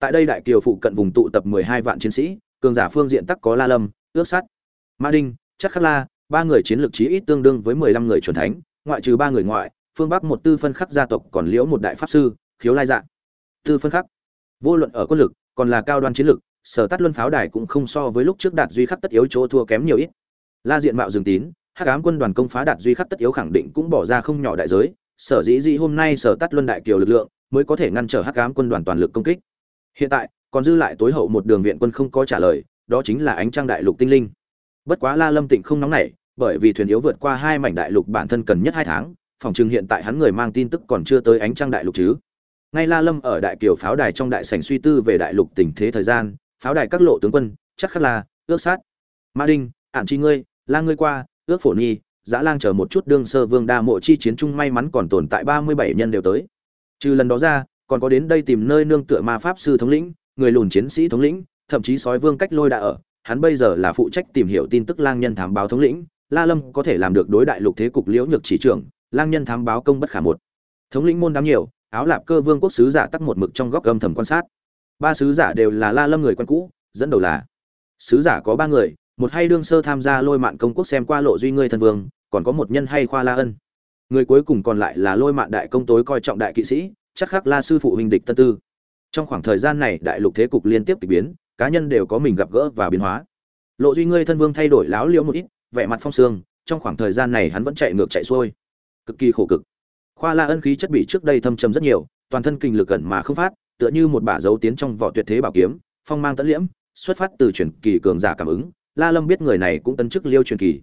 tại đây đại kiều phụ cận vùng tụ tập mười hai vạn chiến sĩ, cường giả phương diện tắc có la lâm, ước sắt ma đinh, chắc khắc la, ba người chiến lược chí ít tương đương với mười lăm người chuẩn thánh, ngoại trừ ba người ngoại, phương bắc một tư phân khắc gia tộc còn liễu một đại pháp sư, khiếu lai dạng. Tư phân khắc. Vô luận ở quân lực, còn là cao đoan chiến lực sở tát luân pháo đài cũng không so với lúc trước đạt duy khắc tất yếu chỗ thua kém nhiều ít. La diện mạo dừng tín, hắc ám quân đoàn công phá đạt duy khắc tất yếu khẳng định cũng bỏ ra không nhỏ đại giới, sở dĩ dĩ hôm nay sở tát luân đại kiều lực lượng mới có thể ngăn trở hắc ám quân đoàn toàn lực công kích hiện tại, còn dư lại tối hậu một đường viện quân không có trả lời, đó chính là ánh trăng đại lục tinh linh. Bất quá la lâm tịnh không nóng nảy, bởi vì thuyền yếu vượt qua hai mảnh đại lục bản thân cần nhất hai tháng, phòng chừng hiện tại hắn người mang tin tức còn chưa tới ánh trăng đại lục chứ. Ngay la lâm ở đại kiều pháo đài trong đại sảnh suy tư về đại lục tình thế thời gian, pháo đài các lộ tướng quân, chắc khắc là, ước sát. Ma đinh, ản chi ngươi, la ngươi qua, ước phổ nhi dã lang chờ một chút đương sơ vương đa mộ chi chiến trung may mắn còn tồn tại ba mươi bảy nhân đều tới. Trừ lần đó ra còn có đến đây tìm nơi nương tựa ma pháp sư thống lĩnh, người lùn chiến sĩ thống lĩnh, thậm chí sói vương cách lôi đã ở. Hắn bây giờ là phụ trách tìm hiểu tin tức lang nhân thám báo thống lĩnh. La lâm có thể làm được đối đại lục thế cục liễu nhược chỉ trưởng, lang nhân thám báo công bất khả một. Thống lĩnh môn đám nhiều, áo lạp cơ vương quốc sứ giả tắc một mực trong góc âm thầm quan sát. Ba sứ giả đều là la lâm người quen cũ, dẫn đầu là sứ giả có ba người, một hay đương sơ tham gia lôi mạn công quốc xem qua lộ duy ngươi thân vương, còn có một nhân hay khoa la ân. Người cuối cùng còn lại là lôi mạn đại công tối coi trọng đại kỵ sĩ chắc khắc la sư phụ huynh địch tân tư. Trong khoảng thời gian này, đại lục thế cục liên tiếp k ỳ biến, cá nhân đều có mình gặp gỡ và biến hóa. Lộ duy ngươi thân vương thay đổi láo liễu một ít, vẻ mặt phong sương, trong khoảng thời gian này hắn vẫn chạy ngược chạy xuôi. Cực kỳ khổ cực. Khoa la ân khí chất bị trước đây thâm trầm rất nhiều, toàn thân kinh lực gần mà không phát, tựa như một bả dấu tiến trong vỏ tuyệt thế bảo kiếm, phong mang tẫn liễm, xuất phát từ truyền kỳ cường giả cảm ứng, la lâm biết người này cũng tấn chức liêu truyền kỳ.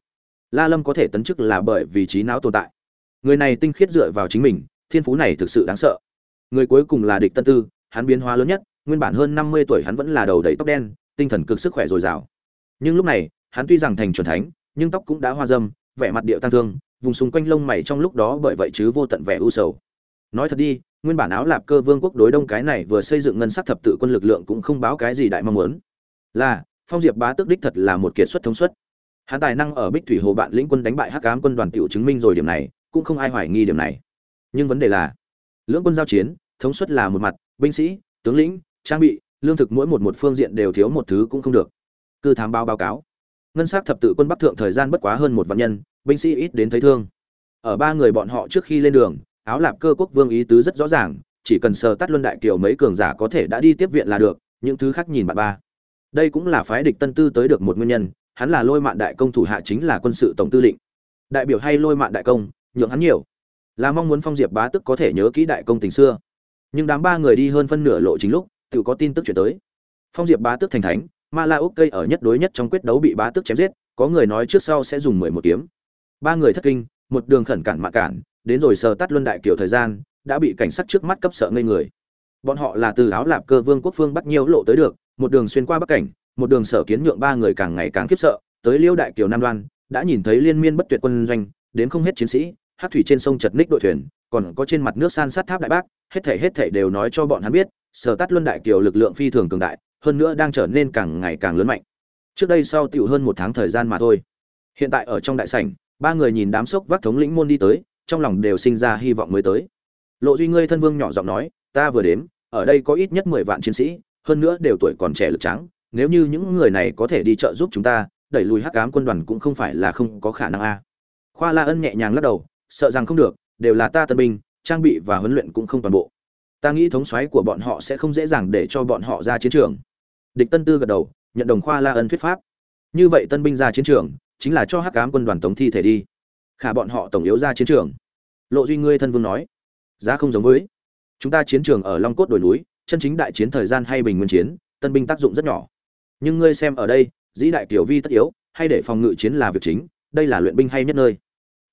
La lâm có thể tấn chức là bởi vì trí não tồn tại. Người này tinh khiết dựa vào chính mình, thiên phú này thực sự đáng sợ người cuối cùng là địch tân tư, hắn biến hóa lớn nhất, nguyên bản hơn năm mươi tuổi hắn vẫn là đầu đầy tóc đen, tinh thần cực sức khỏe dồi dào. Nhưng lúc này, hắn tuy rằng thành chuẩn thánh, nhưng tóc cũng đã hoa dâm, vẻ mặt điệu tăng thương, vùng xung quanh lông mày trong lúc đó bởi vậy chứ vô tận vẻ u sầu. Nói thật đi, nguyên bản áo lạp cơ vương quốc đối đông cái này vừa xây dựng ngân sắc thập tự quân lực lượng cũng không báo cái gì đại mong muốn. Là, phong diệp bá tước đích thật là một kiệt xuất thống suất. Hắn tài năng ở bích thủy hồ bạn lĩnh quân đánh bại hắc ám quân đoàn tiểu chứng minh rồi điểm này, cũng không ai hoài nghi điểm này. Nhưng vấn đề là lưỡng quân giao chiến, thống suất là một mặt, binh sĩ, tướng lĩnh, trang bị, lương thực mỗi một một phương diện đều thiếu một thứ cũng không được. Cư thám báo báo cáo. Ngân sắc thập tự quân bắc thượng thời gian bất quá hơn một vạn nhân, binh sĩ ít đến thấy thương. Ở ba người bọn họ trước khi lên đường, áo lạp cơ quốc vương ý tứ rất rõ ràng, chỉ cần sờ tắt luân đại kiều mấy cường giả có thể đã đi tiếp viện là được, những thứ khác nhìn bạn ba. Đây cũng là phái địch tân tư tới được một nguyên nhân, hắn là lôi mạn đại công thủ hạ chính là quân sự tổng tư lệnh. Đại biểu hay lôi mạn đại công, nhượng hắn nhiều là mong muốn phong diệp bá tức có thể nhớ kỹ đại công tình xưa. Nhưng đám ba người đi hơn phân nửa lộ chính lúc, tự có tin tức chuyển tới. Phong diệp bá tức thành thánh, ma la úc cây ở nhất đối nhất trong quyết đấu bị bá tức chém giết, có người nói trước sau sẽ dùng mười một kiếm. Ba người thất kinh, một đường khẩn cản mạ cản, đến rồi sờ tắt luân đại kiểu thời gian, đã bị cảnh sát trước mắt cấp sợ ngây người. Bọn họ là từ áo lạp cơ vương quốc phương bắt nhiều lộ tới được, một đường xuyên qua bắc cảnh, một đường sở kiến nhượng ba người càng ngày càng khiếp sợ, tới liêu đại kiều nam đoan, đã nhìn thấy liên miên bất tuyệt quân doanh, đến không hết chiến sĩ hát thủy trên sông chật ních đội thuyền, còn có trên mặt nước san sát tháp đại bác, hết thể hết thể đều nói cho bọn hắn biết, sở tát luân đại kiều lực lượng phi thường cường đại, hơn nữa đang trở nên càng ngày càng lớn mạnh. Trước đây sau tiểu hơn một tháng thời gian mà thôi. Hiện tại ở trong đại sảnh, ba người nhìn đám sốc vác thống lĩnh môn đi tới, trong lòng đều sinh ra hy vọng mới tới. Lộ duy ngươi thân vương nhỏ giọng nói, ta vừa đếm, ở đây có ít nhất mười vạn chiến sĩ, hơn nữa đều tuổi còn trẻ lực trắng nếu như những người này có thể đi trợ giúp chúng ta, đẩy lùi hắc ám quân đoàn cũng không phải là không có khả năng a. Khoa la ân nhẹ nhàng lắc đầu sợ rằng không được, đều là ta tân binh, trang bị và huấn luyện cũng không toàn bộ. Ta nghĩ thống soái của bọn họ sẽ không dễ dàng để cho bọn họ ra chiến trường. Địch tân tư gật đầu, nhận đồng khoa la ân thuyết pháp. Như vậy tân binh ra chiến trường, chính là cho hắc ám quân đoàn tổng thi thể đi. Khả bọn họ tổng yếu ra chiến trường. Lộ duy ngươi thân vương nói. Giá không giống với. Chúng ta chiến trường ở long cốt đồi núi, chân chính đại chiến thời gian hay bình nguyên chiến, tân binh tác dụng rất nhỏ. Nhưng ngươi xem ở đây, dĩ đại tiểu vi tất yếu, hay để phòng ngự chiến là việc chính, đây là luyện binh hay nhất nơi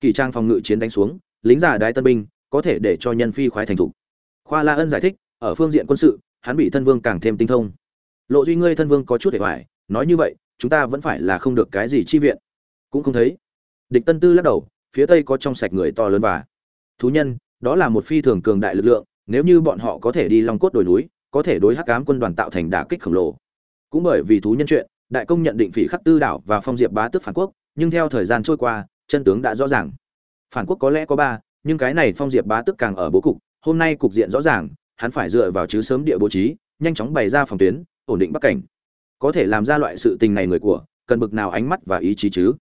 kỳ trang phòng ngự chiến đánh xuống, lính giả đái tân binh có thể để cho nhân phi khoái thành thủ khoa la ân giải thích, ở phương diện quân sự, hắn bị thân vương càng thêm tinh thông. Lộ duy ngươi thân vương có chút để hoài, nói như vậy, chúng ta vẫn phải là không được cái gì chi viện. Cũng không thấy. Địch tân tư lắc đầu, phía tây có trong sạch người to lớn và thú nhân, đó là một phi thường cường đại lực lượng, nếu như bọn họ có thể đi long cốt đồi núi, có thể đối hắc cám quân đoàn tạo thành đả kích khổng lồ. Cũng bởi vì thú nhân chuyện, đại công nhận định phỉ khắc tư đảo và phong diệp bá tước phản quốc, nhưng theo thời gian trôi qua chân tướng đã rõ ràng. Phản quốc có lẽ có ba, nhưng cái này phong diệp bá tức càng ở bố cục, hôm nay cục diện rõ ràng, hắn phải dựa vào chứ sớm địa bố trí, nhanh chóng bày ra phòng tuyến, ổn định bắc cảnh. Có thể làm ra loại sự tình này người của, cần bực nào ánh mắt và ý chí chứ?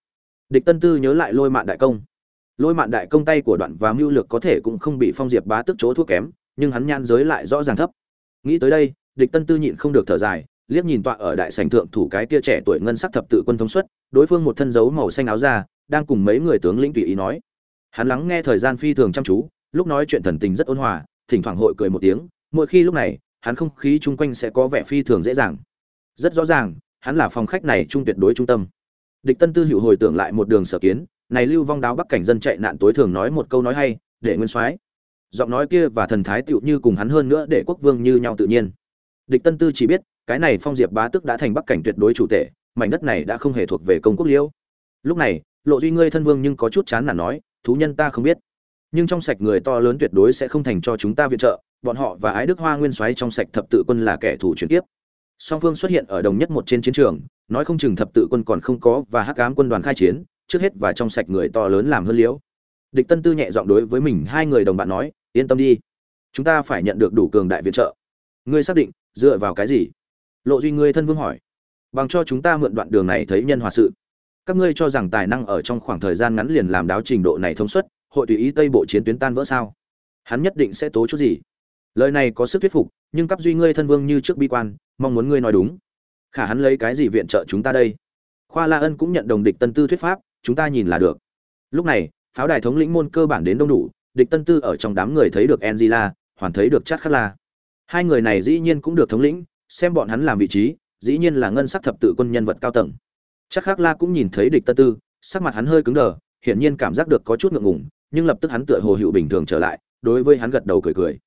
Địch tân tư nhớ lại lôi mạn đại công. Lôi mạn đại công tay của đoạn và mưu lược có thể cũng không bị phong diệp bá tức chỗ thua kém, nhưng hắn nhan giới lại rõ ràng thấp. Nghĩ tới đây, địch tân tư nhịn không được thở dài, liếc nhìn tọa ở đại sảnh thượng thủ cái kia trẻ tuổi ngân sắc thập tự quân thống suất, đối phương một thân dấu màu xanh áo da đang cùng mấy người tướng lĩnh tùy ý nói. Hắn lắng nghe thời gian phi thường chăm chú lúc nói chuyện thần tình rất ôn hòa thỉnh thoảng hội cười một tiếng mỗi khi lúc này hắn không khí chung quanh sẽ có vẻ phi thường dễ dàng. Rất rõ ràng hắn là phòng khách này trung tuyệt đối trung tâm. Địch tân tư hữu hồi tưởng lại một đường sở kiến này lưu vong đáo bắc cảnh dân chạy nạn tối thường nói một câu nói hay để nguyên soái. Giọng nói kia và thần thái tựu như cùng hắn hơn nữa để quốc vương như nhau tự nhiên. Địch tân tư chỉ biết cái này phong diệp bá tức đã thành bắc cảnh tuyệt đối chủ thể, mảnh đất này đã không hề thuộc về công quốc liễu lúc này lộ duy ngươi thân vương nhưng có chút chán nản nói, thú nhân ta không biết, nhưng trong sạch người to lớn tuyệt đối sẽ không thành cho chúng ta viện trợ, bọn họ và ái đức hoa nguyên soái trong sạch thập tự quân là kẻ thù chuyển tiếp song phương xuất hiện ở đồng nhất một trên chiến trường, nói không chừng thập tự quân còn không có và hắc ám quân đoàn khai chiến, trước hết và trong sạch người to lớn làm hơn liễu. Địch tân tư nhẹ giọng đối với mình hai người đồng bạn nói, yên tâm đi, chúng ta phải nhận được đủ cường đại viện trợ. Ngươi xác định, dựa vào cái gì? Lộ duy ngươi thân vương hỏi. Bằng cho chúng ta mượn đoạn đường này thấy nhân hòa sự các ngươi cho rằng tài năng ở trong khoảng thời gian ngắn liền làm đáo trình độ này thông suất, hội tùy ý tây bộ chiến tuyến tan vỡ sao? Hắn nhất định sẽ tố chút gì? Lời này có sức thuyết phục, nhưng cấp duy ngươi thân vương như trước bi quan, mong muốn ngươi nói đúng. Khả hắn lấy cái gì viện trợ chúng ta đây? Khoa la ân cũng nhận đồng địch tân tư thuyết pháp, chúng ta nhìn là được. Lúc này, pháo đài thống lĩnh môn cơ bản đến đông đủ, địch tân tư ở trong đám người thấy được angela, hoàn thấy được chát khắc la. Hai người này dĩ nhiên cũng được thống lĩnh, xem bọn hắn làm vị trí, dĩ nhiên là ngân sắc thập tự quân nhân vật cao tầng chắc khác la cũng nhìn thấy địch tân tư, sắc mặt hắn hơi cứng đờ, hiển nhiên cảm giác được có chút ngượng ngùng, nhưng lập tức hắn tựa hồ hữu bình thường trở lại, đối với hắn gật đầu cười cười.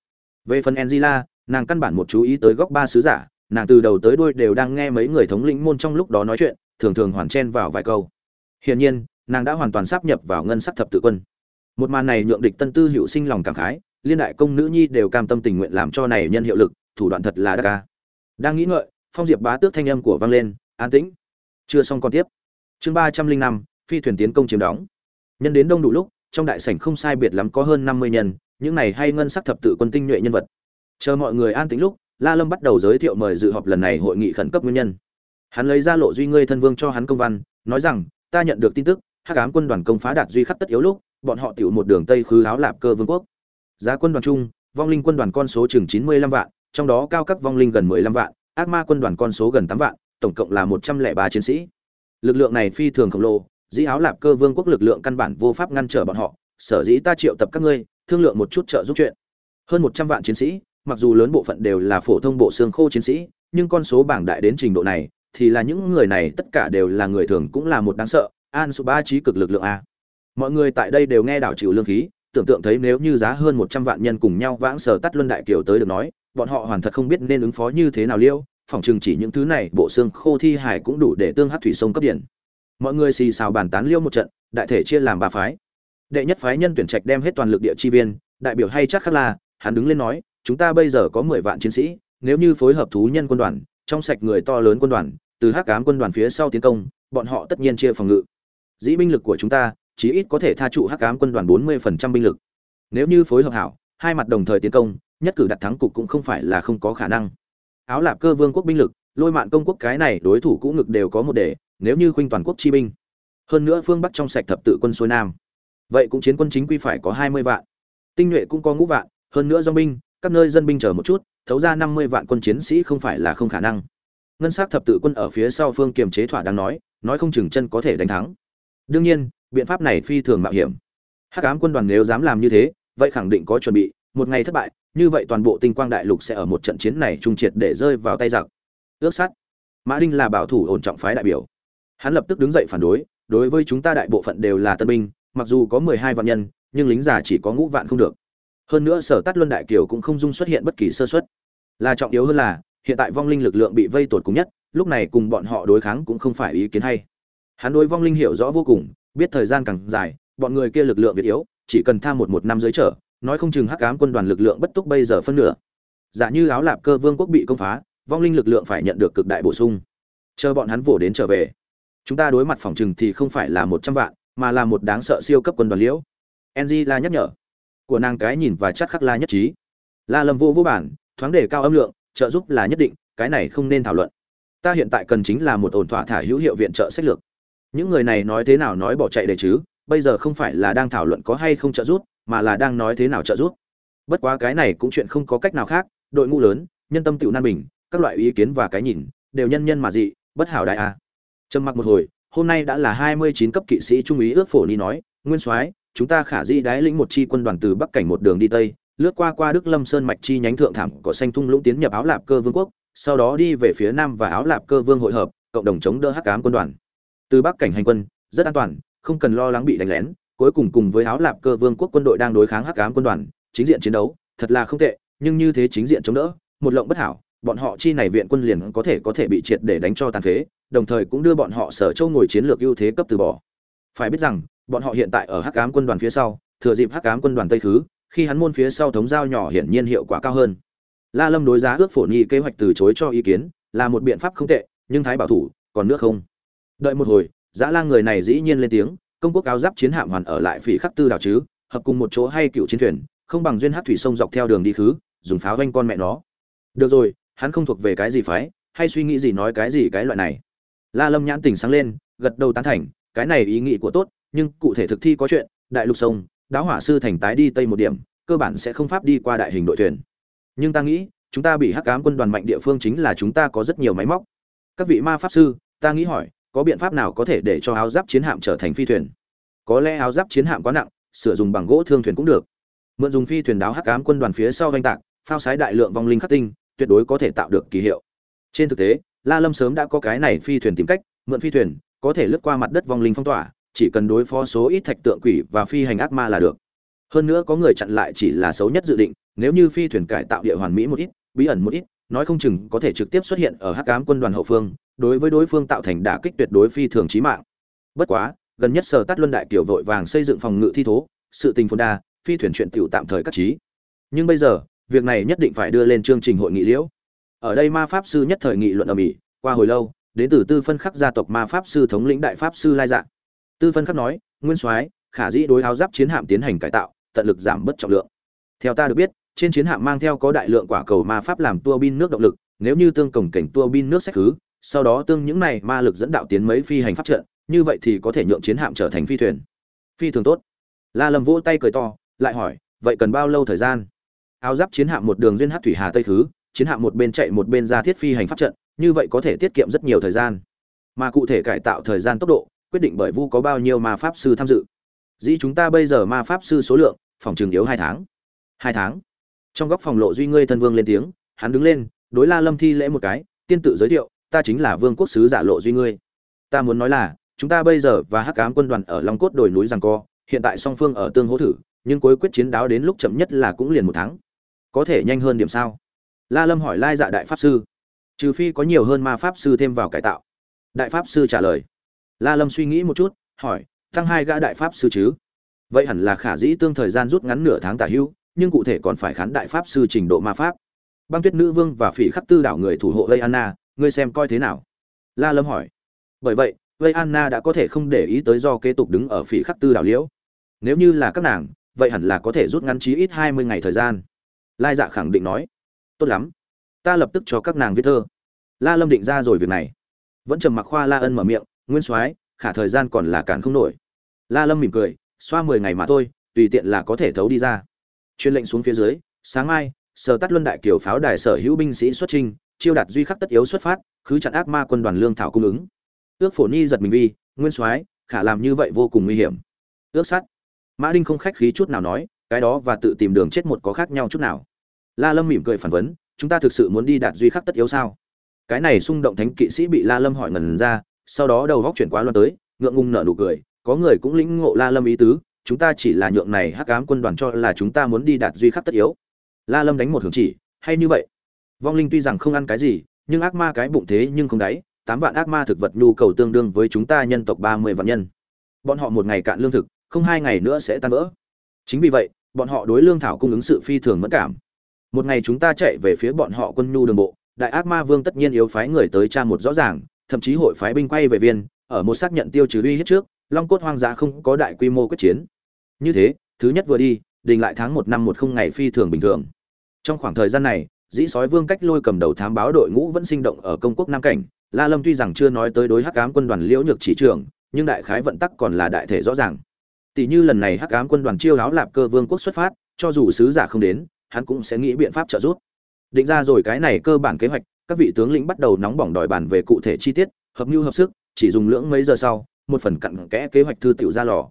Về phần angela, nàng căn bản một chú ý tới góc ba sứ giả, nàng từ đầu tới đuôi đều đang nghe mấy người thống lĩnh môn trong lúc đó nói chuyện, thường thường hoàn chen vào vài câu. Hiển nhiên, nàng đã hoàn toàn sắp nhập vào ngân sắc thập tự quân. Một màn này nhượng địch tân tư hữu sinh lòng cảm khái, liên đại công nữ nhi đều cam tâm tình nguyện làm cho này nhân hiệu lực, thủ đoạn thật là đa ca đang nghĩ ngợi, phong diệp bá tước thanh âm của vang lên, an tĩnh chưa xong còn tiếp. Chương ba trăm linh năm, phi thuyền tiến công chiếm đóng. Nhân đến đông đủ lúc, trong đại sảnh không sai biệt lắm có hơn năm mươi nhân, những này hay ngân sắc thập tự quân tinh nhuệ nhân vật. Chờ mọi người an tĩnh lúc, la lâm bắt đầu giới thiệu mời dự họp lần này hội nghị khẩn cấp nguyên nhân. Hắn lấy ra lộ duy ngươi thân vương cho hắn công văn, nói rằng, ta nhận được tin tức, hắc ám quân đoàn công phá đạt duy khắc tất yếu lúc, bọn họ tiểu một đường tây khứ áo lạp cơ vương quốc. Giá quân đoàn chung, vong linh quân đoàn con số chừng chín mươi lăm vạn, trong đó cao cấp vong linh gần mười lăm vạn, ác ma quân đoàn con số gần tám vạn tổng cộng là một trăm lẻ ba chiến sĩ. Lực lượng này phi thường khổng lồ, dĩ áo lạp cơ vương quốc lực lượng căn bản vô pháp ngăn trở bọn họ. Sở dĩ ta triệu tập các ngươi, thương lượng một chút trợ giúp chuyện. Hơn một trăm vạn chiến sĩ, mặc dù lớn bộ phận đều là phổ thông bộ xương khô chiến sĩ, nhưng con số bảng đại đến trình độ này, thì là những người này tất cả đều là người thường cũng là một đáng sợ. An số ba trí cực lực lượng a. Mọi người tại đây đều nghe đảo chịu lương khí, tưởng tượng thấy nếu như giá hơn một trăm vạn nhân cùng nhau vãng sở tắt luân đại kiều tới được nói, bọn họ hoàn thật không biết nên ứng phó như thế nào liêu phòng trường chỉ những thứ này, bộ xương khô thi hải cũng đủ để tương hát thủy sông cấp điện. Mọi người xì xào bàn tán liêu một trận, đại thể chia làm ba phái. Đệ nhất phái nhân tuyển trạch đem hết toàn lực địa chi viên, đại biểu hay chắc khắc là, hắn đứng lên nói, chúng ta bây giờ có mười vạn chiến sĩ, nếu như phối hợp thú nhân quân đoàn, trong sạch người to lớn quân đoàn, từ hắc cám quân đoàn phía sau tiến công, bọn họ tất nhiên chia phòng ngự. Dĩ binh lực của chúng ta, chí ít có thể tha trụ hắc cám quân đoàn bốn mươi phần trăm binh lực. Nếu như phối hợp hảo, hai mặt đồng thời tiến công, nhất cử đặt thắng cục cũng không phải là không có khả năng áo lạp cơ vương quốc binh lực, lôi mạn công quốc cái này đối thủ cũ ngực đều có một đề, nếu như khuynh toàn quốc chi binh. Hơn nữa phương bắc trong sạch thập tự quân xuôi nam. Vậy cũng chiến quân chính quy phải có hai mươi vạn. Tinh nhuệ cũng có ngũ vạn, hơn nữa do binh, các nơi dân binh chờ một chút, thấu ra năm mươi vạn quân chiến sĩ không phải là không khả năng. Ngân s á c thập tự quân ở phía sau phương kiềm chế thỏa đáng nói nói không chừng chân có thể đánh thắng. Đương nhiên, biện pháp này phi thường mạo hiểm. Hắc ám quân đoàn nếu dám làm như thế, vậy khẳng định có chuẩn bị một ngày thất bại, như vậy toàn bộ tinh quang đại lục sẽ ở một trận chiến này trung triệt để rơi vào tay giặc. Ước sắt mã đinh là bảo thủ ổn trọng phái đại biểu. Hắn lập tức đứng dậy phản đối đối với chúng ta đại bộ phận đều là tân binh, mặc dù có mười hai vạn nhân, nhưng lính già chỉ có ngũ vạn không được. Hơn nữa sở tát luân đại kiều cũng không dung xuất hiện bất kỳ sơ xuất là trọng yếu hơn là, hiện tại vong linh lực lượng bị vây tột cùng nhất, lúc này cùng bọn họ đối kháng cũng không phải ý kiến hay. Hắn đối vong linh hiểu rõ vô cùng, biết thời gian càng dài, bọn người kia lực lượng việt yếu, chỉ cần tham một một năm dưới trở nói không chừng hắc ám quân đoàn lực lượng bất túc bây giờ phân nửa. Giả như áo lạp cơ vương quốc bị công phá, vong linh lực lượng phải nhận được cực đại bổ sung. Chờ bọn hắn vồ đến trở về. Chúng ta đối mặt phòng chừng thì không phải là một trăm vạn, mà là một đáng sợ siêu cấp quân đoàn liễu. Enzy la nhắc nhở. Của nàng cái nhìn và chắc khắc la nhất trí. La lâm vô vô bản, thoáng đề cao âm lượng, trợ giúp là nhất định, cái này không nên thảo luận. Ta hiện tại cần chính là một ổn thỏa thả hữu hiệu viện trợ sách lược. Những người này nói thế nào nói bỏ chạy để chứ, bây giờ không phải là đang thảo luận có hay không trợ giúp mà là đang nói thế nào trợ giúp. Bất quá cái này cũng chuyện không có cách nào khác, đội ngũ lớn, nhân tâm tiểu nan bình, các loại ý kiến và cái nhìn, đều nhân nhân mà dị, bất hảo đại a. Trầm mặc một hồi, hôm nay đã là hai mươi chín cấp kỵ sĩ trung úy ước phổ ni nói, nguyên soái, chúng ta khả di đái lĩnh một chi quân đoàn từ bắc cảnh một đường đi tây, lướt qua qua đức lâm sơn mạch chi nhánh thượng thảm cỏ xanh thung lũng tiến nhập áo lạp cơ vương quốc, sau đó đi về phía nam và áo lạp cơ vương hội hợp, cộng đồng chống đỡ hắc ám quân đoàn. Từ bắc cảnh hành quân, rất an toàn, không cần lo lắng bị đánh lén cuối cùng cùng với áo lạp cơ vương quốc quân đội đang đối kháng hắc ám quân đoàn, chính diện chiến đấu, thật là không tệ, nhưng như thế chính diện chống đỡ, một lộng bất hảo, bọn họ chi này viện quân liền có thể có thể bị triệt để đánh cho tàn phế, đồng thời cũng đưa bọn họ sở châu ngồi chiến lược ưu thế cấp từ bỏ. Phải biết rằng, bọn họ hiện tại ở hắc ám quân đoàn phía sau, thừa dịp hắc ám quân đoàn tây khứ khi hắn môn phía sau thống giao nhỏ hiển nhiên hiệu quả cao hơn. La lâm đối giá ước phổ nhi kế hoạch từ chối cho ý kiến, là một biện pháp không tệ, nhưng thái bảo thủ, còn nước không. Đợi một hồi, dã lang người này dĩ nhiên lên tiếng công quốc áo giáp chiến hạm hoàn ở lại phỉ khắc tư đảo chứ, hợp cùng một chỗ hay cựu chiến thuyền, không bằng duyên hát thủy sông dọc theo đường đi khứ, dùng pháo vanh con mẹ nó. Được rồi, hắn không thuộc về cái gì phái, hay suy nghĩ gì nói cái gì cái loại này. La lâm nhãn tình sáng lên, gật đầu tán thành, cái này ý nghĩ của tốt, nhưng cụ thể thực thi có chuyện, đại lục sông đáo hỏa sư thành tái đi tây một điểm, cơ bản sẽ không pháp đi qua đại hình đội thuyền. Nhưng ta nghĩ, chúng ta bị hắc ám quân đoàn mạnh địa phương chính là chúng ta có rất nhiều máy móc. Các vị ma pháp sư, ta nghĩ hỏi có biện pháp nào có thể để cho áo giáp chiến hạm trở thành phi thuyền? Có lẽ áo giáp chiến hạm quá nặng, sửa dùng bằng gỗ thương thuyền cũng được. Mượn dùng phi thuyền đáo hắc ám quân đoàn phía sau doanh tạc, phao sái đại lượng vong linh khắc tinh, tuyệt đối có thể tạo được kỳ hiệu. Trên thực tế, la lâm sớm đã có cái này phi thuyền tìm cách, mượn phi thuyền, có thể lướt qua mặt đất vong linh phong tỏa, chỉ cần đối phó số ít thạch tượng quỷ và phi hành ác ma là được. Hơn nữa có người chặn lại chỉ là xấu nhất dự định, nếu như phi thuyền cải tạo địa hoàn mỹ một ít, bí ẩn một ít nói không chừng có thể trực tiếp xuất hiện ở hắc ám quân đoàn hậu phương, đối với đối phương tạo thành đả kích tuyệt đối phi thường chí mạng. Bất quá, gần nhất sở tát luân đại kiểu vội vàng xây dựng phòng ngự thi thố, sự tình phồn đa, phi thuyền chuyện tiểu tạm thời cắt trí. Nhưng bây giờ, việc này nhất định phải đưa lên chương trình hội nghị liễu. Ở đây ma pháp sư nhất thời nghị luận ở mỹ, qua hồi lâu, đến từ tư phân khắc gia tộc ma pháp sư thống lĩnh đại pháp sư lai dạng tư phân khắc nói, nguyên soái, khả dĩ đối áo giáp chiến hạm tiến hành cải tạo, tận lực giảm bớt trọng lượng. Theo ta được biết trên chiến hạm mang theo có đại lượng quả cầu ma pháp làm tua bin nước động lực, nếu như tương cổng cảnh tua bin nước sách khứ sau đó tương những này ma lực dẫn đạo tiến mấy phi hành pháp trận, như vậy thì có thể nhượng chiến hạm trở thành phi thuyền. Phi thường tốt. La lâm vỗ tay cười to, lại hỏi, vậy cần bao lâu thời gian? Áo giáp chiến hạm một đường duyên hát thủy hà tây khứ chiến hạm một bên chạy một bên ra thiết phi hành pháp trận, như vậy có thể tiết kiệm rất nhiều thời gian. Mà cụ thể cải tạo thời gian tốc độ, quyết định bởi vu có bao nhiêu ma pháp sư tham dự. Dĩ chúng ta bây giờ ma pháp sư số lượng, phòng trường yếu hai tháng. Hai tháng? Trong góc phòng lộ duy ngươi thân vương lên tiếng, hắn đứng lên, đối la lâm thi lễ một cái, tiên tự giới thiệu, ta chính là vương quốc sứ giả lộ duy ngươi. Ta muốn nói là, chúng ta bây giờ và hắc ám quân đoàn ở long cốt đồi núi rằng co, hiện tại song phương ở tương hỗ thử, nhưng cuối quyết chiến đáo đến lúc chậm nhất là cũng liền một tháng. Có thể nhanh hơn điểm sao? La lâm hỏi lai dạ đại pháp sư. Trừ phi có nhiều hơn ma pháp sư thêm vào cải tạo. Đại pháp sư trả lời. La lâm suy nghĩ một chút, hỏi, tăng hai gã đại pháp sư chứ? Vậy hẳn là khả dĩ tương thời gian rút ngắn nửa tháng tả hữu nhưng cụ thể còn phải khán đại pháp sư trình độ ma pháp. Băng tuyết nữ vương và phỉ khắc tư đảo người thủ hộ lây anna, ngươi xem coi thế nào? La lâm hỏi. Bởi vậy lây anna đã có thể không để ý tới do kế tục đứng ở phỉ khắc tư đảo liễu. Nếu như là các nàng, vậy hẳn là có thể rút ngắn chí ít hai mươi ngày thời gian. Lai dạ khẳng định nói. Tốt lắm. Ta lập tức cho các nàng viết thơ. La lâm định ra rồi việc này. Vẫn trầm mặc khoa la ân mở miệng, nguyên soái, khả thời gian còn là cản không nổi. La lâm mỉm cười, xoa mười ngày mà thôi, tùy tiện là có thể thấu đi ra truyền lệnh xuống phía dưới, sáng mai, sở tắt luân đại kiều pháo đài sở hữu binh sĩ xuất trinh chiêu đạt duy khắc tất yếu xuất phát, khứ chặn ác ma quân đoàn lương thảo cung ứng. Ước phổ ni giật mình vi, nguyên soái, khả làm như vậy vô cùng nguy hiểm. Ước sắt mã đinh không khách khí chút nào nói, cái đó và tự tìm đường chết một có khác nhau chút nào. La lâm mỉm cười phản vấn, chúng ta thực sự muốn đi đạt duy khắc tất yếu sao? Cái này xung động thánh kỵ sĩ bị la lâm hỏi ngần ra, sau đó đầu góc chuyển quá loan tới, ngượng ngùng nở nụ cười, có người cũng lĩnh ngộ la lâm ý tứ chúng ta chỉ là nhượng này hắc ám quân đoàn cho là chúng ta muốn đi đạt duy khắc tất yếu. La lâm đánh một hướng chỉ, hay như vậy? Vong linh tuy rằng không ăn cái gì, nhưng ác ma cái bụng thế nhưng không đáy, tám vạn ác ma thực vật nhu cầu tương đương với chúng ta nhân tộc ba mươi vạn nhân. Bọn họ một ngày cạn lương thực, không hai ngày nữa sẽ tan vỡ. Chính vì vậy, bọn họ đối lương thảo cung ứng sự phi thường mất cảm. Một ngày chúng ta chạy về phía bọn họ quân nhu đường bộ, đại ác ma vương tất nhiên yếu phái người tới tra một rõ ràng, thậm chí hội phái binh quay về viên, ở một xác nhận tiêu trừ uy hết trước, long cốt hoang dã không có đại quy mô quyết chiến như thế, thứ nhất vừa đi, đình lại tháng một năm một không ngày phi thường bình thường. Trong khoảng thời gian này, dĩ sói vương cách lôi cầm đầu thám báo đội ngũ vẫn sinh động ở công quốc nam cảnh. La lâm tuy rằng chưa nói tới đối hắc ám quân đoàn liễu nhược chỉ trưởng, nhưng đại khái vận tắc còn là đại thể rõ ràng. Tỷ như lần này hắc ám quân đoàn chiêu áo lạp cơ vương quốc xuất phát, cho dù sứ giả không đến, hắn cũng sẽ nghĩ biện pháp trợ giúp. Định ra rồi cái này cơ bản kế hoạch, các vị tướng lĩnh bắt đầu nóng bỏng đòi bàn về cụ thể chi tiết, hợp mưu hợp sức, chỉ dùng lưỡng mấy giờ sau, một phần cặn kẽ kế hoạch thư tiểu ra lò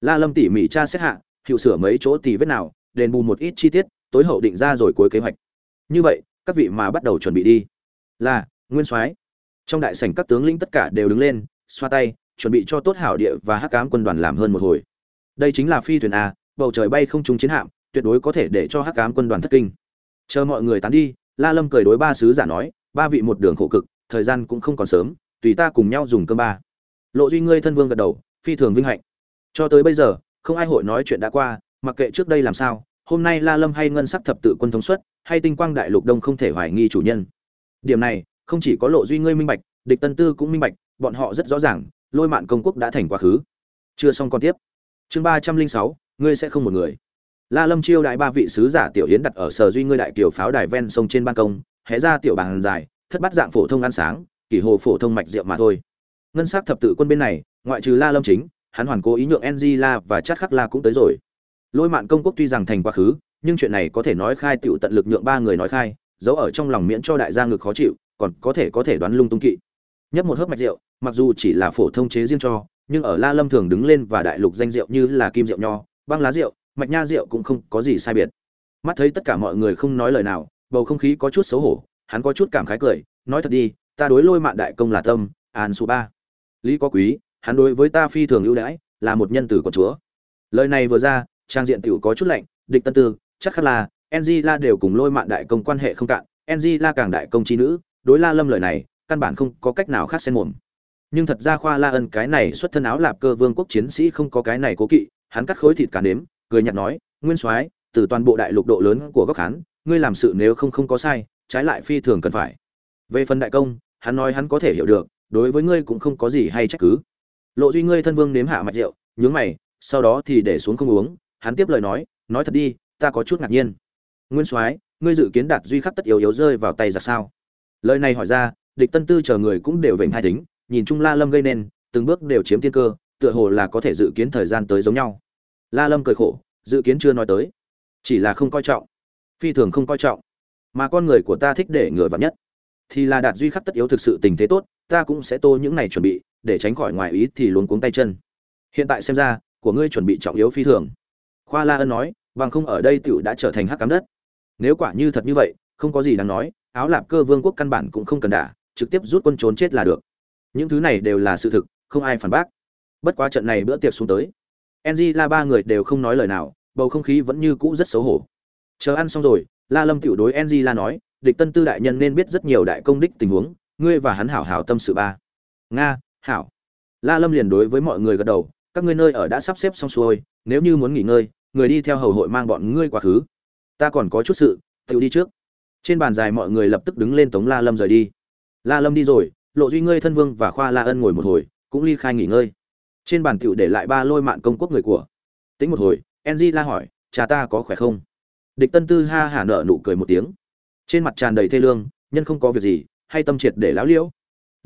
la lâm tỉ mỉ tra xét hạ, hiệu sửa mấy chỗ tỉ vết nào, đền bù một ít chi tiết, tối hậu định ra rồi cuối kế hoạch. Như vậy, các vị mà bắt đầu chuẩn bị đi. Là, nguyên soái. Trong đại sảnh các tướng lĩnh tất cả đều đứng lên, xoa tay, chuẩn bị cho tốt hảo địa và hắc Ám quân đoàn làm hơn một hồi. Đây chính là phi thuyền a, bầu trời bay không trung chiến hạm, tuyệt đối có thể để cho hắc Ám quân đoàn thất kinh. Chờ mọi người tán đi, la lâm cười đối ba sứ giả nói, ba vị một đường khổ cực, thời gian cũng không còn sớm, tùy ta cùng nhau dùng cơm ba. Lộ duy ngươi thân vương gật đầu, phi thường vinh hạnh cho tới bây giờ, không ai hội nói chuyện đã qua, mặc kệ trước đây làm sao, hôm nay la lâm hay ngân sắc thập tự quân thống suất hay tinh quang đại lục đông không thể hoài nghi chủ nhân. Điểm này, không chỉ có lộ duy ngươi minh bạch, địch tân tư cũng minh bạch, bọn họ rất rõ ràng, lôi mạn công quốc đã thành quá khứ. Chưa xong còn tiếp. Chương ba trăm linh sáu, ngươi sẽ không một người. La lâm chiêu đại ba vị sứ giả tiểu yến đặt ở sở duy ngươi đại kiều pháo đài ven sông trên ban công, hé ra tiểu bàn dài, thất bát dạng phổ thông ăn sáng, kỷ hồ phổ thông mạch rượu mà thôi. Ngân sắc thập tự quân bên này, ngoại trừ la lâm chính hắn hoàn cố ý nhượng Angela và Chát Khắc La cũng tới rồi. Lôi Mạn công quốc tuy rằng thành quá khứ, nhưng chuyện này có thể nói khai tiểu tận lực nhượng ba người nói khai, giấu ở trong lòng miễn cho đại gia ngực khó chịu, còn có thể có thể đoán lung tung kỵ. Nhấp một hớp mạch rượu, mặc dù chỉ là phổ thông chế riêng cho, nhưng ở La Lâm thường đứng lên và đại lục danh rượu như là kim rượu nho, băng lá rượu, mạch nha rượu cũng không có gì sai biệt. Mắt thấy tất cả mọi người không nói lời nào, bầu không khí có chút xấu hổ, hắn có chút cảm khái cười, nói thật đi, ta đối lôi mạn đại công là tâm, an su ba. Lý có quý, hắn đối với ta phi thường ưu đãi, là một nhân tử của chúa. Lời này vừa ra, trang diện tiểu có chút lạnh, địch tân tư, chắc khắc là la đều cùng lôi mạn đại công quan hệ không cạn la càng đại công chi nữ, đối la lâm lời này, căn bản không có cách nào khác xen mồm. Nhưng thật ra khoa la ân cái này xuất thân áo lạp cơ vương quốc chiến sĩ không có cái này cố kỵ, hắn cắt khối thịt cả nếm, cười nhạt nói, nguyên soái, từ toàn bộ đại lục độ lớn của góc hắn ngươi làm sự nếu không không có sai, trái lại phi thường cần phải. Về phần đại công, hắn nói hắn có thể hiểu được, đối với ngươi cũng không có gì hay trách cứ lộ duy ngươi thân vương nếm hạ mạch rượu, nhướng mày, sau đó thì để xuống không uống. Hắn tiếp lời nói nói thật đi, ta có chút ngạc nhiên. Nguyên soái, ngươi dự kiến đạt duy khắc tất yếu yếu rơi vào tay ra sao? Lời này hỏi ra, địch tân tư chờ người cũng đều vểnh hai tính, nhìn chung la lâm gây nên, từng bước đều chiếm tiên cơ, tựa hồ là có thể dự kiến thời gian tới giống nhau. La lâm cười khổ, dự kiến chưa nói tới. Chỉ là không coi trọng. Phi thường không coi trọng. Mà con người của ta thích để ngừa vào nhất. Thì là đạt duy khắc tất yếu thực sự tình thế tốt, ta cũng sẽ tô những này chuẩn bị để tránh khỏi ngoài ý thì luống cuống tay chân. Hiện tại xem ra, của ngươi chuẩn bị trọng yếu phi thường. Khoa la ân nói bằng không, ở đây tựu đã trở thành hắc cám đất. Nếu quả như thật như vậy, không có gì đáng nói, áo lạp cơ vương quốc căn bản cũng không cần đả, trực tiếp rút quân trốn chết là được. Những thứ này đều là sự thực, không ai phản bác. Bất quá trận này bữa tiệc xuống tới enzy la ba người đều không nói lời nào, bầu không khí vẫn như cũ rất xấu hổ. Chờ ăn xong rồi, la lâm tiểu đối enzy la nói, địch tân tư đại nhân nên biết rất nhiều đại công đích tình huống, ngươi và hắn hảo hảo tâm sự ba. Nga hảo. La lâm liền đối với mọi người gật đầu, các ngươi nơi ở đã sắp xếp xong xuôi, nếu như muốn nghỉ ngơi, người đi theo hầu hội mang bọn ngươi quá khứ. Ta còn có chút sự, tự đi trước. Trên bàn dài mọi người lập tức đứng lên tống la lâm rời đi. La lâm đi rồi, lộ duy ngươi, thân vương và khoa la ân ngồi một hồi, cũng ly khai nghỉ ngơi. Trên bàn tiểu để lại ba lôi mạng công quốc người của. Tính một hồi enzy la hỏi, cha ta có khỏe không? Địch tân tư ha hả nợ nụ cười một tiếng. Trên mặt tràn đầy thê lương, nhân không có việc gì, hay tâm triệt để láo liễu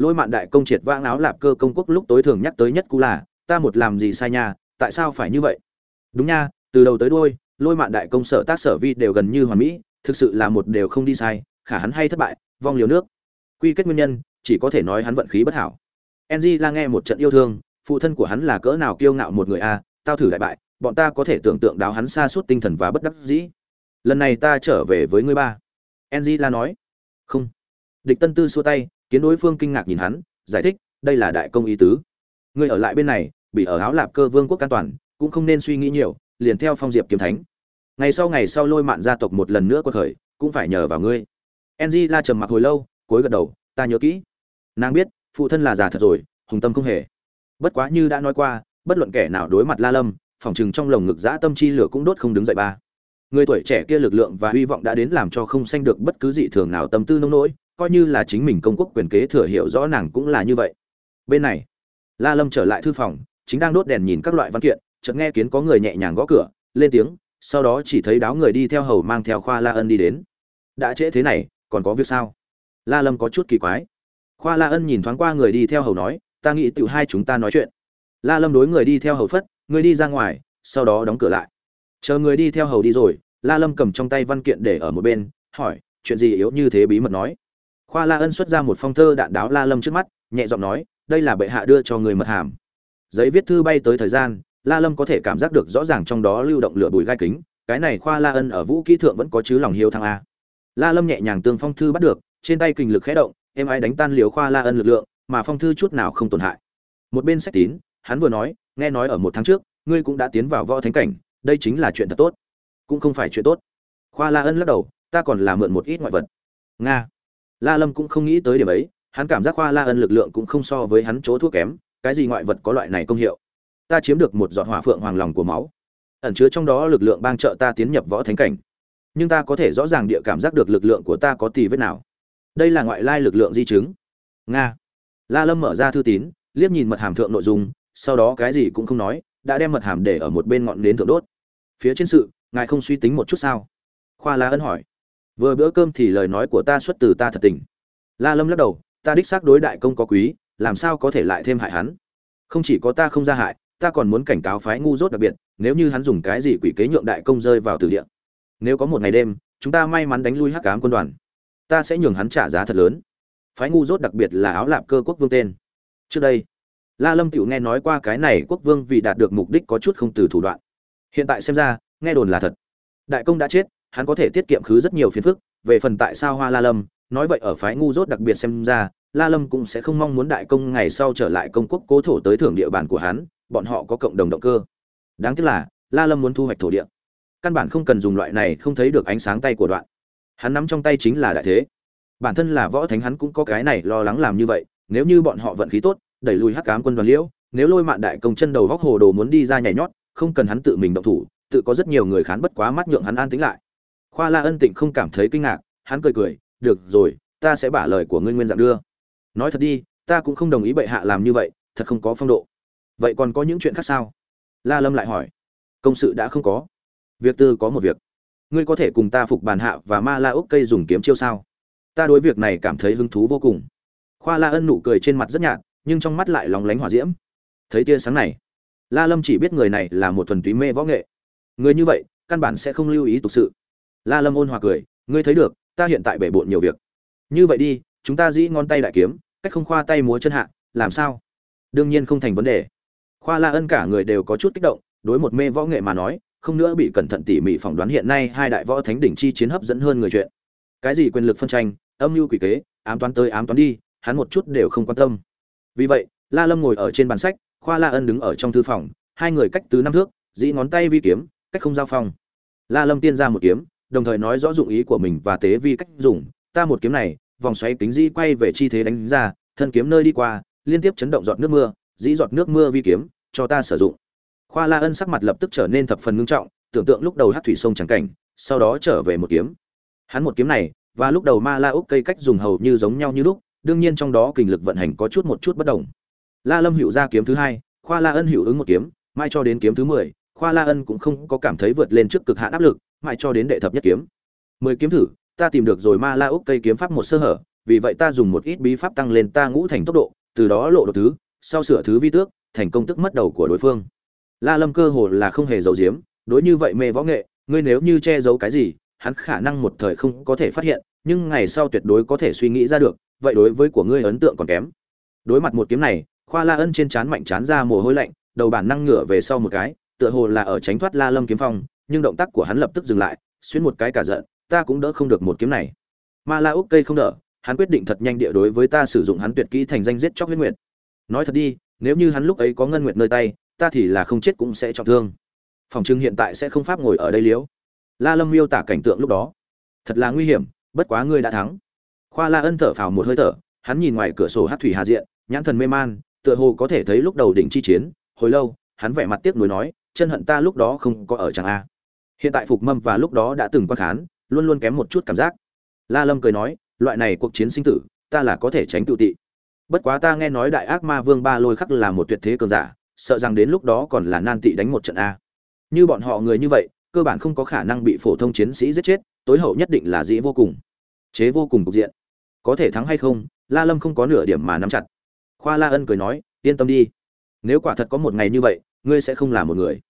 lôi mạn đại công triệt vãng áo lạp cơ công quốc lúc tối thường nhắc tới nhất cú là, ta một làm gì sai nha, tại sao phải như vậy? Đúng nha, từ đầu tới đuôi, lôi mạn đại công sở tác sở vi đều gần như hoàn mỹ, thực sự là một đều không đi sai, khả hắn hay thất bại, vong liều nước. Quy kết nguyên nhân, chỉ có thể nói hắn vận khí bất hảo. Enzy la nghe một trận yêu thương, phụ thân của hắn là cỡ nào kiêu ngạo một người a, tao thử đại bại, bọn ta có thể tưởng tượng đáo hắn xa suốt tinh thần và bất đắc dĩ. Lần này ta trở về với ngươi ba. Enzy la nói. Không. Địch tân tư xua tay kiến đối phương kinh ngạc nhìn hắn, giải thích, đây là đại công ý tứ. Ngươi ở lại bên này, bị ở áo lạp cơ vương quốc an toàn, cũng không nên suy nghĩ nhiều, liền theo phong diệp kiếm thánh. Ngày sau ngày sau lôi mạn gia tộc một lần nữa quật khởi, cũng phải nhờ vào ngươi. Enzy la trầm mặc hồi lâu, cuối gật đầu, ta nhớ kỹ. Nàng biết, phụ thân là già thật rồi, hùng tâm không hề. Bất quá như đã nói qua, bất luận kẻ nào đối mặt la lâm phỏng chừng trong lồng ngực dã tâm chi lửa cũng đốt không đứng dậy ba. Người tuổi trẻ kia lực lượng và hy vọng đã đến làm cho không sanh được bất cứ dị thường nào tâm tư nông nỗi coi như là chính mình công quốc quyền kế thừa hiểu rõ nàng cũng là như vậy. Bên này, la lâm trở lại thư phòng, chính đang đốt đèn nhìn các loại văn kiện, chợt nghe kiến có người nhẹ nhàng gõ cửa, lên tiếng, sau đó chỉ thấy đáo người đi theo hầu mang theo khoa la ân đi đến. Đã trễ thế này, còn có việc sao? La lâm có chút kỳ quái. Khoa la ân nhìn thoáng qua người đi theo hầu nói, ta nghĩ tự hai chúng ta nói chuyện. La lâm đối người đi theo hầu phất, người đi ra ngoài, sau đó đóng cửa lại. Chờ người đi theo hầu đi rồi. La lâm cầm trong tay văn kiện để ở một bên, hỏi, chuyện gì yếu như thế bí mật nói? Khoa la ân xuất ra một phong thơ đạn đáo la lâm trước mắt, nhẹ giọng nói, đây là bệ hạ đưa cho người mật hàm. Giấy viết thư bay tới thời gian, la lâm có thể cảm giác được rõ ràng trong đó lưu động lửa bùi gai kính, cái này khoa la ân ở vũ kỹ thượng vẫn có chứ lòng hiếu thăng a. La lâm nhẹ nhàng tương phong thư bắt được, trên tay kình lực khẽ động, em ai đánh tan liều khoa la ân lực lượng, mà phong thư chút nào không tổn hại. Một bên sách tín, hắn vừa nói, nghe nói ở một tháng trước, ngươi cũng đã tiến vào võ thánh cảnh, đây chính là chuyện thật tốt. Cũng không phải chuyện tốt. Khoa la ân lắc đầu, ta còn là mượn một ít ngoại vật. Nga la lâm cũng không nghĩ tới điểm ấy, hắn cảm giác khoa la ân lực lượng cũng không so với hắn chỗ thuốc kém, cái gì ngoại vật có loại này công hiệu? Ta chiếm được một giọt hỏa phượng hoàng lòng của máu. Ẩn chứa trong đó lực lượng bang trợ ta tiến nhập võ thánh cảnh. Nhưng ta có thể rõ ràng địa cảm giác được lực lượng của ta có tì vết nào. Đây là ngoại lai lực lượng di chứng. Nga. La lâm mở ra thư tín, liếc nhìn mật hàm thượng nội dung, sau đó cái gì cũng không nói, đã đem mật hàm để ở một bên ngọn nến thượng đốt. Phía trên sự, ngài không suy tính một chút sao? Khoa la ân hỏi vừa bữa cơm thì lời nói của ta xuất từ ta thật tình. La lâm lắc đầu, ta đích xác đối đại công có quý, làm sao có thể lại thêm hại hắn? Không chỉ có ta không ra hại, ta còn muốn cảnh cáo phái ngu dốt đặc biệt, nếu như hắn dùng cái gì quỷ kế nhượng đại công rơi vào từ địa. Nếu có một ngày đêm, chúng ta may mắn đánh lui hắc cám quân đoàn, ta sẽ nhường hắn trả giá thật lớn. Phái ngu dốt đặc biệt là áo lạp cơ quốc vương tên. Trước đây, la lâm tiểu nghe nói qua cái này quốc vương vì đạt được mục đích có chút không từ thủ đoạn. Hiện tại xem ra, nghe đồn là thật. Đại công đã chết hắn có thể tiết kiệm khứ rất nhiều phiền phức, về phần tại sao hoa la lâm, nói vậy ở phái ngu dốt đặc biệt xem ra, la lâm cũng sẽ không mong muốn đại công ngày sau trở lại công quốc cố thổ tới thưởng địa bàn của hắn, bọn họ có cộng đồng động cơ. Đáng tiếc là, la lâm muốn thu hoạch thổ địa. Căn bản không cần dùng loại này không thấy được ánh sáng tay của đoạn. Hắn nắm trong tay chính là đại thế. Bản thân là võ thánh hắn cũng có cái này lo lắng làm như vậy, nếu như bọn họ vận khí tốt, đẩy lùi hắc cám quân đoàn liễu, nếu lôi mạn đại công chân đầu góc hồ đồ muốn đi ra nhảy nhót, không cần hắn tự mình động thủ, tự có rất nhiều người khán bất quá mắt nhượng hắn an tính lại khoa la ân tịnh không cảm thấy kinh ngạc, hắn cười cười, được rồi, ta sẽ bả lời của ngươi nguyên dạng đưa. Nói thật đi, ta cũng không đồng ý bệ hạ làm như vậy, thật không có phong độ. Vậy còn có những chuyện khác sao? La lâm lại hỏi. Công sự đã không có. Việc tư có một việc. Ngươi có thể cùng ta phục bàn hạ và ma la úc cây dùng kiếm chiêu sao? Ta đối việc này cảm thấy hứng thú vô cùng. Khoa la ân nụ cười trên mặt rất nhạt, nhưng trong mắt lại lóng lánh hỏa diễm. Thấy tia sáng này, la lâm chỉ biết người này là một thuần túy mê võ nghệ. Người như vậy, căn bản sẽ không lưu ý tục sự la lâm ôn hòa cười, ngươi thấy được, ta hiện tại bể bộn nhiều việc. Như vậy đi, chúng ta dĩ ngón tay đại kiếm, cách không khoa tay múa chân hạ, làm sao? Đương nhiên không thành vấn đề. Khoa la ân cả người đều có chút kích động, đối một mê võ nghệ mà nói, không nữa bị cẩn thận tỉ mỉ phỏng đoán hiện nay hai đại võ thánh đỉnh chi chiến hấp dẫn hơn người chuyện. Cái gì quyền lực phân tranh, âm mưu quỷ kế, ám toán tới ám toán đi, hắn một chút đều không quan tâm. Vì vậy, la lâm ngồi ở trên bàn sách, khoa la ân đứng ở trong thư phòng, hai người cách tứ năm thước, dĩ ngón tay vi kiếm, cách không giao phong. La lâm tiên ra một kiếm đồng thời nói rõ dụng ý của mình và tế vi cách dùng. Ta một kiếm này, vòng xoáy kính dĩ quay về chi thế đánh ra, thân kiếm nơi đi qua, liên tiếp chấn động giọt nước mưa, dĩ giọt nước mưa vi kiếm, cho ta sử dụng. Khoa la ân sắc mặt lập tức trở nên thập phần ngưng trọng, tưởng tượng lúc đầu hát thủy sông trắng cảnh, sau đó trở về một kiếm. Hắn một kiếm này, và lúc đầu ma la úc cây cách dùng hầu như giống nhau như lúc, đương nhiên trong đó kình lực vận hành có chút một chút bất đồng. La lâm hữu ra kiếm thứ hai, khoa la ân hữu ứng một kiếm, mai cho đến kiếm thứ mười, khoa la ân cũng không có cảm thấy vượt lên trước cực hạn áp lực mãi cho đến đệ thập nhất kiếm. Mười kiếm thử, ta tìm được rồi ma la úc cây kiếm pháp một sơ hở, vì vậy ta dùng một ít bí pháp tăng lên ta ngũ thành tốc độ, từ đó lộ đột thứ, sau sửa thứ vi tước, thành công tức mất đầu của đối phương. La lâm cơ hồ là không hề giấu giếm, đối như vậy mê võ nghệ, ngươi nếu như che giấu cái gì, hắn khả năng một thời không có thể phát hiện, nhưng ngày sau tuyệt đối có thể suy nghĩ ra được, vậy đối với của ngươi ấn tượng còn kém. Đối mặt một kiếm này, khoa la ân trên trán mạnh chán ra mồ hôi lạnh, đầu bản năng ngửa về sau một cái, tựa hồ là ở tránh thoát la lâm kiếm phong nhưng động tác của hắn lập tức dừng lại, xuyên một cái cả giận, ta cũng đỡ không được một kiếm này. Ma la úc cây không đỡ hắn quyết định thật nhanh địa đối với ta sử dụng hắn tuyệt kỹ thành danh giết chóc huyết nguyệt. Nói thật đi, nếu như hắn lúc ấy có ngân nguyệt nơi tay, ta thì là không chết cũng sẽ trọng thương. Phòng trưng hiện tại sẽ không pháp ngồi ở đây liếu. La lâm miêu tả cảnh tượng lúc đó. Thật là nguy hiểm, bất quá ngươi đã thắng. Khoa la ân thở phào một hơi thở, hắn nhìn ngoài cửa sổ hát thủy hà diện, nhãn thần mê man, tựa hồ có thể thấy lúc đầu đỉnh chi chiến, hồi lâu, hắn vẻ mặt tiếc nuối nói, chân hận ta lúc đó không có ở chẳng a hiện tại phục mâm và lúc đó đã từng quan khán, luôn luôn kém một chút cảm giác. La lâm cười nói, loại này cuộc chiến sinh tử, ta là có thể tránh tự tị. Bất quá ta nghe nói đại ác ma vương ba lôi khắc là một tuyệt thế cường giả, sợ rằng đến lúc đó còn là nan tị đánh một trận a. Như bọn họ người như vậy, cơ bản không có khả năng bị phổ thông chiến sĩ giết chết, tối hậu nhất định là dĩ vô cùng. Chế vô cùng cục diện. Có thể thắng hay không, la lâm không có nửa điểm mà nắm chặt. Khoa la ân cười nói, yên tâm đi. Nếu quả thật có một ngày như vậy, ngươi sẽ không là một người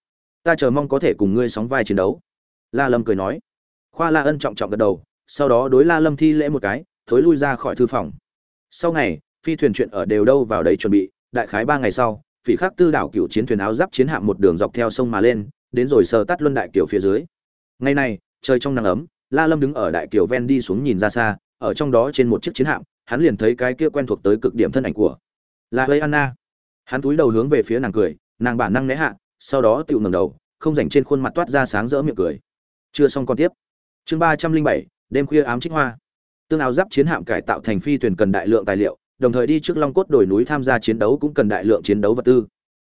ta chờ mong có thể cùng ngươi sóng vai chiến đấu. La lâm cười nói. Khoa la ân trọng trọng gật đầu, sau đó đối la lâm thi lễ một cái, thối lui ra khỏi thư phòng. Sau ngày, phi thuyền chuyện ở đều đâu vào đấy chuẩn bị, đại khái ba ngày sau, phỉ khắc tư đảo cựu chiến thuyền áo giáp chiến hạm một đường dọc theo sông mà lên, đến rồi sờ tắt luân đại kiều phía dưới. Ngày này, trời trong nắng ấm, la lâm đứng ở đại kiều ven đi xuống nhìn ra xa, ở trong đó trên một chiếc chiến hạm, hắn liền thấy cái kia quen thuộc tới cực điểm thân ảnh của là hơi anna. Hắn túi đầu hướng về phía nàng cười, nàng bản năng né hạ sau đó tựu ngẩng đầu, không rảnh trên khuôn mặt toát ra sáng rỡ miệng cười. Chưa xong con tiếp. Chương ba trăm linh bảy, đêm khuya ám trích hoa. Tương áo giáp chiến hạm cải tạo thành phi thuyền cần đại lượng tài liệu, đồng thời đi trước long cốt đồi núi tham gia chiến đấu cũng cần đại lượng chiến đấu vật tư.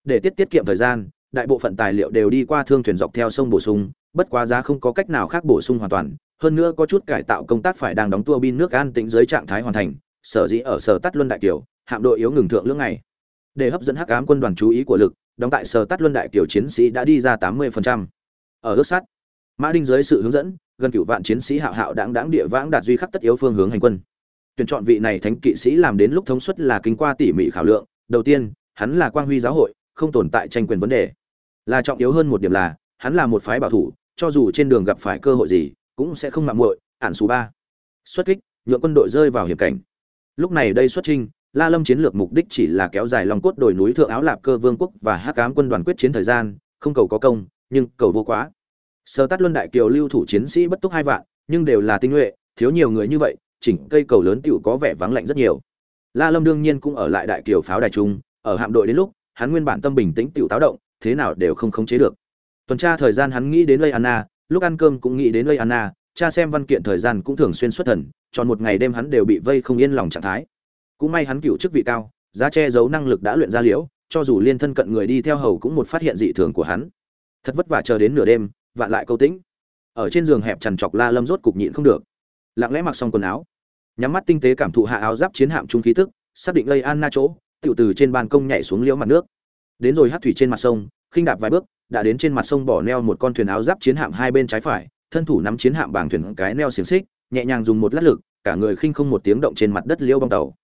Để tiết tiết kiệm thời gian, đại bộ phận tài liệu đều đi qua thương thuyền dọc theo sông bổ sung, bất quá giá không có cách nào khác bổ sung hoàn toàn, hơn nữa có chút cải tạo công tác phải đang đóng tua bin nước an tĩnh dưới trạng thái hoàn thành, sở dĩ ở sở tắt luân đại kiều hạm đội yếu ngừng thượng lưỡng ngày để hấp dẫn hắc ám quân đoàn chú ý của lực, đóng tại sở tắt luân đại tiểu chiến sĩ đã đi ra tám 80%. ở ước sắt mã đinh dưới sự hướng dẫn, gần cửu vạn chiến sĩ hạo hạo đáng đáng địa vãng đạt duy khắc tất yếu phương hướng hành quân. Tuyển chọn vị này thánh kỵ sĩ làm đến lúc thống suất là kinh qua tỉ mỉ khảo lượng, đầu tiên, hắn là quang huy giáo hội, không tồn tại tranh quyền vấn đề. Là trọng yếu hơn một điểm là, hắn là một phái bảo thủ, cho dù trên đường gặp phải cơ hội gì, cũng sẽ không mạng muội, ản số ba. Xuất kích, nhượng quân đội rơi vào hiểm cảnh. Lúc này đây xuất trinh la lâm chiến lược mục đích chỉ là kéo dài lòng cốt đồi núi thượng áo lạp cơ vương quốc và hắc ám quân đoàn quyết chiến thời gian, không cầu có công, nhưng cầu vô quá. Sơ tát luân đại kiều lưu thủ chiến sĩ bất túc hai vạn, nhưng đều là tinh nhuệ, thiếu nhiều người như vậy, chỉnh cây cầu lớn tiểu có vẻ vắng lạnh rất nhiều. La lâm đương nhiên cũng ở lại đại kiều pháo đài trung, ở hạm đội đến lúc, hắn nguyên bản tâm bình tĩnh tiểu táo động, thế nào đều không khống chế được. Tuần tra thời gian hắn nghĩ đến lây anna lúc ăn cơm cũng nghĩ đến lây anna cha xem văn kiện thời gian cũng thường xuyên xuất thần, tròn một ngày đêm hắn đều bị vây không yên lòng trạng thái cũng may hắn cựu chức vị cao, giá che giấu năng lực đã luyện ra liễu, cho dù liên thân cận người đi theo hầu cũng một phát hiện dị thường của hắn. Thật vất vả chờ đến nửa đêm, vạn lại câu tĩnh. Ở trên giường hẹp chằn chọc la lâm rốt cục nhịn không được. Lặng lẽ mặc xong quần áo. Nhắm mắt tinh tế cảm thụ hạ áo giáp chiến hạm trung khí tức, xác định lây anna chỗ tựu từ trên ban công nhảy xuống liễu mặt nước. Đến rồi hát thủy trên mặt sông, khinh đạp vài bước, đã đến trên mặt sông bỏ neo một con thuyền áo giáp chiến hạm hai bên trái phải, thân thủ nắm chiến hạm bảng thuyền cái neo xiềng xích, nhẹ nhàng dùng một lát lực, cả người khinh không một tiếng động trên mặt đất liêu bong tàu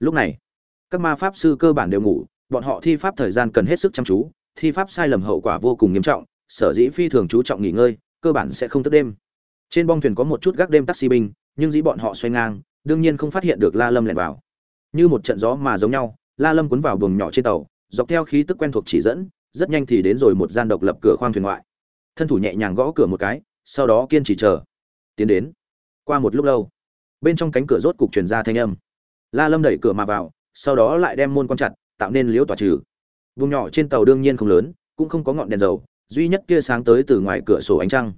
lúc này, các ma pháp sư cơ bản đều ngủ, bọn họ thi pháp thời gian cần hết sức chăm chú, thi pháp sai lầm hậu quả vô cùng nghiêm trọng, sở dĩ phi thường chú trọng nghỉ ngơi, cơ bản sẽ không thức đêm. Trên bong thuyền có một chút gác đêm taxi binh, nhưng dĩ bọn họ xoay ngang, đương nhiên không phát hiện được la lâm lẻn vào. Như một trận gió mà giống nhau, la lâm cuốn vào buồng nhỏ trên tàu, dọc theo khí tức quen thuộc chỉ dẫn, rất nhanh thì đến rồi một gian độc lập cửa khoang thuyền ngoại. Thân thủ nhẹ nhàng gõ cửa một cái, sau đó kiên trì chờ. Tiến đến. Qua một lúc lâu, bên trong cánh cửa rốt cục truyền ra thanh âm la lâm đẩy cửa mà vào, sau đó lại đem môn quan chặt, tạo nên liễu tỏa trừ. Vùng nhỏ trên tàu đương nhiên không lớn, cũng không có ngọn đèn dầu, duy nhất kia sáng tới từ ngoài cửa sổ ánh trăng.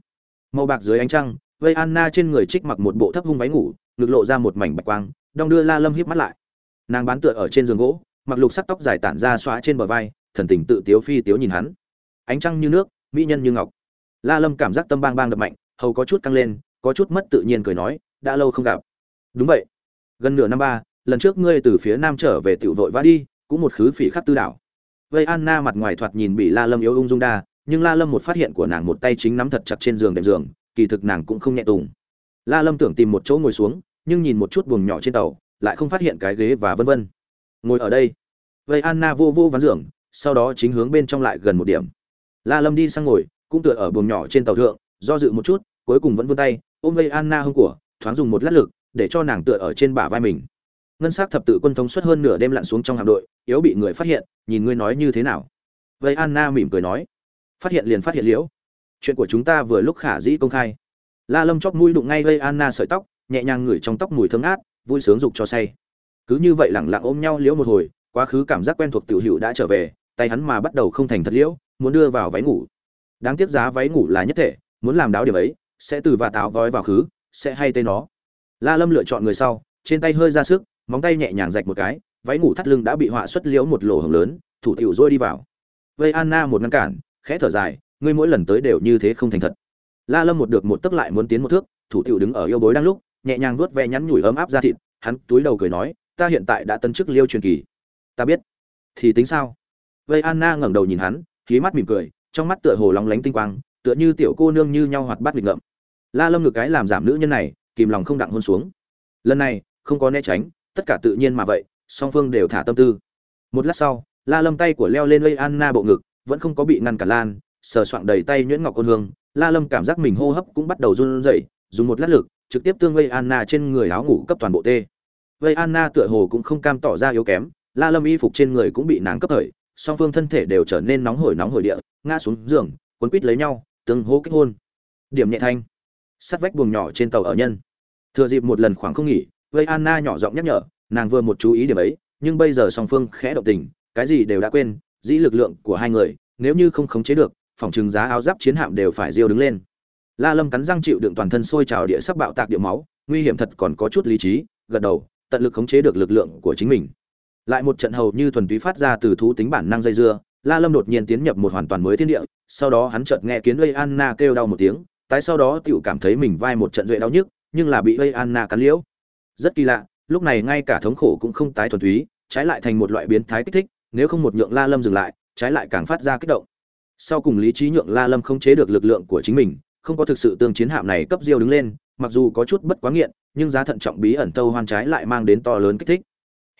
Màu bạc dưới ánh trăng, vây anna trên người trích mặc một bộ thấp hung váy ngủ, ngực lộ ra một mảnh bạch quang, đong đưa la lâm híp mắt lại. Nàng bán tựa ở trên giường gỗ, mặc lục sắc tóc dài tản ra xóa trên bờ vai, thần tình tự tiếu phi tiếu nhìn hắn. Ánh trăng như nước, mỹ nhân như ngọc. La lâm cảm giác tâm bang bang đập mạnh, hầu có chút căng lên, có chút mất tự nhiên cười nói, đã lâu không gặp. Đúng vậy. Gần nửa năm ba lần trước ngươi từ phía nam trở về tiểu vội vã đi, cũng một khứ phỉ khắc tư đảo. Vây anna mặt ngoài thoạt nhìn bị la lâm yếu ung dung đa, nhưng la lâm một phát hiện của nàng một tay chính nắm thật chặt trên giường đệm giường, kỳ thực nàng cũng không nhẹ tùng. La lâm tưởng tìm một chỗ ngồi xuống, nhưng nhìn một chút buồng nhỏ trên tàu, lại không phát hiện cái ghế và vân vân. Ngồi ở đây. Vây anna vô vô ván giường, sau đó chính hướng bên trong lại gần một điểm. La lâm đi sang ngồi, cũng tựa ở buồng nhỏ trên tàu thượng, do dự một chút, cuối cùng vẫn vươn tay, ôm vây anna hông của, thoáng dùng một lát lực, để cho nàng tựa ở trên bả vai mình ngân sắc thập tự quân thống suất hơn nửa đêm lặn xuống trong hạm đội, yếu bị người phát hiện, nhìn ngươi nói như thế nào. Vây anna mỉm cười nói, phát hiện liền phát hiện liễu. Chuyện của chúng ta vừa lúc khả dĩ công khai. La lâm chóp mũi đụng ngay vây anna sợi tóc, nhẹ nhàng ngửi trong tóc mùi thơm ngát, vui sướng dục cho say. Cứ như vậy lẳng lặng ôm nhau liễu một hồi, quá khứ cảm giác quen thuộc tiểu hữu đã trở về, tay hắn mà bắt đầu không thành thật liễu, muốn đưa vào váy ngủ. Đáng tiếc giá váy ngủ là nhất thể, muốn làm đáo điểm ấy, sẽ từ và táo vói vào khứ, sẽ hay tên nó. La lâm lựa chọn người sau, trên tay hơi ra sức móng tay nhẹ nhàng rạch một cái, váy ngủ thắt lưng đã bị họa xuất liễu một lỗ hồng lớn, thủ tiểu rôi đi vào. Vây anna một ngăn cản, khẽ thở dài, ngươi mỗi lần tới đều như thế không thành thật. La lâm một được một tức lại muốn tiến một thước, thủ tiểu đứng ở yêu bối đang lúc, nhẹ nhàng vuốt ve nhắn nhủi ấm áp ra thịt, hắn túi đầu cười nói, ta hiện tại đã tân chức liêu truyền kỳ. Ta biết. Thì tính sao? Vây anna ngẩng đầu nhìn hắn khí mắt mỉm cười, trong mắt tựa hồ lóng lánh tinh quang, tựa như tiểu cô nương như nhau hoạt bát nghịch ngợm. La lâm ngược cái làm giảm nữ nhân này, kìm lòng không đặng hôn xuống. Lần này, không có né tránh tất cả tự nhiên mà vậy, song phương đều thả tâm tư. Một lát sau, la lâm tay của leo lên lây anna bộ ngực, vẫn không có bị ngăn cả lan, sờ soạng đầy tay nhuyễn ngọc ôn hương, la lâm cảm giác mình hô hấp cũng bắt đầu run rẩy, dùng một lát lực, trực tiếp tương vây anna trên người áo ngủ cấp toàn bộ tê. Vây anna tựa hồ cũng không cam tỏ ra yếu kém, la lâm y phục trên người cũng bị nàng cấp thời, song phương thân thể đều trở nên nóng hổi nóng hổi địa, ngã xuống giường quấn quít lấy nhau, tương hô kết hôn. Điểm nhẹ thanh. Sắt vách buồng nhỏ trên tàu ở nhân. Thừa dịp một lần khoảng không nghỉ vây anna nhỏ giọng nhắc nhở, nàng vừa một chú ý điểm ấy, nhưng bây giờ song phương khẽ động tình, cái gì đều đã quên, dĩ lực lượng của hai người, nếu như không khống chế được, phòng trừng giá áo giáp chiến hạm đều phải diêu đứng lên. La lâm cắn răng chịu đựng toàn thân sôi trào địa sắc bạo tạc địa máu, nguy hiểm thật còn có chút lý trí, gật đầu, tận lực khống chế được lực lượng của chính mình. Lại một trận hầu như thuần túy phát ra từ thú tính bản năng dây dưa, la lâm đột nhiên tiến nhập một hoàn toàn mới thiên địa, sau đó hắn chợt nghe kiến lây anna kêu đau một tiếng, tái sau đó tựu cảm thấy mình vai một trận duệ đau nhức, nhưng là bị lây anna cắn liễu rất kỳ lạ, lúc này ngay cả thống khổ cũng không tái thuần túy, trái lại thành một loại biến thái kích thích, nếu không một nhượng la lâm dừng lại, trái lại càng phát ra kích động. Sau cùng lý trí nhượng la lâm không chế được lực lượng của chính mình, không có thực sự tương chiến hạm này cấp diêu đứng lên, mặc dù có chút bất quá nghiện, nhưng giá thận trọng bí ẩn tâu hoan trái lại mang đến to lớn kích thích.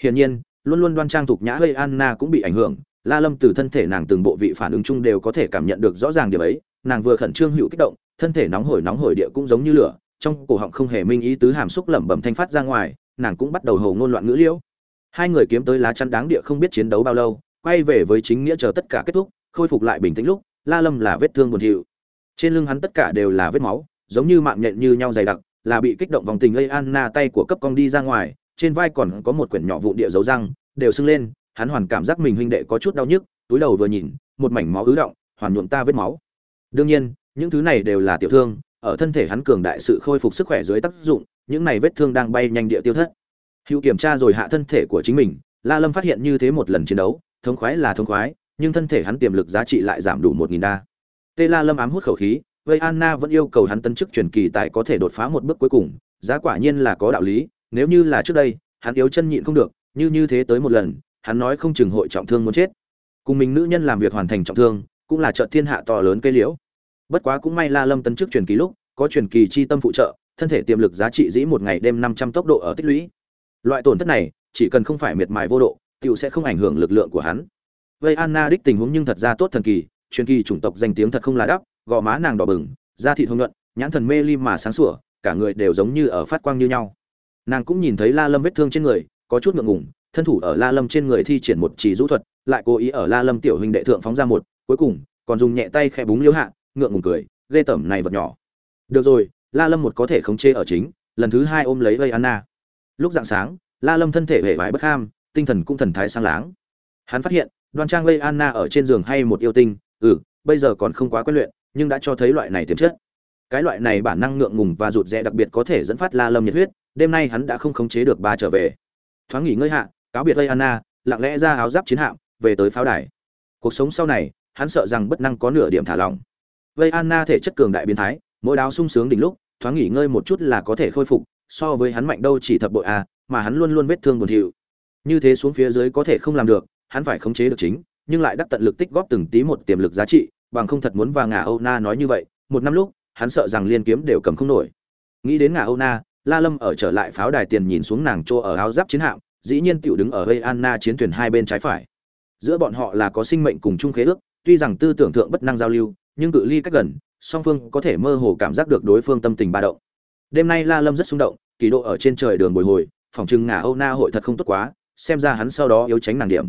Hiển nhiên, luôn luôn đoan trang thục nhã hơi anna cũng bị ảnh hưởng, la lâm từ thân thể nàng từng bộ vị phản ứng chung đều có thể cảm nhận được rõ ràng điều ấy, nàng vừa khẩn trương hữu kích động, thân thể nóng hổi nóng hổi địa cũng giống như lửa trong cổ họng không hề minh ý tứ hàm xúc lẩm bẩm thanh phát ra ngoài, nàng cũng bắt đầu hầu ngôn loạn ngữ liễu. Hai người kiếm tới lá chắn đáng địa không biết chiến đấu bao lâu, quay về với chính nghĩa chờ tất cả kết thúc, khôi phục lại bình tĩnh lúc, la lâm là vết thương buồn thiu trên lưng hắn tất cả đều là vết máu, giống như mạng nhện như nhau dày đặc, là bị kích động vòng tình gây anna tay của cấp công đi ra ngoài, trên vai còn có một quyển nhỏ vụ địa dấu răng, đều sưng lên, hắn hoàn cảm giác mình huynh đệ có chút đau nhức, túi đầu vừa nhìn, một mảnh máu ứ động, hoàn nhuộm ta vết máu. Đương nhiên, những thứ này đều là tiểu thương ở thân thể hắn cường đại sự khôi phục sức khỏe dưới tác dụng, những này vết thương đang bay nhanh địa tiêu thất. Hữu kiểm tra rồi hạ thân thể của chính mình, la lâm phát hiện như thế một lần chiến đấu, thống khoái là thống khoái, nhưng thân thể hắn tiềm lực giá trị lại giảm đủ một nghìn đa. Tê la lâm ám hút khẩu khí vây anna vẫn yêu cầu hắn tấn chức truyền kỳ tại có thể đột phá một bước cuối cùng, giá quả nhiên là có đạo lý, nếu như là trước đây, hắn yếu chân nhịn không được, như như thế tới một lần, hắn nói không chừng hội trọng thương muốn chết. Cùng mình nữ nhân làm việc hoàn thành trọng thương, cũng là trợ thiên hạ to lớn cây liễu bất quá cũng may la lâm tân chức truyền kỳ lúc, có truyền kỳ chi tâm phụ trợ, thân thể tiềm lực giá trị dĩ một ngày đêm năm trăm tốc độ ở tích lũy. Loại tổn thất này, chỉ cần không phải miệt mài vô độ tựu sẽ không ảnh hưởng lực lượng của hắn. Vây anna đích tình huống nhưng thật ra tốt thần kỳ, truyền kỳ chủng tộc danh tiếng thật không là đắp, gò má nàng đỏ bừng, da thịt hồng nhuận, nhãn thần mê ly mà sáng sủa, cả người đều giống như ở phát quang như nhau. Nàng cũng nhìn thấy la lâm vết thương trên người, có chút ngượng ngùng, thân thủ ở la lâm trên người thi triển một chỉ rũ thuật, lại cố ý ở la lâm tiểu huynh đệ thượng phóng ra một, cuối cùng, còn dùng nhẹ tay khẽ búng liêu hạ ngượng ngùng cười, ghê tởm này vật nhỏ. Được rồi, la lâm một có thể khống chế ở chính, lần thứ hai ôm lấy vây anna. Lúc dạng sáng, la lâm thân thể hề vải bất ham, tinh thần cũng thần thái sang láng. Hắn phát hiện, đoan trang vây anna ở trên giường hay một yêu tinh ừ bây giờ còn không quá quen luyện, nhưng đã cho thấy loại này tiềm chất. Cái loại này bản năng ngượng ngùng và rụt rè đặc biệt có thể dẫn phát la lâm nhiệt huyết, đêm nay hắn đã không khống chế được ba trở về. Thoáng nghỉ ngơi hạ, cáo biệt vây anna, lặng lẽ ra áo giáp chiến hạm, về tới pháo đài. Cuộc sống sau này, hắn sợ rằng bất năng có nửa điểm thả lỏng vây anna thể chất cường đại biến thái, mỗi đáo sung sướng đỉnh lúc, thoáng nghỉ ngơi một chút là có thể khôi phục, so với hắn mạnh đâu chỉ thập bội a mà hắn luôn luôn vết thương buồn thiu. Như thế xuống phía dưới có thể không làm được, hắn phải khống chế được chính, nhưng lại đắc tận lực tích góp từng tí một tiềm lực giá trị, bằng không thật muốn và ngả âu na nói như vậy, một năm lúc, hắn sợ rằng liên kiếm đều cầm không nổi. Nghĩ đến ngả âu na, la lâm ở trở lại pháo đài tiền nhìn xuống nàng chỗ ở áo giáp chiến hạm, dĩ nhiên tiểu đứng ở Vây anna chiến thuyền hai bên trái phải. Giữa bọn họ là có sinh mệnh cùng chung khế ước, tuy rằng tư tưởng thượng bất năng giao lưu nhưng cự ly cách gần, song phương có thể mơ hồ cảm giác được đối phương tâm tình ba động. Đêm nay la lâm rất xung động, kỳ độ ở trên trời đường bồi hồi, phòng trưng ngả âu na hội thật không tốt quá, xem ra hắn sau đó yếu tránh nàng điểm.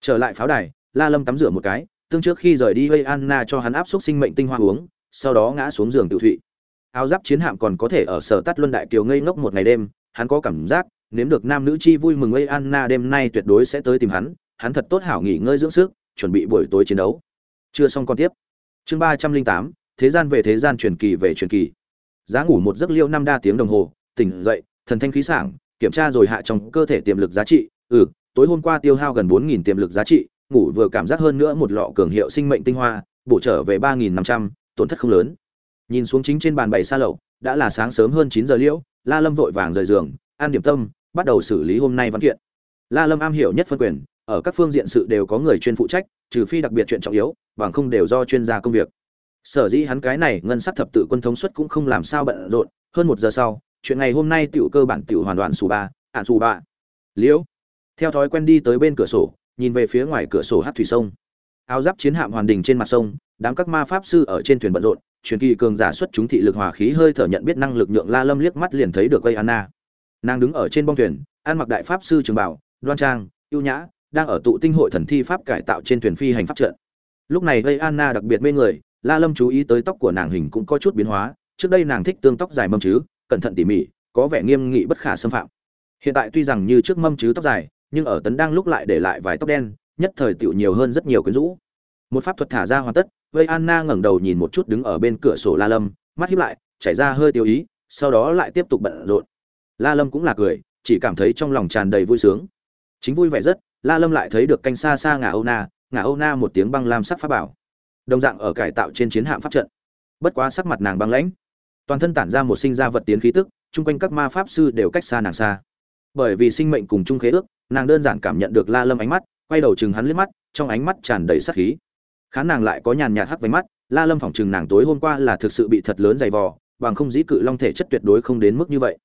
Trở lại pháo đài, la lâm tắm rửa một cái, tương trước khi rời đi gây anna cho hắn áp suất sinh mệnh tinh hoa uống, sau đó ngã xuống giường tự thụy. Áo giáp chiến hạm còn có thể ở sở tắt luân đại kiều ngây ngốc một ngày đêm, hắn có cảm giác, nếm được nam nữ chi vui mừng gây anna đêm nay tuyệt đối sẽ tới tìm hắn hắn thật tốt hảo nghỉ ngơi dưỡng sức, chuẩn bị buổi tối chiến đấu. Chưa xong còn tiếp chương ba trăm linh tám, thế gian về thế gian truyền kỳ về truyền kỳ. Giá ngủ một giấc liêu năm đa tiếng đồng hồ, tỉnh dậy, thần thanh khí sảng, kiểm tra rồi hạ trong cơ thể tiềm lực giá trị. Ừ tối hôm qua tiêu hao gần bốn nghìn tiềm lực giá trị, ngủ vừa cảm giác hơn nữa một lọ cường hiệu sinh mệnh tinh hoa, bổ trở về ba nghìn năm trăm, tổn thất không lớn. Nhìn xuống chính trên bàn bày xa lậu, đã là sáng sớm hơn chín giờ liễu, la lâm vội vàng rời giường, an điểm tâm, bắt đầu xử lý hôm nay văn kiện. La lâm am hiểu nhất phân quyền ở các phương diện sự đều có người chuyên phụ trách, trừ phi đặc biệt chuyện trọng yếu, bằng không đều do chuyên gia công việc. Sở dĩ hắn cái này ngân sắc thập tự quân thống suất cũng không làm sao bận rộn, hơn một giờ sau, chuyện ngày hôm nay tiểu cơ bản tiểu hoàn toàn sù ba ạn sù ba. Liễu, theo thói quen đi tới bên cửa sổ, nhìn về phía ngoài cửa sổ hát thủy sông. Áo giáp chiến hạm hoàn đình trên mặt sông, đám các ma pháp sư ở trên thuyền bận rộn, truyền kỳ cường giả xuất chúng thị lực hòa khí hơi thở nhận biết năng lực nhượng la lâm liếc mắt liền thấy được gây anna. Nàng đứng ở trên bong thuyền, ăn mặc đại pháp sư trường bảo, đoan trang, ưu nhã đang ở tụ tinh hội thần thi pháp cải tạo trên thuyền phi hành pháp trận. Lúc này gây anna đặc biệt mê người, la lâm chú ý tới tóc của nàng hình cũng có chút biến hóa, trước đây nàng thích tương tóc dài mâm chứ, cẩn thận tỉ mỉ, có vẻ nghiêm nghị bất khả xâm phạm. Hiện tại tuy rằng như trước mâm chứ tóc dài, nhưng ở tấn đang lúc lại để lại vài tóc đen, nhất thời tiểu nhiều hơn rất nhiều quyến rũ. Một pháp thuật thả ra hoàn tất vây anna ngẩng đầu nhìn một chút đứng ở bên cửa sổ la lâm, mắt híp lại, chảy ra hơi tiêu ý, sau đó lại tiếp tục bận rộn. La lâm cũng là cười, chỉ cảm thấy trong lòng tràn đầy vui sướng. Chính vui vẻ rất la lâm lại thấy được canh xa xa ngà âu na, ngà âu na một tiếng băng lam sắc pháp bảo, đồng dạng ở cải tạo trên chiến hạm pháp trận. Bất quá sắc mặt nàng băng lãnh, toàn thân tản ra một sinh ra vật tiến khí tức, chung quanh các ma pháp sư đều cách xa nàng xa. Bởi vì sinh mệnh cùng chung khế ước, nàng đơn giản cảm nhận được la lâm ánh mắt, quay đầu chừng hắn liếc mắt, trong ánh mắt tràn đầy sát khí. Khán nàng lại có nhàn nhạt hắc với mắt, la lâm phỏng chừng nàng tối hôm qua là thực sự bị thật lớn dày vò, bằng không dĩ cự long thể chất tuyệt đối không đến mức như vậy.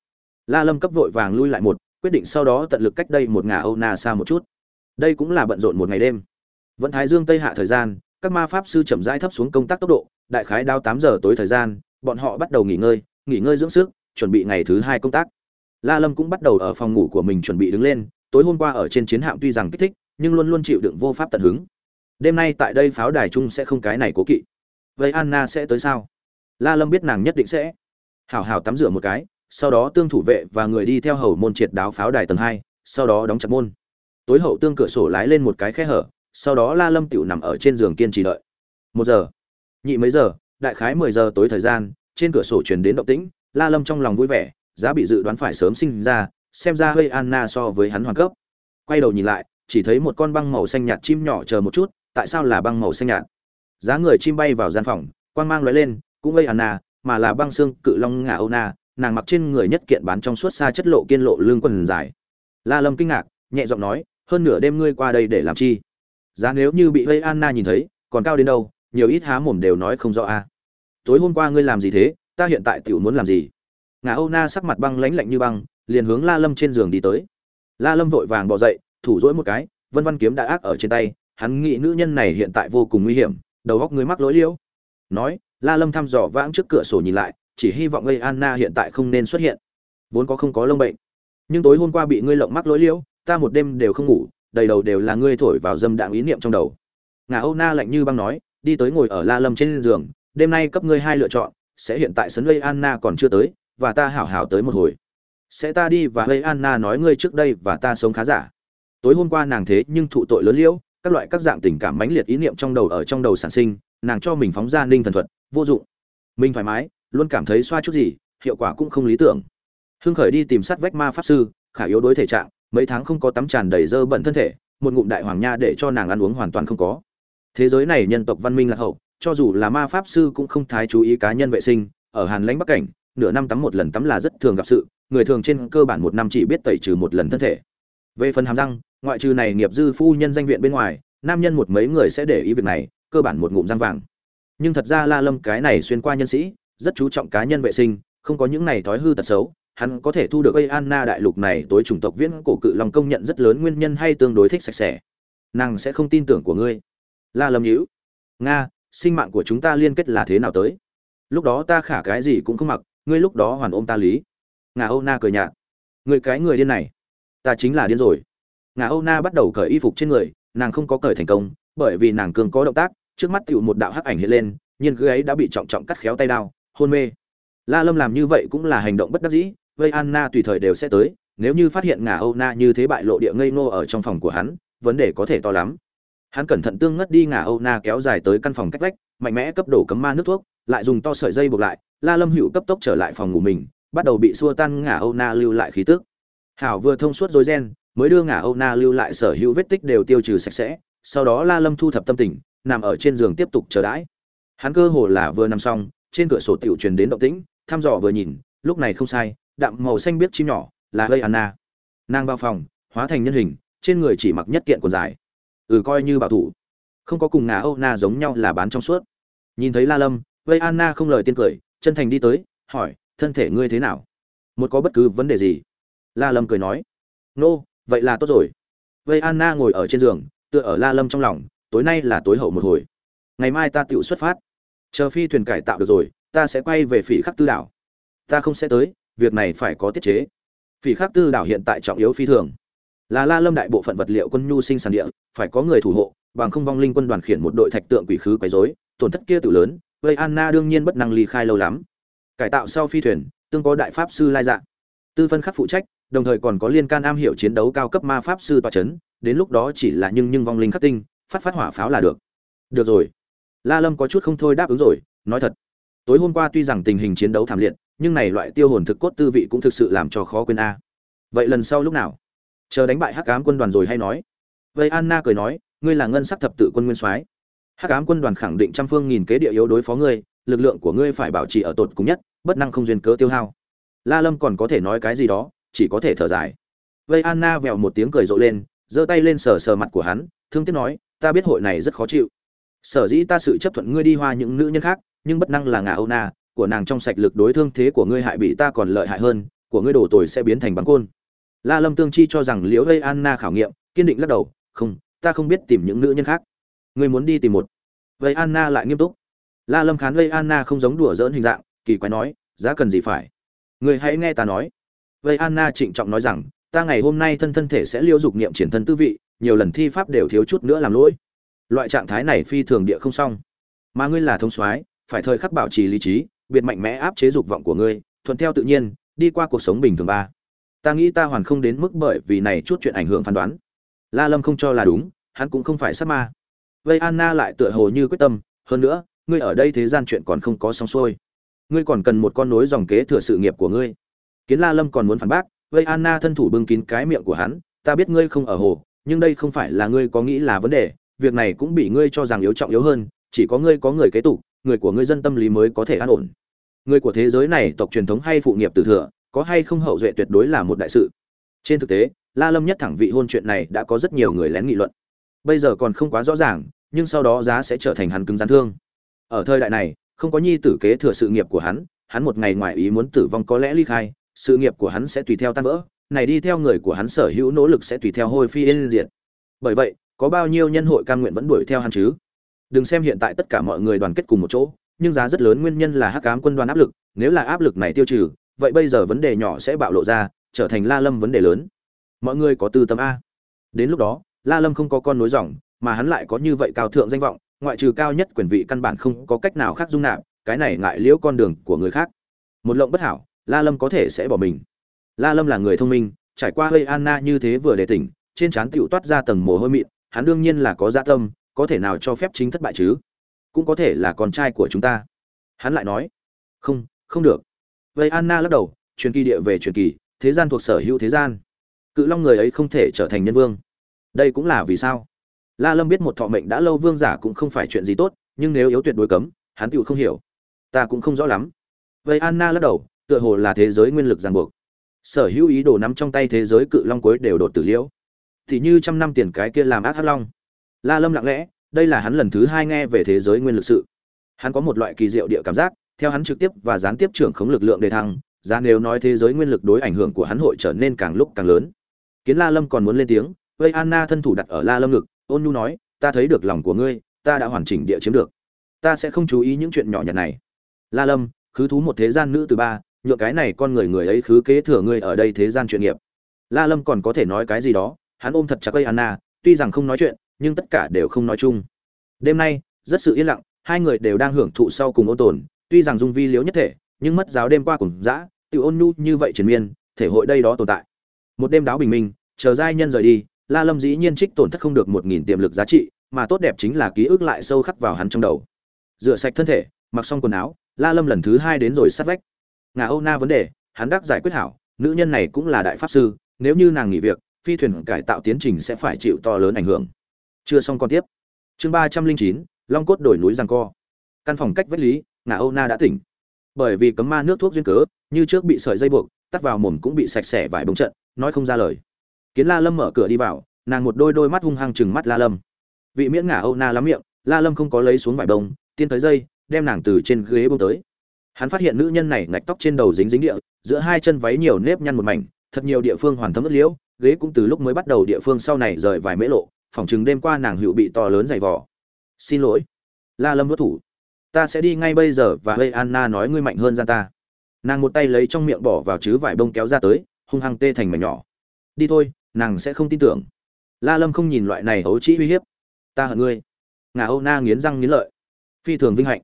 La lâm cấp vội vàng lui lại một, quyết định sau đó tận lực cách đây một ngả âu na xa một chút đây cũng là bận rộn một ngày đêm. Vẫn thái dương tây hạ thời gian, các ma pháp sư chậm rãi thấp xuống công tác tốc độ, đại khái đao tám giờ tối thời gian, bọn họ bắt đầu nghỉ ngơi nghỉ ngơi dưỡng sức, chuẩn bị ngày thứ hai công tác. La lâm cũng bắt đầu ở phòng ngủ của mình chuẩn bị đứng lên, tối hôm qua ở trên chiến hạm tuy rằng kích thích, nhưng luôn luôn chịu đựng vô pháp tận hứng. Đêm nay tại đây pháo đài chung sẽ không cái này cố kỵ. Vậy anna sẽ tới sao? La lâm biết nàng nhất định sẽ. Hảo hảo tắm rửa một cái, sau đó tương thủ vệ và người đi theo hầu môn triệt đáo pháo đài tầng hai, sau đó đóng chặt môn tối hậu tương cửa sổ lái lên một cái khe hở, sau đó la lâm tựu nằm ở trên giường kiên trì đợi. Một giờ. Nhị mấy giờ, đại khái mười giờ tối thời gian, trên cửa sổ truyền đến động tĩnh, la lâm trong lòng vui vẻ, giá bị dự đoán phải sớm sinh ra, xem ra hơi anna so với hắn hoàn cấp. Quay đầu nhìn lại, chỉ thấy một con băng màu xanh nhạt chim nhỏ chờ một chút, tại sao là băng màu xanh nhạt? Giá người chim bay vào gian phòng, quang mang lóe lên, cũng gây anna mà là băng xương cự long ngả âu na, nàng mặc trên người nhất kiện bán trong suốt xa chất lộ kiên lộ lương quần dài. La lâm kinh ngạc, nhẹ giọng nói hơn nửa đêm ngươi qua đây để làm chi? Giá nếu như bị vây anna nhìn thấy, còn cao đến đâu? Nhiều ít há mồm đều nói không rõ a tối hôm qua ngươi làm gì thế? Ta hiện tại tiểu muốn làm gì? Ngà âu na sắc mặt băng lãnh lạnh như băng, liền hướng la lâm trên giường đi tới. La lâm vội vàng bỏ dậy, thủ dỗi một cái, vân văn kiếm đã ác ở trên tay, hắn nghĩ nữ nhân này hiện tại vô cùng nguy hiểm, đầu góc ngươi mắc lỗi liễu. Nói, la lâm thăm dò vãng trước cửa sổ nhìn lại, chỉ hy vọng gây anna hiện tại không nên xuất hiện. Vốn có không có lông bệnh. Nhưng tối hôm qua bị ngươi lộng mắc lỗi liễu ta một đêm đều không ngủ, đầy đầu đều là ngươi thổi vào dâm đạn ý niệm trong đầu. Ngà âu na lạnh như băng nói, đi tới ngồi ở la lâm trên giường, đêm nay cấp ngươi hai lựa chọn, sẽ hiện tại sấn lây anna còn chưa tới, và ta hảo hảo tới một hồi. Sẽ ta đi và lây anna nói ngươi trước đây và ta sống khá giả. Tối hôm qua nàng thế nhưng thụ tội lớn liễu, các loại các dạng tình cảm mãnh liệt ý niệm trong đầu ở trong đầu sản sinh, nàng cho mình phóng ra ninh thần thuật, vô dụng. Mình thoải mái, luôn cảm thấy xoa chút gì, hiệu quả cũng không lý tưởng. Hưng khởi đi tìm sát vách ma pháp sư, khả yếu đối thể trạng mấy tháng không có tắm tràn đầy dơ bẩn thân thể, một ngụm đại hoàng nha để cho nàng ăn uống hoàn toàn không có. Thế giới này nhân tộc văn minh lạc hậu, cho dù là ma pháp sư cũng không thái chú ý cá nhân vệ sinh, ở hàn lãnh bắc cảnh, nửa năm tắm một lần tắm là rất thường gặp sự, người thường trên cơ bản một năm chỉ biết tẩy trừ một lần thân thể. Về phần hàm răng, ngoại trừ này nghiệp dư phu nhân danh viện bên ngoài, nam nhân một mấy người sẽ để ý việc này, cơ bản một ngụm răng vàng. Nhưng thật ra la lâm cái này xuyên qua nhân sĩ, rất chú trọng cá nhân vệ sinh, không có những này thói hư tật xấu hắn có thể thu được Anna đại lục này tối chủng tộc viễn cổ cự long công nhận rất lớn nguyên nhân hay tương đối thích sạch sẽ. Nàng sẽ không tin tưởng của ngươi. La Lâm nhíu. Nga, sinh mạng của chúng ta liên kết là thế nào tới? Lúc đó ta khả cái gì cũng không mặc, ngươi lúc đó hoàn ôm ta lý. Ngà Âu Na cười nhạt. Ngươi cái người điên này, ta chính là điên rồi. Ngà Âu Na bắt đầu cởi y phục trên người, nàng không có cởi thành công, bởi vì nàng cường có động tác, trước mắt tiểu một đạo hắc ảnh hiện lên, nhưng cứ ấy đã bị trọng trọng cắt khéo tay đao, hôn mê. La Lâm làm như vậy cũng là hành động bất đắc dĩ, vây Anna tùy thời đều sẽ tới, nếu như phát hiện ngà Âu Na như thế bại lộ địa ngây ngô ở trong phòng của hắn, vấn đề có thể to lắm. Hắn cẩn thận tương ngất đi ngà Âu Na kéo dài tới căn phòng cách vách, mạnh mẽ cấp đổ cấm ma nước thuốc, lại dùng to sợi dây buộc lại, La Lâm Hữu cấp tốc trở lại phòng ngủ mình, bắt đầu bị xua tan ngà Âu Na lưu lại khí tức. Hảo vừa thông suốt rối ren, mới đưa ngà Âu Na lưu lại sở hữu vết tích đều tiêu trừ sạch sẽ, sau đó La Lâm thu thập tâm tình, nằm ở trên giường tiếp tục chờ đãi. Hắn cơ hồ là vừa nằm xong, trên cửa sổ tiểu truyền đến động tĩnh, thăm dò vừa nhìn, lúc này không sai, đạm màu xanh biết chim nhỏ, là gây anna. Nàng vào phòng, hóa thành nhân hình, trên người chỉ mặc nhất kiện quần dài. Ừ coi như bảo thủ. Không có cùng ngà âu na giống nhau là bán trong suốt. Nhìn thấy la lâm vây anna không lời tiên cười, chân thành đi tới, hỏi, thân thể ngươi thế nào? Một có bất cứ vấn đề gì? La lâm cười nói, nô, vậy là tốt rồi. Vây anna ngồi ở trên giường, tựa ở la lâm trong lòng, tối nay là tối hậu một hồi. Ngày mai ta tự xuất phát. Chờ phi thuyền cải tạo được rồi, ta sẽ quay về phỉ khắc tư đảo. Ta không sẽ tới việc này phải có tiết chế. Phỉ khắc tư đảo hiện tại trọng yếu phi thường. Là la lâm đại bộ phận vật liệu quân nhu sinh sản địa, phải có người thủ hộ, bằng không vong linh quân đoàn khiển một đội thạch tượng quỷ khứ quấy rối, tổn thất kia tự lớn vây anna đương nhiên bất năng ly khai lâu lắm. Cải tạo sau phi thuyền, tương có đại pháp sư lai dạng tư phân khắc phụ trách, đồng thời còn có liên can am hiểu chiến đấu cao cấp ma pháp sư tọa chấn, đến lúc đó chỉ là nhưng nhưng vong linh khắc tinh, phát phát hỏa pháo là được. Được rồi. La lâm có chút không thôi đáp ứng rồi, nói thật. Tối hôm qua tuy rằng tình hình chiến đấu thảm liệt nhưng này loại tiêu hồn thực cốt tư vị cũng thực sự làm cho khó quên a. Vậy lần sau lúc nào? Chờ đánh bại hắc ám quân đoàn rồi hay nói? Vậy anna cười nói, ngươi là ngân sắc thập tự quân nguyên soái. Hắc ám quân đoàn khẳng định trăm phương nghìn kế địa yếu đối phó ngươi, lực lượng của ngươi phải bảo trì ở tột cùng nhất, bất năng không duyên cớ tiêu hao. La lâm còn có thể nói cái gì đó, chỉ có thể thở dài. Vậy anna vèo một tiếng cười rộ lên, giơ tay lên sờ sờ mặt của hắn, thương tiếc nói, ta biết hội này rất khó chịu. Sở dĩ ta sự chấp thuận ngươi đi hoa những nữ nhân khác, nhưng bất năng là ngà âu na của nàng trong sạch lực đối thương thế của ngươi hại bị ta còn lợi hại hơn, của ngươi đổ tồi sẽ biến thành bắn côn. La lâm tương chi cho rằng liễu gây anna khảo nghiệm, kiên định lắc đầu, không, ta không biết tìm những nữ nhân khác. Ngươi muốn đi tìm một. Vậy anna lại nghiêm túc. La lâm khán vây anna không giống đùa dỡn hình dạng, kỳ quái nói, giá cần gì phải? Ngươi hãy nghe ta nói. Vậy anna trịnh trọng nói rằng, ta ngày hôm nay thân thân thể sẽ liêu dục niệm triển thân tư vị, nhiều lần thi pháp đều thiếu chút nữa làm lỗi. Loại trạng thái này phi thường địa không xong. Mà ngươi là thông soái, phải thời khắc bảo trì lý trí biệt mạnh mẽ áp chế dục vọng của ngươi, thuận theo tự nhiên, đi qua cuộc sống bình thường ba. Ta nghĩ ta hoàn không đến mức bởi vì này chút chuyện ảnh hưởng phán đoán. La lâm không cho là đúng, hắn cũng không phải sát ma. Vây anna lại tựa hồ như quyết tâm, hơn nữa, ngươi ở đây thế gian chuyện còn không có xong xuôi. Ngươi còn cần một con nối dòng kế thừa sự nghiệp của ngươi. Kiến la lâm còn muốn phản bác, vây anna thân thủ bưng kín cái miệng của hắn, ta biết ngươi không ở hồ, nhưng đây không phải là ngươi có nghĩ là vấn đề, việc này cũng bị ngươi cho rằng yếu trọng yếu hơn, chỉ có ngươi có người kế tục người của ngươi dân tâm lý mới có thể an ổn. Người của thế giới này tộc truyền thống hay phụ nghiệp tử thừa, có hay không hậu duệ tuyệt đối là một đại sự. Trên thực tế, la lâm nhất thẳng vị hôn chuyện này đã có rất nhiều người lén nghị luận. Bây giờ còn không quá rõ ràng, nhưng sau đó giá sẽ trở thành hắn cứng rắn thương. Ở thời đại này, không có nhi tử kế thừa sự nghiệp của hắn hắn một ngày ngoài ý muốn tử vong có lẽ ly khai, sự nghiệp của hắn sẽ tùy theo tan vỡ, này đi theo người của hắn sở hữu nỗ lực sẽ tùy theo hôi phi yên diệt. Bởi vậy, có bao nhiêu nhân hội cam nguyện vẫn đuổi theo hắn chứ? Đừng xem hiện tại tất cả mọi người đoàn kết cùng một chỗ, nhưng giá rất lớn nguyên nhân là hắc ám quân đoàn áp lực, nếu là áp lực này tiêu trừ, vậy bây giờ vấn đề nhỏ sẽ bạo lộ ra, trở thành la lâm vấn đề lớn. Mọi người có tư tâm a. Đến lúc đó, la lâm không có con nối dòng, mà hắn lại có như vậy cao thượng danh vọng, ngoại trừ cao nhất quyền vị căn bản không có cách nào khác dung nạp, cái này ngại liễu con đường của người khác. Một lộng bất hảo, la lâm có thể sẽ bỏ mình. La lâm là người thông minh, trải qua hơi anna như thế vừa để tỉnh, trên trán tựu toát ra tầng mồ hôi mịn, hắn đương nhiên là có dạ tâm có thể nào cho phép chính thất bại chứ? Cũng có thể là con trai của chúng ta. Hắn lại nói, không không được. Vậy anna lắc đầu, truyền kỳ địa về truyền kỳ, thế gian thuộc sở hữu thế gian. Cự long người ấy không thể trở thành nhân vương. Đây cũng là vì sao? La lâm biết một thọ mệnh đã lâu vương giả cũng không phải chuyện gì tốt, nhưng nếu yếu tuyệt đối cấm, hắn tựu không hiểu. Ta cũng không rõ lắm. Vậy anna lắc đầu, tựa hồ là thế giới nguyên lực ràng buộc. Sở hữu ý đồ nắm trong tay thế giới cự long cuối đều đột tử liễu. Thì như trăm năm tiền cái kia làm ác hắc long la lâm lặng lẽ, đây là hắn lần thứ hai nghe về thế giới nguyên lực sự. Hắn có một loại kỳ diệu địa cảm giác, theo hắn trực tiếp và gián tiếp trưởng khống lực lượng đề thăng, giá nếu nói thế giới nguyên lực đối ảnh hưởng của hắn hội trở nên càng lúc càng lớn. Kiến la lâm còn muốn lên tiếng vây anna thân thủ đặt ở la lâm ngực, ôn nhu nói, ta thấy được lòng của ngươi, ta đã hoàn chỉnh địa chiếm được. Ta sẽ không chú ý những chuyện nhỏ nhặt này. La lâm, khứ thú một thế gian nữ từ ba, nhựa cái này con người người ấy khứ kế thừa ngươi ở đây thế gian chuyện nghiệp. La lâm còn có thể nói cái gì đó, hắn ôm thật chặt cây anna, tuy rằng không nói chuyện nhưng tất cả đều không nói chung. Đêm nay, rất sự yên lặng, hai người đều đang hưởng thụ sau cùng ôn tồn, tuy rằng dung vi liếu nhất thể, nhưng mất giáo đêm qua cùng dã tự ôn nhu như vậy triền miên, thể hội đây đó tồn tại. Một đêm đáo bình minh, chờ giai nhân rời đi, la lâm dĩ nhiên trích tổn thất không được một nghìn tiềm lực giá trị, mà tốt đẹp chính là ký ức lại sâu khắc vào hắn trong đầu. Rửa sạch thân thể, mặc xong quần áo, la lâm lần thứ hai đến rồi sát vách. Ngà âu na vấn đề, hắn đắc giải quyết hảo, nữ nhân này cũng là đại pháp sư, nếu như nàng nghỉ việc, phi thuyền cải tạo tiến trình sẽ phải chịu to lớn ảnh hưởng chưa xong con tiếp. Chương ba trăm linh chín, long cốt đổi núi giằng co. Căn phòng cách vách lý, ngà âu na đã tỉnh. Bởi vì cấm ma nước thuốc duyên cớ, như trước bị sợi dây buộc, tắt vào mồm cũng bị sạch sẽ vài bông trận, nói không ra lời. Kiến la lâm mở cửa đi vào, nàng một đôi đôi mắt hung hăng chừng mắt la lâm. Vị miễn ngả âu na lắm miệng, la lâm không có lấy xuống vải bông, tiên tới dây, đem nàng từ trên ghế bông tới. Hắn phát hiện nữ nhân này ngạch tóc trên đầu dính dính địa, giữa hai chân váy nhiều nếp nhăn một mảnh, thật nhiều địa phương hoàn thấm ướt liễu, ghế cũng từ lúc mới bắt đầu địa phương sau này rời vài mễ lộ phỏng chừng đêm qua nàng hữu bị to lớn dày vỏ xin lỗi. La lâm vất thủ. Ta sẽ đi ngay bây giờ và hơi anna nói ngươi mạnh hơn ra ta. Nàng một tay lấy trong miệng bỏ vào chứ vải bông kéo ra tới, hung hăng tê thành mảnh nhỏ. Đi thôi, nàng sẽ không tin tưởng. La lâm không nhìn loại này ấu trĩ uy hiếp. Ta hận ngươi. Ngà âu na nghiến răng nghiến lợi. Phi thường vinh hạnh.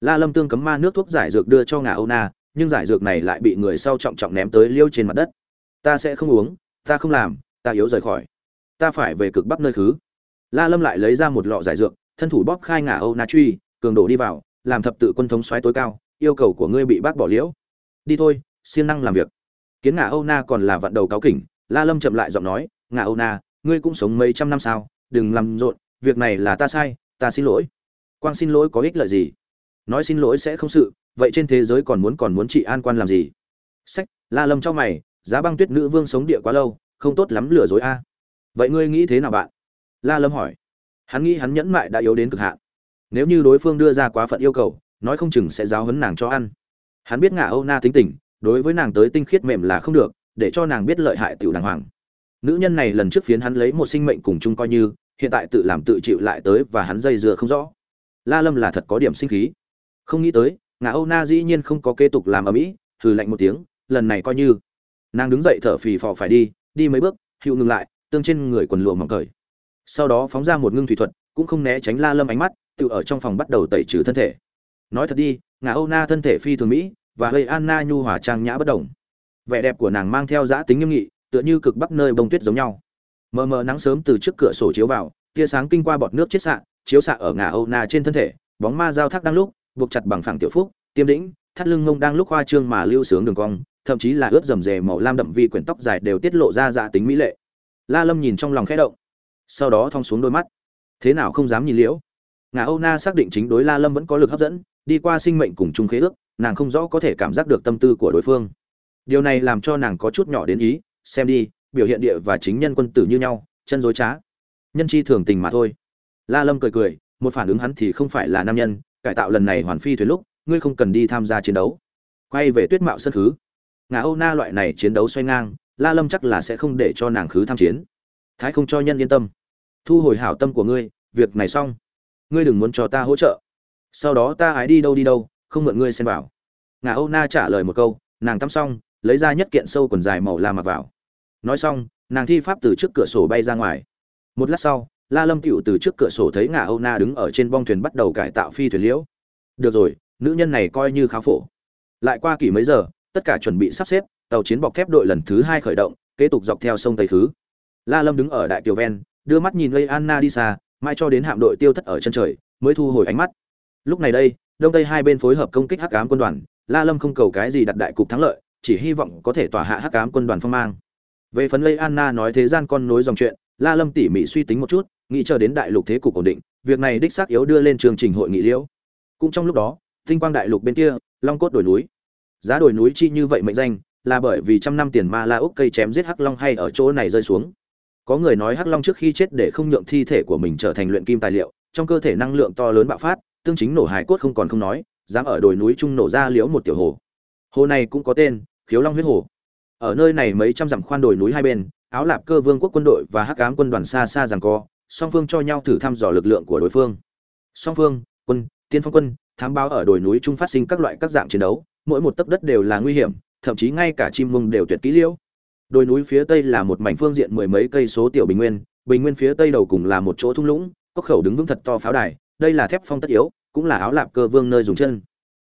La lâm tương cấm ma nước thuốc giải dược đưa cho ngà âu na, nhưng giải dược này lại bị người sau trọng trọng ném tới liêu trên mặt đất. Ta sẽ không uống, ta không làm, ta yếu rời khỏi ta phải về cực bắc nơi khứ. La lâm lại lấy ra một lọ giải dược, thân thủ bóp khai ngả âu na truy, cường đổ đi vào, làm thập tự quân thống xoáy tối cao, yêu cầu của ngươi bị bác bỏ liễu. Đi thôi, siêng năng làm việc. Kiến ngả âu na còn là vạn đầu cáo kỉnh, la lâm chậm lại giọng nói, ngả âu na, ngươi cũng sống mấy trăm năm sao, đừng làm rộn, việc này là ta sai, ta xin lỗi. Quang xin lỗi có ích lợi gì? Nói xin lỗi sẽ không sự, vậy trên thế giới còn muốn còn muốn trị an quan làm gì? Sách, la lâm cho mày, giá băng tuyết nữ vương sống địa quá lâu, không tốt lắm lừa dối a vậy ngươi nghĩ thế nào bạn? La lâm hỏi. Hắn nghĩ hắn nhẫn mại đã yếu đến cực hạn. Nếu như đối phương đưa ra quá phận yêu cầu, nói không chừng sẽ giáo huấn nàng cho ăn. Hắn biết ngả âu na tính tình, đối với nàng tới tinh khiết mềm là không được, để cho nàng biết lợi hại tiểu đàng hoàng. Nữ nhân này lần trước phiến hắn lấy một sinh mệnh cùng chung coi như, hiện tại tự làm tự chịu lại tới và hắn dây dưa không rõ. La lâm là thật có điểm sinh khí. Không nghĩ tới ngà âu na dĩ nhiên không có kế tục làm ở mỹ hừ lạnh một tiếng, lần này coi như. Nàng đứng dậy thở phì phò phải đi đi mấy bước, hữu ngừng lại tương trên người quần lụa mỏng cởi. Sau đó phóng ra một ngưng thủy thuật, cũng không né tránh la lâm ánh mắt, tự ở trong phòng bắt đầu tẩy trừ thân thể. Nói thật đi, ngà âu na thân thể phi thường mỹ, và hơi anna nhu hòa trang nhã bất đồng vẻ đẹp của nàng mang theo giã tính nghiêm nghị, tựa như cực bắc nơi bông tuyết giống nhau. Mờ mờ nắng sớm từ trước cửa sổ chiếu vào, tia sáng kinh qua bọt nước chết xạ, chiếu xạ ở ngà âu na trên thân thể, bóng ma giao thác đang lúc, buộc chặt bằng phẳng tiểu phúc, tiêm đĩnh thắt lưng ngông đang lúc hoa trương mà lưu sướng đường cong, thậm chí là ướt rầm rề màu lam đậm vi quyển tóc dài đều tiết lộ ra dạ tính mỹ lệ la lâm nhìn trong lòng khẽ động. Sau đó thong xuống đôi mắt. Thế nào không dám nhìn liễu? Ngà âu na xác định chính đối la lâm vẫn có lực hấp dẫn, đi qua sinh mệnh cùng chung khế ước, nàng không rõ có thể cảm giác được tâm tư của đối phương. Điều này làm cho nàng có chút nhỏ đến ý, xem đi, biểu hiện địa và chính nhân quân tử như nhau, chân dối trá. Nhân chi thường tình mà thôi. La lâm cười cười, một phản ứng hắn thì không phải là nam nhân, cải tạo lần này hoàn phi thuyền lúc, ngươi không cần đi tham gia chiến đấu. Quay về tuyết mạo sân khứ. Ngà âu na loại này chiến đấu xoay ngang la lâm chắc là sẽ không để cho nàng khứ tham chiến. Thái không cho nhân yên tâm. Thu hồi hảo tâm của ngươi, việc này xong. Ngươi đừng muốn cho ta hỗ trợ. Sau đó ta ái đi đâu đi đâu, không mượn ngươi xem vào. Ngà âu na trả lời một câu, nàng tắm xong, lấy ra nhất kiện sâu quần dài màu la mặc vào. Nói xong, nàng thi pháp từ trước cửa sổ bay ra ngoài. Một lát sau, la lâm tựu từ trước cửa sổ thấy ngà âu na đứng ở trên bong thuyền bắt đầu cải tạo phi thuyền liễu. Được rồi, nữ nhân này coi như khá phổ. Lại qua kỷ mấy giờ, tất cả chuẩn bị sắp xếp tàu chiến bọc thép đội lần thứ hai khởi động, kế tục dọc theo sông tây khứ. La lâm đứng ở đại kiều ven, đưa mắt nhìn lây anna đi xa mai cho đến hạm đội tiêu thất ở chân trời, mới thu hồi ánh mắt. Lúc này đây, đông tây hai bên phối hợp công kích hắc ám quân đoàn, la lâm không cầu cái gì đặt đại cục thắng lợi, chỉ hy vọng có thể tỏa hạ hắc ám quân đoàn phong mang. Về phần lây anna nói thế gian con nối dòng chuyện, la lâm tỉ mỉ suy tính một chút, nghĩ chờ đến đại lục thế cục ổn định, việc này đích xác yếu đưa lên chương trình hội nghị liễu. Cũng trong lúc đó, tinh quang đại lục bên kia, long cốt đồi núi. Giá đồi núi chi như vậy mệnh danh là bởi vì trăm năm tiền ma la úc cây chém giết hắc long hay ở chỗ này rơi xuống. Có người nói hắc long trước khi chết để không nhượng thi thể của mình trở thành luyện kim tài liệu, trong cơ thể năng lượng to lớn bạo phát, tương chính nổ hải cốt không còn không nói, dám ở đồi núi trung nổ ra liễu một tiểu hồ. Hồ này cũng có tên, khiếu long huyết hồ. Ở nơi này mấy trăm dặm khoan đồi núi hai bên, áo lạp cơ vương quốc quân đội và hắc ám quân đoàn xa xa rằng co, song phương cho nhau thử thăm dò lực lượng của đối phương. Song phương, quân, tiên phong quân, thám báo ở đồi núi trung phát sinh các loại các dạng chiến đấu, mỗi một tấc đất đều là nguy hiểm thậm chí ngay cả chim mông đều tuyệt kỹ liễu. Đồi núi phía tây là một mảnh phương diện mười mấy cây số tiểu bình nguyên bình nguyên phía tây đầu cùng là một chỗ thung lũng cốc khẩu đứng vững thật to pháo đài, đây là thép phong tất yếu, cũng là áo lạp cơ vương nơi dùng chân.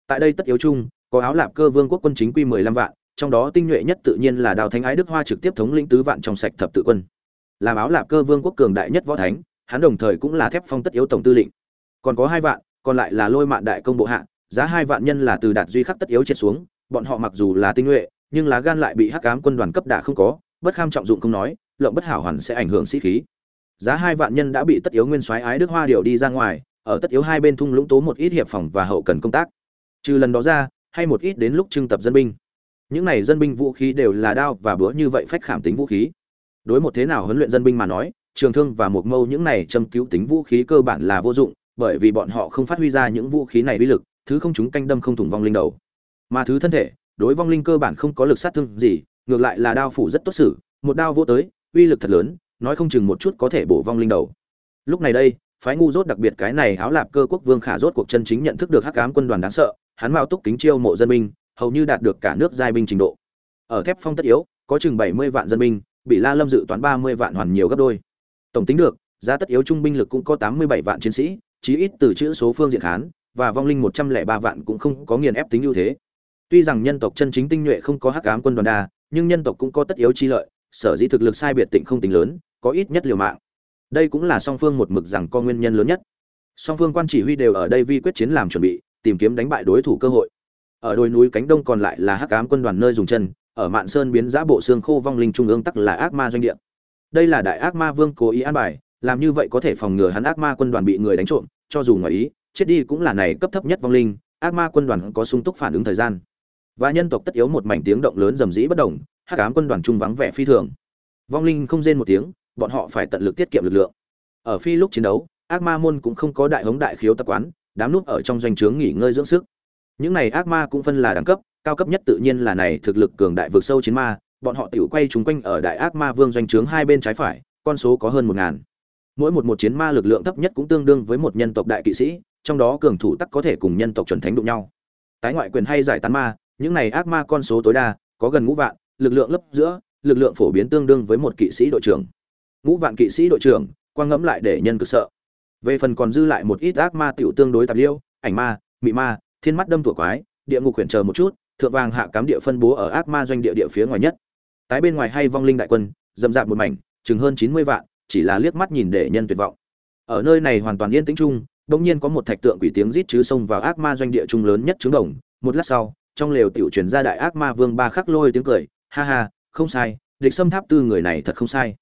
Tại đây tất yếu chung, có áo lạp cơ vương quốc quân chính quy mười lăm vạn, trong đó tinh nhuệ nhất tự nhiên là đào thánh ái đức hoa trực tiếp thống lĩnh tứ vạn trong sạch thập tự quân. Làm áo lạp cơ vương quốc cường đại nhất võ thánh, hắn đồng thời cũng là thép phong tất yếu tổng tư lệnh. Còn có hai vạn, còn lại là lôi mạn đại công bộ hạ, giá hai vạn nhân là từ đạt duy khắc tất yếu triệt xuống bọn họ mặc dù là tinh nhuệ, nhưng lá gan lại bị hắc cám quân đoàn cấp đả không có, bất kham trọng dụng không nói, lộng bất hảo hoàn sẽ ảnh hưởng sĩ khí. Giá hai vạn nhân đã bị tất yếu nguyên soái ái đức hoa điều đi ra ngoài, ở tất yếu hai bên thung lũng tố một ít hiệp phòng và hậu cần công tác. Trừ lần đó ra, hay một ít đến lúc trưng tập dân binh. Những này dân binh vũ khí đều là đao và búa như vậy phách khảm tính vũ khí. Đối một thế nào huấn luyện dân binh mà nói, trường thương và một mâu những này châm cứu tính vũ khí cơ bản là vô dụng, bởi vì bọn họ không phát huy ra những vũ khí này uy lực, thứ không chúng canh đâm không thủng vong linh đầu mà thứ thân thể, đối vong linh cơ bản không có lực sát thương gì, ngược lại là đao phủ rất tốt xử, một đao vô tới, uy lực thật lớn, nói không chừng một chút có thể bổ vong linh đầu. Lúc này đây, phái ngu rốt đặc biệt cái này áo lạp cơ quốc vương khả rốt cuộc chân chính nhận thức được hắc ám quân đoàn đáng sợ, hắn mạo túc kính chiêu mộ dân binh, hầu như đạt được cả nước giai binh trình độ. Ở thép phong tất yếu, có chừng bảy mươi vạn dân binh, bị la lâm dự toán ba mươi vạn hoàn nhiều gấp đôi. Tổng tính được, giá tất yếu trung binh lực cũng có tám mươi bảy vạn chiến sĩ, chí ít từ chữ số phương diện khán và vong linh một trăm lẻ ba vạn cũng không có nghiền ép tính ưu thế tuy rằng nhân tộc chân chính tinh nhuệ không có hắc ám quân đoàn đa, nhưng nhân tộc cũng có tất yếu chi lợi, sở dĩ thực lực sai biệt tịnh không tính lớn, có ít nhất liều mạng. Đây cũng là song phương một mực rằng có nguyên nhân lớn nhất. Song phương quan chỉ huy đều ở đây vi quyết chiến làm chuẩn bị, tìm kiếm đánh bại đối thủ cơ hội. Ở đồi núi cánh đông còn lại là hắc ám quân đoàn nơi dùng chân, ở mạn sơn biến giã bộ xương khô vong linh trung ương tắc là ác ma doanh địa. Đây là đại ác ma vương cố ý an bài, làm như vậy có thể phòng ngừa hắn ác ma quân đoàn bị người đánh trộm, cho dù ngoài ý, chết đi cũng là này cấp thấp nhất vong linh, ác ma quân đoàn có sung túc phản ứng thời gian và nhân tộc tất yếu một mảnh tiếng động lớn rầm rĩ bất động hắc ám quân đoàn trung vắng vẻ phi thường. Vong linh không rên một tiếng, bọn họ phải tận lực tiết kiệm lực lượng. Ở phi lúc chiến đấu, ác ma môn cũng không có đại hống đại khiếu tập quán, đám núp ở trong doanh trướng nghỉ ngơi dưỡng sức. Những này ác ma cũng phân là đẳng cấp, cao cấp nhất tự nhiên là này thực lực cường đại vượt sâu chiến ma, bọn họ tiểu quay chúng quanh ở đại ác ma vương doanh trướng hai bên trái phải, con số có hơn một ngàn. Mỗi một một chiến ma lực lượng thấp nhất cũng tương đương với một nhân tộc đại kỵ sĩ, trong đó cường thủ tắc có thể cùng nhân tộc chuẩn thánh đụng nhau. Tái ngoại quyền hay giải tán ma những này ác ma con số tối đa, có gần ngũ vạn, lực lượng lấp giữa, lực lượng phổ biến tương đương với một kỵ sĩ đội trưởng. Ngũ vạn kỵ sĩ đội trưởng, quang ngẫm lại để nhân cực sợ. Về phần còn dư lại một ít ác ma tiểu tương đối tạp liêu, ảnh ma, mị ma, thiên mắt đâm tủa quái, địa ngục quyển chờ một chút, thượng vàng hạ cám địa phân bố ở ác ma doanh địa địa phía ngoài nhất. Tái bên ngoài hay vong linh đại quân dầm dạp một mảnh, chừng hơn chín mươi vạn, chỉ là liếc mắt nhìn để nhân tuyệt vọng. Ở nơi này hoàn toàn yên tĩnh chung, bỗng nhiên có một thạch tượng quỷ tiếng rít chứ xông vào ác ma doanh địa chung lớn nhất trứng đồng. Một lát sau trong lều tiểu truyền ra đại ác ma vương ba khắc lôi tiếng cười, ha ha, không sai, địch xâm tháp tư người này thật không sai.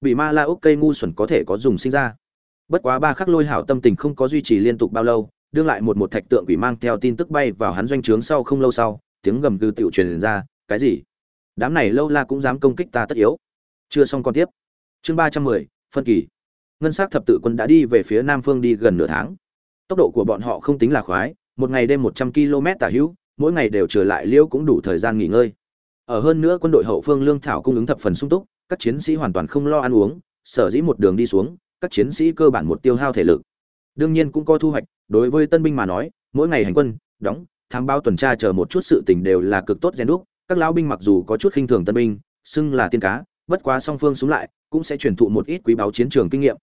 Bị ma la ốc cây ngu xuẩn có thể có dùng sinh ra. Bất quá ba khắc lôi hảo tâm tình không có duy trì liên tục bao lâu, đương lại một một thạch tượng quỷ mang theo tin tức bay vào hắn doanh trướng sau không lâu sau, tiếng gầm gừ tiểu truyền ra, cái gì? Đám này lâu la cũng dám công kích ta tất yếu. Chưa xong còn tiếp. Chương ba trăm mười, phân kỳ. Ngân s á c thập tự quân đã đi về phía nam phương đi gần nửa tháng. Tốc độ của bọn họ không tính là khoái, một ngày đêm một trăm km tả hữu mỗi ngày đều trở lại liêu cũng đủ thời gian nghỉ ngơi. Ở hơn nữa quân đội hậu phương lương thảo cung ứng thập phần sung túc, các chiến sĩ hoàn toàn không lo ăn uống, sở dĩ một đường đi xuống, các chiến sĩ cơ bản một tiêu hao thể lực. Đương nhiên cũng có thu hoạch, đối với tân binh mà nói, mỗi ngày hành quân, đóng tham bao tuần tra chờ một chút sự tình đều là cực tốt rèn đúc, các lão binh mặc dù có chút khinh thường tân binh, xưng là tiên cá, bất quá song phương xuống lại cũng sẽ truyền thụ một ít quý báu chiến trường kinh nghiệm.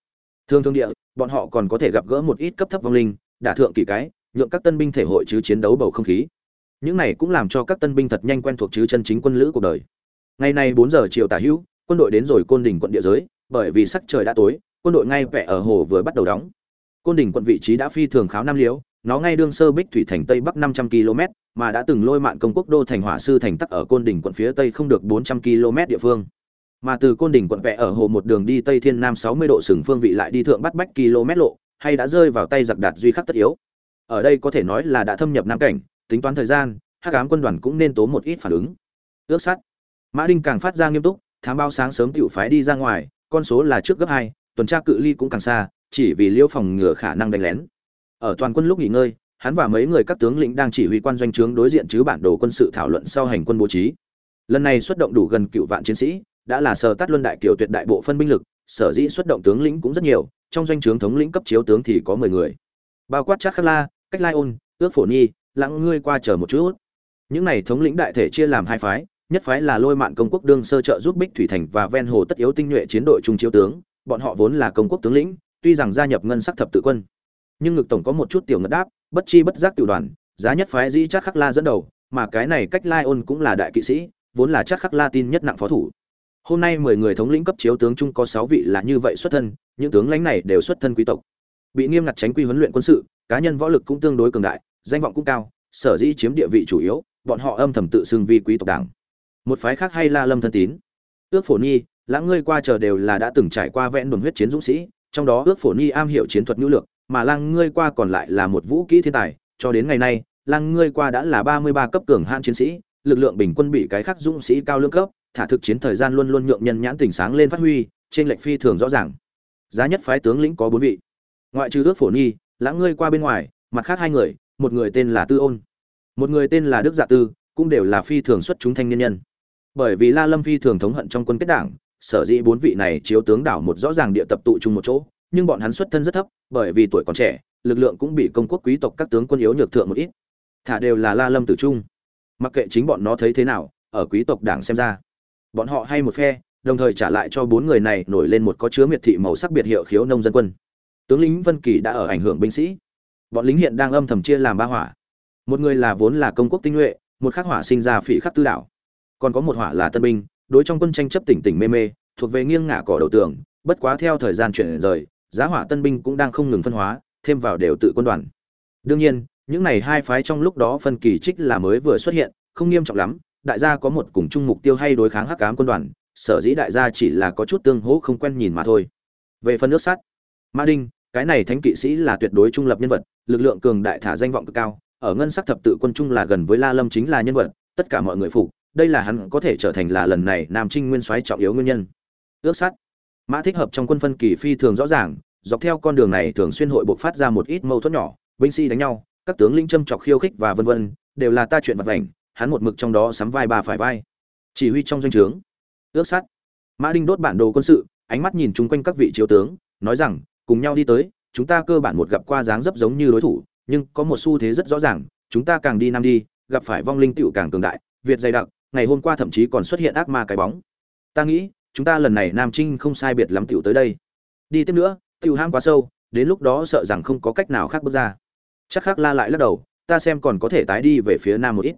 Thương thương địa, bọn họ còn có thể gặp gỡ một ít cấp thấp vong linh, đả thượng kỳ cái, nhượng các tân binh thể hội chứ chiến đấu bầu không khí những này cũng làm cho các tân binh thật nhanh quen thuộc chứ chân chính quân lữ cuộc đời. Ngày nay bốn giờ chiều tả hữu, quân đội đến rồi côn đỉnh quận địa giới, bởi vì sắc trời đã tối, quân đội ngay vẽ ở hồ vừa bắt đầu đóng. Côn đỉnh quận vị trí đã phi thường kháo nam liễu, nó ngay đương sơ bích thủy thành tây bắc năm trăm km, mà đã từng lôi mạn công quốc đô thành hỏa sư thành tắc ở côn đỉnh quận phía tây không được bốn trăm km địa phương. Mà từ côn đỉnh quận vẽ ở hồ một đường đi tây thiên nam sáu mươi độ sừng phương vị lại đi thượng bắt bách km lộ, hay đã rơi vào tay giặc đạt duy khắc tất yếu. Ở đây có thể nói là đã thâm nhập nam cảnh tính toán thời gian, hắc ám quân đoàn cũng nên tố một ít phản ứng. Ước sắt mã đinh càng phát ra nghiêm túc, thám báo sáng sớm tiểu phái đi ra ngoài, con số là trước gấp hai, tuần tra cự ly cũng càng xa, chỉ vì liêu phòng ngừa khả năng đánh lén. Ở toàn quân lúc nghỉ ngơi, hắn và mấy người các tướng lĩnh đang chỉ huy quan doanh trướng đối diện chứ bản đồ quân sự thảo luận sau hành quân bố trí. Lần này xuất động đủ gần cựu vạn chiến sĩ, đã là sở tát luân đại kiều tuyệt đại bộ phân binh lực, sở dĩ xuất động tướng lĩnh cũng rất nhiều, trong doanh trướng thống lĩnh cấp chiếu tướng thì có mười người. Bao quát chắc khắc la, cách lai ôn, ước phổ nhi lặng ngươi qua chờ một chút. Những này thống lĩnh đại thể chia làm hai phái, nhất phái là lôi mạn công quốc đương sơ trợ giúp bích thủy thành và ven hồ tất yếu tinh nhuệ chiến đội trung chiếu tướng, bọn họ vốn là công quốc tướng lĩnh, tuy rằng gia nhập ngân sắc thập tự quân. Nhưng ngực tổng có một chút tiểu ngất đáp, bất chi bất giác tiểu đoàn, giá nhất phái dĩ chắc khắc la dẫn đầu, mà cái này cách lai ôn cũng là đại kỵ sĩ, vốn là chắc khắc la tin nhất nặng phó thủ. Hôm nay mười người thống lĩnh cấp chiếu tướng trung có sáu vị là như vậy xuất thân, những tướng lãnh này đều xuất thân quý tộc. Bị nghiêm ngặt tránh quy huấn luyện quân sự, cá nhân võ lực cũng tương đối cường đại danh vọng cũng cao, sở dĩ chiếm địa vị chủ yếu, bọn họ âm thầm tự xưng vi quý tộc đảng. Một phái khác hay la lâm thân tín. Ước phổ nhi, lãng ngươi qua chờ đều là đã từng trải qua vẽn đồn huyết chiến dũng sĩ, trong đó ước phổ nhi am hiểu chiến thuật nhu lược, mà lang ngươi qua còn lại là một vũ kỹ thiên tài, cho đến ngày nay lang ngươi qua đã là ba mươi ba cấp cường hạn chiến sĩ, lực lượng bình quân bị cái khác dũng sĩ cao lương cấp, thả thực chiến thời gian luôn luôn nhượng nhân nhãn tình sáng lên phát huy, trên lệnh phi thường rõ ràng. Giá nhất phái tướng lĩnh có bốn vị. Ngoại trừ ước phổ nhi, lãng ngươi qua bên ngoài, mặt khác hai người một người tên là tư ôn. Một người tên là đức dạ tư, cũng đều là phi thường xuất chúng thanh niên nhân. Bởi vì la lâm phi thường thống hận trong quân kết đảng, sở dĩ bốn vị này chiếu tướng đảo một rõ ràng địa tập tụ chung một chỗ, nhưng bọn hắn xuất thân rất thấp, bởi vì tuổi còn trẻ, lực lượng cũng bị công quốc quý tộc các tướng quân yếu nhược thượng một ít. Thả đều là la lâm tử trung. Mặc kệ chính bọn nó thấy thế nào, ở quý tộc đảng xem ra, bọn họ hay một phe, đồng thời trả lại cho bốn người này nổi lên một có chứa miệt thị màu sắc biệt hiệu khiếu nông dân quân. Tướng lính vân kỳ đã ở ảnh hưởng binh sĩ bọn lính hiện đang âm thầm chia làm ba hỏa. Một người là vốn là công quốc tinh nhuệ, một khắc hỏa sinh ra phỉ khắc tư đảo. Còn có một hỏa là tân binh, đối trong quân tranh chấp tỉnh tỉnh mê mê, thuộc về nghiêng ngả cỏ đầu tường, bất quá theo thời gian chuyển rời, giá hỏa tân binh cũng đang không ngừng phân hóa, thêm vào đều tự quân đoàn. Đương nhiên, những này hai phái trong lúc đó phân kỳ trích là mới vừa xuất hiện, không nghiêm trọng lắm, đại gia có một cùng chung mục tiêu hay đối kháng hắc ám quân đoàn, sở dĩ đại gia chỉ là có chút tương hỗ không quen nhìn mà thôi. Về phần nước sắt, ma đinh, cái này thánh kỵ sĩ là tuyệt đối trung lập nhân vật lực lượng cường đại thả danh vọng cực cao, ở ngân sắc thập tự quân trung là gần với la lâm chính là nhân vật, tất cả mọi người phục, đây là hắn có thể trở thành là lần này nam trinh nguyên soái trọng yếu nguyên nhân. Ước sắt mã thích hợp trong quân phân kỳ phi thường rõ ràng, dọc theo con đường này thường xuyên hội bộc phát ra một ít mâu thuẫn nhỏ, binh sĩ đánh nhau, các tướng linh châm chọc khiêu khích và vân vân, đều là ta chuyện vật vảnh, hắn một mực trong đó sắm vai ba phải vai. Chỉ huy trong doanh trướng. Ước sắt mã đinh đốt bản đồ quân sự, ánh mắt nhìn chung quanh các vị chiếu tướng, nói rằng, cùng nhau đi tới chúng ta cơ bản một gặp qua dáng dấp giống như đối thủ, nhưng có một xu thế rất rõ ràng, chúng ta càng đi nam đi, gặp phải vong linh tựu càng cường đại, việt dày đặc, ngày hôm qua thậm chí còn xuất hiện ác ma cái bóng. Ta nghĩ, chúng ta lần này nam trinh không sai biệt lắm tựu tới đây. Đi tiếp nữa, tựu ham quá sâu, đến lúc đó sợ rằng không có cách nào khác bước ra. Chắc khác la lại lắc đầu, ta xem còn có thể tái đi về phía nam một ít.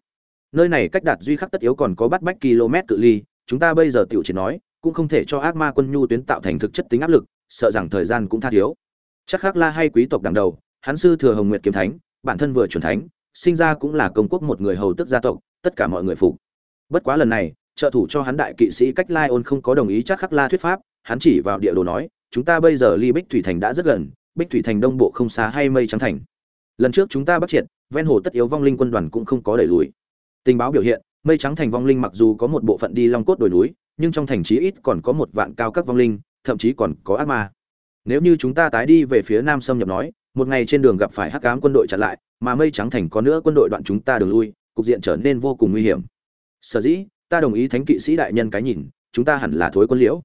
Nơi này cách đạt duy khắc tất yếu còn có bắt bách km cự ly, chúng ta bây giờ tiểu chỉ nói, cũng không thể cho ác ma quân nhu tuyến tạo thành thực chất tính áp lực, sợ rằng thời gian cũng tha thiếu chắc khác la hay quý tộc đằng đầu, hắn sư thừa hồng nguyệt kiếm thánh, bản thân vừa chuẩn thánh, sinh ra cũng là công quốc một người hầu tức gia tộc, tất cả mọi người phục. Bất quá lần này, trợ thủ cho hắn đại kỵ sĩ cách lai ôn không có đồng ý chắc khắc la thuyết pháp, hắn chỉ vào địa đồ nói, chúng ta bây giờ ly bích thủy thành đã rất gần, bích thủy thành đông bộ không xa hay mây trắng thành. Lần trước chúng ta bắt triệt, ven hồ tất yếu vong linh quân đoàn cũng không có đẩy lùi. Tình báo biểu hiện, mây trắng thành vong linh mặc dù có một bộ phận đi long cốt đồi núi, nhưng trong thành chí ít còn có một vạn cao các vong linh, thậm chí còn có ác ma nếu như chúng ta tái đi về phía nam xâm nhập nói, một ngày trên đường gặp phải hắc ám quân đội chặn lại, mà mây trắng thành có nữa quân đội đoạn chúng ta đường lui, cục diện trở nên vô cùng nguy hiểm. Sở dĩ, ta đồng ý thánh kỵ sĩ đại nhân cái nhìn, chúng ta hẳn là thối quân liễu.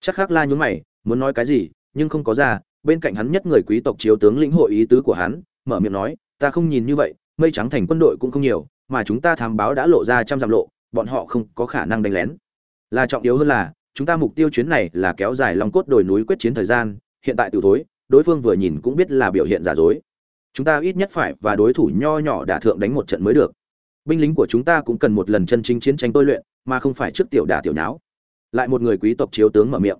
Chắc khác la nhún mày, muốn nói cái gì, nhưng không có ra, bên cạnh hắn nhất người quý tộc chiếu tướng lĩnh hội ý tứ của hắn, mở miệng nói, ta không nhìn như vậy, mây trắng thành quân đội cũng không nhiều, mà chúng ta thám báo đã lộ ra trăm dặm lộ, bọn họ không có khả năng đánh lén. Là trọng yếu hơn là, chúng ta mục tiêu chuyến này là kéo dài long cốt đồi núi quyết chiến thời gian hiện tại từ thối, đối phương vừa nhìn cũng biết là biểu hiện giả dối. Chúng ta ít nhất phải và đối thủ nho nhỏ đả thượng đánh một trận mới được. Binh lính của chúng ta cũng cần một lần chân chính chiến tranh tôi luyện, mà không phải trước tiểu đả tiểu nháo. Lại một người quý tộc chiếu tướng mở miệng.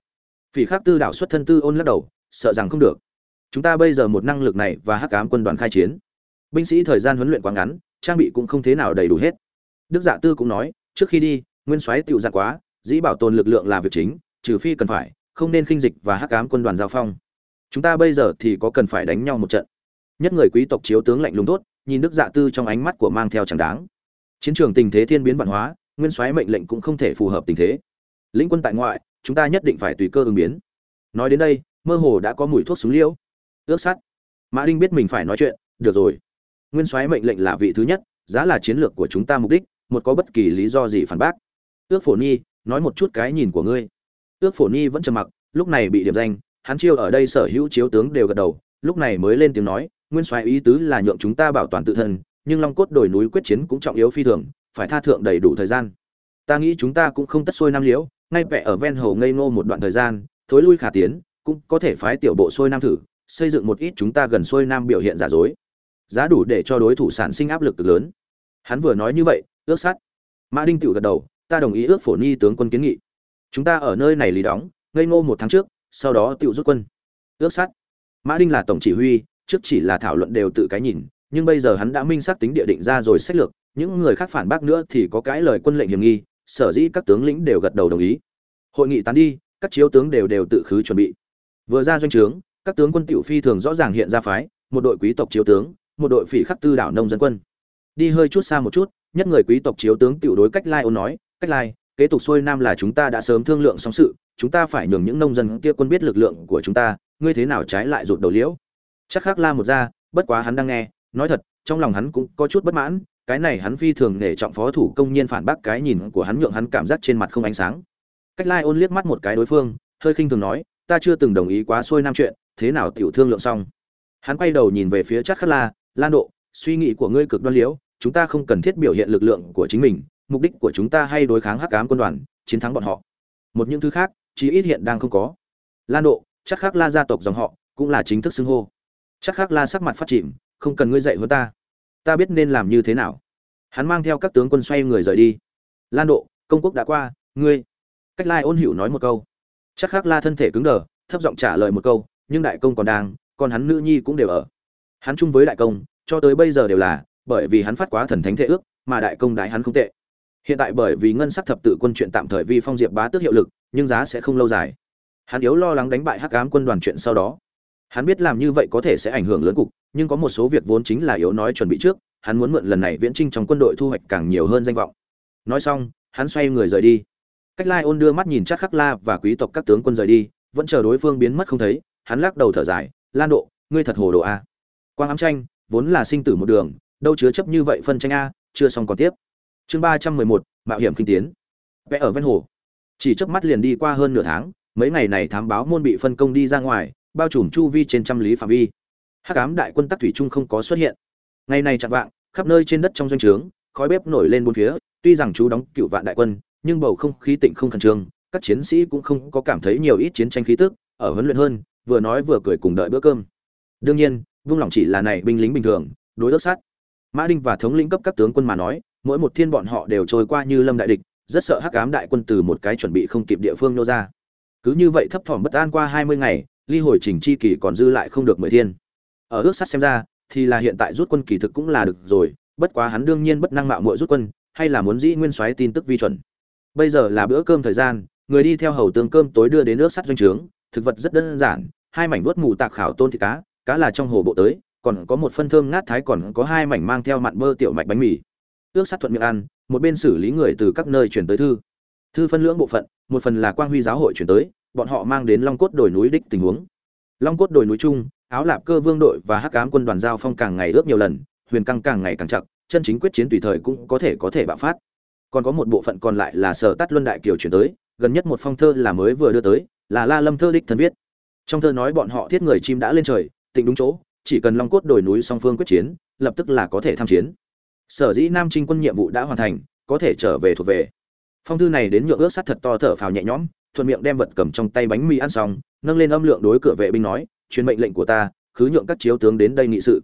Phỉ khắc tư đảo xuất thân tư ôn lắc đầu, sợ rằng không được. Chúng ta bây giờ một năng lực này và hắc ám quân đoàn khai chiến. Binh sĩ thời gian huấn luyện quá ngắn, trang bị cũng không thế nào đầy đủ hết. Đức dạ tư cũng nói, trước khi đi, nguyên soái tiểu giặt quá, dĩ bảo tồn lực lượng là việc chính, trừ phi cần phải không nên khinh dịch và hắc ám quân đoàn giao phong. Chúng ta bây giờ thì có cần phải đánh nhau một trận. Nhất người quý tộc chiếu tướng lạnh lùng tốt nhìn đức dạ tư trong ánh mắt của mang theo chẳng đáng. Chiến trường tình thế thiên biến văn hóa, nguyên soái mệnh lệnh cũng không thể phù hợp tình thế. Lĩnh quân tại ngoại, chúng ta nhất định phải tùy cơ ứng biến. Nói đến đây, mơ hồ đã có mùi thuốc súng liêu ước sắt mã đinh biết mình phải nói chuyện, được rồi. Nguyên soái mệnh lệnh là vị thứ nhất, giá là chiến lược của chúng ta mục đích, một có bất kỳ lý do gì phản bác. Ước phổ nhi nói một chút cái nhìn của ngươi ước phổ nhi vẫn trầm mặc, lúc này bị điểm danh, hắn chiêu ở đây sở hữu chiếu tướng đều gật đầu, lúc này mới lên tiếng nói, nguyên soái ý tứ là nhượng chúng ta bảo toàn tự thân, nhưng long cốt đồi núi quyết chiến cũng trọng yếu phi thường, phải tha thượng đầy đủ thời gian. Ta nghĩ chúng ta cũng không tất xuôi nam liễu, ngay vẻ ở ven hồ ngây ngô một đoạn thời gian, thối lui khả tiến, cũng có thể phái tiểu bộ xuôi nam thử, xây dựng một ít chúng ta gần xuôi nam biểu hiện giả dối. Giá đủ để cho đối thủ sản sinh áp lực cực lớn. Hắn vừa nói như vậy, ước sát. Mã đinh tiểu gật đầu, ta đồng ý ước phổ ni tướng quân kiến nghị chúng ta ở nơi này lý đóng, ngây ngô một tháng trước, sau đó tự rút quân. Ước sát. Mã đinh là tổng chỉ huy, trước chỉ là thảo luận đều tự cái nhìn, nhưng bây giờ hắn đã minh xác tính địa định ra rồi sách lược, những người khác phản bác nữa thì có cái lời quân lệnh hiểm nghi, sở dĩ các tướng lĩnh đều gật đầu đồng ý. Hội nghị tán đi, các chiếu tướng đều đều tự khứ chuẩn bị. Vừa ra doanh trướng, các tướng quân tiểu phi thường rõ ràng hiện ra phái, một đội quý tộc chiếu tướng, một đội phỉ khắc tư đảo nông dân quân. Đi hơi chút xa một chút, nhất người quý tộc chiếu tướng tiểu đối cách lai ôn nói, cách lai kế tục xuôi nam là chúng ta đã sớm thương lượng xong sự, chúng ta phải nhường những nông dân kia quân biết lực lượng của chúng ta, ngươi thế nào trái lại rụt đầu liễu? Chắc khác la một ra, bất quá hắn đang nghe, nói thật, trong lòng hắn cũng có chút bất mãn, cái này hắn phi thường để trọng phó thủ công nhiên phản bác cái nhìn của hắn nhượng hắn cảm giác trên mặt không ánh sáng. Cách lai ôn liếc mắt một cái đối phương, hơi khinh thường nói, ta chưa từng đồng ý quá xuôi nam chuyện, thế nào tiểu thương lượng xong? Hắn quay đầu nhìn về phía chắc khắc la, lan độ, suy nghĩ của ngươi cực đoan liễu, chúng ta không cần thiết biểu hiện lực lượng của chính mình mục đích của chúng ta hay đối kháng hắc ám quân đoàn, chiến thắng bọn họ. Một những thứ khác, chí ít hiện đang không có. Lan độ, chắc khác la gia tộc dòng họ, cũng là chính thức xưng hô. Chắc khác la sắc mặt phát chìm, không cần ngươi dạy hơn ta. Ta biết nên làm như thế nào. Hắn mang theo các tướng quân xoay người rời đi. Lan độ, công quốc đã qua, ngươi. Cách lai ôn hữu nói một câu. Chắc khác la thân thể cứng đờ, thấp giọng trả lời một câu, nhưng đại công còn đang, còn hắn nữ nhi cũng đều ở. Hắn chung với đại công, cho tới bây giờ đều là, bởi vì hắn phát quá thần thánh thể ước, mà đại công đái hắn không tệ hiện tại bởi vì ngân sắc thập tự quân chuyện tạm thời vi phong diệp bá tước hiệu lực, nhưng giá sẽ không lâu dài. Hắn yếu lo lắng đánh bại hắc ám quân đoàn chuyện sau đó. Hắn biết làm như vậy có thể sẽ ảnh hưởng lớn cục, nhưng có một số việc vốn chính là yếu nói chuẩn bị trước, hắn muốn mượn lần này viễn trinh trong quân đội thu hoạch càng nhiều hơn danh vọng. Nói xong, hắn xoay người rời đi. Cách lai ôn đưa mắt nhìn chắc khắc la và quý tộc các tướng quân rời đi, vẫn chờ đối phương biến mất không thấy, hắn lắc đầu thở dài, lan độ, ngươi thật hồ đồ a. Quang ám tranh, vốn là sinh tử một đường, đâu chứa chấp như vậy phân tranh a, chưa xong còn tiếp chương ba trăm mười một, mạo hiểm kinh tiến. Vẽ ở ven hồ. Chỉ trước mắt liền đi qua hơn nửa tháng, mấy ngày này thám báo môn bị phân công đi ra ngoài, bao trùm chu vi trên trăm lý phạm vi. Hắc ám đại quân tắc thủy trung không có xuất hiện. Ngày này chặt vạng, khắp nơi trên đất trong doanh trướng, khói bếp nổi lên bốn phía, tuy rằng chú đóng cựu vạn đại quân, nhưng bầu không khí tịnh không khẩn trương, các chiến sĩ cũng không có cảm thấy nhiều ít chiến tranh khí tức, ở huấn luyện hơn, vừa nói vừa cười cùng đợi bữa cơm. Đương nhiên, vung lòng chỉ là này binh lính bình thường, đối ước sát. Mã đinh và thống lĩnh cấp các tướng quân mà nói mỗi một thiên bọn họ đều trôi qua như lâm đại địch, rất sợ hắc ám đại quân từ một cái chuẩn bị không kịp địa phương nô ra. Cứ như vậy thấp thỏm bất an qua hai mươi ngày, ly hồi trình chi kỳ còn dư lại không được mười thiên. Ở ước sắt xem ra, thì là hiện tại rút quân kỳ thực cũng là được rồi, bất quá hắn đương nhiên bất năng mạo muội rút quân, hay là muốn dĩ nguyên soái tin tức vi chuẩn. Bây giờ là bữa cơm thời gian, người đi theo hầu tương cơm tối đưa đến nước sắt doanh trướng, thực vật rất đơn giản, hai mảnh vuốt mù tạc khảo tôn thịt cá cá là trong hồ bộ tới, còn có một phân thơm ngát thái còn có hai mảnh mang theo mặn bơ tiểu mạch bánh mì ước sát thuận miệng ăn, một bên xử lý người từ các nơi chuyển tới thư. Thư phân lưỡng bộ phận, một phần là quang huy giáo hội chuyển tới, bọn họ mang đến long cốt đồi núi đích tình huống. Long cốt đồi núi trung áo lạp cơ vương đội và hắc ám quân đoàn giao phong càng ngày ước nhiều lần, huyền căng càng ngày càng chặt, chân chính quyết chiến tùy thời cũng có thể có thể bạo phát. Còn có một bộ phận còn lại là sở tát luân đại kiều chuyển tới, gần nhất một phong thơ là mới vừa đưa tới, là la lâm thơ đích thân viết. Trong thơ nói bọn họ thiết người chim đã lên trời, tịnh đúng chỗ, chỉ cần long cốt đồi núi song phương quyết chiến, lập tức là có thể tham chiến sở dĩ nam trinh quân nhiệm vụ đã hoàn thành, có thể trở về thuộc về. Phong thư này đến nhượng ước sắt thật to thở phào nhẹ nhõm, thuận miệng đem vật cầm trong tay bánh mì ăn xong, nâng lên âm lượng đối cửa vệ binh nói, truyền mệnh lệnh của ta, khứ nhượng các chiếu tướng đến đây nghị sự.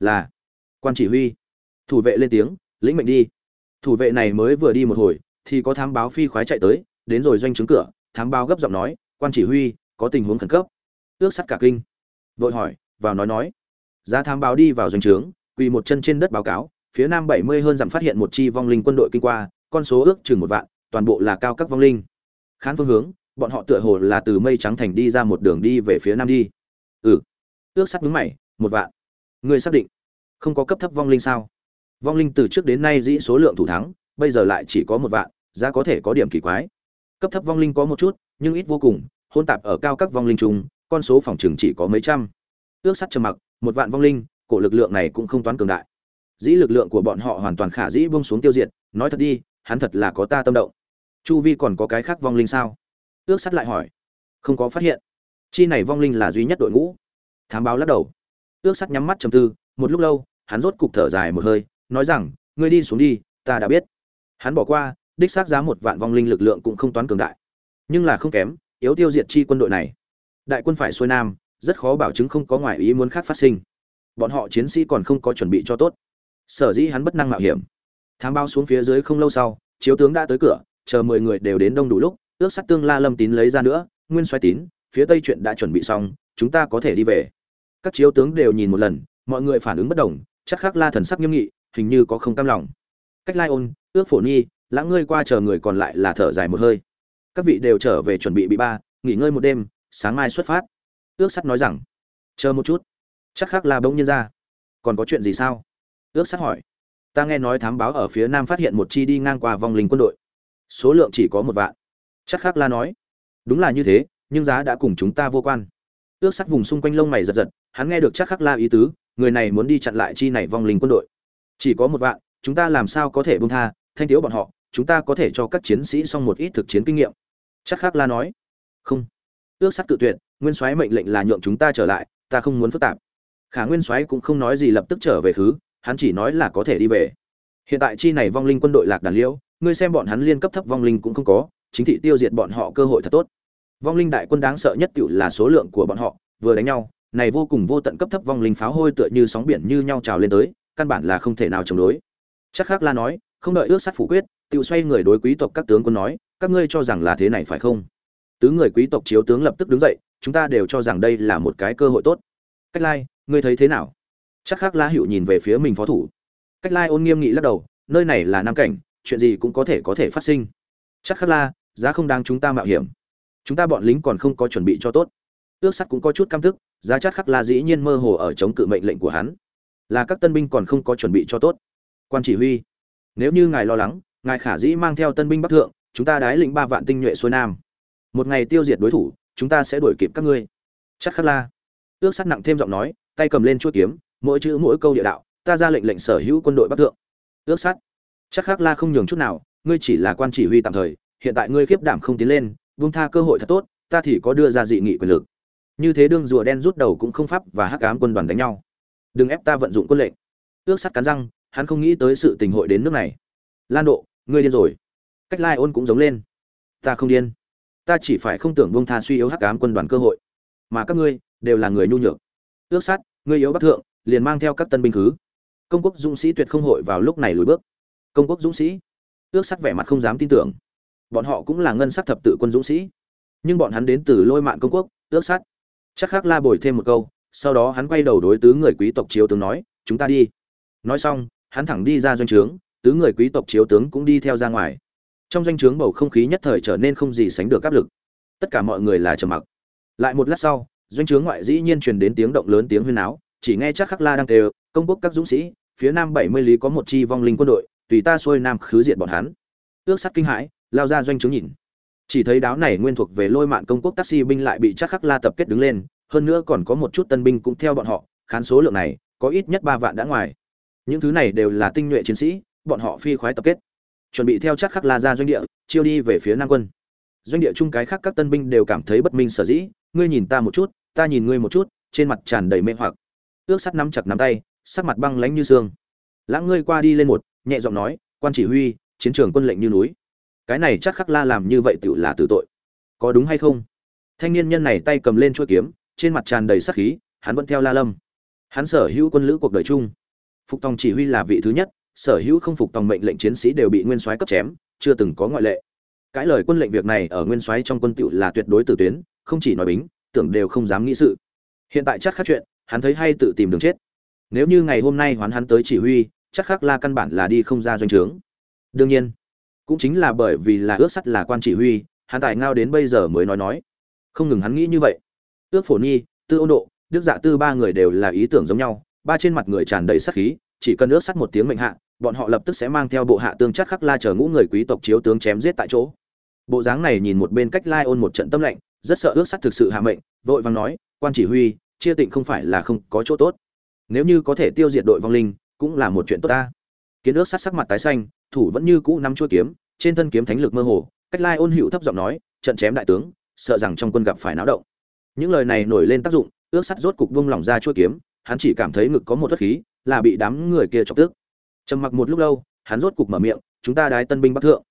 Là, quan chỉ huy. Thủ vệ lên tiếng, lĩnh mệnh đi. Thủ vệ này mới vừa đi một hồi, thì có thám báo phi khoái chạy tới, đến rồi doanh trướng cửa, thám báo gấp giọng nói, quan chỉ huy, có tình huống khẩn cấp. Ước sắt cả kinh. Vội hỏi, vào nói nói. Giá thám báo đi vào doanh trướng, quỳ một chân trên đất báo cáo phía nam bảy mươi hơn dặm phát hiện một chi vong linh quân đội kinh qua con số ước chừng một vạn toàn bộ là cao các vong linh. Khán phương hướng bọn họ tựa hồ là từ mây trắng thành đi ra một đường đi về phía nam đi. Ừ. Ước sắt vướng mày một vạn. Người xác định không có cấp thấp vong linh sao? Vong linh từ trước đến nay dĩ số lượng thủ thắng bây giờ lại chỉ có một vạn giá có thể có điểm kỳ quái. Cấp thấp vong linh có một chút nhưng ít vô cùng hôn tạp ở cao các vong linh trùng, con số phòng trường chỉ có mấy trăm. Ước sắt trầm mặc một vạn vong linh cổ lực lượng này cũng không toán cường đại dĩ lực lượng của bọn họ hoàn toàn khả dĩ buông xuống tiêu diệt, nói thật đi, hắn thật là có ta tâm động. Chu vi còn có cái khác vong linh sao? Ước sắt lại hỏi. Không có phát hiện. Chi này vong linh là duy nhất đội ngũ. Thám báo lắc đầu. Ước sắt nhắm mắt trầm tư, một lúc lâu, hắn rốt cục thở dài một hơi, nói rằng, ngươi đi xuống đi, ta đã biết. Hắn bỏ qua, đích xác giá một vạn vong linh lực lượng cũng không toán cường đại. Nhưng là không kém, yếu tiêu diệt chi quân đội này. Đại quân phải xuôi nam, rất khó bảo chứng không có ngoại ý muốn khác phát sinh. Bọn họ chiến sĩ còn không có chuẩn bị cho tốt sở dĩ hắn bất năng mạo hiểm. Thám báo xuống phía dưới không lâu sau, chiếu tướng đã tới cửa, chờ mười người đều đến đông đủ lúc, ước sắt tương la lâm tín lấy ra nữa, nguyên xoay tín, phía tây chuyện đã chuẩn bị xong, chúng ta có thể đi về. Các chiếu tướng đều nhìn một lần, mọi người phản ứng bất đồng, chắc khắc la thần sắc nghiêm nghị, hình như có không cam lòng. Cách lai ôn, ước phổ nhi, lãng ngươi qua chờ người còn lại là thở dài một hơi. Các vị đều trở về chuẩn bị bị ba, nghỉ ngơi một đêm, sáng mai xuất phát. Ước sắt nói rằng, chờ một chút. Chắc khắc la bỗng nhiên ra. Còn có chuyện gì sao? Ước sắt hỏi. Ta nghe nói thám báo ở phía nam phát hiện một chi đi ngang qua vòng linh quân đội. Số lượng chỉ có một vạn. Chắc khắc la nói. Đúng là như thế, nhưng giá đã cùng chúng ta vô quan. Ước sắt vùng xung quanh lông mày giật giật, hắn nghe được chắc khắc la ý tứ, người này muốn đi chặn lại chi này vong linh quân đội. Chỉ có một vạn, chúng ta làm sao có thể buông tha, thanh tiếu bọn họ, chúng ta có thể cho các chiến sĩ xong một ít thực chiến kinh nghiệm. Chắc Khắc la nói. Không. Ước sắt cự tuyệt, nguyên soái mệnh lệnh là nhượng chúng ta trở lại, ta không muốn phức tạp. Khả nguyên soái cũng không nói gì lập tức trở về khứ hắn chỉ nói là có thể đi về. Hiện tại chi này vong linh quân đội lạc đàn liễu, ngươi xem bọn hắn liên cấp thấp vong linh cũng không có, chính thị tiêu diệt bọn họ cơ hội thật tốt. Vong linh đại quân đáng sợ nhất tựu là số lượng của bọn họ, vừa đánh nhau, này vô cùng vô tận cấp thấp vong linh pháo hôi tựa như sóng biển như nhau trào lên tới, căn bản là không thể nào chống đối. Chắc khác la nói, không đợi ước sát phủ quyết tự xoay người đối quý tộc các tướng quân nói, các ngươi cho rằng là thế này phải không? Tứ người quý tộc chiếu tướng lập tức đứng dậy, chúng ta đều cho rằng đây là một cái cơ hội tốt. Cách lai, ngươi thấy thế nào? Chắc khác la hữu nhìn về phía mình phó thủ. Cách lai ôn nghiêm nghị lắc đầu, nơi này là nam cảnh, chuyện gì cũng có thể có thể phát sinh. Chắc khắc la, giá không đáng chúng ta mạo hiểm. Chúng ta bọn lính còn không có chuẩn bị cho tốt. Ước sắt cũng có chút căm tức giá chắc khắc la dĩ nhiên mơ hồ ở chống cự mệnh lệnh của hắn. Là các tân binh còn không có chuẩn bị cho tốt. Quan chỉ huy, nếu như ngài lo lắng, ngài khả dĩ mang theo tân binh bắc thượng, chúng ta đái lĩnh ba vạn tinh nhuệ xuôi nam. Một ngày tiêu diệt đối thủ, chúng ta sẽ đuổi kịp các ngươi. Chắc khắc la ước sắt nặng thêm giọng nói, tay cầm lên chuỗi kiếm mỗi chữ mỗi câu địa đạo, ta ra lệnh lệnh sở hữu quân đội bắc thượng. Ước sắt chắc khác la không nhường chút nào, ngươi chỉ là quan chỉ huy tạm thời, hiện tại ngươi khiếp đảm không tiến lên, buông tha cơ hội thật tốt, ta thì có đưa ra dị nghị quyền lực. Như thế đương rùa đen rút đầu cũng không pháp và hắc ám quân đoàn đánh nhau. Đừng ép ta vận dụng quân lệnh. Ước sắt cắn răng, hắn không nghĩ tới sự tình hội đến nước này. Lan độ, ngươi điên rồi. Cách lai ôn cũng giống lên. Ta không điên. Ta chỉ phải không tưởng buông tha suy yếu hắc ám quân đoàn cơ hội. Mà các ngươi đều là người nhu nhược. Ước sát, ngươi yếu bắc thượng liền mang theo các tân binh khứ. Công quốc dũng sĩ tuyệt không hội vào lúc này lùi bước. Công quốc dũng sĩ, ước sắc vẻ mặt không dám tin tưởng. Bọn họ cũng là ngân sắc thập tự quân dũng sĩ. Nhưng bọn hắn đến từ lôi mạng công quốc, ước sắt chắc khác la bồi thêm một câu, sau đó hắn quay đầu đối tứ người quý tộc chiếu tướng nói, chúng ta đi. Nói xong, hắn thẳng đi ra doanh trướng, tứ người quý tộc chiếu tướng cũng đi theo ra ngoài. Trong doanh trướng bầu không khí nhất thời trở nên không gì sánh được áp lực. Tất cả mọi người là trầm mặc. Lại một lát sau, doanh trướng ngoại dĩ nhiên truyền đến tiếng động lớn tiếng huyên áo chỉ nghe chắc khắc la đang kêu, công quốc các dũng sĩ, phía nam bảy mươi lý có một chi vong linh quân đội, tùy ta xuôi nam khứ diệt bọn hắn. Ước sắt kinh hãi, lao ra doanh trướng nhìn. Chỉ thấy đáo này nguyên thuộc về lôi mạn công quốc taxi binh lại bị chắc khắc la tập kết đứng lên, hơn nữa còn có một chút tân binh cũng theo bọn họ, khán số lượng này, có ít nhất ba vạn đã ngoài. Những thứ này đều là tinh nhuệ chiến sĩ, bọn họ phi khoái tập kết. Chuẩn bị theo chắc khắc la ra doanh địa, chiêu đi về phía nam quân. Doanh địa chung cái khác các tân binh đều cảm thấy bất minh sở dĩ, ngươi nhìn ta một chút, ta nhìn ngươi một chút, trên mặt tràn đầy mê hoặc ước sắt nắm chặt nắm tay, sắc mặt băng lánh như xương. Lãng ngươi qua đi lên một, nhẹ giọng nói, quan chỉ huy, chiến trường quân lệnh như núi. Cái này chắc khắc la làm như vậy tự là tử tội. Có đúng hay không? Thanh niên nhân này tay cầm lên chuôi kiếm, trên mặt tràn đầy sắc khí, hắn vẫn theo la lâm. Hắn sở hữu quân lữ cuộc đời chung. Phục tòng chỉ huy là vị thứ nhất, sở hữu không phục tòng mệnh lệnh chiến sĩ đều bị nguyên soái cấp chém, chưa từng có ngoại lệ. Cái lời quân lệnh việc này ở nguyên soái trong quân tựu là tuyệt đối tử tuyến, không chỉ nói bính, tưởng đều không dám nghĩ sự. Hiện tại chắc khắc chuyện hắn thấy hay tự tìm đường chết. Nếu như ngày hôm nay hoán hắn tới chỉ huy, chắc khắc la căn bản là đi không ra doanh trướng. Đương nhiên, cũng chính là bởi vì là ước sắt là quan chỉ huy, hắn tài ngao đến bây giờ mới nói nói. Không ngừng hắn nghĩ như vậy. Ước phổ nhi, tư ôn độ, đức dạ tư ba người đều là ý tưởng giống nhau, ba trên mặt người tràn đầy sắc khí, chỉ cần ước sắt một tiếng mệnh hạ, bọn họ lập tức sẽ mang theo bộ hạ tương chắc khắc la chờ ngũ người quý tộc chiếu tướng chém giết tại chỗ. Bộ dáng này nhìn một bên cách lai ôn một trận tâm lệnh, rất sợ ước sắt thực sự hạ mệnh, vội vàng nói, quan chỉ huy chia tịnh không phải là không có chỗ tốt. Nếu như có thể tiêu diệt đội vong linh, cũng là một chuyện tốt ta. Kiến ước sát sắc mặt tái xanh, thủ vẫn như cũ nắm chuôi kiếm, trên thân kiếm thánh lực mơ hồ, cách lai ôn hữu thấp giọng nói, trận chém đại tướng, sợ rằng trong quân gặp phải náo động. Những lời này nổi lên tác dụng, ước sắt rốt cục vung lỏng ra chuôi kiếm, hắn chỉ cảm thấy ngực có một thất khí, là bị đám người kia chọc tức. Trầm mặc một lúc lâu, hắn rốt cục mở miệng, chúng ta đái tân binh bắc thượng.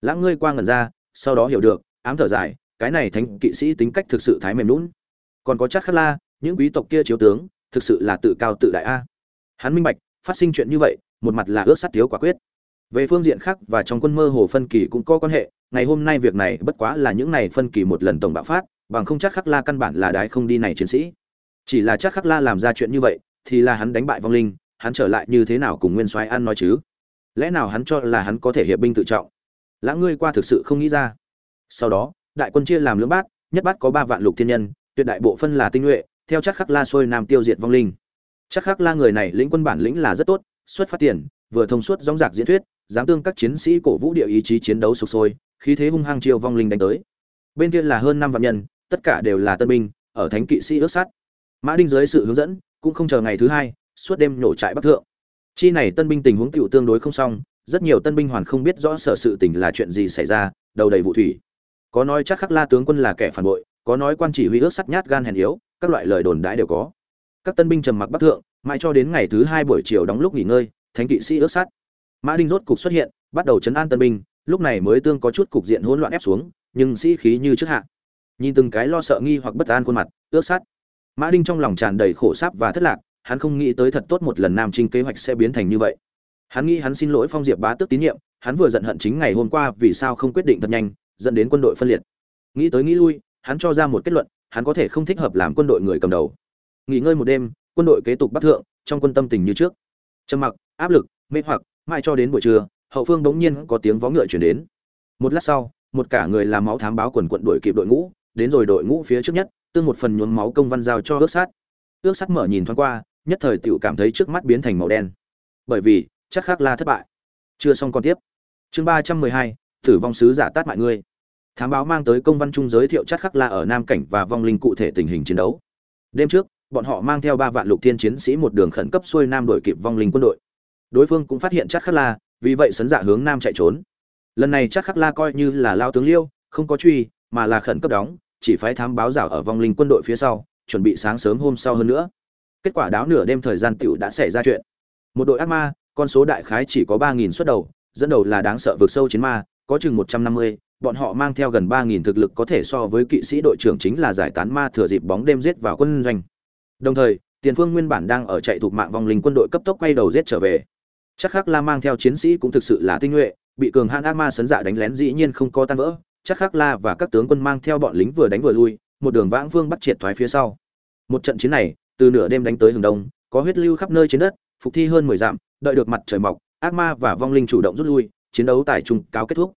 Lãng ngươi qua ngẩn ra, sau đó hiểu được, ám thở dài, cái này thánh kỵ sĩ tính cách thực sự thái mềm lún còn có chắc khắc la những quý tộc kia chiếu tướng, thực sự là tự cao tự đại a. Hắn minh bạch, phát sinh chuyện như vậy, một mặt là ước sát thiếu quả quyết. Về phương diện khác và trong quân mơ hồ phân kỳ cũng có quan hệ, ngày hôm nay việc này bất quá là những này phân kỳ một lần tổng bạo phát, bằng không chắc khắc la căn bản là đái không đi này chiến sĩ. Chỉ là chắc khắc la làm ra chuyện như vậy, thì là hắn đánh bại vong linh, hắn trở lại như thế nào cùng nguyên soái ăn nói chứ? Lẽ nào hắn cho là hắn có thể hiệp binh tự trọng? Lãng ngươi qua thực sự không nghĩ ra. Sau đó, đại quân chia làm lưỡng bát, nhất bát có ba vạn lục thiên nhân, tuyệt đại bộ phân là tinh nhuệ theo chắc khắc la xuôi nam tiêu diệt vong linh. Chắc khắc la người này lĩnh quân bản lĩnh là rất tốt, xuất phát tiền, vừa thông suốt dóng dạc diễn thuyết, dám tương các chiến sĩ cổ vũ địa ý chí chiến đấu sục sôi, khí thế hung hăng chiêu vong linh đánh tới. Bên kia là hơn năm vạn nhân, tất cả đều là tân binh, ở thánh kỵ sĩ ước sát. Mã đinh dưới sự hướng dẫn, cũng không chờ ngày thứ hai, suốt đêm nổ trại bắc thượng. Chi này tân binh tình huống tiểu tương đối không xong, rất nhiều tân binh hoàn không biết rõ sở sự tình là chuyện gì xảy ra, đầu đầy vụ thủy. Có nói chắc khắc la tướng quân là kẻ phản bội, có nói quan chỉ huy ước sắt nhát gan hèn yếu các loại lời đồn đãi đều có. Các tân binh trầm mặc bắc thượng, mãi cho đến ngày thứ hai buổi chiều đóng lúc nghỉ ngơi, thánh kỵ sĩ ước sát. Mã đinh rốt cục xuất hiện, bắt đầu chấn an tân binh, lúc này mới tương có chút cục diện hỗn loạn ép xuống, nhưng sĩ khí như trước hạ. Nhìn từng cái lo sợ nghi hoặc bất an khuôn mặt, ước sát. Mã đinh trong lòng tràn đầy khổ sáp và thất lạc, hắn không nghĩ tới thật tốt một lần nam trinh kế hoạch sẽ biến thành như vậy. Hắn nghĩ hắn xin lỗi phong diệp bá tước tín nhiệm, hắn vừa giận hận chính ngày hôm qua vì sao không quyết định thật nhanh, dẫn đến quân đội phân liệt. Nghĩ tới nghĩ lui, hắn cho ra một kết luận hắn có thể không thích hợp làm quân đội người cầm đầu. Nghỉ ngơi một đêm, quân đội kế tục bắt thượng, trong quân tâm tình như trước. Trầm mặc, áp lực, mê hoặc, mãi cho đến buổi trưa, hậu phương đống nhiên có tiếng vó ngựa chuyển đến. Một lát sau, một cả người làm máu thám báo quần quận đuổi kịp đội ngũ, đến rồi đội ngũ phía trước nhất, tương một phần nhuốm máu công văn giao cho ước sát. Ước sát mở nhìn thoáng qua, nhất thời tựu cảm thấy trước mắt biến thành màu đen. Bởi vì, chắc khác la thất bại. Chưa xong còn tiếp. Chương ba trăm mười hai, tử vong sứ giả tát mại ngươi thám báo mang tới công văn chung giới thiệu chắc khắc la ở nam cảnh và vong linh cụ thể tình hình chiến đấu. Đêm trước, bọn họ mang theo ba vạn lục thiên chiến sĩ một đường khẩn cấp xuôi nam đội kịp vong linh quân đội. Đối phương cũng phát hiện chắc khắc la, vì vậy sấn dạ hướng nam chạy trốn. Lần này chắc khắc la coi như là lao tướng liêu, không có truy, mà là khẩn cấp đóng, chỉ phái thám báo giả ở vong linh quân đội phía sau, chuẩn bị sáng sớm hôm sau hơn nữa. Kết quả đáo nửa đêm thời gian tiểu đã xảy ra chuyện. Một đội ác ma, con số đại khái chỉ có ba nghìn suất đầu, dẫn đầu là đáng sợ vượt sâu chiến ma, có chừng một trăm năm mươi bọn họ mang theo gần ba nghìn thực lực có thể so với kỵ sĩ đội trưởng chính là giải tán ma thừa dịp bóng đêm giết vào quân doanh. Đồng thời, tiền phương nguyên bản đang ở chạy thuộc mạng vòng linh quân đội cấp tốc quay đầu giết trở về. Chắc khắc la mang theo chiến sĩ cũng thực sự là tinh nhuệ, bị cường hãn ác ma sấn dạ đánh lén dĩ nhiên không có tan vỡ. Chắc khắc la và các tướng quân mang theo bọn lính vừa đánh vừa lui, một đường vãng vương bắt triệt thoái phía sau. Một trận chiến này, từ nửa đêm đánh tới hướng đông, có huyết lưu khắp nơi trên đất, phục thi hơn mười dặm, đợi được mặt trời mọc, ác ma và vong linh chủ động rút lui, chiến đấu tại trung cáo kết thúc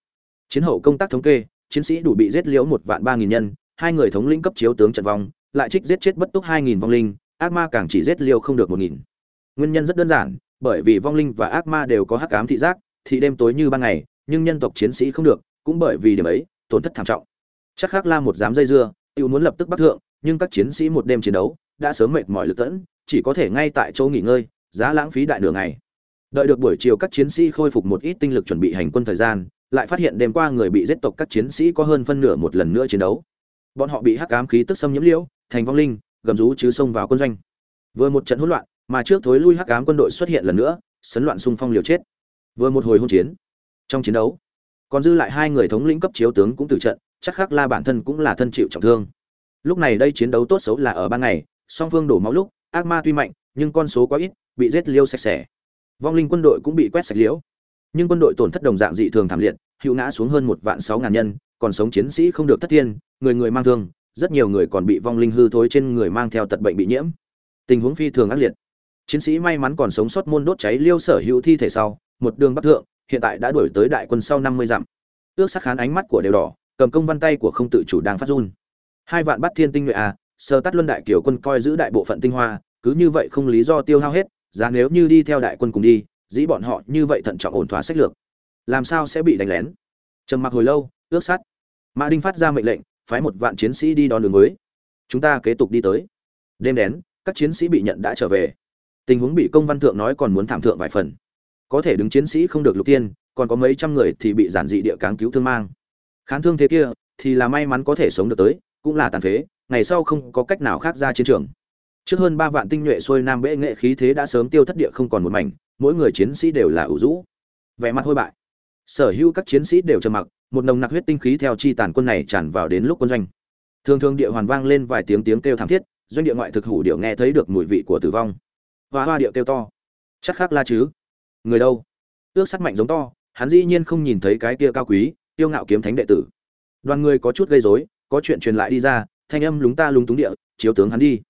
chiến hậu công tác thống kê, chiến sĩ đủ bị giết liễu một vạn ba nghìn nhân, hai người thống lĩnh cấp chiếu tướng trận vong, lại trích giết chết bất túc hai nghìn vong linh, ác ma càng chỉ giết liêu không được một nghìn. Nguyên nhân rất đơn giản, bởi vì vong linh và ác ma đều có hắc ám thị giác thị đêm tối như ban ngày, nhưng nhân tộc chiến sĩ không được, cũng bởi vì điểm ấy, tổn thất thảm trọng. Chắc khác la một dám dây dưa tự muốn lập tức bắt thượng, nhưng các chiến sĩ một đêm chiến đấu, đã sớm mệt mỏi lực tẫn, chỉ có thể ngay tại chỗ nghỉ ngơi, giá lãng phí đại nửa ngày. Đợi được buổi chiều các chiến sĩ khôi phục một ít tinh lực chuẩn bị hành quân thời gian lại phát hiện đêm qua người bị giết tộc các chiến sĩ có hơn phân nửa một lần nữa chiến đấu. Bọn họ bị hắc ám khí tức xâm nhiễm liễu, thành vong linh, gầm rú chứ xông vào quân doanh. Vừa một trận hỗn loạn, mà trước thối lui hắc ám quân đội xuất hiện lần nữa, sấn loạn xung phong liều chết. Vừa một hồi hôn chiến. Trong chiến đấu, còn dư lại hai người thống lĩnh cấp chiếu tướng cũng từ trận, chắc khắc la bản thân cũng là thân chịu trọng thương. Lúc này đây chiến đấu tốt xấu là ở ban ngày, song phương đổ máu lúc, ác ma tuy mạnh, nhưng con số quá ít, bị giết liêu sạch sẽ. Vong linh quân đội cũng bị quét sạch liễu nhưng quân đội tổn thất đồng dạng dị thường thảm liệt, hữu ngã xuống hơn một vạn sáu ngàn nhân, còn sống chiến sĩ không được thất thiên, người người mang thương, rất nhiều người còn bị vong linh hư thối trên người mang theo tật bệnh bị nhiễm. Tình huống phi thường ác liệt. Chiến sĩ may mắn còn sống sót môn đốt cháy liêu sở hữu thi thể sau, một đường bắc thượng, hiện tại đã đuổi tới đại quân sau năm mươi dặm. Ước sắc khán ánh mắt của đều đỏ, cầm công văn tay của không tự chủ đang phát run. Hai vạn bắt thiên tinh nhuệ à sơ tắt luân đại kiều quân coi giữ đại bộ phận tinh hoa, cứ như vậy không lý do tiêu hao hết, giá nếu như đi theo đại quân cùng đi dĩ bọn họ như vậy thận trọng ổn thỏa sách lược, làm sao sẽ bị đánh lén? Trầm mặc hồi lâu, ước sát. Mã đinh phát ra mệnh lệnh, phái một vạn chiến sĩ đi đón đường mới. Chúng ta kế tục đi tới. Đêm đến các chiến sĩ bị nhận đã trở về. Tình huống bị công văn thượng nói còn muốn thảm thượng vài phần. Có thể đứng chiến sĩ không được lục tiên, còn có mấy trăm người thì bị giản dị địa cáng cứu thương mang. Khán thương thế kia, thì là may mắn có thể sống được tới, cũng là tàn phế, ngày sau không có cách nào khác ra chiến trường. Trước hơn ba vạn tinh nhuệ xuôi nam bệ nghệ khí thế đã sớm tiêu thất địa không còn một mảnh mỗi người chiến sĩ đều là ủ rũ. Vẻ mặt hôi bại. Sở hữu các chiến sĩ đều trầm mặc, một nồng nặc huyết tinh khí theo chi tàn quân này tràn vào đến lúc quân doanh. Thường thường địa hoàn vang lên vài tiếng tiếng kêu thảm thiết, doanh địa ngoại thực hủ điệu nghe thấy được mùi vị của tử vong. Hoa hoa điệu kêu to. Chắc khác la chứ. Người đâu? Ước sắt mạnh giống to, hắn dĩ nhiên không nhìn thấy cái kia cao quý tiêu ngạo kiếm thánh đệ tử. Đoàn người có chút gây rối, có chuyện truyền lại đi ra, thanh âm lúng ta lúng túng địa, chiếu tướng hắn đi.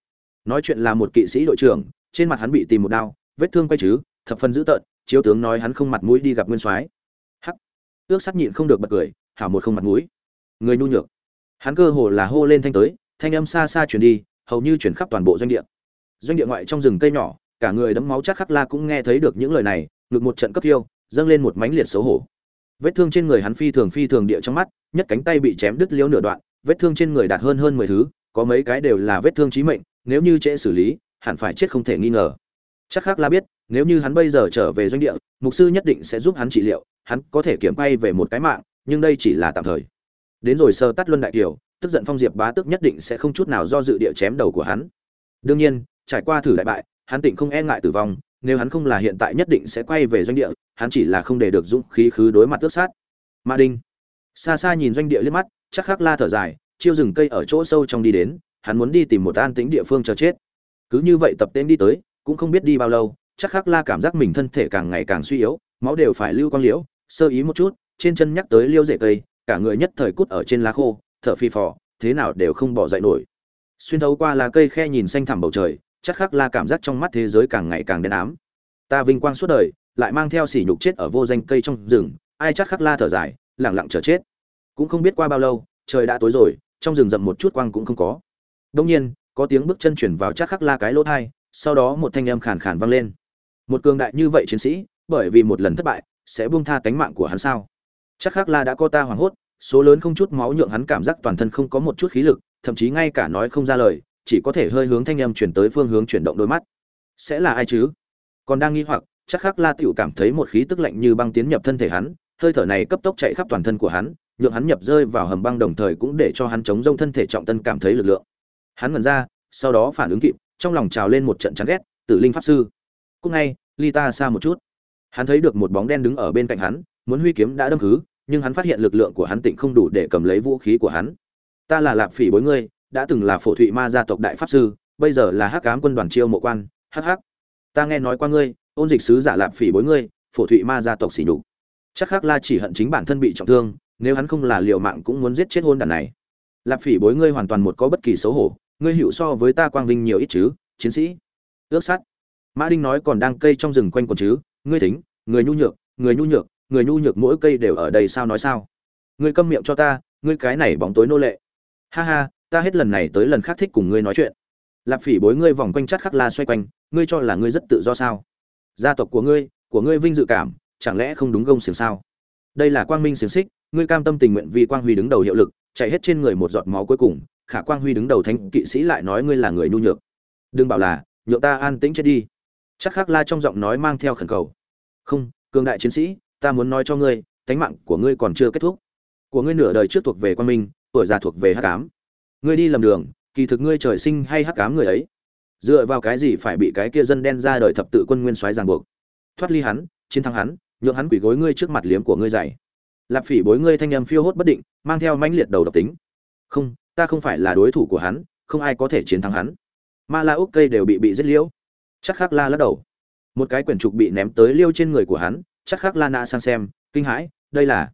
Nói chuyện là một kỵ sĩ đội trưởng, trên mặt hắn bị tìm một đao, vết thương quay chứ thập phần dữ tợn, chiếu tướng nói hắn không mặt mũi đi gặp nguyên soái. Hắc. Ước sắt nhịn không được bật cười, hảo một không mặt mũi. Người nhu nhược. Hắn cơ hồ là hô lên thanh tới, thanh âm xa xa truyền đi, hầu như chuyển khắp toàn bộ doanh địa. Doanh địa ngoại trong rừng cây nhỏ, cả người đấm máu chắc khắc la cũng nghe thấy được những lời này, ngực một trận cấp thiêu dâng lên một mánh liệt xấu hổ. Vết thương trên người hắn phi thường phi thường địa trong mắt, nhất cánh tay bị chém đứt liễu nửa đoạn, vết thương trên người đạt hơn hơn mười thứ, có mấy cái đều là vết thương chí mệnh, nếu như trễ xử lý, hẳn phải chết không thể nghi ngờ. Chắc khắc la biết nếu như hắn bây giờ trở về doanh địa, mục sư nhất định sẽ giúp hắn trị liệu, hắn có thể kiểm bay về một cái mạng, nhưng đây chỉ là tạm thời. Đến rồi sơ tắt luân đại kiều, tức giận phong diệp bá tức nhất định sẽ không chút nào do dự địa chém đầu của hắn. Đương nhiên, trải qua thử đại bại, hắn tỉnh không e ngại tử vong, nếu hắn không là hiện tại nhất định sẽ quay về doanh địa, hắn chỉ là không để được dũng khí khứ đối mặt tước sát. Ma đinh. Xa xa nhìn doanh địa liếc mắt, chắc khắc la thở dài, chiêu rừng cây ở chỗ sâu trong đi đến, hắn muốn đi tìm một an tĩnh địa phương chờ chết. Cứ như vậy tập tên đi tới, cũng không biết đi bao lâu chắc khắc la cảm giác mình thân thể càng ngày càng suy yếu, máu đều phải lưu quang liễu, sơ ý một chút, trên chân nhắc tới liêu rễ cây, cả người nhất thời cút ở trên lá khô, thở phi phò, thế nào đều không bỏ dậy nổi. Xuyên thấu qua lá cây khe nhìn xanh thẳm bầu trời, chắc khắc la cảm giác trong mắt thế giới càng ngày càng đen ám. Ta vinh quang suốt đời, lại mang theo sỉ nhục chết ở vô danh cây trong rừng, ai chắc khắc la thở dài lẳng lặng chờ chết. Cũng không biết qua bao lâu, trời đã tối rồi, trong rừng rậm một chút quang cũng không có. Đông nhiên, có tiếng bước chân chuyển vào chắc khắc la cái lỗ thai sau đó một thanh âm khàn khàn vang lên một cường đại như vậy chiến sĩ, bởi vì một lần thất bại, sẽ buông tha tánh mạng của hắn sao? Chắc khác la đã có ta hoảng hốt, số lớn không chút máu nhượng hắn cảm giác toàn thân không có một chút khí lực, thậm chí ngay cả nói không ra lời, chỉ có thể hơi hướng thanh âm chuyển tới phương hướng chuyển động đôi mắt. Sẽ là ai chứ? Còn đang nghi hoặc, chắc khác la tiểu cảm thấy một khí tức lạnh như băng tiến nhập thân thể hắn, hơi thở này cấp tốc chạy khắp toàn thân của hắn, nhượng hắn nhập rơi vào hầm băng đồng thời cũng để cho hắn chống rông thân thể trọng tân cảm thấy lực lượng. Hắn ngẩn ra, sau đó phản ứng kịp, trong lòng trào lên một trận chán ghét, tử linh pháp sư! Cũng ngay, ly ta xa một chút. Hắn thấy được một bóng đen đứng ở bên cạnh hắn, muốn huy kiếm đã đâm khứ, nhưng hắn phát hiện lực lượng của hắn tịnh không đủ để cầm lấy vũ khí của hắn. Ta là lạp phỉ bối ngươi, đã từng là phổ thụy ma gia tộc đại pháp sư, bây giờ là hắc cám quân đoàn chiêu mộ quan, hắc hắc. Ta nghe nói qua ngươi, ôn dịch sứ giả lạp phỉ bối ngươi, phổ thụy ma gia tộc xỉ nhục. Chắc khắc la chỉ hận chính bản thân bị trọng thương, nếu hắn không là liều mạng cũng muốn giết chết hôn đàn này. Lạp phỉ bối ngươi hoàn toàn một có bất kỳ xấu hổ, ngươi hiểu so với ta quang vinh nhiều ít chứ, chiến sĩ. Ước sát mã đinh nói còn đang cây trong rừng quanh quần chứ? Ngươi thính, người nhu nhược, người nhu nhược, người nhu nhược mỗi cây đều ở đây sao nói sao? Ngươi câm miệng cho ta, ngươi cái này bóng tối nô lệ. Ha ha, ta hết lần này tới lần khác thích cùng ngươi nói chuyện. Lạp phỉ bối ngươi vòng quanh chắc khắc la xoay quanh, ngươi cho là ngươi rất tự do sao? Gia tộc của ngươi của ngươi vinh dự cảm, chẳng lẽ không đúng gông xiềng sao? Đây là quang minh xiềng xích, ngươi cam tâm tình nguyện vì quang huy đứng đầu hiệu lực, chạy hết trên người một giọt máu cuối cùng, khả quang huy đứng đầu thánh kỵ sĩ lại nói ngươi là người nhu nhược. Đừng bảo là, nhượng ta an tĩnh chết đi chắc khắc la trong giọng nói mang theo khẩn cầu. Không, cường đại chiến sĩ, ta muốn nói cho ngươi tánh mạng của ngươi còn chưa kết thúc. Của ngươi nửa đời trước thuộc về quan minh, tuổi già thuộc về hắc ám. Ngươi đi lầm đường, kỳ thực ngươi trời sinh hay hắc ám người ấy. Dựa vào cái gì phải bị cái kia dân đen ra đời thập tự quân nguyên soái ràng buộc? Thoát ly hắn, chiến thắng hắn, nhượng hắn quỷ gối ngươi trước mặt liếm của ngươi dày. Lạp phỉ bối ngươi thanh âm phiêu hốt bất định, mang theo mãnh liệt đầu độc tính. Không, ta không phải là đối thủ của hắn, không ai có thể chiến thắng hắn. Ma la úc cây đều bị bị giết liễu chắc khắc la lắc đầu. Một cái quyển trục bị ném tới liêu trên người của hắn, chắc khắc la nạ sang xem, kinh hãi, đây là.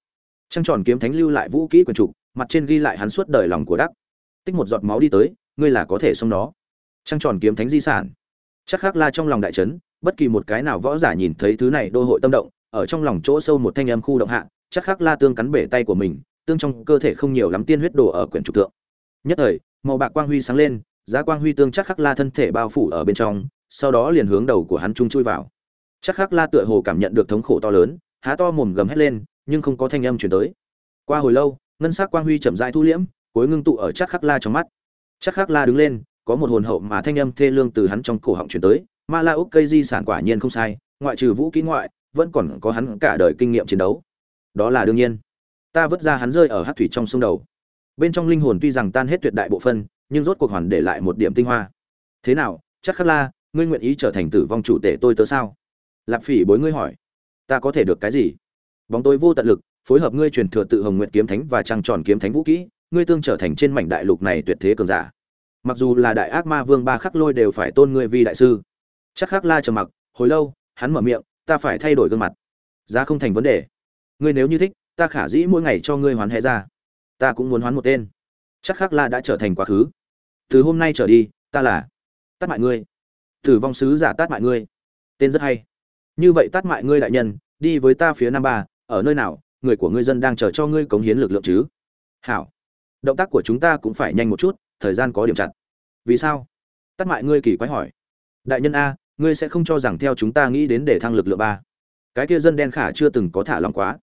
Trăng tròn kiếm thánh lưu lại vũ kỹ quyển trục, mặt trên ghi lại hắn suốt đời lòng của đắc. Tích một giọt máu đi tới, ngươi là có thể xong đó trăng tròn kiếm thánh di sản. Chắc khắc la trong lòng đại trấn bất kỳ một cái nào võ giả nhìn thấy thứ này đô hội tâm động, ở trong lòng chỗ sâu một thanh âm khu động hạ, chắc khắc la tương cắn bể tay của mình, tương trong cơ thể không nhiều lắm tiên huyết đổ ở quyển trục tượng nhất thời, màu bạc quang huy sáng lên, giá quang huy tương chắc khắc la thân thể bao phủ ở bên trong sau đó liền hướng đầu của hắn trung chui vào. Chắc khắc la tựa hồ cảm nhận được thống khổ to lớn, há to mồm gầm hét lên, nhưng không có thanh âm chuyển tới. Qua hồi lâu, ngân sắc quang huy chậm rãi thu liễm, cuối ngưng tụ ở chắc khắc la trong mắt. Chắc khắc la đứng lên, có một hồn hậu mà thanh âm thê lương từ hắn trong cổ họng chuyển tới. Ma la úc cây di sản quả nhiên không sai, ngoại trừ vũ kỹ ngoại, vẫn còn có hắn cả đời kinh nghiệm chiến đấu. Đó là đương nhiên. Ta vứt ra hắn rơi ở hát thủy trong sông đầu. Bên trong linh hồn tuy rằng tan hết tuyệt đại bộ phân nhưng rốt cuộc hoàn để lại một điểm tinh hoa. Thế nào, chắc khắc la ngươi nguyện ý trở thành tử vong chủ tể tôi tớ sao? Lạp phỉ bối ngươi hỏi. Ta có thể được cái gì? Bóng tôi vô tận lực, phối hợp ngươi truyền thừa tự hồng nguyện kiếm thánh và trăng tròn kiếm thánh vũ kỹ, ngươi tương trở thành trên mảnh đại lục này tuyệt thế cường giả. Mặc dù là đại ác ma vương ba khắc lôi đều phải tôn ngươi vi đại sư. Chắc khắc la trầm mặc, hồi lâu, hắn mở miệng, ta phải thay đổi gương mặt. Giá không thành vấn đề. Ngươi nếu như thích, ta khả dĩ mỗi ngày cho ngươi hoán hệ ra. Ta cũng muốn hoán một tên. Chắc khắc la đã trở thành quá khứ. Từ hôm nay trở đi, ta là tắt mại ngươi tử vong sứ giả tát mại ngươi. Tên rất hay. Như vậy tát mại ngươi đại nhân, đi với ta phía nam ba, ở nơi nào, người của ngươi dân đang chờ cho ngươi cống hiến lực lượng chứ? Hảo. Động tác của chúng ta cũng phải nhanh một chút, thời gian có điểm chặt. Vì sao? Tát mại ngươi kỳ quái hỏi. Đại nhân a, ngươi sẽ không cho rằng theo chúng ta nghĩ đến để thăng lực lượng ba. Cái kia dân đen khả chưa từng có thả lòng quá.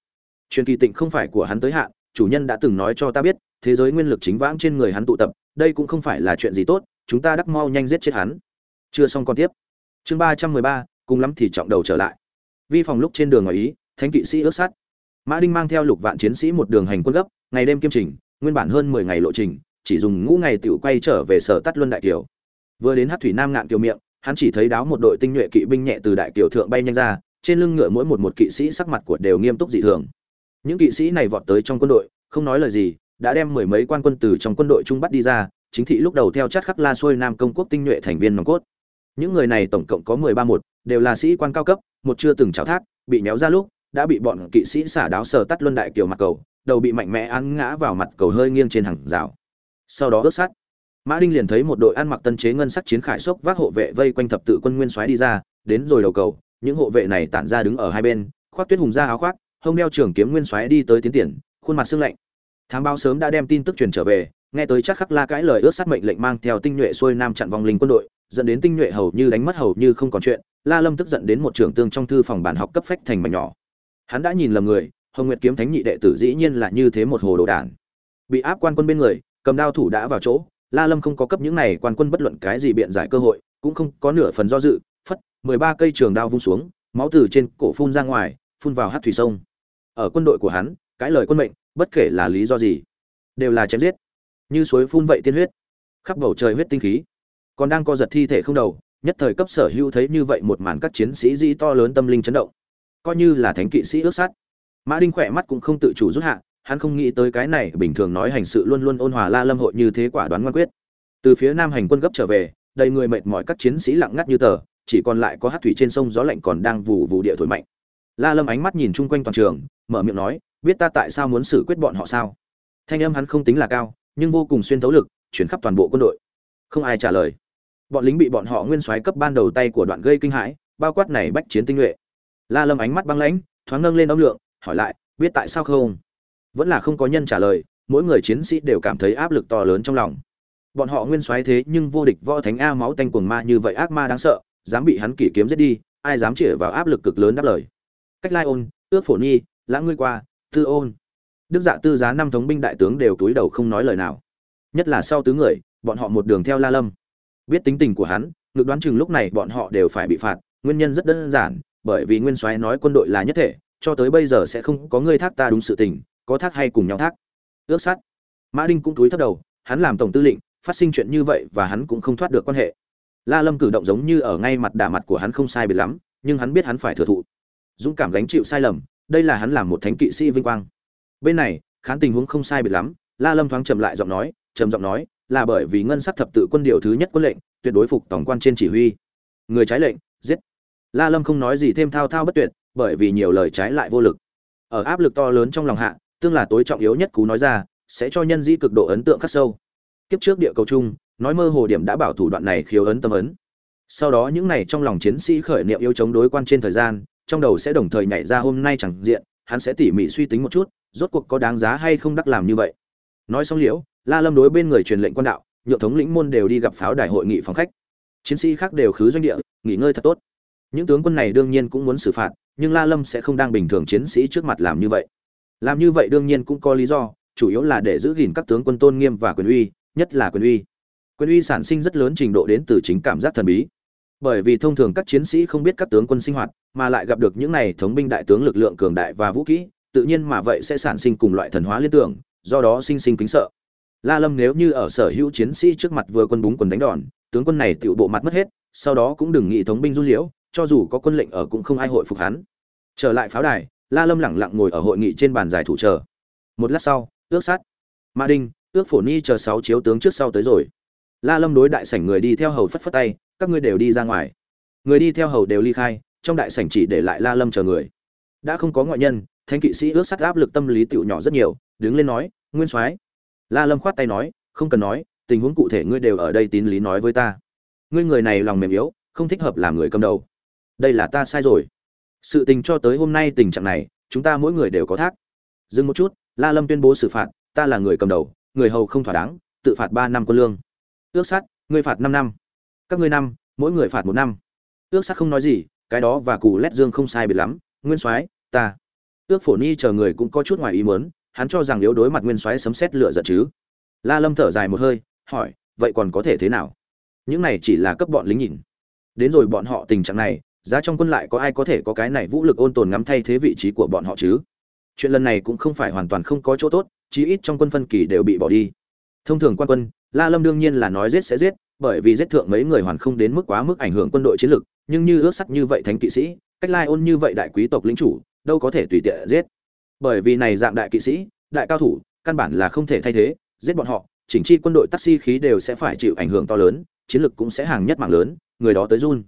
Truyền kỳ tịnh không phải của hắn tới hạn, chủ nhân đã từng nói cho ta biết, thế giới nguyên lực chính vãng trên người hắn tụ tập, đây cũng không phải là chuyện gì tốt, chúng ta đắc mau nhanh giết chết hắn chưa xong còn tiếp. Chương ba trăm mười ba, cùng lắm thì trọng đầu trở lại. Vi phòng lúc trên đường ngoài ý, thánh kỵ sĩ ước sát. Mã đinh mang theo lục vạn chiến sĩ một đường hành quân gấp, ngày đêm kiêm trình, nguyên bản hơn mười ngày lộ trình, chỉ dùng ngũ ngày tiểu quay trở về sở tắt luân đại kiều. Vừa đến hát thủy nam ngạn kiều miệng, hắn chỉ thấy đáo một đội tinh nhuệ kỵ binh nhẹ từ đại kiều thượng bay nhanh ra, trên lưng ngựa mỗi một một kỵ sĩ sắc mặt của đều nghiêm túc dị thường. Những kỵ sĩ này vọt tới trong quân đội, không nói lời gì, đã đem mười mấy quan quân từ trong quân đội trung bắt đi ra, chính thị lúc đầu theo chát khắc la xuôi nam công quốc tinh nhuệ thành viên nòng cốt những người này tổng cộng có mười ba một, đều là sĩ quan cao cấp, một chưa từng cháo thác, bị méo ra lúc, đã bị bọn kỵ sĩ xả đáo sờ tắt luân đại kiều mặt cầu, đầu bị mạnh mẽ ăn ngã vào mặt cầu hơi nghiêng trên hàng rào. Sau đó ướt sát mã đinh liền thấy một đội ăn mặc tân chế ngân sắc chiến khải sốc vác hộ vệ vây quanh thập tự quân nguyên soái đi ra, đến rồi đầu cầu, những hộ vệ này tản ra đứng ở hai bên, khoác tuyết hùng ra áo khoác, hông đeo trường kiếm nguyên soái đi tới tiến tiền, khuôn mặt sương lạnh. Thám báo sớm đã đem tin tức truyền trở về, nghe tới chắc khắc la cãi lời ướt sát mệnh lệnh mang theo tinh nhuệ xuôi nam chặn vòng linh quân đội dẫn đến tinh nhuệ hầu như đánh mất hầu như không còn chuyện, la lâm tức giận đến một trưởng tương trong thư phòng bản học cấp phách thành mảnh nhỏ. Hắn đã nhìn lầm người, hồng nguyệt kiếm thánh nhị đệ tử dĩ nhiên là như thế một hồ đồ đản. Bị áp quan quân bên người, cầm đao thủ đã vào chỗ, la lâm không có cấp những này quan quân bất luận cái gì biện giải cơ hội, cũng không có nửa phần do dự, phất, mười ba cây trường đao vung xuống, máu từ trên cổ phun ra ngoài, phun vào hát thủy sông. Ở quân đội của hắn cãi lời quân mệnh, bất kể là lý do gì, đều là chém giết. Như suối phun vậy tiên huyết, khắp bầu trời huyết tinh khí còn đang co giật thi thể không đầu, nhất thời cấp sở hữu thấy như vậy một màn các chiến sĩ dĩ to lớn tâm linh chấn động. Coi như là thánh kỵ sĩ ước sát. Mã đinh khỏe mắt cũng không tự chủ rút hạ, hắn không nghĩ tới cái này bình thường nói hành sự luôn luôn ôn hòa la lâm hội như thế quả đoán ngoan quyết. Từ phía nam hành quân gấp trở về, đầy người mệt mỏi các chiến sĩ lặng ngắt như tờ, chỉ còn lại có hát thủy trên sông gió lạnh còn đang vù vù địa thổi mạnh. La lâm ánh mắt nhìn chung quanh toàn trường, mở miệng nói, biết ta tại sao muốn xử quyết bọn họ sao? Thanh âm hắn không tính là cao, nhưng vô cùng xuyên thấu lực, chuyển khắp toàn bộ quân đội. Không ai trả lời bọn lính bị bọn họ nguyên soái cấp ban đầu tay của đoạn gây kinh hãi, bao quát này bách chiến tinh nhuệ. La lâm ánh mắt băng lãnh, thoáng nâng lên âm lượng, hỏi lại, biết tại sao không? Vẫn là không có nhân trả lời, mỗi người chiến sĩ đều cảm thấy áp lực to lớn trong lòng. Bọn họ nguyên soái thế nhưng vô địch võ thánh a máu tanh cuồng ma như vậy ác ma đáng sợ, dám bị hắn kỷ kiếm giết đi, ai dám chĩa vào áp lực cực lớn đáp lời. Cách lai ôn, ước phổ nhi lãng ngươi qua, tư ôn. Đức dạ tư giá năm thống binh đại tướng đều túi đầu không nói lời nào. Nhất là sau tứ người, bọn họ một đường theo la lâm biết tính tình của hắn, ngược đoán chừng lúc này bọn họ đều phải bị phạt, nguyên nhân rất đơn giản, bởi vì nguyên soái nói quân đội là nhất thể, cho tới bây giờ sẽ không có người thác ta đúng sự tình, có thác hay cùng nhau thác. Ước sát. Mã đinh cũng túi thấp đầu, hắn làm tổng tư lệnh, phát sinh chuyện như vậy và hắn cũng không thoát được quan hệ. La lâm cử động giống như ở ngay mặt đả mặt của hắn không sai biệt lắm, nhưng hắn biết hắn phải thừa thụ. Dũng cảm gánh chịu sai lầm, đây là hắn làm một thánh kỵ sĩ vinh quang. Bên này, khán tình huống không sai biệt lắm, la lâm thoáng chậm lại giọng nói, trầm giọng nói là bởi vì ngân sắc thập tự quân điều thứ nhất quân lệnh, tuyệt đối phục tổng quan trên chỉ huy. Người trái lệnh, giết. La lâm không nói gì thêm thao thao bất tuyệt, bởi vì nhiều lời trái lại vô lực. Ở áp lực to lớn trong lòng hạ, tương là tối trọng yếu nhất cú nói ra, sẽ cho nhân dĩ cực độ ấn tượng khắc sâu. Kiếp trước địa cầu chung, nói mơ hồ điểm đã bảo thủ đoạn này khiếu ấn tâm ấn. Sau đó những này trong lòng chiến sĩ khởi niệm yêu chống đối quan trên thời gian, trong đầu sẽ đồng thời nhảy ra hôm nay chẳng diện, hắn sẽ tỉ mỉ suy tính một chút, rốt cuộc có đáng giá hay không đắc làm như vậy. Nói xong liễu la lâm đối bên người truyền lệnh quan đạo nhượng thống lĩnh môn đều đi gặp pháo đài hội nghị phòng khách. Chiến sĩ khác đều khứ doanh địa nghỉ ngơi thật tốt. Những tướng quân này đương nhiên cũng muốn xử phạt nhưng la lâm sẽ không đang bình thường chiến sĩ trước mặt làm như vậy. Làm như vậy đương nhiên cũng có lý do chủ yếu là để giữ gìn các tướng quân tôn nghiêm và quyền uy nhất là quyền uy. Quyền uy sản sinh rất lớn trình độ đến từ chính cảm giác thần bí. Bởi vì thông thường các chiến sĩ không biết các tướng quân sinh hoạt mà lại gặp được những này thống binh đại tướng lực lượng cường đại và vũ khí, tự nhiên mà vậy sẽ sản sinh cùng loại thần hóa liên tưởng do đó sinh sinh kính sợ la lâm nếu như ở sở hữu chiến sĩ trước mặt vừa quân búng quần đánh đòn, tướng quân này tiểu bộ mặt mất hết, sau đó cũng đừng nghĩ thống binh du liễu, cho dù có quân lệnh ở cũng không ai hội phục hắn. Trở lại pháo đài, la lâm lẳng lặng ngồi ở hội nghị trên bàn giải thủ chờ. Một lát sau, ước sát. Ma đinh, ước phổ ni chờ sáu chiếu tướng trước sau tới rồi. La lâm đối đại sảnh người đi theo hầu phất phất tay, các ngươi đều đi ra ngoài. Người đi theo hầu đều ly khai, trong đại sảnh chỉ để lại la lâm chờ người. Đã không có ngoại nhân thanh kỵ sĩ ước sát áp lực tâm lý tiểu nhỏ rất nhiều, đứng lên nói, nguyên soái la lâm khoát tay nói, không cần nói, tình huống cụ thể ngươi đều ở đây tín lý nói với ta. Ngươi người này lòng mềm yếu, không thích hợp làm người cầm đầu. Đây là ta sai rồi. Sự tình cho tới hôm nay tình trạng này, chúng ta mỗi người đều có thác. Dừng một chút, la lâm tuyên bố xử phạt, ta là người cầm đầu, người hầu không thỏa đáng, tự phạt ba năm quân lương. Ước sát, ngươi phạt năm năm. Các ngươi năm, mỗi người phạt một năm. Ước sát không nói gì, cái đó và cù lét dương không sai biệt lắm, nguyên soái, ta. Ước phổ ni chờ người cũng có chút ngoài ý muốn hắn cho rằng yếu đối mặt nguyên soái sấm xét lựa giận chứ? La lâm thở dài một hơi, hỏi, vậy còn có thể thế nào? Những này chỉ là cấp bọn lính nhìn. Đến rồi bọn họ tình trạng này, giá trong quân lại có ai có thể có cái này vũ lực ôn tồn ngắm thay thế vị trí của bọn họ chứ? Chuyện lần này cũng không phải hoàn toàn không có chỗ tốt, chí ít trong quân phân kỳ đều bị bỏ đi. Thông thường quan quân, la lâm đương nhiên là nói giết sẽ giết, bởi vì giết thượng mấy người hoàn không đến mức quá mức ảnh hưởng quân đội chiến lực. nhưng như ước sắt như vậy thánh kỵ sĩ, cách lai ôn như vậy đại quý tộc lĩnh chủ, đâu có thể tùy tiện giết bởi vì này dạng đại kỵ sĩ đại cao thủ căn bản là không thể thay thế giết bọn họ chỉnh chi quân đội taxi khí đều sẽ phải chịu ảnh hưởng to lớn chiến lược cũng sẽ hàng nhất mạng lớn người đó tới run.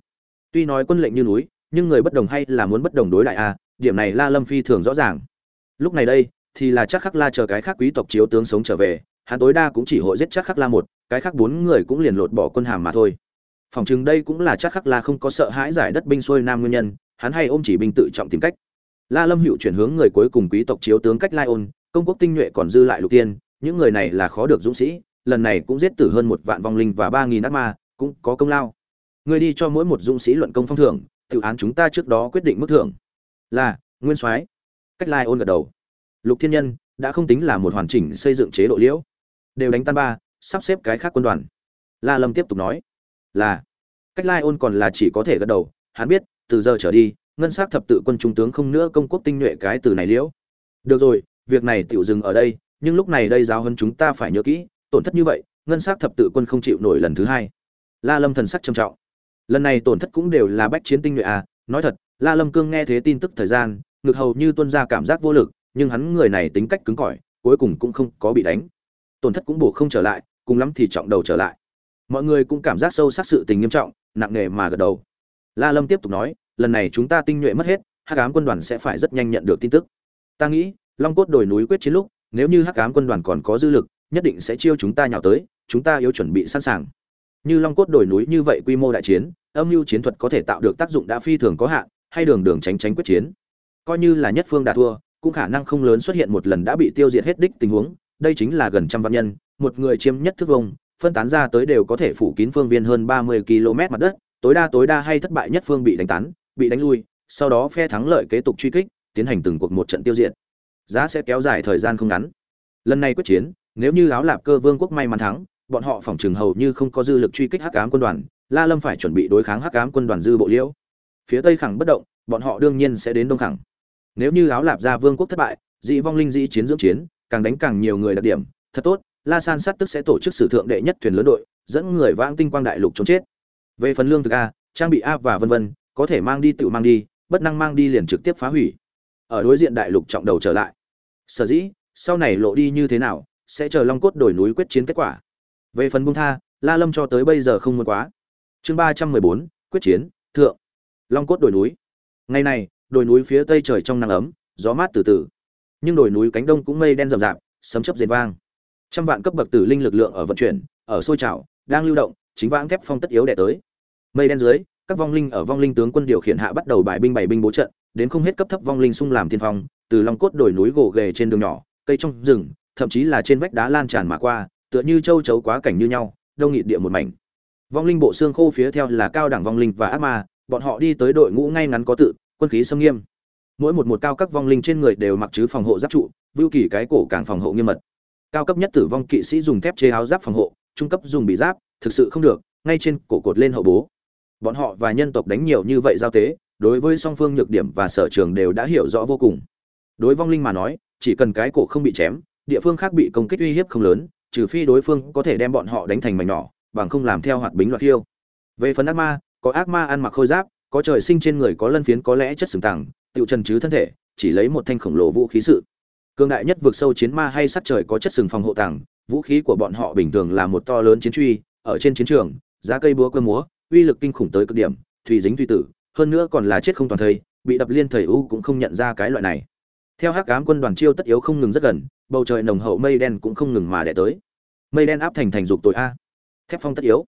Tuy nói quân lệnh như núi nhưng người bất đồng hay là muốn bất đồng đối lại a à, điểm này la lâm phi thường rõ ràng. Lúc này đây thì là chắc khắc la chờ cái khác quý tộc chiếu tướng sống trở về hắn tối đa cũng chỉ hội giết chắc khắc la một cái khác bốn người cũng liền lột bỏ quân hàm mà thôi. Phòng chừng đây cũng là chắc khắc la không có sợ hãi giải đất binh xuôi nam nguyên nhân hắn hay ôm chỉ binh tự trọng tìm cách la lâm hữu chuyển hướng người cuối cùng quý tộc chiếu tướng cách lai ôn, công quốc tinh nhuệ còn dư lại lục tiên, những người này là khó được dũng sĩ, lần này cũng giết tử hơn một vạn vong linh và ba nghìn ác ma, cũng có công lao. Người đi cho mỗi một dũng sĩ luận công phong thưởng, tự án chúng ta trước đó quyết định mức thưởng. Là, nguyên soái. Cách lai ôn gật đầu. Lục thiên nhân, đã không tính là một hoàn chỉnh xây dựng chế độ liễu. Đều đánh tan ba, sắp xếp cái khác quân đoàn. La lâm tiếp tục nói. Là, cách lai ôn còn là chỉ có thể gật đầu. Hắn biết, từ giờ trở đi ngân s á c thập tự quân trung tướng không nữa công quốc tinh nhuệ cái từ này liễu. Được rồi, việc này tiểu dừng ở đây, nhưng lúc này đây giáo hơn chúng ta phải nhớ kỹ, tổn thất như vậy, ngân s á c thập tự quân không chịu nổi lần thứ hai. La lâm thần sắc trầm trọng. Lần này tổn thất cũng đều là bách chiến tinh nhuệ à nói thật, la lâm cương nghe thế tin tức thời gian, ngực hầu như tuân ra cảm giác vô lực, nhưng hắn người này tính cách cứng cỏi, cuối cùng cũng không có bị đánh. Tổn thất cũng bổ không trở lại, cùng lắm thì trọng đầu trở lại. Mọi người cũng cảm giác sâu sắc sự tình nghiêm trọng, nặng nề mà gật đầu. La lâm tiếp tục nói lần này chúng ta tinh nhuệ mất hết, hắc ám quân đoàn sẽ phải rất nhanh nhận được tin tức. Ta nghĩ, long cốt đồi núi quyết chiến lúc, nếu như hắc ám quân đoàn còn có dư lực, nhất định sẽ chiêu chúng ta nhào tới, chúng ta yếu chuẩn bị sẵn sàng. Như long cốt đồi núi như vậy quy mô đại chiến, âm mưu chiến thuật có thể tạo được tác dụng đã phi thường có hạn, hay đường đường tránh tránh quyết chiến. Coi như là nhất phương đã thua, cũng khả năng không lớn xuất hiện một lần đã bị tiêu diệt hết đích tình huống, đây chính là gần trăm vạn nhân, một người chiếm nhất thức vông, phân tán ra tới đều có thể phủ kín phương viên hơn ba mươi km mặt đất, tối đa tối đa hay thất bại nhất phương bị đánh tán bị đánh lui, sau đó phe thắng lợi kế tục truy kích, tiến hành từng cuộc một trận tiêu diệt. Giá sẽ kéo dài thời gian không ngắn. Lần này quyết chiến, nếu như áo lạp cơ vương quốc may mắn thắng, bọn họ phỏng chừng hầu như không có dư lực truy kích hắc ám quân đoàn, la lâm phải chuẩn bị đối kháng hắc ám quân đoàn dư bộ liễu. Phía tây khẳng bất động, bọn họ đương nhiên sẽ đến đông khẳng. Nếu như áo lạp gia vương quốc thất bại, dị vong linh dĩ chiến dưỡng chiến, càng đánh càng nhiều người đặc điểm, thật tốt, la san sát tức sẽ tổ chức sử thượng đệ nhất thuyền lớn đội, dẫn người vãng tinh quang đại lục chống chết. Về phần lương thực a, trang bị a và vân vân có thể mang đi tự mang đi, bất năng mang đi liền trực tiếp phá hủy. Ở đối diện đại lục trọng đầu trở lại. Sở dĩ, sau này lộ đi như thế nào, sẽ chờ long cốt đổi núi quyết chiến kết quả. Về phần bung tha, la lâm cho tới bây giờ không muốn quá. Chương ba trăm mười bốn, quyết chiến, thượng. Long cốt đổi núi. Ngày này, đồi núi phía tây trời trong nắng ấm, gió mát từ từ. Nhưng đồi núi cánh đông cũng mây đen rậm rạp, sấm chớp rền vang. Trăm vạn cấp bậc tử linh lực lượng ở vận chuyển, ở sôi trào, đang lưu động, chính vãng thép phong tất yếu đẻ tới. Mây đen dưới các vong linh ở vong linh tướng quân điều khiển hạ bắt đầu bài binh bày binh bố trận, đến không hết cấp thấp vong linh xung làm tiên phong, từ long cốt đồi núi gồ ghề trên đường nhỏ, cây trong rừng, thậm chí là trên vách đá lan tràn mà qua, tựa như châu chấu quá cảnh như nhau, đông nghị địa một mảnh. Vong linh bộ xương khô phía theo là cao đẳng vong linh và ác ma, bọn họ đi tới đội ngũ ngay ngắn có tự, quân khí xâm nghiêm. Mỗi một một cao các vong linh trên người đều mặc chứ phòng hộ giáp trụ, vưu kỳ cái cổ càng phòng hộ nghiêm mật. Cao cấp nhất tử vong kỵ sĩ dùng thép chế áo giáp phòng hộ, trung cấp dùng bị giáp, thực sự không được, ngay trên cổ cột lên hậu bố bọn họ và nhân tộc đánh nhiều như vậy giao tế, đối với song phương nhược điểm và sở trường đều đã hiểu rõ vô cùng. Đối vong linh mà nói, chỉ cần cái cổ không bị chém, địa phương khác bị công kích uy hiếp không lớn, trừ phi đối phương có thể đem bọn họ đánh thành mảnh nhỏ, bằng không làm theo hoạt bính loạt khiêu về phần ác ma, có ác ma ăn mặc khôi giáp, có trời sinh trên người có lân phiến có lẽ chất sừng tàng tựu trần chứ thân thể, chỉ lấy một thanh khổng lồ vũ khí sự. Cương đại nhất vượt sâu chiến ma hay sắt trời có chất sừng phòng hộ tàng, vũ khí của bọn họ bình thường là một to lớn chiến truy, ở trên chiến trường, giá cây búa cơ múa uy lực kinh khủng tới cực điểm, thủy dính thủy tử, hơn nữa còn là chết không toàn thây, bị đập liên thời u cũng không nhận ra cái loại này. Theo hắc ám quân đoàn chiêu tất yếu không ngừng rất gần, bầu trời nồng hậu mây đen cũng không ngừng mà đẻ tới. Mây đen áp thành thành dục tội a. Thép phong tất yếu.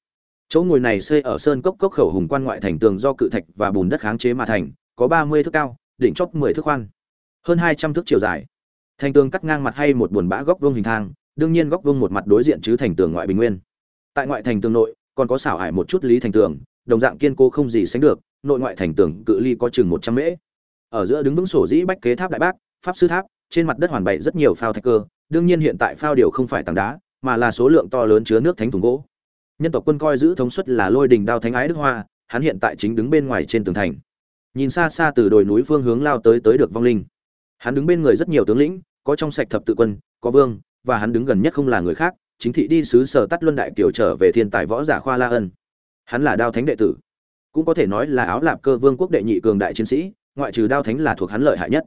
Chỗ ngồi này xây ở sơn cốc cốc khẩu hùng quan ngoại thành tường do cự thạch và bùn đất kháng chế mà thành, có ba mươi thước cao, đỉnh chóp mười thước khoan, hơn hai trăm thước chiều dài. Thành tường cắt ngang mặt hay một buồn bã góc vuông hình thang, đương nhiên góc vuông một mặt đối diện chứ thành tường ngoại bình nguyên. Tại ngoại thành tường nội còn có xảo ải một chút lý thành tường, đồng dạng kiên cố không gì sánh được, nội ngoại thành tường cự ly có chừng một trăm mễ. Ở giữa đứng vững sổ dĩ bách kế tháp đại bác, pháp sư tháp, trên mặt đất hoàn bày rất nhiều phao thạch cơ, đương nhiên hiện tại phao điều không phải tảng đá, mà là số lượng to lớn chứa nước thánh thùng gỗ. Nhân tộc quân coi giữ thống suất là lôi đình đao thánh ái đức hoa, hắn hiện tại chính đứng bên ngoài trên tường thành. Nhìn xa xa từ đồi núi phương hướng lao tới tới được vong linh. Hắn đứng bên người rất nhiều tướng lĩnh, có trong sạch thập tự quân, có vương, và hắn đứng gần nhất không là người khác chính thị đi sứ sở tắt luân đại kiều trở về thiên tài võ giả khoa la ân. Hắn là đao thánh đệ tử. Cũng có thể nói là áo lạp cơ vương quốc đệ nhị cường đại chiến sĩ, ngoại trừ đao thánh là thuộc hắn lợi hại nhất.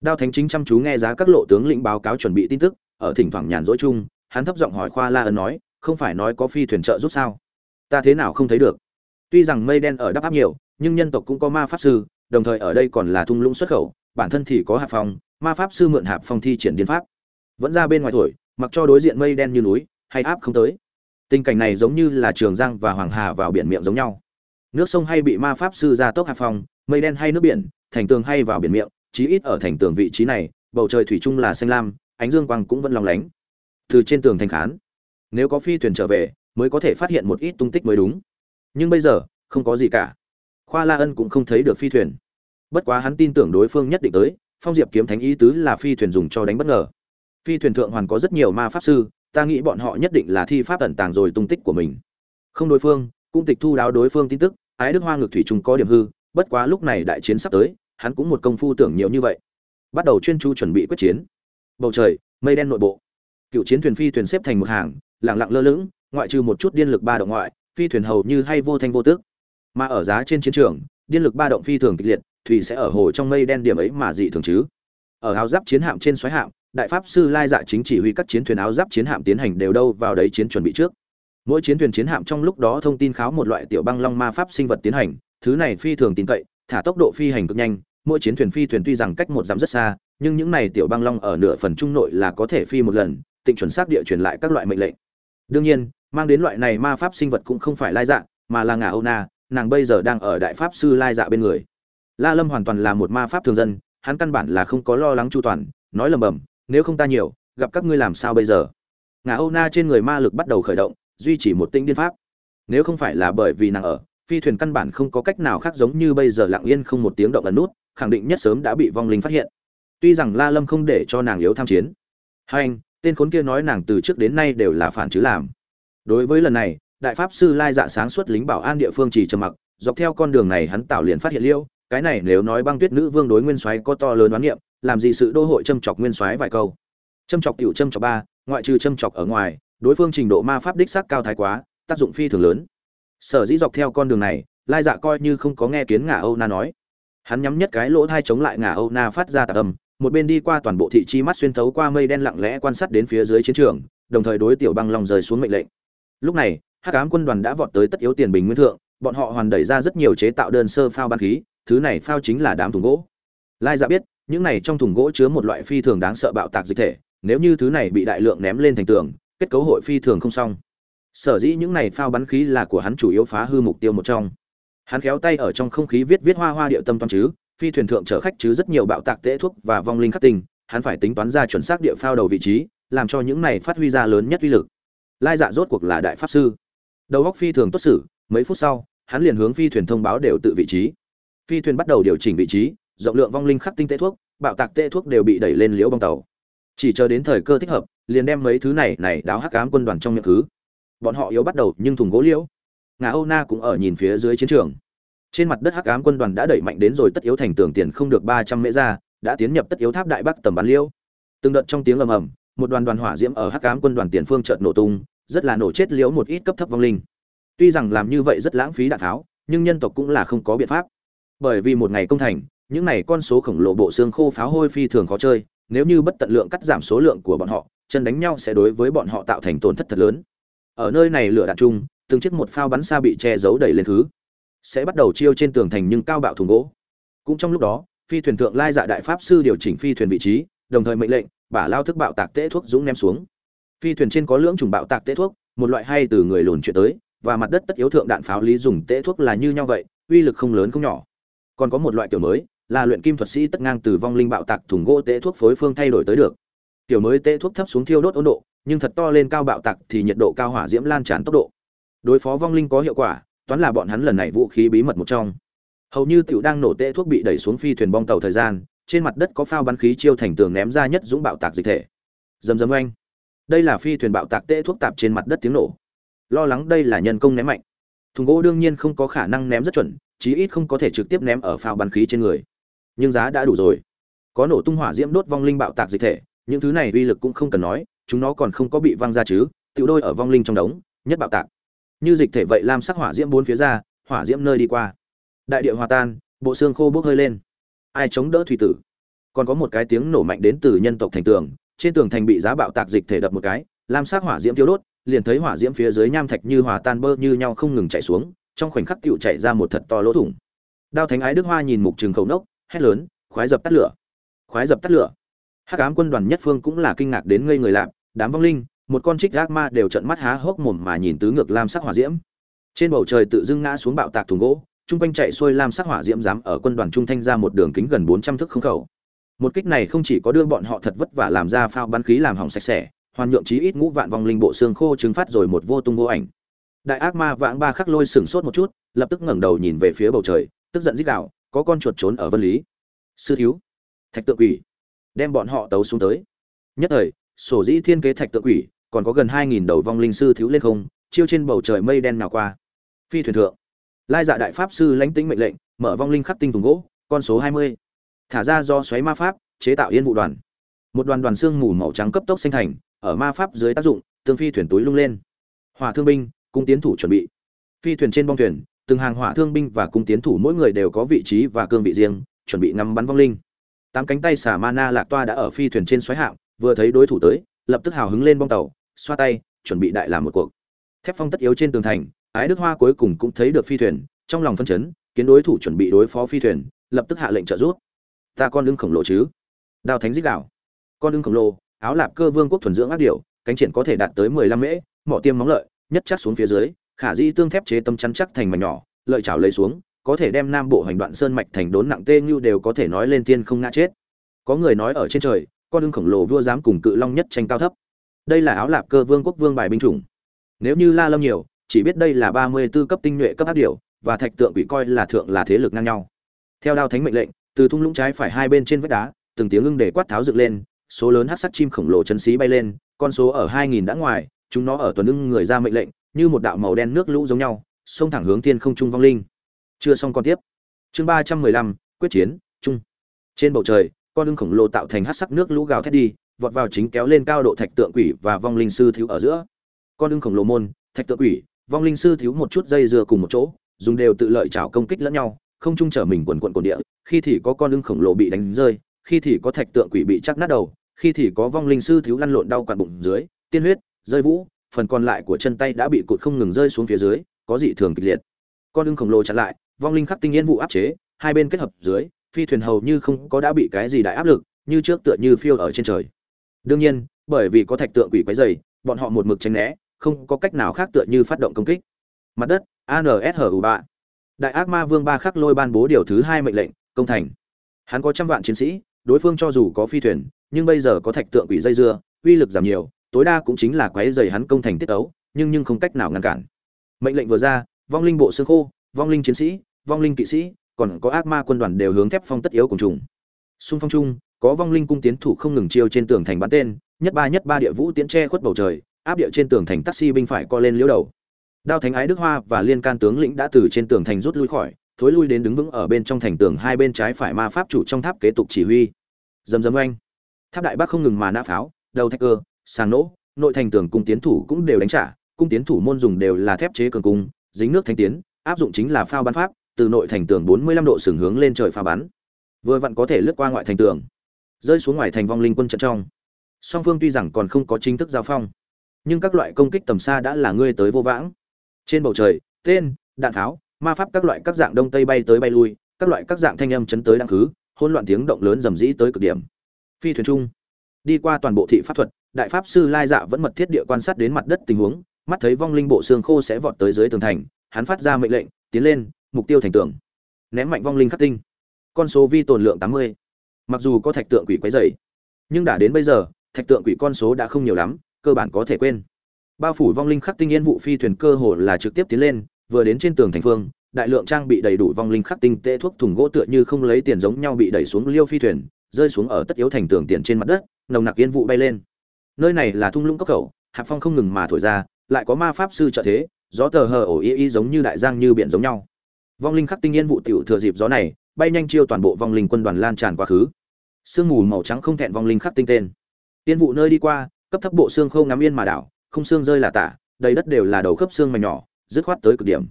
Đao thánh chính chăm chú nghe giá các lộ tướng lĩnh báo cáo chuẩn bị tin tức, ở thỉnh thoảng nhàn rỗi chung, hắn thấp giọng hỏi khoa la ân nói, không phải nói có phi thuyền trợ giúp sao? Ta thế nào không thấy được? Tuy rằng mây đen ở đắp áp nhiều, nhưng nhân tộc cũng có ma pháp sư, đồng thời ở đây còn là thung lũng xuất khẩu, bản thân thì có hạp phong, ma pháp sư mượn hạp phong thi triển điên pháp. Vẫn ra bên ngoài thổi mặc cho đối diện mây đen như núi, hay áp không tới. Tình cảnh này giống như là trường giang và hoàng hà vào biển miệng giống nhau. Nước sông hay bị ma pháp sư ra tốc hạ phong, mây đen hay nước biển, thành tường hay vào biển miệng, chí ít ở thành tường vị trí này, bầu trời thủy chung là xanh lam, ánh dương quang cũng vẫn lòng lánh. Từ trên tường thành khán, nếu có phi thuyền trở về, mới có thể phát hiện một ít tung tích mới đúng. Nhưng bây giờ, không có gì cả. Khoa la ân cũng không thấy được phi thuyền. Bất quá hắn tin tưởng đối phương nhất định tới, phong diệp kiếm thánh ý tứ là phi thuyền dùng cho đánh bất ngờ phi thuyền thượng hoàn có rất nhiều ma pháp sư, ta nghĩ bọn họ nhất định là thi pháp ẩn tàng rồi tung tích của mình. Không đối phương, cũng tịch thu đáo đối phương tin tức, ái đức hoa ngược thủy trung có điểm hư, bất quá lúc này đại chiến sắp tới, hắn cũng một công phu tưởng nhiều như vậy. Bắt đầu chuyên chu chuẩn bị quyết chiến. Bầu trời, mây đen nội bộ. Cựu chiến thuyền phi thuyền xếp thành một hàng lẳng lặng lơ lửng, ngoại trừ một chút điên lực ba động ngoại, phi thuyền hầu như hay vô thanh vô tước. Mà ở giá trên chiến trường, điên lực ba động phi thường kịch liệt, thủy sẽ ở hồ trong mây đen điểm ấy mà dị thường chứ. Ở áo giáp chiến hạm trên xoáy hạm đại pháp sư lai dạ chính chỉ huy các chiến thuyền áo giáp chiến hạm tiến hành đều đâu vào đấy chiến chuẩn bị trước. Mỗi chiến thuyền chiến hạm trong lúc đó thông tin kháo một loại tiểu băng long ma pháp sinh vật tiến hành, thứ này phi thường tin cậy, thả tốc độ phi hành cực nhanh, mỗi chiến thuyền phi thuyền tuy rằng cách một dặm rất xa, nhưng những này tiểu băng long ở nửa phần trung nội là có thể phi một lần, tịnh chuẩn xác địa truyền lại các loại mệnh lệnh. Đương nhiên, mang đến loại này ma pháp sinh vật cũng không phải lai dạ mà là ngà âu na, nàng bây giờ đang ở đại pháp sư lai dạ bên người. La lâm hoàn toàn là một ma pháp thường dân, hắn căn bản là không có lo lắng chu toàn, nói lầm bầm nếu không ta nhiều, gặp các ngươi làm sao bây giờ? Ngà âu na trên người ma lực bắt đầu khởi động, duy trì một tinh điên pháp. Nếu không phải là bởi vì nàng ở, phi thuyền căn bản không có cách nào khác giống như bây giờ lặng yên không một tiếng động ẩn nút, khẳng định nhất sớm đã bị vong linh phát hiện. Tuy rằng la lâm không để cho nàng yếu tham chiến. Hai anh, tên khốn kia nói nàng từ trước đến nay đều là phản chứ làm. Đối với lần này, đại pháp sư lai dạ sáng suốt lính bảo an địa phương chỉ trầm mặc, dọc theo con đường này hắn tạo liền phát hiện liêu cái này nếu nói băng tuyết nữ vương đối nguyên soái có to lớn đoán niệm, làm gì sự đô hội châm chọc nguyên soái vài câu? Châm chọc tiểu châm chọc ba, ngoại trừ châm chọc ở ngoài, đối phương trình độ ma pháp đích xác cao thái quá, tác dụng phi thường lớn. Sở dĩ dọc theo con đường này, lai dạ coi như không có nghe kiến ngả âu na nói. Hắn nhắm nhất cái lỗ thai chống lại ngả âu na phát ra tạc âm, một bên đi qua toàn bộ thị chi mắt xuyên thấu qua mây đen lặng lẽ quan sát đến phía dưới chiến trường, đồng thời đối tiểu băng long rời xuống mệnh lệnh. Lúc này, hắc ám quân đoàn đã vọt tới tất yếu tiền bình nguyên thượng, bọn họ hoàn đẩy ra rất nhiều chế tạo đơn sơ phao ban khí thứ này phao chính là đám thùng gỗ. Lai dạ biết những này trong thùng gỗ chứa một loại phi thường đáng sợ bạo tạc dịch thể nếu như thứ này bị đại lượng ném lên thành tường kết cấu hội phi thường không xong. Sở dĩ những này phao bắn khí là của hắn chủ yếu phá hư mục tiêu một trong. Hắn khéo tay ở trong không khí viết viết hoa hoa điệu tâm toán chứ phi thuyền thượng chở khách chứ rất nhiều bạo tạc tễ thuốc và vong linh khắc tình, hắn phải tính toán ra chuẩn xác địa phao đầu vị trí làm cho những này phát huy ra lớn nhất uy lực. Lai dạ rốt cuộc là đại pháp sư. Đầu góc phi thường tốt xử mấy phút sau hắn liền hướng phi thuyền thông báo đều tự vị trí phi thuyền bắt đầu điều chỉnh vị trí, rộng lượng vong linh khắc tinh tế thuốc, bạo tạc tệ thuốc đều bị đẩy lên liễu bong tàu. Chỉ chờ đến thời cơ thích hợp, liền đem mấy thứ này này đáo hắc cám quân đoàn trong miệng thứ. Bọn họ yếu bắt đầu nhưng thùng gỗ liễu. Ngà âu na cũng ở nhìn phía dưới chiến trường. Trên mặt đất hắc ám quân đoàn đã đẩy mạnh đến rồi tất yếu thành tường tiền không được ba trăm mễ ra, đã tiến nhập tất yếu tháp đại bắc tầm bắn liễu. Từng đợt trong tiếng ầm ầm, một đoàn đoàn hỏa diễm ở hắc ám quân đoàn tiền phương chợt nổ tung, rất là nổ chết liễu một ít cấp thấp vong linh. Tuy rằng làm như vậy rất lãng phí đạn tháo, nhưng nhân tộc cũng là không có biện pháp bởi vì một ngày công thành, những này con số khổng lồ bộ xương khô pháo hôi phi thường khó chơi, nếu như bất tận lượng cắt giảm số lượng của bọn họ, chân đánh nhau sẽ đối với bọn họ tạo thành tổn thất thật lớn. Ở nơi này lửa đạn chung, từng chiếc một phao bắn xa bị che giấu đầy lên thứ. Sẽ bắt đầu chiêu trên tường thành nhưng cao bạo thùng gỗ. Cũng trong lúc đó, phi thuyền thượng lai dạ đại pháp sư điều chỉnh phi thuyền vị trí, đồng thời mệnh lệnh, bả lao thức bạo tạc tễ thuốc dũng ném xuống. Phi thuyền trên có lưỡng trùng bạo tạc tễ thuốc, một loại hay từ người lùn chuyển tới, và mặt đất tất yếu thượng đạn pháo lý dùng tễ thuốc là như nhau vậy, uy lực không lớn không nhỏ còn có một loại kiểu mới, là luyện kim thuật sĩ tất ngang từ vong linh bạo tạc thùng gỗ tễ thuốc phối phương thay đổi tới được. Kiểu mới tễ thuốc thấp xuống thiêu đốt 温 độ, nhưng thật to lên cao bạo tạc thì nhiệt độ cao hỏa diễm lan tràn tốc độ. Đối phó vong linh có hiệu quả, toán là bọn hắn lần này vũ khí bí mật một trong. Hầu như tiểu đang nổ tệ thuốc bị đẩy xuống phi thuyền bong tàu thời gian, trên mặt đất có phao bắn khí chiêu thành tường ném ra nhất dũng bạo tạc dịch thể. Dầm dầm oanh. Đây là phi thuyền bạo tạc tệ thuốc tạp trên mặt đất tiếng nổ. Lo lắng đây là nhân công ném mạnh. Thùng gỗ đương nhiên không có khả năng ném rất chuẩn chí ít không có thể trực tiếp ném ở phao bắn khí trên người. Nhưng giá đã đủ rồi. Có nổ tung hỏa diễm đốt vong linh bạo tạc dịch thể, những thứ này uy lực cũng không cần nói, chúng nó còn không có bị văng ra chứ, tiểu đôi ở vong linh trong đống, nhất bạo tạc. Như dịch thể vậy lam sắc hỏa diễm bốn phía ra, hỏa diễm nơi đi qua. Đại địa hòa tan, bộ xương khô bốc hơi lên. Ai chống đỡ thủy tử? Còn có một cái tiếng nổ mạnh đến từ nhân tộc thành tường, trên tường thành bị giá bạo tạc dịch thể đập một cái, lam sắc hỏa diễm tiêu đốt, liền thấy hỏa diễm phía dưới nham thạch như hòa tan bơ như nhau không ngừng chảy xuống trong khoảnh khắc tựu chạy ra một thật to lỗ thủng. Đao thánh ái đức hoa nhìn mục trường khẩu nốc, hét lớn, khoái dập tắt lửa! Khoái dập tắt lửa! Hắc ám quân đoàn nhất phương cũng là kinh ngạc đến ngây người lạp, đám vong linh, một con trích gác ma đều trận mắt há hốc mồm mà nhìn tứ ngược lam sắc hỏa diễm. Trên bầu trời tự dưng ngã xuống bạo tạc thùng gỗ, trung quanh chạy xuôi lam sắc hỏa diễm dám ở quân đoàn trung thanh ra một đường kính gần bốn trăm thước không khẩu. Một kích này không chỉ có đưa bọn họ thật vất vả làm ra phao bắn khí làm hỏng sạch sẽ, hoàn nhượng chí ít ngũ vạn vong linh bộ xương khô trứng phát rồi một vô tung vô ảnh đại ác ma vãng ba khắc lôi sừng sốt một chút, lập tức ngẩng đầu nhìn về phía bầu trời, tức giận dích đạo có con chuột trốn ở vân lý. Sư thiếu, thạch Tự quỷ, đem bọn họ tấu xuống tới. Nhất thời, sổ dĩ thiên kế thạch Tự quỷ, còn có gần hai nghìn đầu vong linh sư thiếu lên không, chiêu trên bầu trời mây đen nào qua. Phi thuyền thượng, lai dạ đại pháp sư lãnh tĩnh mệnh lệnh, mở vong linh khắc tinh thùng gỗ, con số hai mươi. Thả ra do xoáy ma pháp, chế tạo yên vụ đoàn. Một đoàn đoàn xương mù màu trắng cấp tốc sinh thành, ở ma pháp dưới tác dụng, tương phi thuyền túi lung lên. Hòa thương binh cung tiến thủ chuẩn bị. Phi thuyền trên bong thuyền, từng hàng hỏa thương binh và cung tiến thủ mỗi người đều có vị trí và cương vị riêng, chuẩn bị ngắm bắn vong linh. Tám cánh tay xả mana lạc toa đã ở phi thuyền trên xoáy hạm, vừa thấy đối thủ tới, lập tức hào hứng lên bong tàu, xoa tay, chuẩn bị đại làm một cuộc. Thép phong tất yếu trên tường thành, ái đức hoa cuối cùng cũng thấy được phi thuyền, trong lòng phân chấn, kiến đối thủ chuẩn bị đối phó phi thuyền, lập tức hạ lệnh trợ giúp. Ta con lưng khổng lồ chứ? Đao thánh dích đạo con lưng khổng lồ, áo lạp cơ vương quốc thuần dưỡng ác điểu, cánh triển có thể đạt tới mười lăm mễ, mỏ tiêm móng lợi nhất chắc xuống phía dưới, khả di tương thép chế tâm chắn chắc thành mảnh nhỏ, lợi chảo lấy xuống, có thể đem nam bộ hành đoạn sơn mạch thành đốn nặng tê như đều có thể nói lên tiên không ngã chết. Có người nói ở trên trời, con đương khổng lồ vua dám cùng cự long nhất tranh cao thấp. Đây là áo lạp cơ vương quốc vương bài binh chủng. Nếu như la lâm nhiều, chỉ biết đây là ba mươi 34 cấp tinh nhuệ cấp áp điểu, và thạch tượng bị coi là thượng là thế lực ngang nhau. Theo đao thánh mệnh lệnh, từ thung lũng trái phải hai bên trên vách đá, từng tiếng ưng để quát tháo dựng lên, số lớn hắc sắt chim khổng lồ chấn xí bay lên, con số ở hai nghìn đã ngoài chúng nó ở tuần lưng người ra mệnh lệnh, như một đạo màu đen nước lũ giống nhau, xông thẳng hướng thiên không trung vong linh. Chưa xong con tiếp. Chương ba trăm mười lăm, quyết chiến trung trên bầu trời, con đưng khổng lồ tạo thành hắc sắc nước lũ gào thét đi, vọt vào chính kéo lên cao độ thạch tượng quỷ và vong linh sư thiếu ở giữa. Con đưng khổng lồ môn, thạch tượng quỷ, vong linh sư thiếu một chút dây dưa cùng một chỗ, dùng đều tự lợi chảo công kích lẫn nhau, không chung trở mình quần quận cồn địa, khi thì có con đưng khổng lồ bị đánh rơi, khi thì có thạch tượng quỷ bị chắc nát đầu, khi thì có vong linh sư thiếu lăn lộn đau quặn bụng dưới, tiên huyết rơi vũ, phần còn lại của chân tay đã bị cụt không ngừng rơi xuống phía dưới, có dị thường kịch liệt. Con ưng khổng lồ chặn lại, vong linh khắc tinh yên vụ áp chế, hai bên kết hợp dưới, phi thuyền hầu như không có đã bị cái gì đại áp lực, như trước tựa như phiêu ở trên trời. Đương nhiên, bởi vì có thạch tượng quỷ quấy dày, bọn họ một mực tránh né, không có cách nào khác tựa như phát động công kích. Mặt đất anshU ba. Đại ác ma vương ba khắc lôi ban bố điều thứ hai mệnh lệnh, công thành. Hắn có trăm vạn chiến sĩ, đối phương cho dù có phi thuyền, nhưng bây giờ có thạch tượng quỷ dây dưa, uy lực giảm nhiều tối đa cũng chính là quấy rầy hắn công thành tiết ấu, nhưng nhưng không cách nào ngăn cản. Mệnh lệnh vừa ra, vong linh bộ xương khô, vong linh chiến sĩ, vong linh kỵ sĩ, còn có ác ma quân đoàn đều hướng thép phong tất yếu cùng trùng. Xung phong chung, có vong linh cung tiến thủ không ngừng chiêu trên tường thành bắn tên, nhất ba nhất ba địa vũ tiến che khuất bầu trời, áp địa trên tường thành taxi binh phải co lên liễu đầu. Đao thánh ái đức hoa và liên can tướng lĩnh đã từ trên tường thành rút lui khỏi, thối lui đến đứng vững ở bên trong thành tường hai bên trái phải ma pháp chủ trong tháp kế tục chỉ huy. Dầm dầm oanh. Tháp đại bác không ngừng mà nã pháo, đầu thạch cơ sàng nỗ, nội thành tường cung tiến thủ cũng đều đánh trả, cung tiến thủ môn dùng đều là thép chế cường cung, dính nước thanh tiến, áp dụng chính là phao bắn pháp, từ nội thành tường 45 độ sừng hướng lên trời pha bắn. Vừa vặn có thể lướt qua ngoại thành tường, rơi xuống ngoài thành vong linh quân trận trong. Song phương tuy rằng còn không có chính thức giao phong, nhưng các loại công kích tầm xa đã là ngươi tới vô vãng. Trên bầu trời, tên, đạn tháo, ma pháp các loại các dạng đông tây bay tới bay lui, các loại các dạng thanh âm chấn tới đăng khứ, hỗn loạn tiếng động lớn rầm rĩ tới cực điểm. Phi thuyền trung đi qua toàn bộ thị pháp thuật đại pháp sư lai dạ vẫn mật thiết địa quan sát đến mặt đất tình huống, mắt thấy vong linh bộ xương khô sẽ vọt tới dưới tường thành, hắn phát ra mệnh lệnh, tiến lên, mục tiêu thành tường. Ném mạnh vong linh khắc tinh. Con số vi tồn lượng tám mươi. Mặc dù có thạch tượng quỷ quấy dày nhưng đã đến bây giờ, thạch tượng quỷ con số đã không nhiều lắm, cơ bản có thể quên. Bao phủ vong linh khắc tinh yên vụ phi thuyền cơ hồ là trực tiếp tiến lên, vừa đến trên tường thành phương, đại lượng trang bị đầy đủ vong linh khắc tinh tệ thuốc thùng gỗ tựa như không lấy tiền giống nhau bị đẩy xuống liêu phi thuyền, rơi xuống ở tất yếu thành tường tiền trên mặt đất, nồng nặc yên vụ bay lên nơi này là thung lũng cốc khẩu, hạp phong không ngừng mà thổi ra, lại có ma pháp sư trợ thế, gió tờ hờ ổ y y giống như đại giang như biển giống nhau. Vong linh khắc tinh yên vụ tiểu thừa dịp gió này, bay nhanh chiêu toàn bộ vong linh quân đoàn lan tràn quá khứ. Sương mù màu trắng không thẹn vong linh khắc tinh tên. Yên vụ nơi đi qua, cấp thấp bộ xương không ngắm yên mà đảo, không xương rơi là tả, đầy đất đều là đầu khớp xương mảnh nhỏ, dứt khoát tới cực điểm.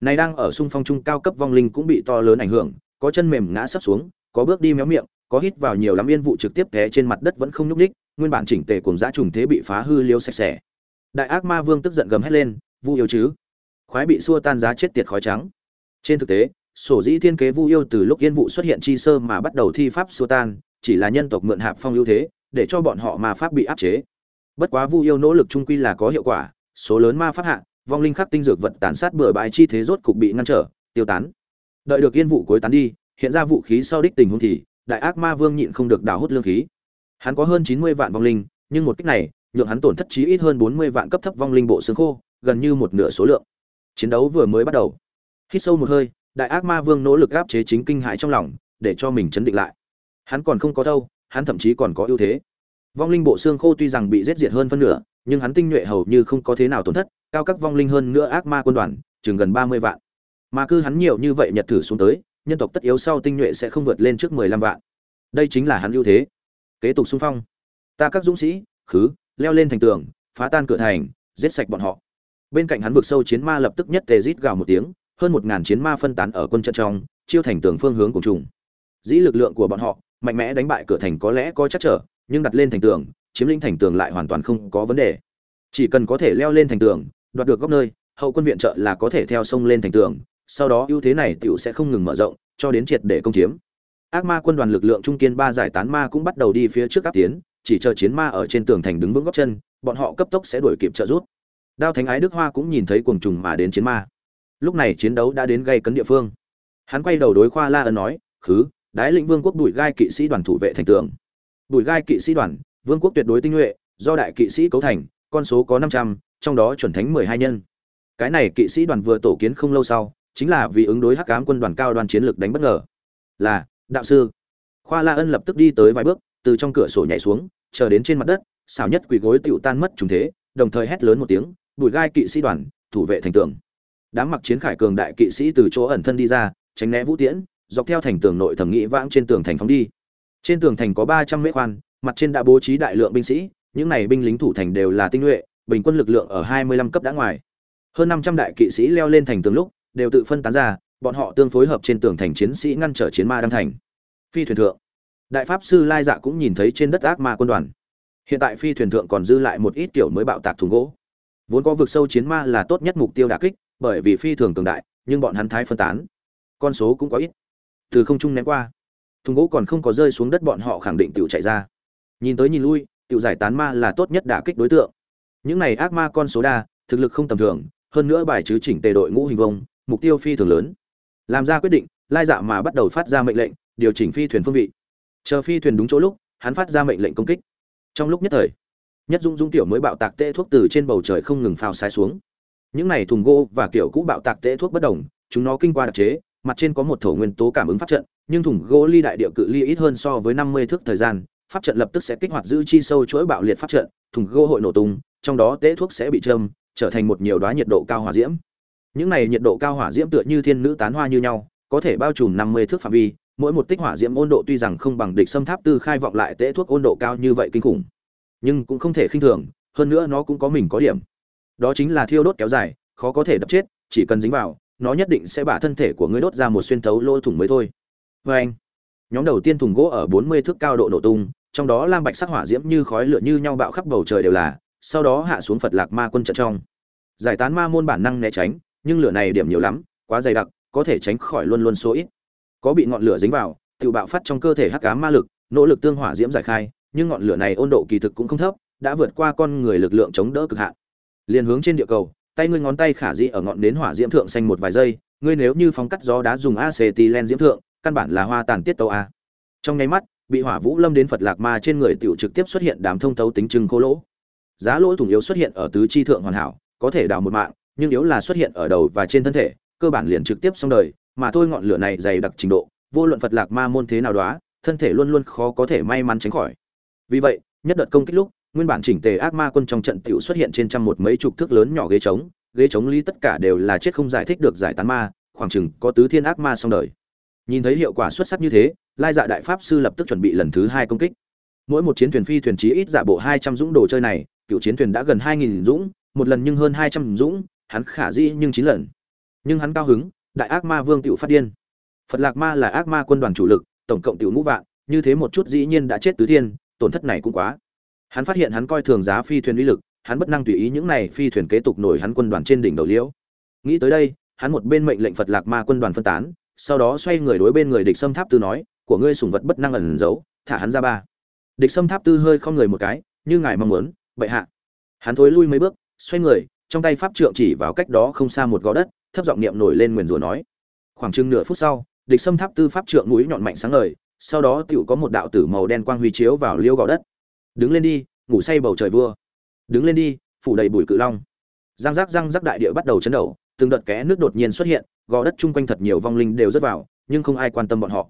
Này đang ở sung phong trung cao cấp vong linh cũng bị to lớn ảnh hưởng, có chân mềm ngã sấp xuống, có bước đi méo miệng, có hít vào nhiều lắm yên vụ trực tiếp té trên mặt đất vẫn không nhúc ních nguyên bản chỉnh tề cùng dã trùng thế bị phá hư liêu sạch sẽ. Đại ác ma vương tức giận gầm hét lên, vu yêu chứ? Khoái bị xua tan giá chết tiệt khói trắng. Trên thực tế, sổ dĩ thiên kế vu yêu từ lúc yên vụ xuất hiện chi sơ mà bắt đầu thi pháp xua tan, chỉ là nhân tộc mượn hạp phong ưu thế, để cho bọn họ ma pháp bị áp chế. Bất quá vu yêu nỗ lực trung quy là có hiệu quả, số lớn ma pháp hạ, vong linh khắc tinh dược vật tàn sát bừa bãi chi thế rốt cục bị ngăn trở, tiêu tán. Đợi được yên vụ cuối tán đi, hiện ra vũ khí sau đích tình huống thì, đại ác ma vương nhịn không được đào hút lương khí hắn có hơn chín mươi vạn vong linh, nhưng một kích này, nhượng hắn tổn thất chí ít hơn bốn mươi vạn cấp thấp vong linh bộ xương khô, gần như một nửa số lượng. Chiến đấu vừa mới bắt đầu. Hít sâu một hơi, đại ác ma vương nỗ lực áp chế chính kinh hại trong lòng, để cho mình chấn định lại. Hắn còn không có đâu hắn thậm chí còn có ưu thế. Vong linh bộ xương khô tuy rằng bị giết diệt hơn phân nửa, nhưng hắn tinh nhuệ hầu như không có thế nào tổn thất, cao các vong linh hơn nữa ác ma quân đoàn, chừng gần ba mươi vạn. Mà cứ hắn nhiều như vậy nhật thử xuống tới, nhân tộc tất yếu sau tinh nhuệ sẽ không vượt lên trước mười lăm vạn. Đây chính là hắn ưu thế kế tục xung phong. Ta các dũng sĩ, khứ, leo lên thành tường, phá tan cửa thành, giết sạch bọn họ. Bên cạnh hắn vực sâu chiến ma lập tức nhất tề rít gào một tiếng, hơn một ngàn chiến ma phân tán ở quân trận trong, chiêu thành tường phương hướng cùng trùng. Dĩ lực lượng của bọn họ, mạnh mẽ đánh bại cửa thành có lẽ có chắc trở, nhưng đặt lên thành tường, chiếm lĩnh thành tường lại hoàn toàn không có vấn đề. Chỉ cần có thể leo lên thành tường, đoạt được góc nơi, hậu quân viện trợ là có thể theo sông lên thành tường, sau đó ưu thế này tiểu sẽ không ngừng mở rộng, cho đến triệt để công chiếm ác ma quân đoàn lực lượng trung kiên ba giải tán ma cũng bắt đầu đi phía trước áp tiến, chỉ chờ chiến ma ở trên tường thành đứng vững góc chân, bọn họ cấp tốc sẽ đuổi kịp trợ rút đao thánh ái đức hoa cũng nhìn thấy cuồng trùng mà đến chiến ma. Lúc này chiến đấu đã đến gây cấn địa phương. Hắn quay đầu đối khoa la ân nói, khứ, đái lĩnh vương quốc đuổi gai kỵ sĩ đoàn thủ vệ thành tường. Đuổi gai kỵ sĩ đoàn, vương quốc tuyệt đối tinh nhuệ, do đại kỵ sĩ cấu thành, con số có năm trăm, trong đó chuẩn thánh mười hai nhân. Cái này kỵ sĩ đoàn vừa tổ kiến không lâu sau, chính là vì ứng đối hắc cám quân đoàn cao đoàn chiến lược đánh bất ngờ. Là đạo sư. Khoa la ân lập tức đi tới vài bước, từ trong cửa sổ nhảy xuống, chờ đến trên mặt đất, xảo nhất quỳ gối tựu tan mất trùng thế, đồng thời hét lớn một tiếng, bùi gai kỵ sĩ đoàn, thủ vệ thành tường. Đám mặc chiến khải cường đại kỵ sĩ từ chỗ ẩn thân đi ra, tránh né vũ tiễn, dọc theo thành tường nội thẩm nghĩ vãng trên tường thành phóng đi. Trên tường thành có ba trăm mét khoan, mặt trên đã bố trí đại lượng binh sĩ, những này binh lính thủ thành đều là tinh nhuệ, bình quân lực lượng ở hai mươi lăm cấp đã ngoài. Hơn năm trăm đại kỵ sĩ leo lên thành tường lúc, đều tự phân tán ra bọn họ tương phối hợp trên tường thành chiến sĩ ngăn trở chiến ma đăng thành. Phi thuyền thượng, đại pháp sư lai dạ cũng nhìn thấy trên đất ác ma quân đoàn. Hiện tại phi thuyền thượng còn dư lại một ít kiểu mới bạo tạc thùng gỗ. Vốn có vực sâu chiến ma là tốt nhất mục tiêu đà kích, bởi vì phi thường cường đại, nhưng bọn hắn thái phân tán. Con số cũng có ít. Từ không trung ném qua, thùng gỗ còn không có rơi xuống đất bọn họ khẳng định tự chạy ra. Nhìn tới nhìn lui tự giải tán ma là tốt nhất đả kích đối tượng. Những này ác ma con số đa, thực lực không tầm thường, hơn nữa bài chứ chỉnh tề đội ngũ hình vông mục tiêu phi thường lớn làm ra quyết định, lai dạ mà bắt đầu phát ra mệnh lệnh, điều chỉnh phi thuyền phương vị. Chờ phi thuyền đúng chỗ lúc, hắn phát ra mệnh lệnh công kích. Trong lúc nhất thời, nhất dung dung tiểu mới bạo tạc tê thuốc từ trên bầu trời không ngừng phao sai xuống. Những này thùng gỗ và kiểu cũ bạo tạc tê thuốc bất đồng, chúng nó kinh qua đặc chế, mặt trên có một thổ nguyên tố cảm ứng pháp trận, nhưng thùng gỗ ly đại địa cự ly ít hơn so với năm mươi thước thời gian, pháp trận lập tức sẽ kích hoạt giữ chi sâu chuỗi bạo liệt pháp trận, thùng gỗ hội nổ tung, trong đó tê thuốc sẽ bị châm, trở thành một nhiều đoá nhiệt độ cao hòa diễm những này nhiệt độ cao hỏa diễm tựa như thiên nữ tán hoa như nhau, có thể bao trùm năm mươi thước phạm vi, mỗi một tích hỏa diễm ôn độ tuy rằng không bằng địch xâm tháp tư khai vọng lại tễ thuốc ôn độ cao như vậy kinh khủng, nhưng cũng không thể khinh thường, hơn nữa nó cũng có mình có điểm. Đó chính là thiêu đốt kéo dài, khó có thể đập chết, chỉ cần dính vào, nó nhất định sẽ bả thân thể của ngươi đốt ra một xuyên thấu lỗ thủng mới thôi. Vê anh, nhóm đầu tiên thùng gỗ ở bốn mươi thước cao độ nổ tung, trong đó lam bạch sắc hỏa diễm như khói lửa như nhau bạo khắp bầu trời đều là, sau đó hạ xuống phật lạc ma quân trận trong. Giải tán ma môn bản năng né tránh nhưng lửa này điểm nhiều lắm, quá dày đặc, có thể tránh khỏi luôn luôn số ít. Có bị ngọn lửa dính vào, tự bạo phát trong cơ thể hắc ám ma lực, nỗ lực tương hỏa diễm giải khai, nhưng ngọn lửa này ôn độ kỳ thực cũng không thấp, đã vượt qua con người lực lượng chống đỡ cực hạn. Liền hướng trên địa cầu, tay ngươi ngón tay khả dĩ ở ngọn nến hỏa diễm thượng xanh một vài giây, ngươi nếu như phóng cắt gió đá dùng acetylene diễm thượng, căn bản là hoa tàn tiết tấu a. Trong nháy mắt, bị hỏa vũ lâm đến phật lạc ma trên người tiểu trực tiếp xuất hiện đám thông thấu tính trưng khô lỗ. Giá lỗ thủng yếu xuất hiện ở tứ chi thượng hoàn hảo, có thể đào một mạng nhưng yếu là xuất hiện ở đầu và trên thân thể, cơ bản liền trực tiếp xong đời, mà thôi ngọn lửa này dày đặc trình độ, vô luận phật lạc ma môn thế nào đó thân thể luôn luôn khó có thể may mắn tránh khỏi. Vì vậy, nhất đợt công kích lúc, nguyên bản chỉnh tề ác ma quân trong trận tiểu xuất hiện trên trăm một mấy chục thước lớn nhỏ ghế trống ghế trống lý tất cả đều là chết không giải thích được giải tán ma, khoảng chừng có tứ thiên ác ma xong đời. Nhìn thấy hiệu quả xuất sắc như thế, lai dạ đại pháp sư lập tức chuẩn bị lần thứ hai công kích. Mỗi một chiến thuyền phi thuyền chí ít giả bộ hai trăm dũng đồ chơi này, cựu chiến thuyền đã gần hai nghìn dũng, một lần nhưng hơn hai trăm dũng hắn khả dĩ nhưng chín lần. Nhưng hắn cao hứng, đại ác ma vương tiểu phát điên. Phật lạc ma là ác ma quân đoàn chủ lực, tổng cộng tiểu ngũ vạn, như thế một chút dĩ nhiên đã chết tứ thiên, tổn thất này cũng quá. Hắn phát hiện hắn coi thường giá phi thuyền uy lực, hắn bất năng tùy ý những này phi thuyền kế tục nổi hắn quân đoàn trên đỉnh đầu liễu. Nghĩ tới đây, hắn một bên mệnh lệnh phật lạc ma quân đoàn phân tán, sau đó xoay người đối bên người địch xâm tháp tư nói, của ngươi sùng vật bất năng ẩn giấu, thả hắn ra ba. Địch xâm tháp tư hơi không người một cái, như ngài mong muốn, bệ hạ. Hắn thối lui mấy bước, xoay người trong tay pháp trượng chỉ vào cách đó không xa một gò đất, thấp giọng niệm nổi lên nguyền rủa nói, khoảng chừng nửa phút sau, địch xâm tháp tư pháp trượng mũi nhọn mạnh sáng ngời, sau đó tựu có một đạo tử màu đen quang huy chiếu vào liêu gò đất. Đứng lên đi, ngủ say bầu trời vua. Đứng lên đi, phủ đầy bụi cự long. Răng rác răng rác đại địa bắt đầu chấn đầu từng đợt kẽ nước đột nhiên xuất hiện, gò đất chung quanh thật nhiều vong linh đều rớt vào, nhưng không ai quan tâm bọn họ.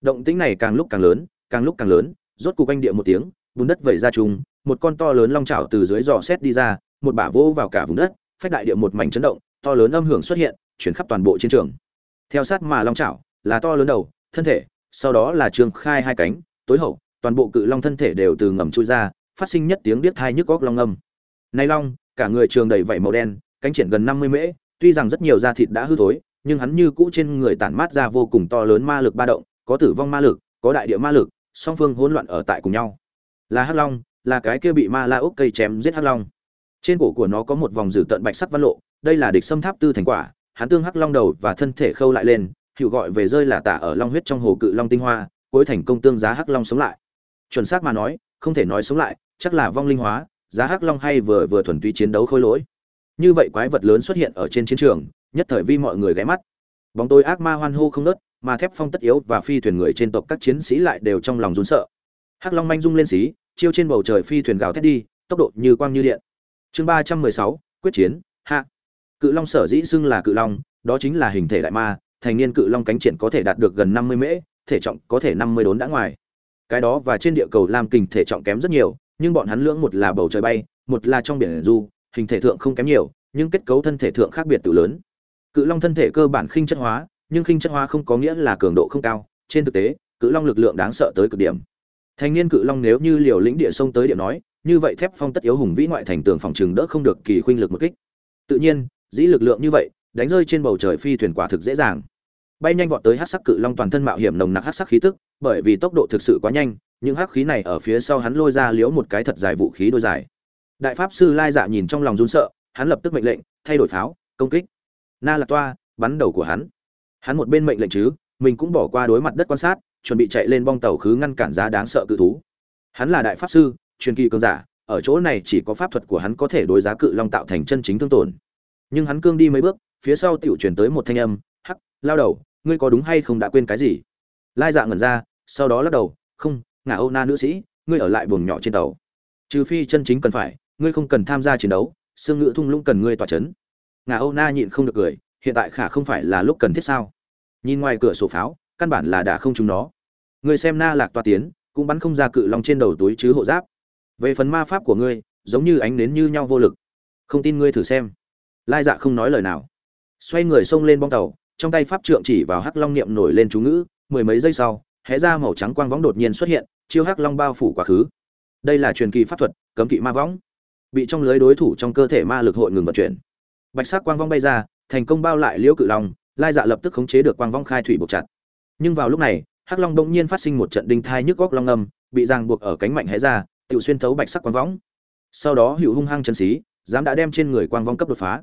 Động tĩnh này càng lúc càng lớn, càng lúc càng lớn, rốt cục anh địa một tiếng, bùn đất vẩy ra chung một con to lớn long chảo từ dưới giò xét đi ra một bả vỗ vào cả vùng đất, phách đại địa một mảnh chấn động, to lớn âm hưởng xuất hiện, chuyển khắp toàn bộ chiến trường. Theo sát mà long chảo, là to lớn đầu, thân thể, sau đó là trường khai hai cánh, tối hậu, toàn bộ cự long thân thể đều từ ngầm chui ra, phát sinh nhất tiếng biết thai nhức góc long âm. Nay long, cả người trường đầy vảy màu đen, cánh triển gần năm mươi mễ, tuy rằng rất nhiều da thịt đã hư thối, nhưng hắn như cũ trên người tản mát ra vô cùng to lớn ma lực ba động, có tử vong ma lực, có đại địa ma lực, song phương hỗn loạn ở tại cùng nhau. Là hắc long, là cái kia bị ma la ốc cây chém giết hắc long trên cổ của nó có một vòng dử tận bạch sắc văn lộ, đây là địch xâm tháp tư thành quả, hắn tương hắc long đầu và thân thể khâu lại lên, hiệu gọi về rơi là tả ở long huyết trong hồ cự long tinh hoa, cuối thành công tương giá hắc long sống lại. Chuẩn xác mà nói, không thể nói sống lại, chắc là vong linh hóa, giá hắc long hay vừa vừa thuần túy chiến đấu khôi lỗi. Như vậy quái vật lớn xuất hiện ở trên chiến trường, nhất thời vi mọi người ghé mắt. Bóng tối ác ma hoan hô không nớt mà thép phong tất yếu và phi thuyền người trên tộc các chiến sĩ lại đều trong lòng run sợ. Hắc long manh rung lên xí, chiêu trên bầu trời phi thuyền gào thét đi, tốc độ như quang như điện chương ba trăm mười sáu, quyết chiến, hạ. Cự long sở dĩ xưng là cự long, đó chính là hình thể đại ma, thành niên cự long cánh triển có thể đạt được gần năm mươi mễ, thể trọng có thể năm mươi đốn đã ngoài. Cái đó và trên địa cầu lam kình thể trọng kém rất nhiều, nhưng bọn hắn lưỡng một là bầu trời bay, một là trong biển du, hình thể thượng không kém nhiều, nhưng kết cấu thân thể thượng khác biệt tự lớn. Cự long thân thể cơ bản khinh chất hóa, nhưng khinh chất hóa không có nghĩa là cường độ không cao, trên thực tế, cự long lực lượng đáng sợ tới cực điểm. Thành niên cự long nếu như liều lĩnh địa sông tới điểm nói như vậy thép phong tất yếu hùng vĩ ngoại thành tường phòng trường đỡ không được kỳ khuynh lực một kích. Tự nhiên, dĩ lực lượng như vậy, đánh rơi trên bầu trời phi thuyền quả thực dễ dàng. Bay nhanh vọt tới hắc sắc cự long toàn thân mạo hiểm nồng nặc hắc sắc khí tức, bởi vì tốc độ thực sự quá nhanh, những hắc khí này ở phía sau hắn lôi ra liếu một cái thật dài vũ khí đôi dài. Đại pháp sư lai dạ nhìn trong lòng run sợ, hắn lập tức mệnh lệnh, thay đổi pháo, công kích. Na là toa, bắn đầu của hắn. Hắn một bên mệnh lệnh chứ, mình cũng bỏ qua đối mặt đất quan sát, chuẩn bị chạy lên bong tàu khứ ngăn cản giá đáng sợ cự thú. Hắn là đại pháp sư truyền kỳ cường giả, ở chỗ này chỉ có pháp thuật của hắn có thể đối giá cự long tạo thành chân chính thương tổn. Nhưng hắn cương đi mấy bước, phía sau tiểu truyền tới một thanh âm, hắc, lao đầu, ngươi có đúng hay không đã quên cái gì? Lai dạ ngẩn ra, sau đó lắc đầu, không, ngả âu na nữ sĩ, ngươi ở lại buồng nhỏ trên tàu. Trừ phi chân chính cần phải, ngươi không cần tham gia chiến đấu, xương ngữ thung lũng cần ngươi tỏa chấn. Ngả âu na nhịn không được cười, hiện tại khả không phải là lúc cần thiết sao? Nhìn ngoài cửa sổ pháo, căn bản là đã không chúng nó. Ngươi xem na lạc toa tiến, cũng bắn không ra cự long trên đầu túi chứ hộ giáp về phần ma pháp của ngươi, giống như ánh nến như nhau vô lực. Không tin ngươi thử xem. Lai dạ không nói lời nào. Xoay người xông lên bong tàu, trong tay pháp trượng chỉ vào hắc long niệm nổi lên chú ngữ, mười mấy giây sau, hé ra màu trắng quang võng đột nhiên xuất hiện, chiêu hắc long bao phủ quá khứ. Đây là truyền kỳ pháp thuật, cấm kỵ ma võng. Bị trong lưới đối thủ trong cơ thể ma lực hội ngừng vận chuyển. Bạch sắc quang vong bay ra, thành công bao lại liễu cự long, lai dạ lập tức khống chế được quang vong khai thủy buộc chặt. Nhưng vào lúc này, hắc long bỗng nhiên phát sinh một trận đinh thai nhức góc long âm, bị ràng buộc ở cánh mạnh hé ra tự xuyên thấu bạch sắc quang võng. Sau đó hữu hung hăng chân xí, dám đã đem trên người quang vong cấp đột phá.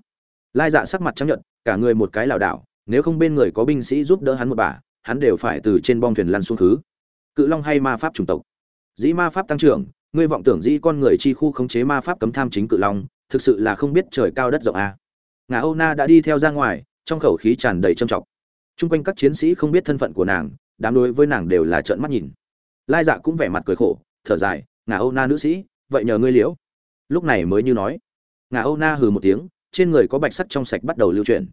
Lai dạ sắc mặt chấp nhận cả người một cái lảo đảo, nếu không bên người có binh sĩ giúp đỡ hắn một bà, hắn đều phải từ trên bong thuyền lăn xuống khứ. Cự long hay ma pháp chủng tộc. Dĩ ma pháp tăng trưởng, ngươi vọng tưởng dĩ con người chi khu khống chế ma pháp cấm tham chính cự long, thực sự là không biết trời cao đất rộng a. À. ngà âu na đã đi theo ra ngoài, trong khẩu khí tràn đầy trầm trọng. Chung quanh các chiến sĩ không biết thân phận của nàng, đám đối với nàng đều là trợn mắt nhìn. Lai dạ cũng vẻ mặt cười khổ, thở dài ngà âu na nữ sĩ, vậy nhờ ngươi liễu. Lúc này mới như nói. Ngà âu na hừ một tiếng, trên người có bạch sắt trong sạch bắt đầu lưu chuyển.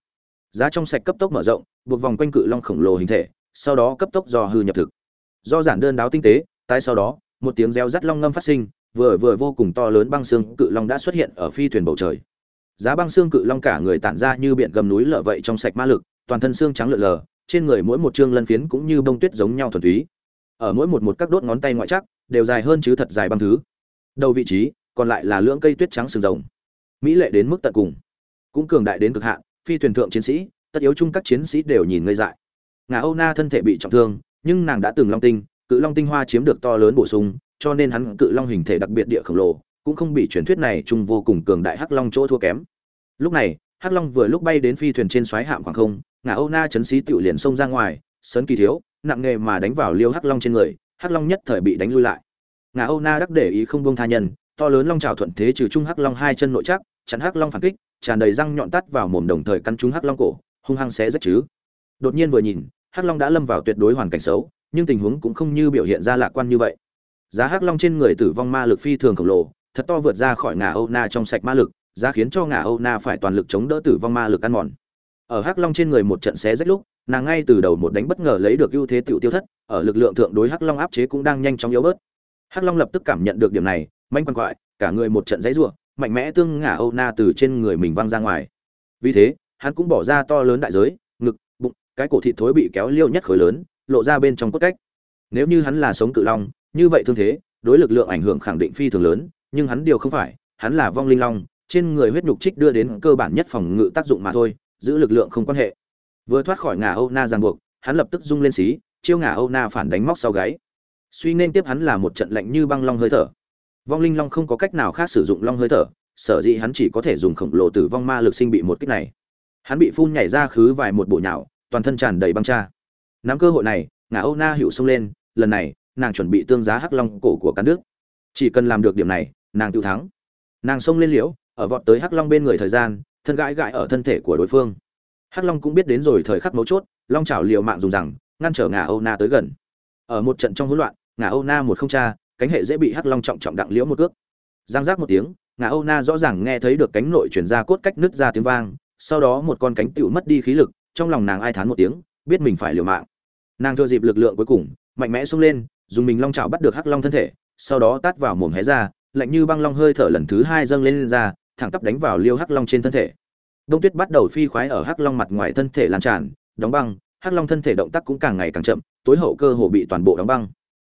Giá trong sạch cấp tốc mở rộng, buộc vòng quanh cự long khổng lồ hình thể, sau đó cấp tốc do hư nhập thực. Do giản đơn đáo tinh tế tại sau đó, một tiếng reo rắt long ngâm phát sinh, vừa vừa vô cùng to lớn băng xương cự long đã xuất hiện ở phi thuyền bầu trời. Giá băng xương cự long cả người tản ra như biển gầm núi lở vậy trong sạch ma lực, toàn thân xương trắng lượn lờ, trên người mỗi một chương lân phiến cũng như bông tuyết giống nhau thuần túy. Ở mỗi một một các đốt ngón tay ngoại chắc đều dài hơn chứ thật dài băng thứ. Đầu vị trí, còn lại là lưỡng cây tuyết trắng sừng rồng. Mỹ lệ đến mức tận cùng. Cũng cường đại đến cực hạn, phi thuyền thượng chiến sĩ, tất yếu chung các chiến sĩ đều nhìn ngây dại. Ngà âu na thân thể bị trọng thương, nhưng nàng đã từng long tinh, cự long tinh hoa chiếm được to lớn bổ sung, cho nên hắn cự long hình thể đặc biệt địa khổng lồ, cũng không bị truyền thuyết này chung vô cùng cường đại hắc long chỗ thua kém. Lúc này, hắc long vừa lúc bay đến phi thuyền trên xoáy hạm khoảng không, ngà âu na chấn sĩ tiểu liền xông ra ngoài, sấn kỳ thiếu, nặng nghề mà đánh vào liêu hắc long trên người hắc long nhất thời bị đánh lui lại. Ngà âu na đắc để ý không buông tha nhân, to lớn long trào thuận thế trừ trung hắc long hai chân nội chắc chặn hắc long phản kích, tràn đầy răng nhọn tắt vào mồm đồng thời căn trúng hắc long cổ, hung hăng xé rách chứ. Đột nhiên vừa nhìn, hắc long đã lâm vào tuyệt đối hoàn cảnh xấu, nhưng tình huống cũng không như biểu hiện ra lạc quan như vậy. Giá hắc long trên người tử vong ma lực phi thường khổng lồ, thật to vượt ra khỏi ngà âu na trong sạch ma lực, giá khiến cho ngà âu na phải toàn lực chống đỡ tử vong ma lực ăn mòn ở hắc long trên người một trận xé rách lúc, nàng ngay từ đầu một đánh bất ngờ lấy được ưu thế tiểu tiêu thất, ở lực lượng thượng đối hắc long áp chế cũng đang nhanh chóng yếu bớt. Hắc long lập tức cảm nhận được điểm này, manh quan quại, cả người một trận dãy rủa mạnh mẽ tương ngả âu na từ trên người mình văng ra ngoài. Vì thế, hắn cũng bỏ ra to lớn đại giới, ngực, bụng, cái cổ thịt thối bị kéo liêu nhất khối lớn, lộ ra bên trong cốt cách. Nếu như hắn là sống cự long, như vậy thương thế, đối lực lượng ảnh hưởng khẳng định phi thường lớn, nhưng hắn điều không phải, hắn là vong linh long, trên người huyết nhục trích đưa đến cơ bản nhất phòng ngự tác dụng mà thôi giữ lực lượng không quan hệ. Vừa thoát khỏi ngà âu na ràng buộc, hắn lập tức rung lên xí, chiêu ngà âu na phản đánh móc sau gáy. Suy nên tiếp hắn là một trận lạnh như băng long hơi thở. Vong linh long không có cách nào khác sử dụng long hơi thở, sở dĩ hắn chỉ có thể dùng khổng lồ tử vong ma lực sinh bị một kích này. Hắn bị phun nhảy ra khứ vài một bộ nhạo, toàn thân tràn đầy băng cha. Nắm cơ hội này ngà âu na hiệu xông lên, lần này, nàng chuẩn bị tương giá hắc long cổ của cán nước chỉ cần làm được điểm này, nàng tự thắng. Nàng xông lên liễu, ở vọt tới hắc long bên người thời gian thân gãi gãi ở thân thể của đối phương. Hắc long cũng biết đến rồi thời khắc mấu chốt long chảo liều mạng dùng rằng ngăn trở ngà âu na tới gần. Ở một trận trong hỗn loạn ngà âu na một không cha cánh hệ dễ bị hắc long trọng trọng đặng liễu một cước. Giang giác một tiếng ngà âu na rõ ràng nghe thấy được cánh nội chuyển ra cốt cách nứt ra tiếng vang sau đó một con cánh tựu mất đi khí lực trong lòng nàng ai thán một tiếng biết mình phải liều mạng. Nàng thừa dịp lực lượng cuối cùng mạnh mẽ xông lên dùng mình long chảo bắt được hắc long thân thể sau đó tát vào mồm hé ra lạnh như băng long hơi thở lần thứ hai dâng lên, lên ra thẳng tắp đánh vào liêu hắc long trên thân thể. Đông tuyết bắt đầu phi khoái ở hắc long mặt ngoài thân thể lan tràn, đóng băng, hắc long thân thể động tác cũng càng ngày càng chậm, tối hậu cơ hồ bị toàn bộ đóng băng.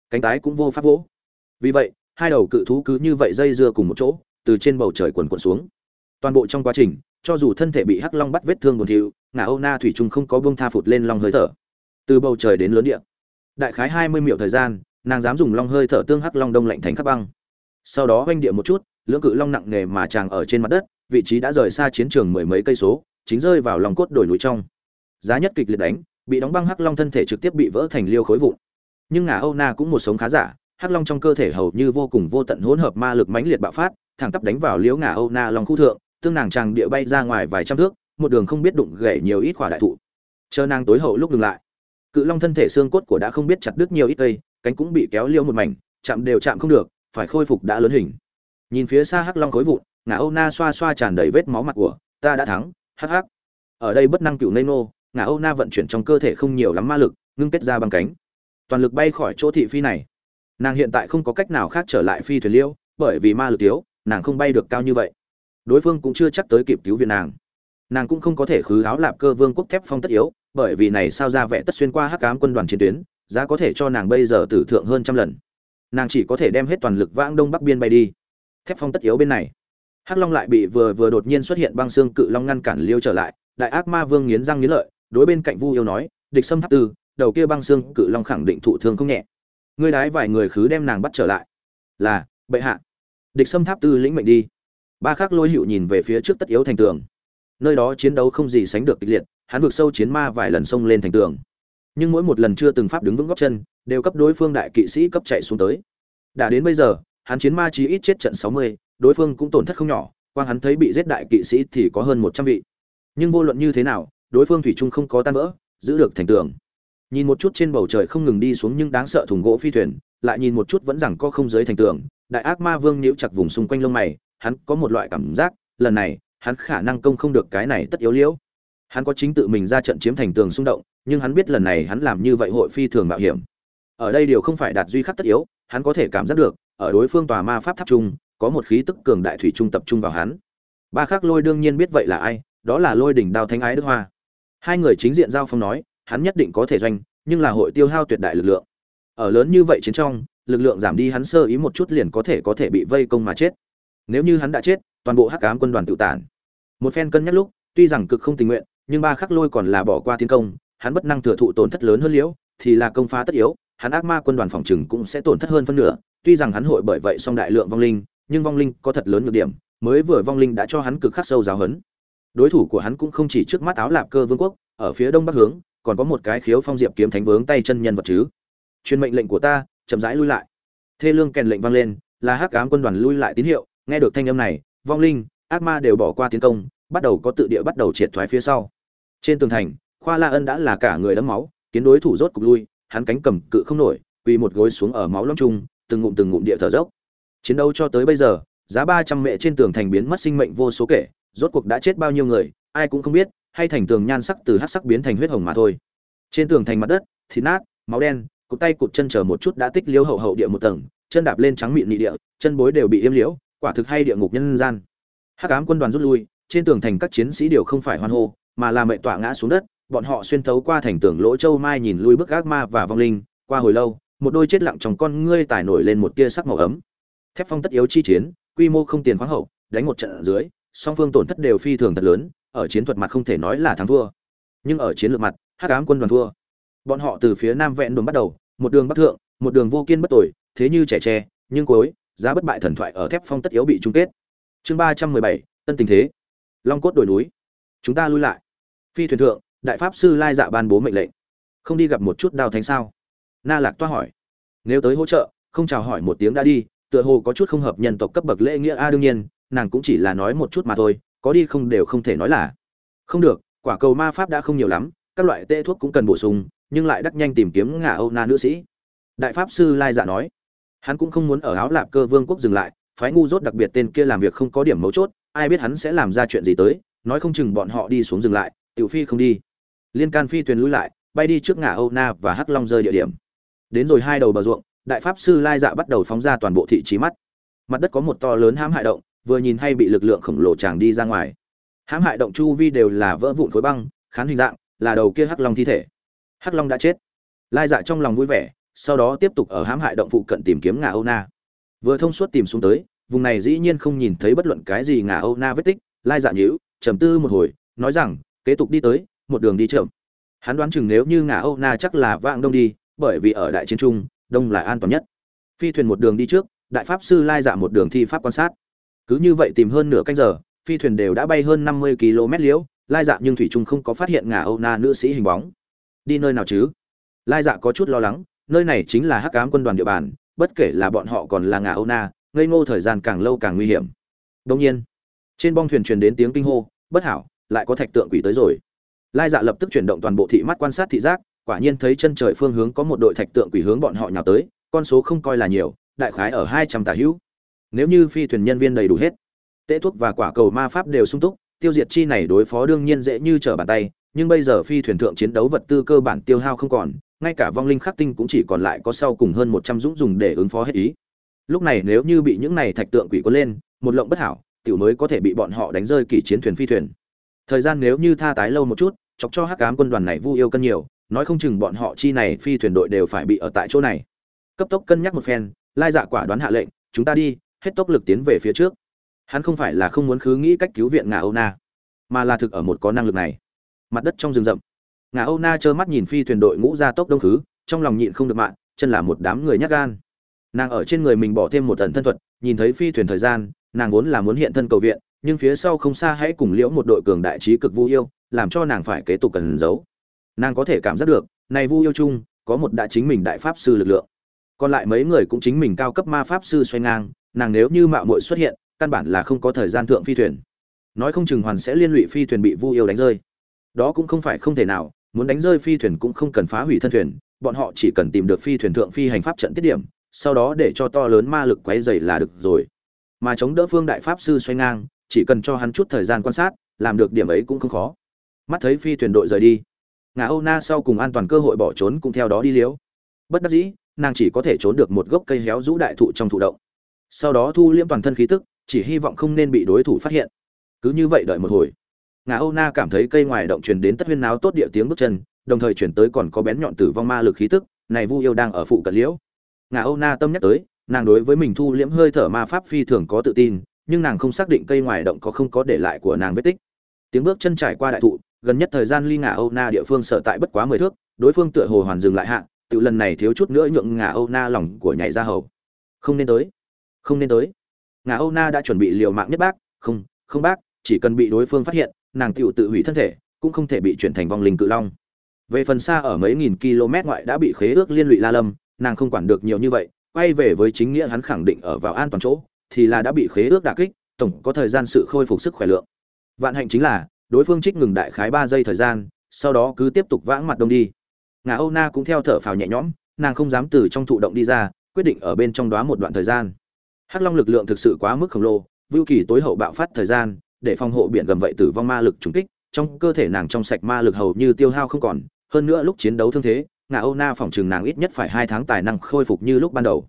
Cánh tái cũng vô pháp vỗ. Vì vậy, hai đầu cự thú cứ như vậy dây dưa cùng một chỗ, từ trên bầu trời quần quần xuống. Toàn bộ trong quá trình, cho dù thân thể bị hắc long bắt vết thương buồn thiu, ngà âu na thủy trung không có bông tha phụt lên long hơi thở. Từ bầu trời đến lớn địa, đại khái hai mươi miệu thời gian, nàng dám dùng long hơi thở tương hắc long đông lạnh thành khắp băng. Sau đó oanh địa một chút lưỡng cự long nặng nề mà chàng ở trên mặt đất, vị trí đã rời xa chiến trường mười mấy cây số, chính rơi vào lòng cốt đồi núi trong. Giá nhất kịch liệt đánh, bị đóng băng hắc long thân thể trực tiếp bị vỡ thành liêu khối vụn. Nhưng ngà âu na cũng một sống khá giả, hắc long trong cơ thể hầu như vô cùng vô tận hỗn hợp ma lực mãnh liệt bạo phát, thẳng tắp đánh vào liễu ngà âu na lòng khu thượng, tương nàng tràng địa bay ra ngoài vài trăm thước, một đường không biết đụng gãy nhiều ít quả đại thụ. Chờ nàng tối hậu lúc dừng lại, cự long thân thể xương cốt của đã không biết chặt đứt nhiều ít cây, cánh cũng bị kéo liêu một mảnh, chạm đều chạm không được, phải khôi phục đã lớn hình nhìn phía xa hắc long khối vụn ngà âu na xoa xoa tràn đầy vết máu mặt của, ta đã thắng, hắc hắc. Ở đây bất năng cựu nê nô ngà âu na vận chuyển trong cơ thể không nhiều lắm ma lực, ngưng kết ra bằng cánh. Toàn lực bay khỏi chỗ thị phi này. Nàng hiện tại không có cách nào khác trở lại phi thuyền liêu, bởi vì ma lực thiếu, nàng không bay được cao như vậy. Đối phương cũng chưa chắc tới kịp cứu viện nàng. Nàng cũng không có thể khứ áo lạp cơ vương quốc thép phong tất yếu, bởi vì này sao ra vẻ tất xuyên qua hắc cám quân đoàn chiến tuyến, giá có thể cho nàng bây giờ tử thượng hơn trăm lần. Nàng chỉ có thể đem hết toàn lực vãng đông bắc biên bay đi thép phong tất yếu bên này. Hắc long lại bị vừa vừa đột nhiên xuất hiện băng xương cự long ngăn cản liêu trở lại, đại ác ma vương nghiến răng nghiến lợi, đối bên cạnh vu yêu nói, địch xâm tháp tư, đầu kia băng xương cự long khẳng định thụ thương không nhẹ. Ngươi đái vài người khứ đem nàng bắt trở lại. Là, bệ hạ. Địch xâm tháp tư lĩnh mệnh đi. Ba khắc lôi hữu nhìn về phía trước tất yếu thành tường. Nơi đó chiến đấu không gì sánh được kịch liệt, hắn vượt sâu chiến ma vài lần xông lên thành tường. Nhưng mỗi một lần chưa từng pháp đứng vững góc chân, đều cấp đối phương đại kỵ sĩ cấp chạy xuống tới. Đã đến bây giờ hắn chiến ma chí ít chết trận sáu mươi, đối phương cũng tổn thất không nhỏ, quang hắn thấy bị giết đại kỵ sĩ thì có hơn một trăm vị. Nhưng vô luận như thế nào, đối phương thủy chung không có tan vỡ, giữ được thành tường. Nhìn một chút trên bầu trời không ngừng đi xuống nhưng đáng sợ thùng gỗ phi thuyền, lại nhìn một chút vẫn rằng có không dưới thành tường, đại ác ma vương nhíu chặt vùng xung quanh lông mày, hắn có một loại cảm giác, lần này, hắn khả năng công không được cái này tất yếu liễu. Hắn có chính tự mình ra trận chiếm thành tường xung động, nhưng hắn biết lần này hắn làm như vậy hội phi thường mạo hiểm. Ở đây điều không phải đạt duy khắc tất yếu, hắn có thể cảm giác được ở đối phương tòa ma pháp tháp trung có một khí tức cường đại thủy trung tập trung vào hắn. Ba khắc lôi đương nhiên biết vậy là ai, đó là lôi đỉnh đao thánh ái đức hoa. Hai người chính diện giao phong nói, hắn nhất định có thể doanh, nhưng là hội tiêu hao tuyệt đại lực lượng. Ở lớn như vậy chiến trong, lực lượng giảm đi hắn sơ ý một chút liền có thể có thể bị vây công mà chết. Nếu như hắn đã chết, toàn bộ hắc ám quân đoàn tự tản. Một phen cân nhắc lúc, tuy rằng cực không tình nguyện, nhưng ba khắc lôi còn là bỏ qua tiến công, hắn bất năng thừa thụ tổn thất lớn hơn liễu, thì là công phá tất yếu, hắn ác ma quân đoàn phòng trừng cũng sẽ tổn thất hơn phân nửa tuy rằng hắn hội bởi vậy song đại lượng vong linh, nhưng vong linh có thật lớn nhược điểm, mới vừa vong linh đã cho hắn cực khắc sâu giáo hấn đối thủ của hắn cũng không chỉ trước mắt áo lạp cơ vương quốc, ở phía đông bắc hướng, còn có một cái khiếu phong diệp kiếm thánh vướng tay chân nhân vật chứ. Truyền mệnh lệnh của ta, chậm rãi lui lại. Thê lương kèn lệnh vang lên, là hắc ám quân đoàn lui lại tín hiệu, nghe được thanh âm này, vong linh, ác ma đều bỏ qua tiến công, bắt đầu có tự địa bắt đầu triệt thoái phía sau. Trên tường thành, khoa la ân đã là cả người đẫm máu, kiến đối thủ rốt cục lui, hắn cánh cầm cự không nổi, quỳ một gối xuống ở máu long trung từng ngụm từng ngụm địa thở dốc. Chiến đấu cho tới bây giờ, giá ba trăm mẹ trên tường thành biến mất sinh mệnh vô số kể, rốt cuộc đã chết bao nhiêu người, ai cũng không biết, hay thành tường nhan sắc từ hắc sắc biến thành huyết hồng mà thôi. Trên tường thành mặt đất, thịt nát, máu đen, cụt tay cụt chân chờ một chút đã tích liêu hậu hậu địa một tầng, chân đạp lên trắng mịn nị địa, chân bối đều bị yếm liễu, quả thực hay địa ngục nhân gian. Hắc ám quân đoàn rút lui, trên tường thành các chiến sĩ đều không phải hoan hô, mà là mệnh tọa ngã xuống đất, bọn họ xuyên thấu qua thành tường lỗ châu mai nhìn lui bức ác ma và vong linh, qua hồi lâu một đôi chết lặng trong con ngươi tải nổi lên một tia sắc màu ấm. Thép phong tất yếu chi chiến, quy mô không tiền khoáng hậu, đánh một trận ở dưới, song phương tổn thất đều phi thường thật lớn, ở chiến thuật mặt không thể nói là thắng thua. Nhưng ở chiến lược mặt, hắc ám quân đoàn thua. Bọn họ từ phía nam vẹn đường bắt đầu, một đường bắc thượng, một đường vô kiên bất tội thế như trẻ tre, nhưng cuối, giá bất bại thần thoại ở thép phong tất yếu bị chung kết. Chương ba trăm mười bảy, tân tình thế. Long cốt đổi núi. Chúng ta lui lại. Phi thuyền thượng, đại pháp sư lai dạ ban bố mệnh lệnh. Không đi gặp một chút đao thánh sao? Na lạc toa hỏi. Nếu tới hỗ trợ, không chào hỏi một tiếng đã đi, tựa hồ có chút không hợp nhân tộc cấp bậc lễ nghĩa. A, đương nhiên, nàng cũng chỉ là nói một chút mà thôi, có đi không đều không thể nói là. Không được, quả cầu ma pháp đã không nhiều lắm, các loại tê thuốc cũng cần bổ sung, nhưng lại đắc nhanh tìm kiếm ngả âu na nữ sĩ. Đại pháp sư lai dạ nói. Hắn cũng không muốn ở áo lạp cơ vương quốc dừng lại, phái ngu dốt đặc biệt tên kia làm việc không có điểm mấu chốt, ai biết hắn sẽ làm ra chuyện gì tới, nói không chừng bọn họ đi xuống dừng lại, tiểu phi không đi. Liên can phi thuyền lui lại, bay đi trước ngã âu na và hắc long rơi địa điểm đến rồi hai đầu bờ ruộng, đại pháp sư lai dạ bắt đầu phóng ra toàn bộ thị trí mắt. Mặt đất có một to lớn hãm hại động, vừa nhìn hay bị lực lượng khổng lồ tràng đi ra ngoài. Hãm hại động chu vi đều là vỡ vụn khối băng, khán hình dạng, là đầu kia hắc long thi thể. Hắc long đã chết. Lai dạ trong lòng vui vẻ, sau đó tiếp tục ở hãm hại động phụ cận tìm kiếm ngà âu na. Vừa thông suốt tìm xuống tới, vùng này dĩ nhiên không nhìn thấy bất luận cái gì ngà âu na vết tích. Lai dạ nhữ trầm tư một hồi, nói rằng, kế tục đi tới, một đường đi chậm. Hắn đoán chừng nếu như ngà âu na chắc là vạng đông đi bởi vì ở đại chiến trung, đông là an toàn nhất. Phi thuyền một đường đi trước, đại pháp sư lai dạ một đường thi pháp quan sát. Cứ như vậy tìm hơn nửa canh giờ, phi thuyền đều đã bay hơn năm mươi km liễu, lai dạ nhưng thủy trung không có phát hiện ngà âu na nữ sĩ hình bóng. Đi nơi nào chứ? Lai dạ có chút lo lắng, nơi này chính là hắc ám quân đoàn địa bàn, bất kể là bọn họ còn là ngà âu na, ngây ngô thời gian càng lâu càng nguy hiểm. Đông nhiên, trên bong thuyền truyền đến tiếng kinh hô, bất hảo, lại có thạch tượng quỷ tới rồi. Lai dạ lập tức chuyển động toàn bộ thị mắt quan sát thị giác quả nhiên thấy chân trời phương hướng có một đội thạch tượng quỷ hướng bọn họ nhào tới, con số không coi là nhiều, đại khái ở hai trăm tà hữu. Nếu như phi thuyền nhân viên đầy đủ hết tế thuốc và quả cầu ma pháp đều sung túc, tiêu diệt chi này đối phó đương nhiên dễ như trở bàn tay, nhưng bây giờ phi thuyền thượng chiến đấu vật tư cơ bản tiêu hao không còn, ngay cả vong linh khắc tinh cũng chỉ còn lại có sau cùng hơn một trăm dũng dùng để ứng phó hết ý. Lúc này nếu như bị những này thạch tượng quỷ cuốn lên, một lộng bất hảo, tiểu mới có thể bị bọn họ đánh rơi kỳ chiến thuyền phi thuyền. Thời gian nếu như tha tái lâu một chút, chọc cho hắc ám quân đoàn này vu yêu cân nhiều nói không chừng bọn họ chi này phi thuyền đội đều phải bị ở tại chỗ này. Cấp tốc cân nhắc một phen, lai dạ quả đoán hạ lệnh, chúng ta đi, hết tốc lực tiến về phía trước. Hắn không phải là không muốn khứ nghĩ cách cứu viện ngà âu na, mà là thực ở một có năng lực này. Mặt đất trong rừng rậm. Ngà âu na trơ mắt nhìn phi thuyền đội ngũ ra tốc đông khứ, trong lòng nhịn không được mạng, chân là một đám người nhát gan. Nàng ở trên người mình bỏ thêm một tần thân thuật, nhìn thấy phi thuyền thời gian, nàng vốn là muốn hiện thân cầu viện, nhưng phía sau không xa hãy cùng liễu một đội cường đại trí cực vu yêu, làm cho nàng phải kế tục cần giấu nàng có thể cảm giác được, này vu yêu chung có một đại chính mình đại pháp sư lực lượng. Còn lại mấy người cũng chính mình cao cấp ma pháp sư xoay ngang, nàng nếu như mạo muội xuất hiện, căn bản là không có thời gian thượng phi thuyền. Nói không chừng hoàn sẽ liên lụy phi thuyền bị vu yêu đánh rơi. Đó cũng không phải không thể nào, muốn đánh rơi phi thuyền cũng không cần phá hủy thân thuyền, bọn họ chỉ cần tìm được phi thuyền thượng phi hành pháp trận tiết điểm, sau đó để cho to lớn ma lực quấy dày là được rồi. Mà chống đỡ phương đại pháp sư xoay ngang, chỉ cần cho hắn chút thời gian quan sát, làm được điểm ấy cũng không khó. Mắt thấy phi thuyền đội rời đi ngà âu na sau cùng an toàn cơ hội bỏ trốn cũng theo đó đi liếu. Bất đắc dĩ, nàng chỉ có thể trốn được một gốc cây héo rũ đại thụ trong thụ động. Sau đó thu liễm toàn thân khí tức, chỉ hy vọng không nên bị đối thủ phát hiện. Cứ như vậy đợi một hồi. Ngà âu na cảm thấy cây ngoài động truyền đến tất huyên náo tốt địa tiếng bước chân, đồng thời chuyển tới còn có bén nhọn tử vong ma lực khí tức, này vu yêu đang ở phụ cận liễu ngà âu na tâm nhắc tới, nàng đối với mình thu liễm hơi thở ma pháp phi thường có tự tin, nhưng nàng không xác định cây ngoài động có không có để lại của nàng vết tích. Tiếng bước chân trải qua đại thụ gần nhất thời gian ly ngả âu na địa phương sở tại bất quá mười thước, đối phương tựa hồ hoàn dừng lại hạ tự lần này thiếu chút nữa nhượng ngả âu na lòng của nhảy ra hầu. Không nên tới. Không nên tới. Ngà âu na đã chuẩn bị liều mạng nhất bác, không không bác, chỉ cần bị đối phương phát hiện, nàng tựu tự hủy thân thể, cũng không thể bị chuyển thành vong linh cự long. Về phần xa ở mấy nghìn km ngoại đã bị khế ước liên lụy la lâm, nàng không quản được nhiều như vậy, quay về với chính nghĩa hắn khẳng định ở vào an toàn chỗ, thì là đã bị khế ước đả kích, tổng có thời gian sự khôi phục sức khỏe lượng. Vạn hạnh chính là đối phương trích ngừng đại khái ba giây thời gian, sau đó cứ tiếp tục vãng mặt đông đi. Ngà âu na cũng theo thở phào nhẹ nhõm, nàng không dám từ trong thụ động đi ra, quyết định ở bên trong đó một đoạn thời gian. Hắc long lực lượng thực sự quá mức khổng lồ, vưu kỳ tối hậu bạo phát thời gian, để phòng hộ biển gầm vậy tử vong ma lực trúng kích, trong cơ thể nàng trong sạch ma lực hầu như tiêu hao không còn, hơn nữa lúc chiến đấu thương thế, ngà âu na phòng chừng nàng ít nhất phải hai tháng tài năng khôi phục như lúc ban đầu.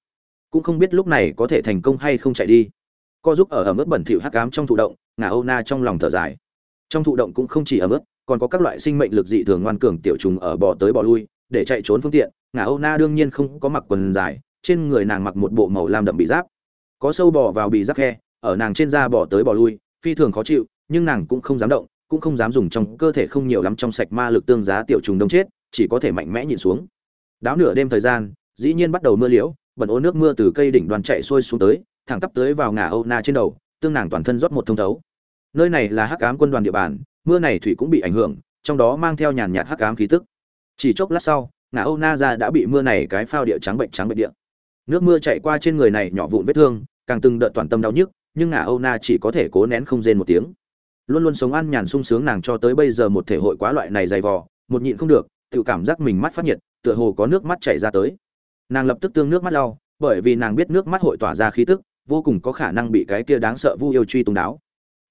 Cũng không biết lúc này có thể thành công hay không chạy đi. Co giúp ở ở mức bẩn thỉu hắc ám trong thụ động, ngà âu na trong lòng thở dài trong thụ động cũng không chỉ ở mức còn có các loại sinh mệnh lực dị thường ngoan cường tiểu trùng ở bò tới bò lui, để chạy trốn phương tiện. Ngà âu na đương nhiên không có mặc quần dài, trên người nàng mặc một bộ màu lam đậm bị giáp. Có sâu bò vào bị giáp khe, ở nàng trên da bò tới bò lui, phi thường khó chịu, nhưng nàng cũng không dám động, cũng không dám dùng trong cơ thể không nhiều lắm trong sạch ma lực tương giá tiểu trùng đông chết, chỉ có thể mạnh mẽ nhìn xuống. Đáo nửa đêm thời gian, dĩ nhiên bắt đầu mưa liễu, bẩn ô nước mưa từ cây đỉnh đoàn chạy xuôi xuống tới, thẳng tắp tới vào ngà âu na trên đầu, tương nàng toàn thân rót một thông thấu nơi này là hắc ám quân đoàn địa bàn, mưa này thủy cũng bị ảnh hưởng, trong đó mang theo nhàn nhạt hắc ám khí tức. Chỉ chốc lát sau, ngã âu na ra đã bị mưa này cái phao địa trắng bệnh trắng bệnh địa. Nước mưa chạy qua trên người này nhỏ vụn vết thương, càng từng đợt toàn tâm đau nhức, nhưng ngã âu na chỉ có thể cố nén không rên một tiếng. Luôn luôn sống ăn nhàn sung sướng nàng cho tới bây giờ một thể hội quá loại này dày vò, một nhịn không được, tự cảm giác mình mắt phát nhiệt, tựa hồ có nước mắt chảy ra tới. Nàng lập tức tương nước mắt lau, bởi vì nàng biết nước mắt hội tỏa ra khí tức, vô cùng có khả năng bị cái kia đáng sợ vu yêu truy tung đáo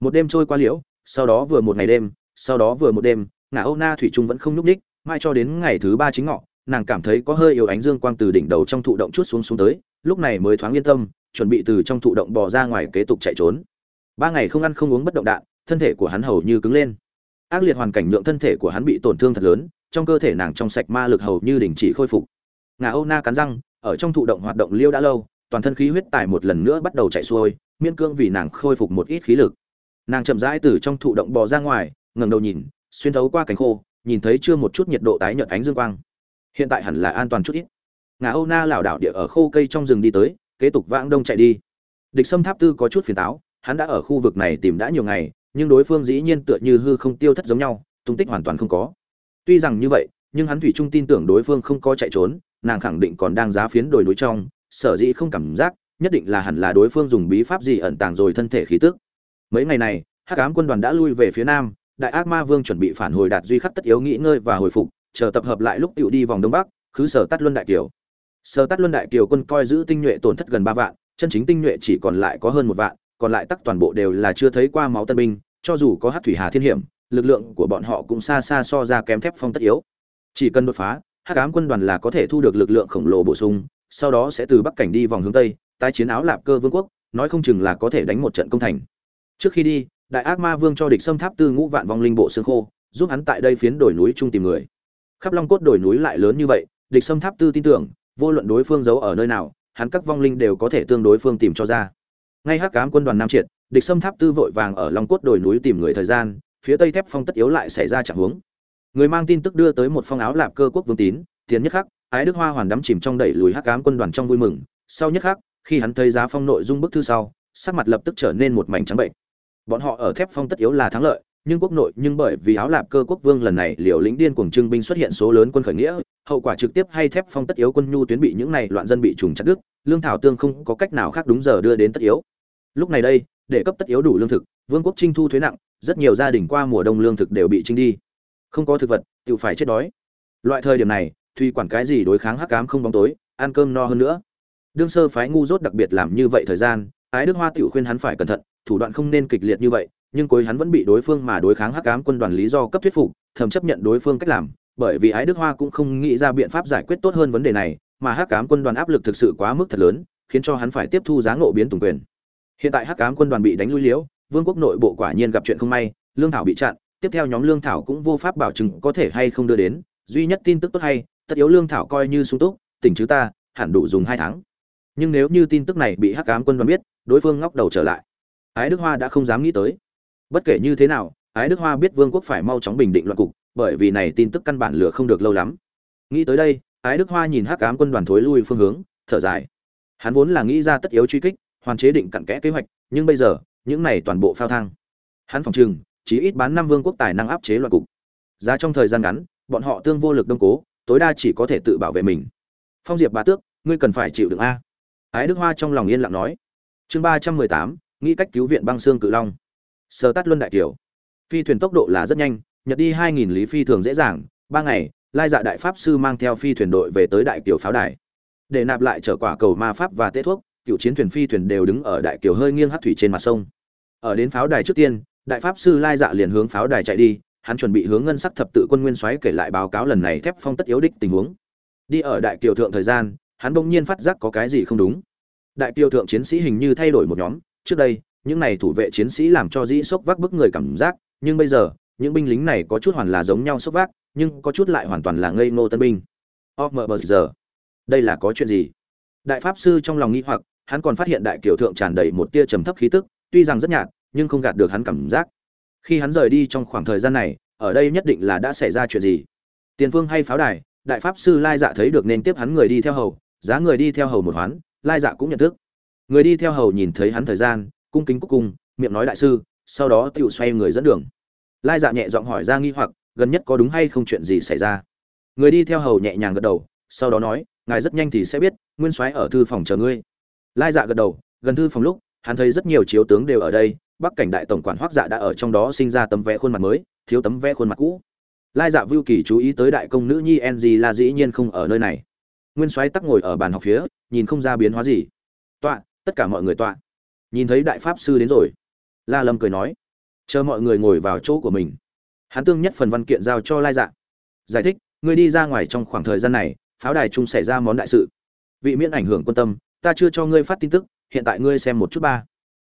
một đêm trôi qua liễu, sau đó vừa một ngày đêm, sau đó vừa một đêm ngã âu na thủy trung vẫn không nhúc ních mai cho đến ngày thứ ba chính ngọ, nàng cảm thấy có hơi yếu ánh dương quang từ đỉnh đầu trong thụ động chút xuống xuống tới, lúc này mới thoáng yên tâm, chuẩn bị từ trong thụ động bò ra ngoài kế tục chạy trốn. Ba ngày không ăn không uống bất động đạn, thân thể của hắn hầu như cứng lên. Ác liệt hoàn cảnh nhượng thân thể của hắn bị tổn thương thật lớn, trong cơ thể nàng trong sạch ma lực hầu như đình chỉ khôi phục. Ngà âu na cắn răng, ở trong thụ động hoạt động liêu đã lâu, toàn thân khí huyết tài một lần nữa bắt đầu chạy xuôi miên cương vì nàng khôi phục một ít khí lực nàng chậm rãi từ trong thụ động bò ra ngoài, ngẩng đầu nhìn, xuyên thấu qua cánh khô, nhìn thấy chưa một chút nhiệt độ tái nhợt ánh dương quang. Hiện tại hẳn là an toàn chút ít. Ngà âu na lảo đảo địa ở khô cây trong rừng đi tới, kế tục vãng đông chạy đi. Địch sâm tháp tư có chút phiền táo, hắn đã ở khu vực này tìm đã nhiều ngày, nhưng đối phương dĩ nhiên tựa như hư không tiêu thất giống nhau, tung tích hoàn toàn không có. Tuy rằng như vậy, nhưng hắn thủy trung tin tưởng đối phương không có chạy trốn, nàng khẳng định còn đang giá phiến đồi núi trong, sở dĩ không cảm giác, nhất định là hẳn là đối phương dùng bí pháp gì ẩn tàng rồi thân thể khí tức mấy ngày này, hắc ám quân đoàn đã lui về phía nam, đại ác ma vương chuẩn bị phản hồi đạt duy khắc tất yếu nghỉ ngơi và hồi phục, chờ tập hợp lại lúc tựu đi vòng đông bắc, khứ sở tắt luân đại kiều. Sở tắt luân đại kiều quân coi giữ tinh nhuệ tổn thất gần ba vạn, chân chính tinh nhuệ chỉ còn lại có hơn một vạn, còn lại tắc toàn bộ đều là chưa thấy qua máu tân binh, cho dù có hát thủy hà thiên hiểm, lực lượng của bọn họ cũng xa xa so ra kém thép phong tất yếu. Chỉ cần đột phá, hắc ám quân đoàn là có thể thu được lực lượng khổng lồ bổ sung, sau đó sẽ từ bắc cảnh đi vòng hướng tây, tái chiến áo lạp cơ vương quốc, nói không chừng là có thể đánh một trận công thành trước khi đi, đại ác ma vương cho địch xâm tháp tư ngũ vạn vong linh bộ xương khô giúp hắn tại đây phiến đồi núi chung tìm người. Khắp long cốt đồi núi lại lớn như vậy, địch xâm tháp tư tin tưởng, vô luận đối phương giấu ở nơi nào, hắn các vong linh đều có thể tương đối phương tìm cho ra. Ngay hắc cám quân đoàn nam triệt, địch xâm tháp tư vội vàng ở long cốt đồi núi tìm người thời gian, phía tây thép phong tất yếu lại xảy ra trạng huống. Người mang tin tức đưa tới một phong áo lạp cơ quốc vương tín tiến nhất khắc ái đức hoa hoàn đắm chìm trong đẩy lùi hắc cám quân đoàn trong vui mừng. Sau nhất khắc khi hắn thấy giá phong nội dung bức thư sau, sắc mặt lập tức trở nên một mảnh trắng bệnh bọn họ ở thép phong tất yếu là thắng lợi, nhưng quốc nội, nhưng bởi vì áo lạp cơ quốc vương lần này liều lĩnh điên cuồng trưng binh xuất hiện số lớn quân khởi nghĩa, hậu quả trực tiếp hay thép phong tất yếu quân nhu tuyến bị những này loạn dân bị trùng chặt đứt, lương thảo tương không có cách nào khác đúng giờ đưa đến tất yếu. Lúc này đây, để cấp tất yếu đủ lương thực, vương quốc trinh thu thuế nặng, rất nhiều gia đình qua mùa đông lương thực đều bị trinh đi. Không có thực vật tự phải chết đói. Loại thời điểm này thùy quản cái gì đối kháng hắc cám không bóng tối, ăn cơm no hơn nữa. Đương sơ phái ngu dốt đặc biệt làm như vậy thời gian, ái đức hoa tiểu khuyên hắn phải cẩn thận thủ đoạn không nên kịch liệt như vậy, nhưng cuối hắn vẫn bị đối phương mà đối kháng hắc cám quân đoàn lý do cấp thuyết phục, thầm chấp nhận đối phương cách làm, bởi vì ái đức hoa cũng không nghĩ ra biện pháp giải quyết tốt hơn vấn đề này, mà hắc cám quân đoàn áp lực thực sự quá mức thật lớn, khiến cho hắn phải tiếp thu giá ngộ biến tùng quyền. Hiện tại hắc cám quân đoàn bị đánh lui liễu vương quốc nội bộ quả nhiên gặp chuyện không may, lương thảo bị chặn, tiếp theo nhóm lương thảo cũng vô pháp bảo chứng có thể hay không đưa đến, duy nhất tin tức tốt hay, tất yếu lương thảo coi như sung túc, tỉnh chứ ta, hẳn đủ dùng hai tháng. Nhưng nếu như tin tức này bị hắc ám quân đoàn biết, đối phương ngóc đầu trở lại ái đức hoa đã không dám nghĩ tới. Bất kể như thế nào, ái đức hoa biết vương quốc phải mau chóng bình định loạn cục, bởi vì này tin tức căn bản lửa không được lâu lắm. Nghĩ tới đây, ái đức hoa nhìn hắc ám quân đoàn thối lui phương hướng, thở dài. Hắn vốn là nghĩ ra tất yếu truy kích, hoàn chế định cặn kẽ kế hoạch, nhưng bây giờ, những này toàn bộ phao thang. Hắn phòng trừng chỉ ít bán năm vương quốc tài năng áp chế loạn cục. Giá trong thời gian ngắn, bọn họ tương vô lực đông cố, tối đa chỉ có thể tự bảo vệ mình. Phong diệp bá tước, ngươi cần phải chịu đựng a. Ái đức hoa trong lòng yên lặng nói. Chương ba trăm mười tám nghĩ cách cứu viện băng xương cự long. Sơ tát luân đại kiều phi thuyền tốc độ là rất nhanh, nhật đi hai nghìn lý phi thường dễ dàng, ba ngày, lai dạ đại pháp sư mang theo phi thuyền đội về tới đại kiều pháo đài. Để nạp lại trở quả cầu ma pháp và tê thuốc, cựu chiến thuyền phi thuyền đều đứng ở đại kiều hơi nghiêng hát thủy trên mặt sông. Ở đến pháo đài trước tiên, đại pháp sư lai dạ liền hướng pháo đài chạy đi, hắn chuẩn bị hướng ngân sắc thập tự quân nguyên soái kể lại báo cáo lần này thép phong tất yếu đích tình huống. Đi ở đại kiều thượng thời gian, hắn bỗng nhiên phát giác có cái gì không đúng. Đại kiều thượng chiến sĩ hình như thay đổi một nhóm trước đây, những này thủ vệ chiến sĩ làm cho dĩ sốc vác bức người cảm giác, nhưng bây giờ, những binh lính này có chút hoàn là giống nhau sốc vác, nhưng có chút lại hoàn toàn là ngây ngô tân binh. Giờ, đây là có chuyện gì? Đại pháp sư trong lòng nghĩ hoặc, hắn còn phát hiện đại kiểu thượng tràn đầy một tia trầm thấp khí tức, tuy rằng rất nhạt, nhưng không gạt được hắn cảm giác. Khi hắn rời đi trong khoảng thời gian này, ở đây nhất định là đã xảy ra chuyện gì? Tiền phương hay pháo đài, đại pháp sư lai dạ thấy được nên tiếp hắn người đi theo hầu, giá người đi theo hầu một hoán, lai dạ cũng nhận thức người đi theo hầu nhìn thấy hắn thời gian, cung kính cúc cung miệng nói đại sư, sau đó tựu xoay người dẫn đường. Lai dạ nhẹ giọng hỏi ra nghi hoặc, gần nhất có đúng hay không chuyện gì xảy ra? Người đi theo hầu nhẹ nhàng gật đầu, sau đó nói, ngài rất nhanh thì sẽ biết, nguyên soái ở thư phòng chờ ngươi. Lai dạ gật đầu, gần thư phòng lúc, hắn thấy rất nhiều chiếu tướng đều ở đây, bắc cảnh đại tổng quản hoác dạ đã ở trong đó sinh ra tấm vẽ khuôn mặt mới, thiếu tấm vẽ khuôn mặt cũ. Lai dạ vưu kỳ chú ý tới đại công nữ nhi ng là dĩ nhiên không ở nơi này. Nguyên soái tắc ngồi ở bàn học phía, nhìn không ra biến hóa gì. Tọa tất cả mọi người tọa. Nhìn thấy đại pháp sư đến rồi. La lâm cười nói, chờ mọi người ngồi vào chỗ của mình. Hắn tương nhất phần văn kiện giao cho lai dạ. Giải thích ngươi đi ra ngoài trong khoảng thời gian này, pháo đài chung xảy ra món đại sự. Vị miễn ảnh hưởng quan tâm, ta chưa cho ngươi phát tin tức, hiện tại ngươi xem một chút ba.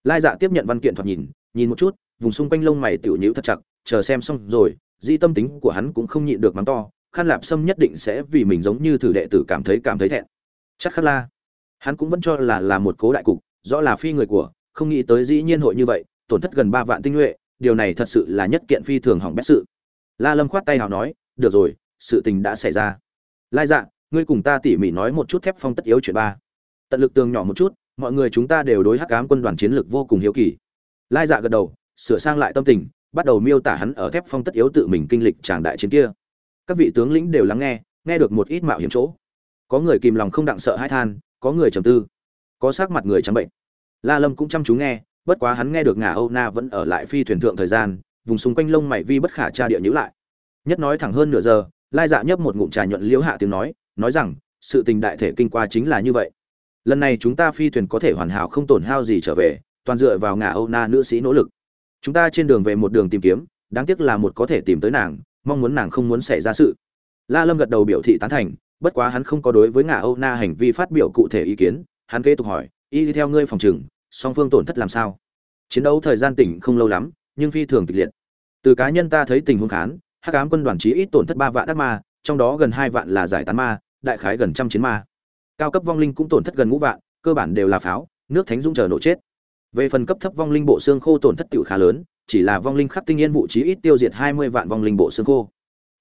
Lai dạ tiếp nhận văn kiện thoạt nhìn nhìn một chút, vùng xung quanh lông mày tiểu nhíu thật chặt, chờ xem xong rồi, di tâm tính của hắn cũng không nhịn được mắng to, khăn lạp sâm nhất định sẽ vì mình giống như thử đệ tử cảm thấy cảm thấy thẹn. Chắc khắc la hắn cũng vẫn cho là là một cố đại cục, rõ là phi người của, không nghĩ tới dĩ nhiên hội như vậy, tổn thất gần ba vạn tinh nhuệ, điều này thật sự là nhất kiện phi thường hỏng bét sự. La lâm khoát tay hào nói, được rồi, sự tình đã xảy ra. Lai dạ ngươi cùng ta tỉ mỉ nói một chút thép phong tất yếu chuyện ba. Tận lực tường nhỏ một chút, mọi người chúng ta đều đối hắc ám quân đoàn chiến lược vô cùng hiếu kỳ. Lai dạ gật đầu, sửa sang lại tâm tình, bắt đầu miêu tả hắn ở thép phong tất yếu tự mình kinh lịch tràng đại chiến kia. Các vị tướng lĩnh đều lắng nghe nghe được một ít mạo hiểm chỗ. Có người kìm lòng không đặng sợ hai than có người trầm tư, có sắc mặt người trắng bệnh. La lâm cũng chăm chú nghe, bất quá hắn nghe được ngà âu na vẫn ở lại phi thuyền thượng thời gian, vùng xung quanh lông mày vi bất khả tra địa nhữ lại. Nhất nói thẳng hơn nửa giờ, lai dạ nhấp một ngụm trà nhuận liễu hạ tiếng nói nói rằng, sự tình đại thể kinh qua chính là như vậy. Lần này chúng ta phi thuyền có thể hoàn hảo không tổn hao gì trở về, toàn dựa vào ngà âu na nữ sĩ nỗ lực. Chúng ta trên đường về một đường tìm kiếm, đáng tiếc là một có thể tìm tới nàng, mong muốn nàng không muốn xảy ra sự. La lâm gật đầu biểu thị tán thành bất quá hắn không có đối với ngà âu na hành vi phát biểu cụ thể ý kiến, hắn kế tục hỏi, y theo ngươi phòng trừng, song phương tổn thất làm sao? Chiến đấu thời gian tỉnh không lâu lắm, nhưng phi thường kịch liệt. Từ cá nhân ta thấy tình huống khán, hắc ám quân đoàn chí ít tổn thất ba vạn ác ma, trong đó gần hai vạn là giải tán ma, đại khái gần trăm chiến ma. Cao cấp vong linh cũng tổn thất gần ngũ vạn, cơ bản đều là pháo, nước thánh dung chờ nổ chết. Về phần cấp thấp vong linh bộ xương khô tổn thất tiểu khá lớn, chỉ là vong linh khắc tinh yên vụ chí ít tiêu diệt hai mươi vạn vong linh bộ xương khô.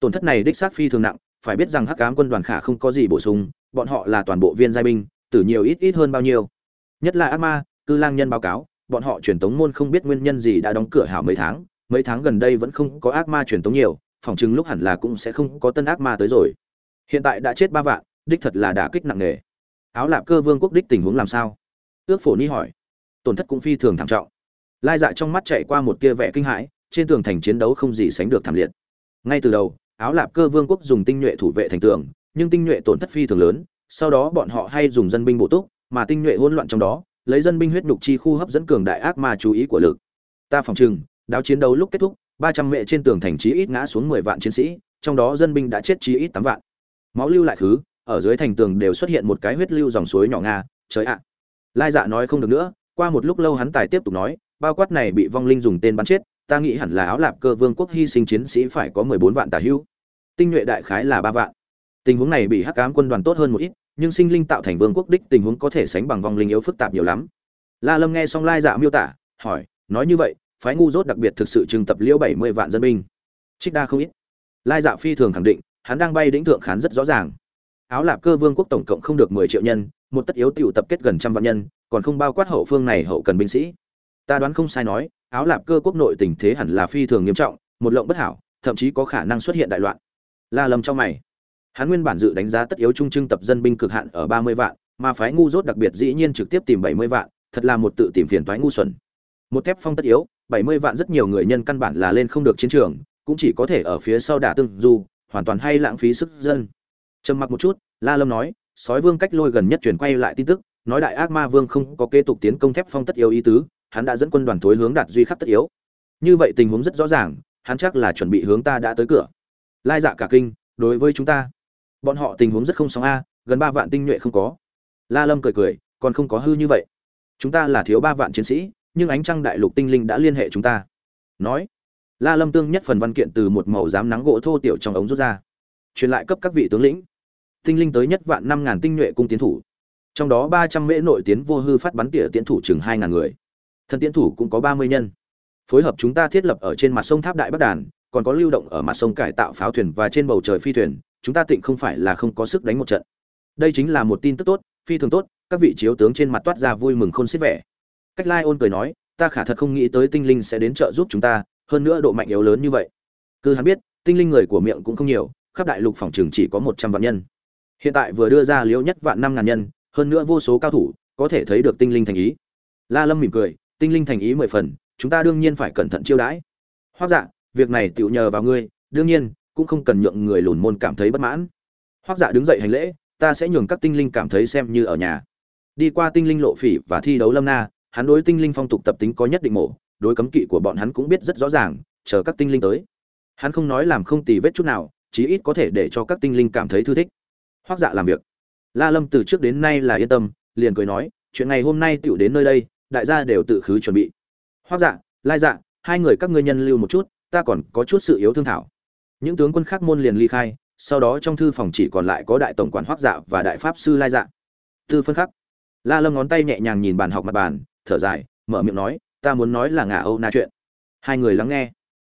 Tổn thất này đích xác phi thường nặng phải biết rằng hắc ám quân đoàn khả không có gì bổ sung, bọn họ là toàn bộ viên giai binh, tử nhiều ít ít hơn bao nhiêu. Nhất là ác ma, cư lang nhân báo cáo, bọn họ truyền tống môn không biết nguyên nhân gì đã đóng cửa hảo mấy tháng mấy tháng gần đây vẫn không có ác ma truyền tống nhiều, phòng chừng lúc hẳn là cũng sẽ không có tân ác ma tới rồi. Hiện tại đã chết ba vạn, đích thật là đả kích nặng nề. Áo lạp cơ vương quốc đích tình huống làm sao? Ước phổ ni hỏi. Tổn thất cũng phi thường thảm trọng. Lai dạ trong mắt chạy qua một tia vẻ kinh hãi, trên tường thành chiến đấu không gì sánh được thảm liệt. Ngay từ đầu áo lạp cơ vương quốc dùng tinh nhuệ thủ vệ thành tường, nhưng tinh nhuệ tổn thất phi thường lớn, sau đó bọn họ hay dùng dân binh bổ túc, mà tinh nhuệ hỗn loạn trong đó, lấy dân binh huyết nhục chi khu hấp dẫn cường đại ác ma chú ý của lực. Ta phòng trừng, đáo chiến đấu lúc kết thúc, ba trăm mệ trên tường thành chí ít ngã xuống mười vạn chiến sĩ, trong đó dân binh đã chết chí ít tám vạn. Máu lưu lại khứ, ở dưới thành tường đều xuất hiện một cái huyết lưu dòng suối nhỏ nga, trời ạ. Lai dạ nói không được nữa, qua một lúc lâu hắn tài tiếp tục nói, bao quát này bị vong linh dùng tên bắn chết ta nghĩ hẳn là áo lạp cơ vương quốc hy sinh chiến sĩ phải có mười bốn vạn tả hữu tinh nhuệ đại khái là ba vạn. Tình huống này bị hắc ám quân đoàn tốt hơn một ít, nhưng sinh linh tạo thành vương quốc đích tình huống có thể sánh bằng vong linh yếu phức tạp nhiều lắm. La lâm nghe xong lai dạ miêu tả, hỏi, nói như vậy, phái ngu dốt đặc biệt thực sự trưng tập liễu bảy mươi vạn dân binh? Trích đa không ít. Lai dạ phi thường khẳng định, hắn đang bay đỉnh thượng khán rất rõ ràng. Áo lạp cơ vương quốc tổng cộng không được mười triệu nhân, một tất yếu tiểu tập kết gần trăm vạn nhân, còn không bao quát hậu phương này hậu cần binh sĩ. Ta đoán không sai nói áo lạp cơ quốc nội tình thế hẳn là phi thường nghiêm trọng, một lộng bất hảo, thậm chí có khả năng xuất hiện đại loạn. La lâm trong mày. Hắn nguyên bản dự đánh giá tất yếu trung trưng tập dân binh cực hạn ở ba mươi vạn, mà phái ngu dốt đặc biệt dĩ nhiên trực tiếp tìm bảy mươi vạn, thật là một tự tìm phiền toái ngu xuẩn. Một thép phong tất yếu, bảy mươi vạn rất nhiều người nhân căn bản là lên không được chiến trường, cũng chỉ có thể ở phía sau đả tương du, hoàn toàn hay lãng phí sức dân. Trầm mặc một chút, la lâm nói, sói vương cách lôi gần nhất chuyển quay lại tin tức, nói đại ác ma vương không có kế tục tiến công thép phong tất yếu ý tứ hắn đã dẫn quân đoàn thối hướng đạt duy khắc tất yếu. Như vậy tình huống rất rõ ràng, hắn chắc là chuẩn bị hướng ta đã tới cửa. Lai dạ cả kinh, đối với chúng ta. Bọn họ tình huống rất không sóng a, gần ba vạn tinh nhuệ không có. La lâm cười cười, còn không có hư như vậy. Chúng ta là thiếu ba vạn chiến sĩ, nhưng ánh trăng đại lục tinh linh đã liên hệ chúng ta. Nói, la lâm tương nhất phần văn kiện từ một màu dám nắng gỗ thô tiểu trong ống rút ra. Truyền lại cấp các vị tướng lĩnh. Tinh linh tới nhất vạn năm ngàn tinh nhuệ cung tiến thủ. Trong đó ba trăm mễ nội tiến vô hư phát bắn tỉa tiến thủ chừng hai ngàn người. Thần tiến thủ cũng có ba mươi nhân. Phối hợp chúng ta thiết lập ở trên mặt sông tháp đại bắc đàn, còn có lưu động ở mặt sông cải tạo pháo thuyền và trên bầu trời phi thuyền, chúng ta tịnh không phải là không có sức đánh một trận. Đây chính là một tin tức tốt, phi thường tốt, các vị chiếu tướng trên mặt toát ra vui mừng khôn xiết vẻ. Cách lai ôn cười nói, ta khả thật không nghĩ tới tinh linh sẽ đến trợ giúp chúng ta, hơn nữa độ mạnh yếu lớn như vậy. Cứ hắn biết, tinh linh người của miệng cũng không nhiều, khắp đại lục phòng trường chỉ có một trăm vạn nhân. Hiện tại vừa đưa ra liễu nhất vạn năm ngàn nhân, hơn nữa vô số cao thủ, có thể thấy được tinh linh thành ý. La lâm mỉm cười tinh linh thành ý mười phần, chúng ta đương nhiên phải cẩn thận chiêu đãi. Hoác dạ việc này tựu nhờ vào ngươi, đương nhiên, cũng không cần nhượng người lùn môn cảm thấy bất mãn. Hoác dạ đứng dậy hành lễ, ta sẽ nhường các tinh linh cảm thấy xem như ở nhà. Đi qua tinh linh lộ phỉ và thi đấu lâm na, hắn đối tinh linh phong tục tập tính có nhất định mổ, đối cấm kỵ của bọn hắn cũng biết rất rõ ràng, chờ các tinh linh tới. Hắn không nói làm không tì vết chút nào, chí ít có thể để cho các tinh linh cảm thấy thư thích. Hoác dạ làm việc. La lâm từ trước đến nay là yên tâm, liền cười nói, chuyện ngày hôm nay tựu đến nơi đây đại gia đều tự khứ chuẩn bị. Hoác dạ lai dạ hai người các ngươi nhân lưu một chút, ta còn có chút sự yếu thương thảo. Những tướng quân khác môn liền ly khai, sau đó trong thư phòng chỉ còn lại có đại tổng quản hoác dạ và đại pháp sư lai dạ. Tư phân khắc, la lâm ngón tay nhẹ nhàng nhìn bàn học mặt bàn, thở dài, mở miệng nói, ta muốn nói là ngà âu na chuyện. Hai người lắng nghe.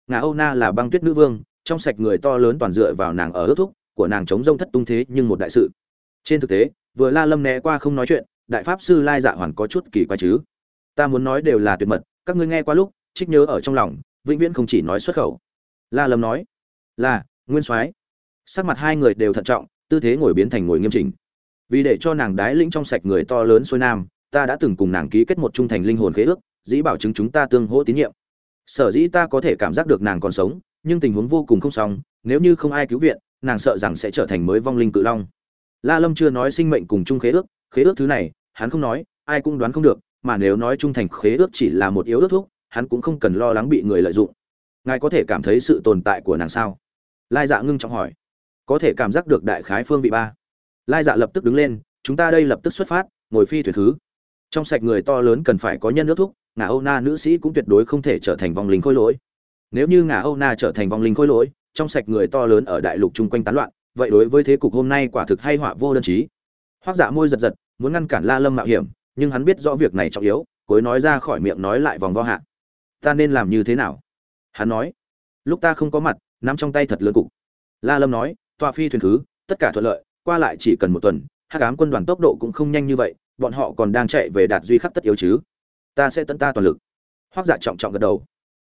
Ngà âu na là băng tuyết nữ vương, trong sạch người to lớn toàn dựa vào nàng ở ước thúc, của nàng chống rông thất tung thế nhưng một đại sự. Trên thực tế, vừa la lâm né qua không nói chuyện, đại pháp sư lai dạ hoàn có chút kỳ quái chứ ta muốn nói đều là tuyệt mật, các ngươi nghe qua lúc, trích nhớ ở trong lòng, vĩnh viễn không chỉ nói xuất khẩu. La lâm nói. Là, nguyên soái. Sắc mặt hai người đều thận trọng, tư thế ngồi biến thành ngồi nghiêm chỉnh. Vì để cho nàng đái lĩnh trong sạch người to lớn xuôi nam, ta đã từng cùng nàng ký kết một trung thành linh hồn khế ước, dĩ bảo chứng chúng ta tương hỗ tín nhiệm. Sở dĩ ta có thể cảm giác được nàng còn sống, nhưng tình huống vô cùng không xong, nếu như không ai cứu viện, nàng sợ rằng sẽ trở thành mới vong linh cự long. La lâm chưa nói sinh mệnh cùng chung khế ước khế ước thứ này, hắn không nói, ai cũng đoán không được mà nếu nói trung thành khế ước chỉ là một yếu ước thuốc hắn cũng không cần lo lắng bị người lợi dụng. Ngài có thể cảm thấy sự tồn tại của nàng sao? Lai dạ ngưng trọng hỏi. Có thể cảm giác được đại khái phương vị ba. Lai dạ lập tức đứng lên, chúng ta đây lập tức xuất phát, ngồi phi thuyền thứ trong sạch người to lớn cần phải có nhân nước thúc, ngà âu na nữ sĩ cũng tuyệt đối không thể trở thành vong linh khôi lỗi. Nếu như ngà âu na trở thành vong linh khôi lỗi, trong sạch người to lớn ở đại lục chung quanh tán loạn, vậy đối với thế cục hôm nay quả thực hay họa vô đơn chí. Hoác dạ môi giật giật, muốn ngăn cản la lâm mạo hiểm nhưng hắn biết rõ việc này trọng yếu, cuối nói ra khỏi miệng nói lại vòng vo hạ. Ta nên làm như thế nào? Hắn nói. Lúc ta không có mặt, nắm trong tay thật lớn cục. La lâm nói, tọa phi thuyền thứ tất cả thuận lợi, qua lại chỉ cần một tuần hát cám quân đoàn tốc độ cũng không nhanh như vậy, bọn họ còn đang chạy về đạt duy khắc tất yếu chứ. Ta sẽ tận ta toàn lực. Hoác dạ trọng trọng gật đầu.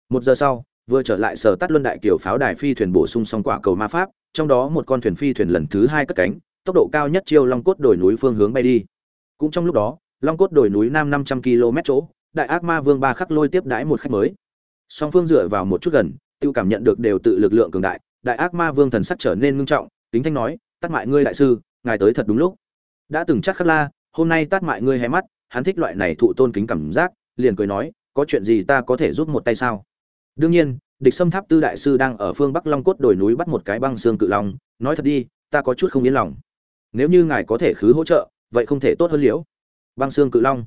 Một giờ sau, vừa trở lại sở tắt luân đại kiểu pháo đài phi thuyền bổ sung xong quả cầu ma pháp, trong đó một con thuyền phi thuyền lần thứ hai cất cánh, tốc độ cao nhất chiêu long cốt đổi núi phương hướng bay đi. Cũng trong lúc đó long cốt Đồi núi nam năm trăm km chỗ, đại ác ma vương ba khắc lôi tiếp đãi một khách mới. Song phương dựa vào một chút gần tiêu cảm nhận được đều tự lực lượng cường đại đại ác ma vương thần sắc trở nên ngưng trọng, kính thanh nói tắt mại ngươi đại sư, ngài tới thật đúng lúc. Đã từng chắc khắc la, hôm nay tắt mại ngươi hé mắt, hắn thích loại này thụ tôn kính cảm giác, liền cười nói, có chuyện gì ta có thể giúp một tay sao? Đương nhiên, địch xâm tháp tư đại sư đang ở phương bắc long cốt đồi núi bắt một cái băng xương cự long, nói thật đi, ta có chút không yên lòng. Nếu như ngài có thể khứ hỗ trợ, vậy không thể tốt hơn liễu băng xương cự long.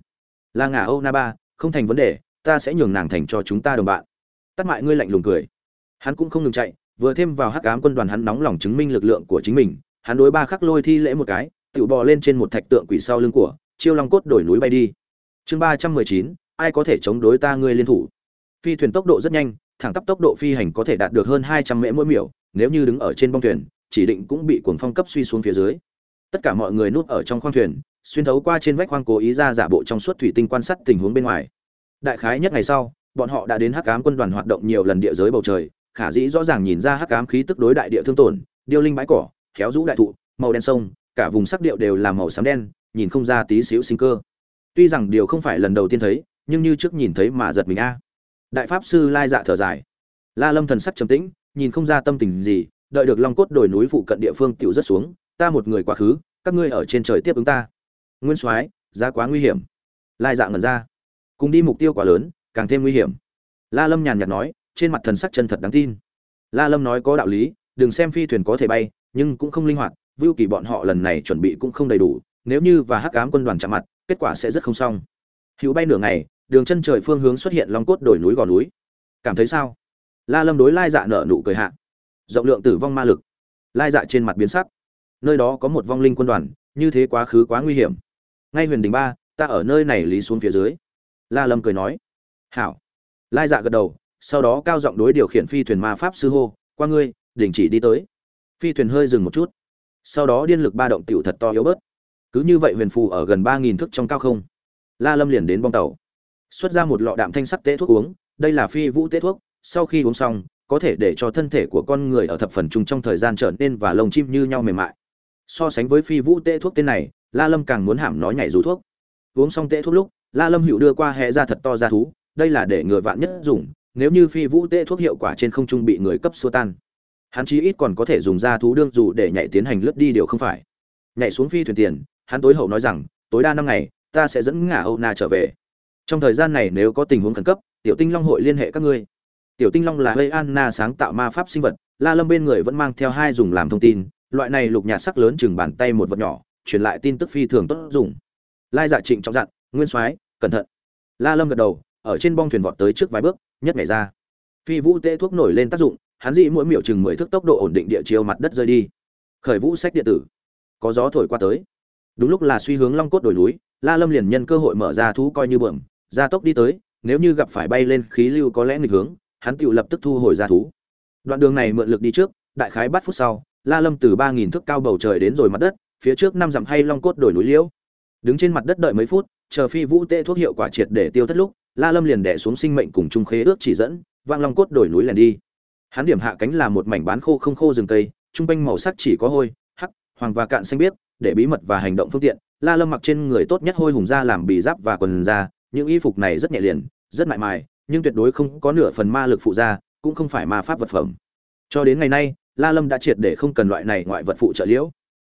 Là ngả âu na ba, không thành vấn đề, ta sẽ nhường nàng thành cho chúng ta đồng bạn. Tắt mại ngươi lạnh lùng cười. Hắn cũng không ngừng chạy, vừa thêm vào hắc ám quân đoàn hắn nóng lòng chứng minh lực lượng của chính mình, hắn đối ba khắc lôi thi lễ một cái tự bò lên trên một thạch tượng quỷ sau lưng của, chiêu long cốt đổi núi bay đi. Chương ba trăm mười chín, ai có thể chống đối ta ngươi liên thủ? Phi thuyền tốc độ rất nhanh, thẳng tắp tốc độ phi hành có thể đạt được hơn hai trăm mễ mỗi miểu, nếu như đứng ở trên bong thuyền, chỉ định cũng bị cuồng phong cấp suy xuống phía dưới. Tất cả mọi người núp ở trong khoang thuyền xuyên thấu qua trên vách khoang cố ý ra giả bộ trong suốt thủy tinh quan sát tình huống bên ngoài. Đại khái nhất ngày sau, bọn họ đã đến hắc ám quân đoàn hoạt động nhiều lần địa giới bầu trời, khả dĩ rõ ràng nhìn ra hắc ám khí tức đối đại địa thương tổn, điêu linh bãi cỏ, khéo rũ đại thụ, màu đen sông, cả vùng sắc điệu đều là màu xám đen, nhìn không ra tí xíu sinh cơ. Tuy rằng điều không phải lần đầu tiên thấy, nhưng như trước nhìn thấy mà giật mình a. Đại pháp sư lai dạ thở dài. La lâm thần sắc trầm tĩnh, nhìn không ra tâm tình gì, đợi được long cốt đồi núi phụ cận địa phương tiểu rất xuống, ta một người quá khứ, các ngươi ở trên trời tiếp ứng ta nguyên soái, giá quá nguy hiểm. Lai dạ ngẩn ra. Cùng đi mục tiêu quá lớn, càng thêm nguy hiểm. La lâm nhàn nhạt nói, trên mặt thần sắc chân thật đáng tin. La lâm nói có đạo lý, đừng xem phi thuyền có thể bay, nhưng cũng không linh hoạt, vưu kỳ bọn họ lần này chuẩn bị cũng không đầy đủ, nếu như và hắc ám quân đoàn chạm mặt, kết quả sẽ rất không xong. Hữu bay nửa ngày, đường chân trời phương hướng xuất hiện long cốt đổi núi gò núi. Cảm thấy sao? La lâm đối lai dạ nở nụ cười hạ. Rộng lượng tử vong ma lực. Lai dạ trên mặt biến sắc. Nơi đó có một vong linh quân đoàn, như thế quá khứ quá nguy hiểm ngay huyền đình ba, ta ở nơi này lý xuống phía dưới. La lâm cười nói. Hảo. Lai dạ gật đầu, sau đó cao giọng đối điều khiển phi thuyền ma pháp sư hô, qua ngươi, đình chỉ đi tới. Phi thuyền hơi dừng một chút. Sau đó điên lực ba động tiểu thật to yếu bớt. Cứ như vậy huyền phù ở gần ba nghìn thước trong cao không. La lâm liền đến bong tàu. Xuất ra một lọ đạm thanh sắc tế thuốc uống, đây là phi vũ tế thuốc, sau khi uống xong, có thể để cho thân thể của con người ở thập phần chung trong thời gian trở nên và lông chim như nhau mềm mại. So sánh với phi vũ tế thuốc tên này la lâm càng muốn hàm nói nhảy dù thuốc. Uống xong tệ thuốc lúc, la lâm hữu đưa qua hệ ra thật to ra thú, đây là để người vạn nhất dùng, nếu như phi vũ tệ thuốc hiệu quả trên không trung bị người cấp xua tan. Hắn chí ít còn có thể dùng ra thú đương dù để nhảy tiến hành lướt đi điều không phải. Nhảy xuống phi thuyền tiền, hắn tối hậu nói rằng, tối đa năm ngày, ta sẽ dẫn ngả âu na trở về. Trong thời gian này nếu có tình huống khẩn cấp, tiểu tinh long hội liên hệ các ngươi. Tiểu tinh long là hơi anna sáng tạo ma pháp sinh vật, la lâm bên người vẫn mang theo hai dùng làm thông tin, loại này lục nhạt sắc lớn chừng bàn tay một vật nhỏ truyền lại tin tức phi thường tốt dùng. Lai dạ trịnh trọng dặn, nguyên soái, cẩn thận. La lâm gật đầu, ở trên bong thuyền vọt tới trước vài bước nhất nhảy ra. Phi vũ tê thuốc nổi lên tác dụng, hắn dị mỗi miểu chừng mười thước tốc độ ổn định địa chiều mặt đất rơi đi. Khởi vũ sách điện tử. Có gió thổi qua tới. Đúng lúc là suy hướng long cốt đổi núi, la lâm liền nhân cơ hội mở ra thú coi như bờm gia tốc đi tới, nếu như gặp phải bay lên khí lưu có lẽ nghịch hướng, hắn tự lập tức thu hồi ra thú. Đoạn đường này mượn lực đi trước, đại khái bắt phút sau, la lâm từ ba nghìn thước cao bầu trời đến rồi mặt đất phía trước năm dặm hay long cốt đổi núi liễu. Đứng trên mặt đất đợi mấy phút, chờ phi vũ tê thuốc hiệu quả triệt để tiêu thất lúc, la lâm liền đẻ xuống sinh mệnh cùng trung khế ước chỉ dẫn, vang long cốt đổi núi lẻn đi. Hắn điểm hạ cánh là một mảnh bán khô không khô rừng cây, trung quanh màu sắc chỉ có hôi, hắc, hoàng và cạn xanh biếc, để bí mật và hành động phương tiện, la lâm mặc trên người tốt nhất hôi hùng da làm bì giáp và quần da, những y phục này rất nhẹ liền, rất mại mài, nhưng tuyệt đối không có nửa phần ma lực phụ da, cũng không phải ma pháp vật phẩm. Cho đến ngày nay, la lâm đã triệt để không cần loại này ngoại vật phụ trợ liễu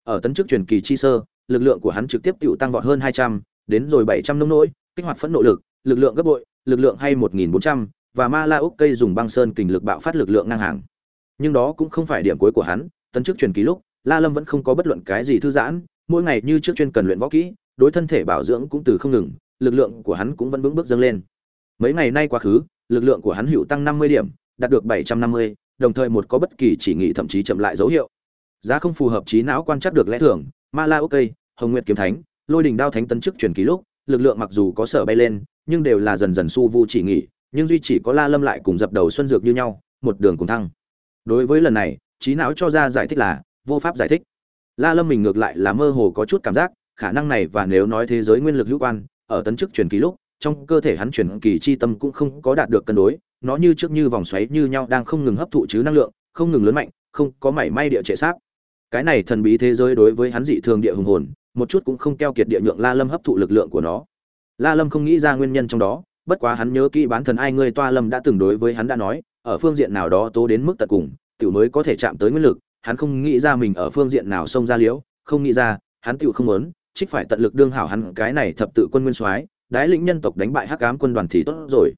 ở tấn chức truyền kỳ chi sơ lực lượng của hắn trực tiếp tự tăng vọt hơn 200, đến rồi 700 nông nỗi kích hoạt phẫn nộ lực lực lượng gấp bội lực lượng hay 1400, và ma la úc cây dùng băng sơn kình lực bạo phát lực lượng ngang hàng. Nhưng đó cũng không phải điểm cuối của hắn tấn chức truyền kỳ lúc la lâm vẫn không có bất luận cái gì thư giãn mỗi ngày như trước chuyên cần luyện võ kỹ đối thân thể bảo dưỡng cũng từ không ngừng lực lượng của hắn cũng vẫn vững bước dâng lên. Mấy ngày nay quá khứ lực lượng của hắn hữu tăng 50 điểm đạt được 750, đồng thời một có bất kỳ chỉ nghị thậm chí chậm lại dấu hiệu giá không phù hợp trí não quan trắc được lẽ thường ma la ok hồng nguyệt kiếm thánh lôi đình đao thánh tấn chức truyền kỳ lúc lực lượng mặc dù có sở bay lên nhưng đều là dần dần su vu chỉ nghỉ nhưng duy chỉ có La Lâm lại cùng dập đầu xuân dược như nhau, một đường cùng thăng. Đối với lần này, trí não cho ra giải thích là vô pháp giải thích. La Lâm mình ngược lại là mơ hồ có chút cảm giác, khả năng này và nếu nói thế giới nguyên lực hữu quan, ở tấn chức truyền kỳ lúc, trong cơ thể hắn truyền kỳ chi tâm cũng không có đạt được cân đối, nó như trước như vòng xoáy như nhau đang không ngừng hấp thụ chứ năng lượng, không ngừng lớn mạnh, không có mảy may địa trệ sát. Cái này thần bí thế giới đối với hắn dị thường địa hùng hồn, một chút cũng không keo kiệt địa nhượng La Lâm hấp thụ lực lượng của nó. La Lâm không nghĩ ra nguyên nhân trong đó, bất quá hắn nhớ kỹ bán thần ai ngươi toa lâm đã từng đối với hắn đã nói ở phương diện nào đó tố đến mức tận cùng tiểu mới có thể chạm tới nguyên lực hắn không nghĩ ra mình ở phương diện nào xông ra liễu không nghĩ ra hắn tiểu không muốn trích phải tận lực đương hảo hắn cái này thập tự quân nguyên soái đái lĩnh nhân tộc đánh bại hắc ám quân đoàn thì tốt rồi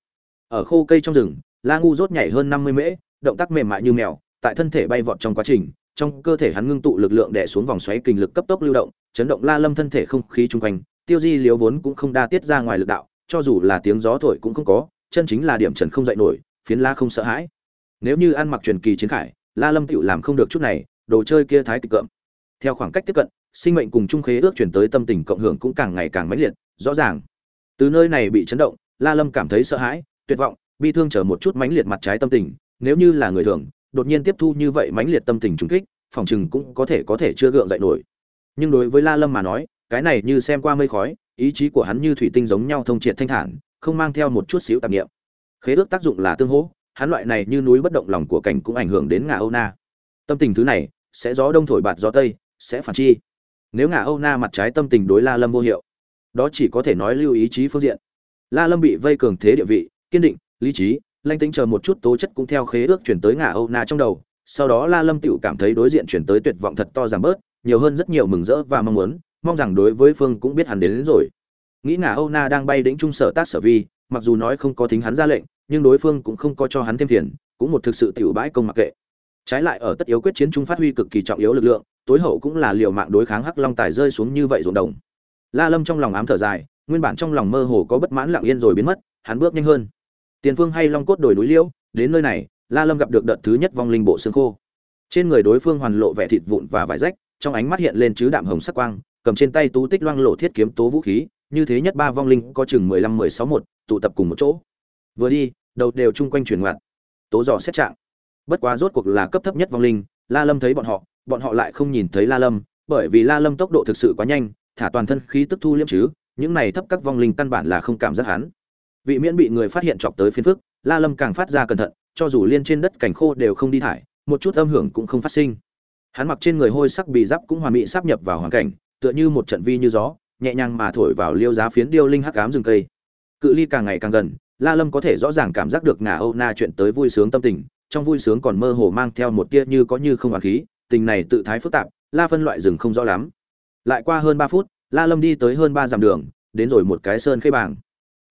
ở khô cây trong rừng la ngu rốt nhảy hơn năm mươi mễ động tác mềm mại như mèo tại thân thể bay vọt trong quá trình trong cơ thể hắn ngưng tụ lực lượng đè xuống vòng xoáy kinh lực cấp tốc lưu động, chấn động la lâm thân thể không khí chung quanh. Tiêu di liếu vốn cũng không đa tiết ra ngoài lực đạo, cho dù là tiếng gió thổi cũng không có, chân chính là điểm trần không dậy nổi, phiến la không sợ hãi. Nếu như ăn mặc truyền kỳ chiến khải, la lâm tiểu làm không được chút này, đồ chơi kia thái kịch cộm. theo khoảng cách tiếp cận, sinh mệnh cùng trung khế ước chuyển tới tâm tình cộng hưởng cũng càng ngày càng mãnh liệt, rõ ràng. Từ nơi này bị chấn động, la lâm cảm thấy sợ hãi, tuyệt vọng, bi thương chờ một chút mãnh liệt mặt trái tâm tình. Nếu như là người thường đột nhiên tiếp thu như vậy mãnh liệt tâm tình trùng kích, phòng chừng cũng có thể có thể chưa gượng dậy nổi. Nhưng đối với la lâm mà nói, cái này như xem qua mây khói, ý chí của hắn như thủy tinh giống nhau thông triệt thanh thản, không mang theo một chút xíu tạp niệm. Khế ước tác dụng là tương hỗ, hắn loại này như núi bất động lòng của cảnh cũng ảnh hưởng đến ngà âu na. Tâm tình thứ này, sẽ gió đông thổi bạt gió tây, sẽ phản chi. Nếu ngà âu na mặt trái tâm tình đối la lâm vô hiệu, đó chỉ có thể nói lưu ý chí phương diện. La lâm bị vây cường thế địa vị, kiên định, lý trí lanh tính chờ một chút tố chất cũng theo khế ước chuyển tới ngà âu na trong đầu sau đó la lâm tựu cảm thấy đối diện chuyển tới tuyệt vọng thật to giảm bớt nhiều hơn rất nhiều mừng rỡ và mong muốn mong rằng đối với phương cũng biết hắn đến, đến rồi. Nghĩ ngà âu na đang bay đến trung sở tác sở vi mặc dù nói không có thính hắn ra lệnh nhưng đối phương cũng không có cho hắn thêm phiền cũng một thực sự tiểu bãi công mặc kệ. Trái lại ở tất yếu quyết chiến trung phát huy cực kỳ trọng yếu lực lượng tối hậu cũng là liều mạng đối kháng hắc long tài rơi xuống như vậy ruộng đồng. La lâm trong lòng ám thở dài nguyên bản trong lòng mơ hồ có bất mãn lặng yên rồi biến mất hắn bước nhanh hơn tiền phương hay long cốt đổi núi liễu đến nơi này, la lâm gặp được đợt thứ nhất vong linh bộ xương khô. Trên người đối phương hoàn lộ vẻ thịt vụn và vải rách, trong ánh mắt hiện lên chứ đạm hồng sắc quang, cầm trên tay tú tích loang lộ thiết kiếm tố vũ khí, như thế nhất ba vong linh có chừng mười lăm, mười sáu một, tụ tập cùng một chỗ. Vừa đi, đầu đều chung quanh chuyển ngoặt. Tố dò xét trạng. Bất quá rốt cuộc là cấp thấp nhất vong linh, la lâm thấy bọn họ bọn họ lại không nhìn thấy la lâm, bởi vì la lâm tốc độ thực sự quá nhanh, thả toàn thân khí tức thu liêm chứ, những này thấp các vong linh căn bản là không cảm giác hắn vị miễn bị người phát hiện chọc tới phiến phức, la lâm càng phát ra cẩn thận, cho dù liên trên đất cảnh khô đều không đi thải, một chút âm hưởng cũng không phát sinh. Hắn mặc trên người hôi sắc bì giáp cũng hoàn mỹ sắp nhập vào hoàn cảnh, tựa như một trận vi như gió, nhẹ nhàng mà thổi vào liêu giá phiến điêu linh hắc ám rừng cây. Cự ly càng ngày càng gần, la lâm có thể rõ ràng cảm giác được ngà âu na chuyện tới vui sướng tâm tình, trong vui sướng còn mơ hồ mang theo một tia như có như không hoàn khí, tình này tự thái phức tạp, la phân loại rừng không rõ lắm. Lại qua hơn ba phút, la lâm đi tới hơn ba dặm đường, đến rồi một cái sơn khê bảng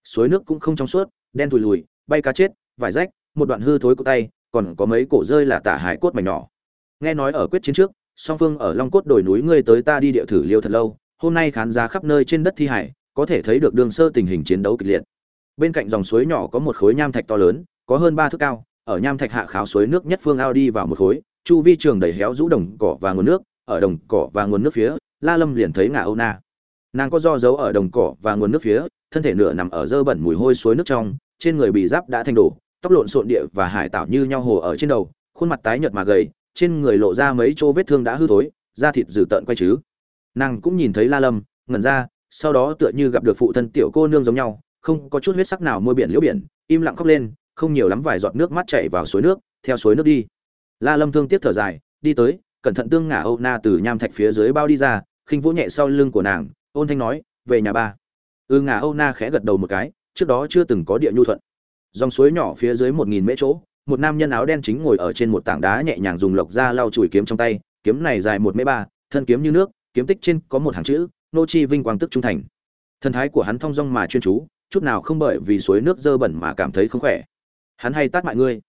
suối nước cũng không trong suốt, đen thùi lùi, bay cá chết, vải rách, một đoạn hư thối của tay, còn có mấy cổ rơi là tả hải cốt mảnh nhỏ. Nghe nói ở quyết chiến trước, song phương ở long cốt đồi núi ngươi tới ta đi địa thử liêu thật lâu, hôm nay khán giá khắp nơi trên đất thi hải, có thể thấy được đường sơ tình hình chiến đấu kịch liệt. Bên cạnh dòng suối nhỏ có một khối nham thạch to lớn, có hơn ba thước cao, ở nham thạch hạ kháo suối nước nhất phương ao đi vào một khối, chu vi trường đầy héo rũ đồng cỏ và nguồn nước, ở đồng cỏ và nguồn nước phía, la lâm liền thấy ngà âu na. Nàng có do dấu ở đồng cỏ và nguồn nước phía thân thể nửa nằm ở dơ bẩn mùi hôi suối nước trong, trên người bị giáp đã thành đổ, tóc lộn xộn địa và hải tảo như nhau hồ ở trên đầu, khuôn mặt tái nhợt mà gầy, trên người lộ ra mấy chỗ vết thương đã hư thối, da thịt dữ tợn quay chứ. Nàng cũng nhìn thấy la lâm, ngẩn ra, sau đó tựa như gặp được phụ thân tiểu cô nương giống nhau, không có chút huyết sắc nào môi biển liễu biển, im lặng khóc lên, không nhiều lắm vài giọt nước mắt chảy vào suối nước, theo suối nước đi. La lâm thương tiếc thở dài, đi tới, cẩn thận tương ngả âu na từ nham thạch phía dưới bao đi ra, khinh vỗ nhẹ sau lưng của nàng, ôn thanh nói, về nhà ba ư ngà ngả âu na khẽ gật đầu một cái, trước đó chưa từng có địa nhu thuận. Dòng suối nhỏ phía dưới một nghìn mễ chỗ, một nam nhân áo đen chính ngồi ở trên một tảng đá nhẹ nhàng dùng lộc ra lau chùi kiếm trong tay, kiếm này dài một mễ ba, thân kiếm như nước, kiếm tích trên có một hàng chữ, nô chi vinh quang tức trung thành. Thần thái của hắn thong dong mà chuyên chú, chút nào không bởi vì suối nước dơ bẩn mà cảm thấy không khỏe. Hắn hay tát mại ngươi.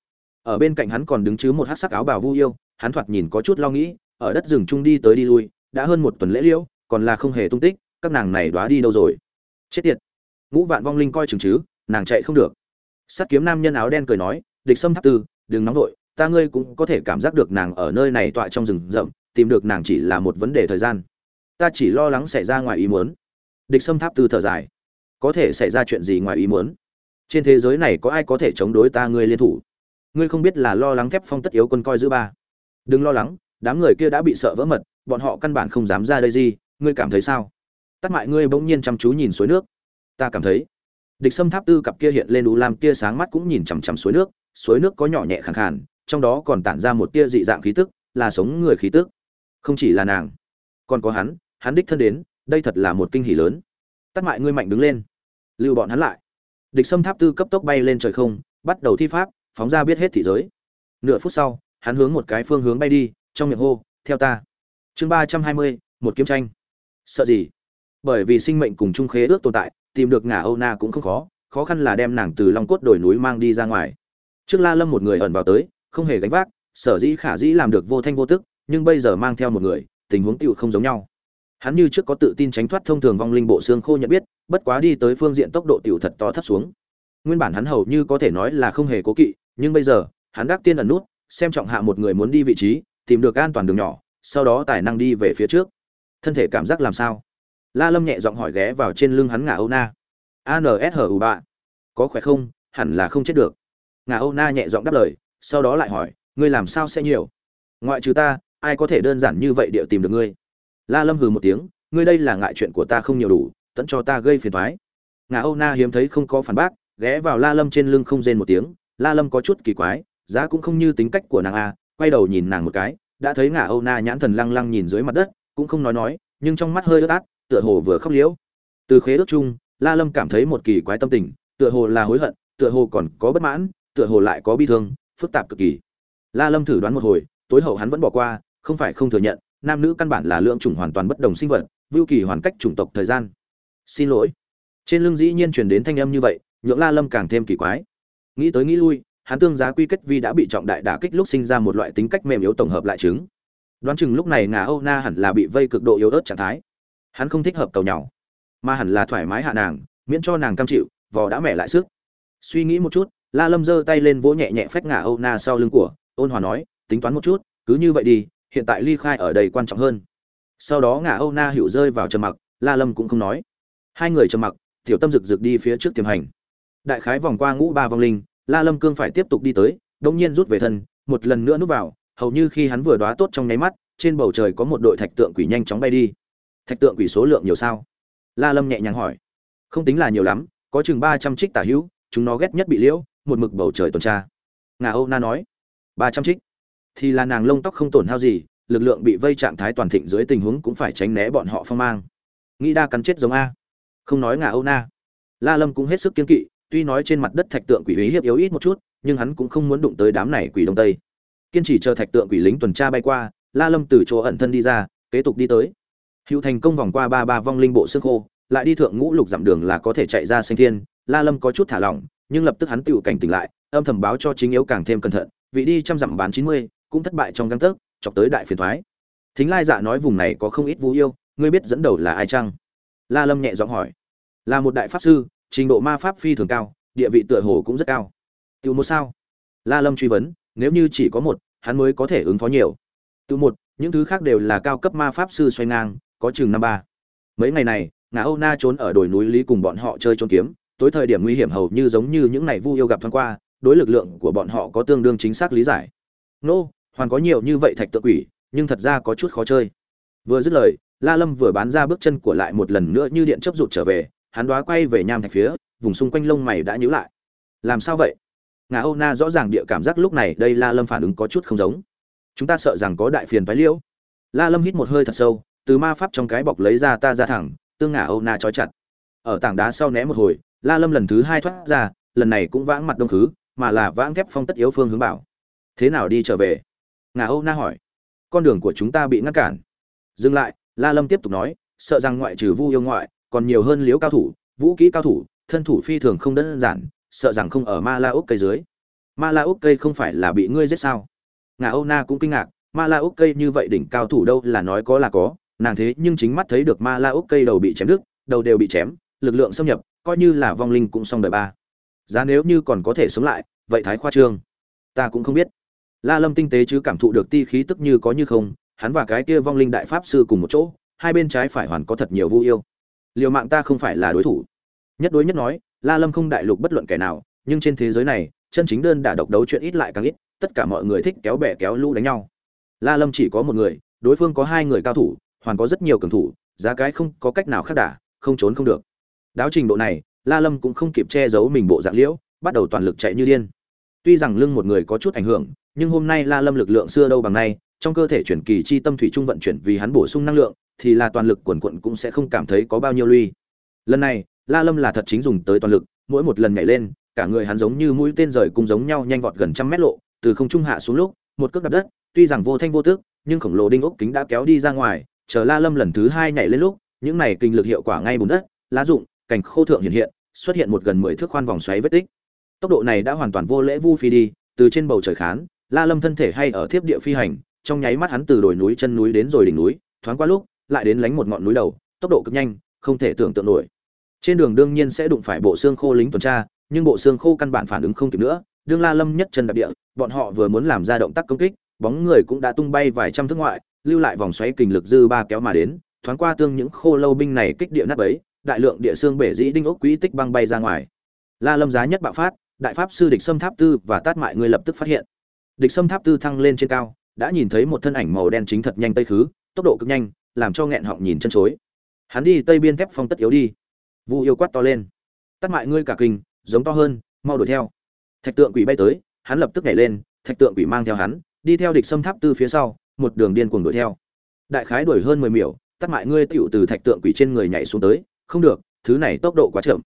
Ở bên cạnh hắn còn đứng chứ một hát sắc áo bào vu yêu, hắn thoạt nhìn có chút lo nghĩ, ở đất rừng trung đi tới đi lui, đã hơn một tuần lễ liễu, còn là không hề tung tích, các nàng này đoá đi đâu rồi? Chết tiệt. Ngũ vạn vong linh coi chừng chứ, nàng chạy không được. Sắt kiếm nam nhân áo đen cười nói, địch sâm tháp tư, đừng nóng vội, ta ngươi cũng có thể cảm giác được nàng ở nơi này tọa trong rừng rậm, tìm được nàng chỉ là một vấn đề thời gian. Ta chỉ lo lắng xảy ra ngoài ý muốn. Địch sâm tháp tư thở dài. Có thể xảy ra chuyện gì ngoài ý muốn? Trên thế giới này có ai có thể chống đối ta ngươi liên thủ? Ngươi không biết là lo lắng thép phong tất yếu quân coi giữ ba. Đừng lo lắng, đám người kia đã bị sợ vỡ mật, bọn họ căn bản không dám ra đây gì, ngươi cảm thấy sao? Tắt mại ngươi bỗng nhiên chăm chú nhìn suối nước. Ta cảm thấy, địch sâm tháp tư cặp kia hiện lên u lam kia sáng mắt cũng nhìn chằm chằm suối nước suối nước có nhỏ nhẹ khẳng khàn, trong đó còn tản ra một tia dị dạng khí tức, là sống người khí tức. Không chỉ là nàng, còn có hắn hắn đích thân đến, đây thật là một kinh hỉ lớn. Tắt mại ngươi mạnh đứng lên, lưu bọn hắn lại. Địch sâm tháp tư cấp tốc bay lên trời không, bắt đầu thi pháp, phóng ra biết hết thị giới. Nửa phút sau, hắn hướng một cái phương hướng bay đi, trong miệng hô, theo ta. Chương ba trăm hai mươi, một kiếm tranh. Sợ gì? Bởi vì sinh mệnh cùng chung khế ước tồn tại, tìm được ngả âu na cũng không khó khó khăn là đem nàng từ long cốt đồi núi mang đi ra ngoài. Trước la lâm một người ẩn vào tới, không hề gánh vác, sở dĩ khả dĩ làm được vô thanh vô tức, nhưng bây giờ mang theo một người, tình huống tựu không giống nhau. Hắn như trước có tự tin tránh thoát thông thường vong linh bộ xương khô nhận biết, bất quá đi tới phương diện tốc độ tựu thật to thấp xuống. Nguyên bản hắn hầu như có thể nói là không hề cố kỵ, nhưng bây giờ, hắn đắc tiên ẩn nút, xem trọng hạ một người muốn đi vị trí, tìm được an toàn đường nhỏ, sau đó tài năng đi về phía trước. Thân thể cảm giác làm sao? La lâm nhẹ giọng hỏi ghé vào trên lưng hắn ngả âu na. anshU ba. Có khỏe không? Hẳn là không chết được. Ngà âu na nhẹ giọng đáp lời, sau đó lại hỏi, ngươi làm sao sẽ nhiều? Ngoại trừ ta, ai có thể đơn giản như vậy điệu tìm được ngươi? La lâm hừ một tiếng, ngươi đây là ngại chuyện của ta không nhiều đủ tẫn cho ta gây phiền thoái ngà âu na hiếm thấy không có phản bác, ghé vào la lâm trên lưng không rên một tiếng. La lâm có chút kỳ quái, giá cũng không như tính cách của nàng a, quay đầu nhìn nàng một cái, đã thấy ngà âu na nhãn thần lăng lăng nhìn dưới mặt đất, cũng không nói nói, nhưng trong mắt hơi ướt át tựa hồ vừa khóc liễu. Từ khế ước chung, la lâm cảm thấy một kỳ quái tâm tình, tựa hồ là hối hận, tựa hồ còn có bất mãn, tựa hồ lại có bi thương, phức tạp cực kỳ. La lâm thử đoán một hồi, tối hậu hắn vẫn bỏ qua, không phải không thừa nhận, nam nữ căn bản là lượng chủng hoàn toàn bất đồng sinh vật, vưu kỳ hoàn cách chủng tộc thời gian. Xin lỗi. Trên lưng dĩ nhiên truyền đến thanh âm như vậy, nhượng la lâm càng thêm kỳ quái. Nghĩ tới nghĩ lui, hắn tương giá quy kết vi đã bị trọng đại đả kích lúc sinh ra một loại tính cách mềm yếu tổng hợp lại chứng. Đoán chừng lúc này ngà âu na hẳn là bị vây cực độ yếu ớt trạng thái hắn không thích hợp cầu nhau, mà hẳn là thoải mái hạ nàng, miễn cho nàng cam chịu, vò đã mẹ lại sức. Suy nghĩ một chút, la lâm giơ tay lên vỗ nhẹ nhẹ phách ngả âu na sau lưng của, ôn hòa nói, tính toán một chút, cứ như vậy đi, hiện tại ly khai ở đây quan trọng hơn. Sau đó ngả âu na hiệu rơi vào trầm mặc, la lâm cũng không nói. Hai người trầm mặc, tiểu tâm rực rực đi phía trước tiềm hành. Đại khái vòng qua ngũ ba vong linh, la lâm cương phải tiếp tục đi tới đông nhiên rút về thân, một lần nữa núp vào, hầu như khi hắn vừa đoá tốt trong nháy mắt, trên bầu trời có một đội thạch tượng quỷ nhanh chóng bay đi thạch tượng quỷ số lượng nhiều sao? La lâm nhẹ nhàng hỏi. Không tính là nhiều lắm, có chừng ba trăm trích tả hữu, chúng nó ghét nhất bị liễu, một mực bầu trời tuần tra. Ngà âu na nói. ba trăm trích? Thì là nàng lông tóc không tổn hao gì, lực lượng bị vây trạng thái toàn thịnh dưới tình huống cũng phải tránh né bọn họ phong mang. Nghĩ đa cắn chết giống a. Không nói ngà âu na. La lâm cũng hết sức kiên kỵ, tuy nói trên mặt đất thạch tượng quỷ ý hiếp yếu ít một chút, nhưng hắn cũng không muốn đụng tới đám này quỷ đông tây. Kiên trì chờ thạch tượng quỷ lính tuần tra bay qua, la lâm từ chỗ ẩn thân đi ra, kế tục đi tới hữu thành công vòng qua ba ba vong linh bộ xương khô, lại đi thượng ngũ lục dặm đường là có thể chạy ra sinh thiên. La lâm có chút thả lỏng, nhưng lập tức hắn tựu cảnh tỉnh lại, âm thầm báo cho chính yếu càng thêm cẩn thận, vị đi trăm dặm bán chín mươi, cũng thất bại trong găng tấc chọc tới đại phiền thoái. Thính lai dạ nói vùng này có không ít vũ yêu, ngươi biết dẫn đầu là ai chăng? La lâm nhẹ giọng hỏi. Là một đại pháp sư, trình độ ma pháp phi thường cao, địa vị tựa hồ cũng rất cao. Tự một sao? La lâm truy vấn, nếu như chỉ có một, hắn mới có thể ứng phó nhiều. Tự một, những thứ khác đều là cao cấp ma pháp sư xoay ngang có chừng năm ba. Mấy ngày này ngã âu na trốn ở đồi núi lý cùng bọn họ chơi trốn kiếm, tối thời điểm nguy hiểm hầu như giống như những ngày vu yêu gặp thoáng qua, đối lực lượng của bọn họ có tương đương chính xác lý giải. Nô, hoàn có nhiều như vậy thạch tự quỷ, nhưng thật ra có chút khó chơi. Vừa dứt lời, la lâm vừa bán ra bước chân của lại một lần nữa như điện chấp rụt trở về, hắn đoá quay về nham thạch phía, vùng xung quanh lông mày đã nhíu lại. Làm sao vậy? Ngà âu na rõ ràng địa cảm giác lúc này đây la lâm phản ứng có chút không giống. Chúng ta sợ rằng có đại phiền phái liễu la lâm hít một hơi thật sâu từ ma pháp trong cái bọc lấy ra ta ra thẳng, tương ngả âu na trói chặt. Ở tảng đá sau né một hồi, la lâm lần thứ hai thoát ra, lần này cũng vãng mặt đông khứ, mà là vãng thép phong tất yếu phương hướng bảo. Thế nào đi trở về? Ngà âu na hỏi. Con đường của chúng ta bị ngăn cản. Dừng lại, la lâm tiếp tục nói, sợ rằng ngoại trừ vu yêu ngoại, còn nhiều hơn liếu cao thủ, vũ kỹ cao thủ, thân thủ phi thường không đơn giản, sợ rằng không ở ma la úc cây dưới. Ma la úc cây không phải là bị ngươi giết sao? Ngà âu na cũng kinh ngạc, ma la úc cây như vậy đỉnh cao thủ đâu là nói có là có nàng thế nhưng chính mắt thấy được ma la úc cây đầu bị chém đứt, đầu đều bị chém, lực lượng xâm nhập, coi như là vong linh cũng xong đời ba. Giá nếu như còn có thể sống lại, vậy thái khoa trương. Ta cũng không biết. La lâm tinh tế chứ cảm thụ được ti khí tức như có như không, hắn và cái kia vong linh đại pháp sư cùng một chỗ, hai bên trái phải hoàn có thật nhiều vu yêu. Liều mạng ta không phải là đối thủ. Nhất đối nhất nói, la lâm không đại lục bất luận kẻ nào, nhưng trên thế giới này, chân chính đơn đả độc đấu chuyện ít lại càng ít, tất cả mọi người thích kéo bè kéo lũ đánh nhau. La lâm chỉ có một người, đối phương có hai người cao thủ hoàn có rất nhiều cường thủ, giá cái không có cách nào khác đả, không trốn không được. Đáo trình độ này, la lâm cũng không kịp che giấu mình bộ dạng liễu, bắt đầu toàn lực chạy như điên. Tuy rằng lưng một người có chút ảnh hưởng, nhưng hôm nay la lâm lực lượng xưa đâu bằng nay, trong cơ thể chuyển kỳ chi tâm thủy trung vận chuyển vì hắn bổ sung năng lượng, thì là toàn lực quần quận cũng sẽ không cảm thấy có bao nhiêu lui. Lần này, la lâm là thật chính dùng tới toàn lực, mỗi một lần nhảy lên, cả người hắn giống như mũi tên rời cùng giống nhau nhanh vọt gần trăm mét lộ, từ không trung hạ xuống lúc, một cước đập đất, tuy rằng vô thanh vô tước nhưng khổng lồ đinh ốc kính đã kéo đi ra ngoài chờ la lâm lần thứ hai nhảy lên lúc những này kinh lực hiệu quả ngay bùn đất lá rụng cảnh khô thượng hiện hiện xuất hiện một gần mười thước khoan vòng xoáy vết tích. Tốc độ này đã hoàn toàn vô lễ vu phi đi từ trên bầu trời khán la lâm thân thể hay ở thiếp địa phi hành trong nháy mắt hắn từ đồi núi chân núi đến rồi đỉnh núi thoáng qua lúc lại đến lánh một ngọn núi đầu tốc độ cực nhanh không thể tưởng tượng nổi. Trên đường đương nhiên sẽ đụng phải bộ xương khô lính tuần tra nhưng bộ xương khô căn bản phản ứng không kịp nữa đương La Lâm nhất chân đạp địa, bọn họ vừa muốn làm ra động tác công kích, bóng người cũng đã tung bay vài trăm thước ngoại, lưu lại vòng xoáy kình lực dư ba kéo mà đến, thoáng qua tương những khô lâu binh này kích địa nát bấy, đại lượng địa xương bể dĩ đinh ốc quý tích băng bay ra ngoài. La Lâm giá nhất bạo phát, đại pháp sư địch xâm tháp tư và tát mại người lập tức phát hiện. Địch xâm tháp tư thăng lên trên cao, đã nhìn thấy một thân ảnh màu đen chính thật nhanh tây khứ, tốc độ cực nhanh, làm cho nghẹn họng nhìn chân chối. Hắn đi tây biên thép phong tất yếu đi. Vu yêu quát to lên. Tát mại ngươi cả kinh, giống to hơn, mau đuổi theo. Thạch tượng quỷ bay tới, hắn lập tức nhảy lên, thạch tượng quỷ mang theo hắn, đi theo địch xâm tháp tư phía sau, một đường điên cuồng đuổi theo. Đại khái đuổi hơn mười miểu, tắt mại ngươi tiểu từ thạch tượng quỷ trên người nhảy xuống tới, không được, thứ này tốc độ quá chậm.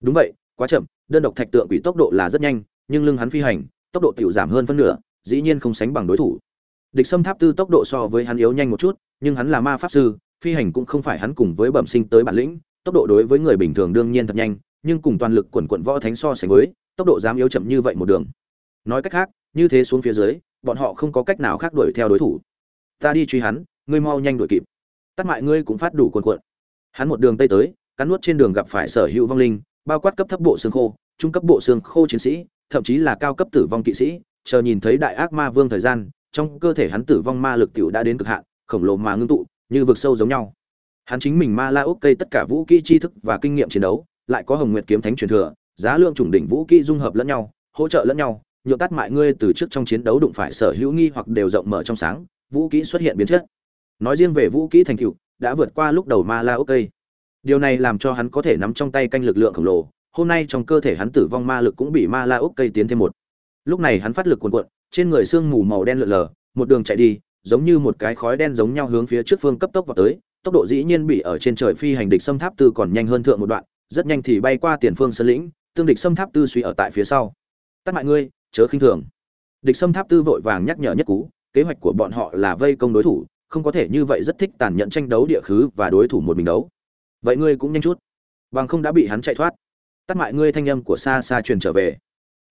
Đúng vậy, quá chậm, đơn độc thạch tượng quỷ tốc độ là rất nhanh, nhưng lưng hắn phi hành, tốc độ tiểu giảm hơn phân nửa, dĩ nhiên không sánh bằng đối thủ. Địch Sâm Tháp Tư tốc độ so với hắn yếu nhanh một chút, nhưng hắn là ma pháp sư, phi hành cũng không phải hắn cùng với bẩm sinh tới bản lĩnh, tốc độ đối với người bình thường đương nhiên thật nhanh, nhưng cùng toàn lực quần quần võ thánh so sánh với, tốc độ dám yếu chậm như vậy một đường. Nói cách khác, như thế xuống phía dưới, bọn họ không có cách nào khác đuổi theo đối thủ. Ta đi truy hắn, ngươi mau nhanh đuổi kịp. Tắt mại ngươi cũng phát đủ cuồn cuộn. Hắn một đường tây tới, cắn nuốt trên đường gặp phải sở hữu vong linh, bao quát cấp thấp bộ xương khô, trung cấp bộ xương khô chiến sĩ, thậm chí là cao cấp tử vong kỵ sĩ, chờ nhìn thấy đại ác ma vương thời gian, trong cơ thể hắn tử vong ma lực tiểu đã đến cực hạn, khổng lồ mà ngưng tụ, như vực sâu giống nhau. Hắn chính mình ma la ốc cây tất cả vũ kỹ tri thức và kinh nghiệm chiến đấu, lại có Hồng Nguyệt kiếm thánh truyền thừa, giá lượng chủng đỉnh vũ kỹ dung hợp lẫn nhau, hỗ trợ lẫn nhau, nhựa tắt mại ngươi từ trước trong chiến đấu đụng phải sở hữu nghi hoặc đều rộng mở trong sáng, vũ kỹ xuất hiện biến chất. Nói riêng về vũ kỹ thành tựu, đã vượt qua lúc đầu ma la ốc cây. Điều này làm cho hắn có thể nắm trong tay canh lực lượng khổng lồ, hôm nay trong cơ thể hắn tử vong ma lực cũng bị ma la ốc cây tiến thêm một. Lúc này hắn phát lực cuồn cuộn, trên người xương mù màu đen lượn lờ, một đường chạy đi, giống như một cái khói đen giống nhau hướng phía trước phương cấp tốc vào tới, tốc độ dĩ nhiên bị ở trên trời phi hành địch xâm tháp tư còn nhanh hơn thượng một đoạn, rất nhanh thì bay qua tiền phương sơn lĩnh, tương địch xâm tháp tư suy ở tại phía sau. Tắt mại ngươi, chớ khinh thường. Địch xâm tháp tư vội vàng nhắc nhở nhất cú, kế hoạch của bọn họ là vây công đối thủ, không có thể như vậy rất thích tàn nhẫn tranh đấu địa khứ và đối thủ một mình đấu. Vậy ngươi cũng nhanh chút, bằng không đã bị hắn chạy thoát. Tắt mại ngươi thanh âm của xa xa truyền trở về.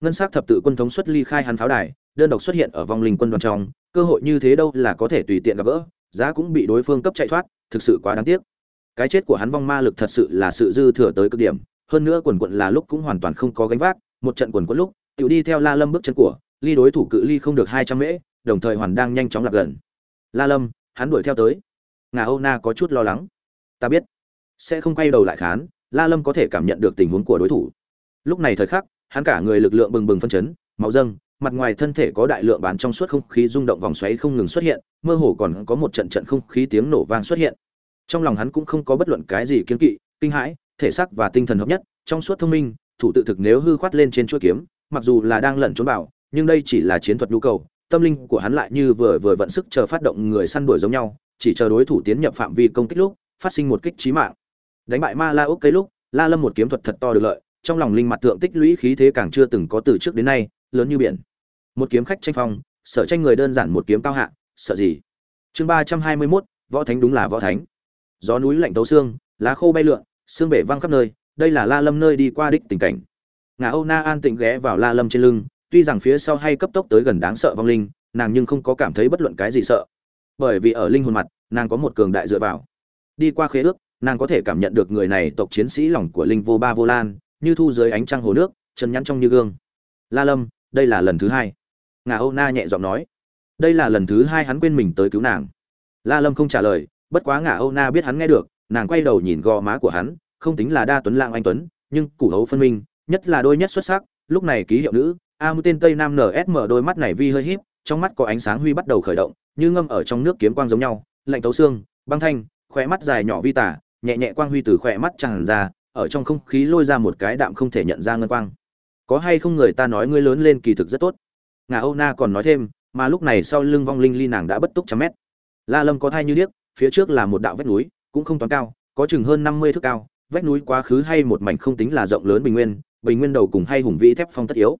Ngân sắc thập tự quân thống xuất ly khai hắn pháo đài, đơn độc xuất hiện ở vòng linh quân đoàn trong, cơ hội như thế đâu là có thể tùy tiện gặp gỡ, giá cũng bị đối phương cấp chạy thoát, thực sự quá đáng tiếc. Cái chết của hắn vong ma lực thật sự là sự dư thừa tới cực điểm, hơn nữa quần quận là lúc cũng hoàn toàn không có gánh vác, một trận quần quận lúc, tiểu đi theo La Lâm bước chân của, ly đối thủ cự ly không được hai trăm mễ, đồng thời hoàn đang nhanh chóng lạc gần. La Lâm, hắn đuổi theo tới. Ngà Âu Na có chút lo lắng. Ta biết, sẽ không quay đầu lại khán, La Lâm có thể cảm nhận được tình huống của đối thủ. Lúc này thời khắc, hắn cả người lực lượng bừng bừng phân chấn, máu dâng, mặt ngoài thân thể có đại lượng bán trong suốt không khí rung động vòng xoáy không ngừng xuất hiện, mơ hồ còn có một trận trận không khí tiếng nổ vang xuất hiện. Trong lòng hắn cũng không có bất luận cái gì kiến kỵ, kinh hãi, thể xác và tinh thần hợp nhất, trong suốt thông minh, thủ tự thực nếu hư khoát lên trên chuôi kiếm, mặc dù là đang lẩn trốn bảo, nhưng đây chỉ là chiến thuật nhu cầu, tâm linh của hắn lại như vừa vừa vận sức chờ phát động người săn đuổi giống nhau, chỉ chờ đối thủ tiến nhập phạm vi công kích lúc, phát sinh một kích chí mạng. Đánh bại Ma La Úc cây lúc, La Lâm một kiếm thuật thật to được lợi, trong lòng linh mặt thượng tích lũy khí thế càng chưa từng có từ trước đến nay, lớn như biển. Một kiếm khách tranh phong, sợ tranh người đơn giản một kiếm cao hạ, sợ gì? Chương ba trăm hai mươi 321, võ thánh đúng là võ thánh. Gió núi lạnh tấu xương, lá khô bay lượn, xương bể văng khắp nơi, đây là La Lâm nơi đi qua đích tình cảnh. Ngà Âu Na an tịnh ghé vào La Lâm trên lưng, tuy rằng phía sau hay cấp tốc tới gần đáng sợ vong linh, nàng nhưng không có cảm thấy bất luận cái gì sợ. Bởi vì ở linh hồn mặt, nàng có một cường đại dựa vào. Đi qua khế ước, nàng có thể cảm nhận được người này tộc chiến sĩ lòng của linh vô ba vô lan, như thu dưới ánh trăng hồ nước, chân nhắn trong như gương. La Lâm, đây là lần thứ hai. Ngà Âu Na nhẹ giọng nói, đây là lần thứ hai hắn quên mình tới cứu nàng. La Lâm không trả lời, bất quá Ngà Âu Na biết hắn nghe được, nàng quay đầu nhìn gò má của hắn, không tính là đa tuấn lãng anh tuấn, nhưng củ hấu phân minh, nhất là đôi nhất xuất sắc, lúc này ký hiệu nữ, a mũi tên tây nam nsm đôi mắt này vi hơi híp, trong mắt có ánh sáng huy bắt đầu khởi động, như ngâm ở trong nước kiếm quang giống nhau, lạnh tấu xương, băng thanh, khỏe mắt dài nhỏ vi tả, nhẹ nhẹ quang huy từ khỏe mắt tràn ra, ở trong không khí lôi ra một cái đạm không thể nhận ra ngân quang. Có hay không người ta nói ngươi lớn lên kỳ thực rất tốt. Ngà Âu Na còn nói thêm, mà lúc này sau lưng vong linh ly nàng đã bất túc trăm mét. La Lâm có thai như điếc, phía trước là một đạo vách núi, cũng không toán cao, có chừng hơn 50 thước cao, vách núi quá khứ hay một mảnh không tính là rộng lớn bình nguyên, bình nguyên đầu cùng hay hùng vĩ thép phong tất yếu.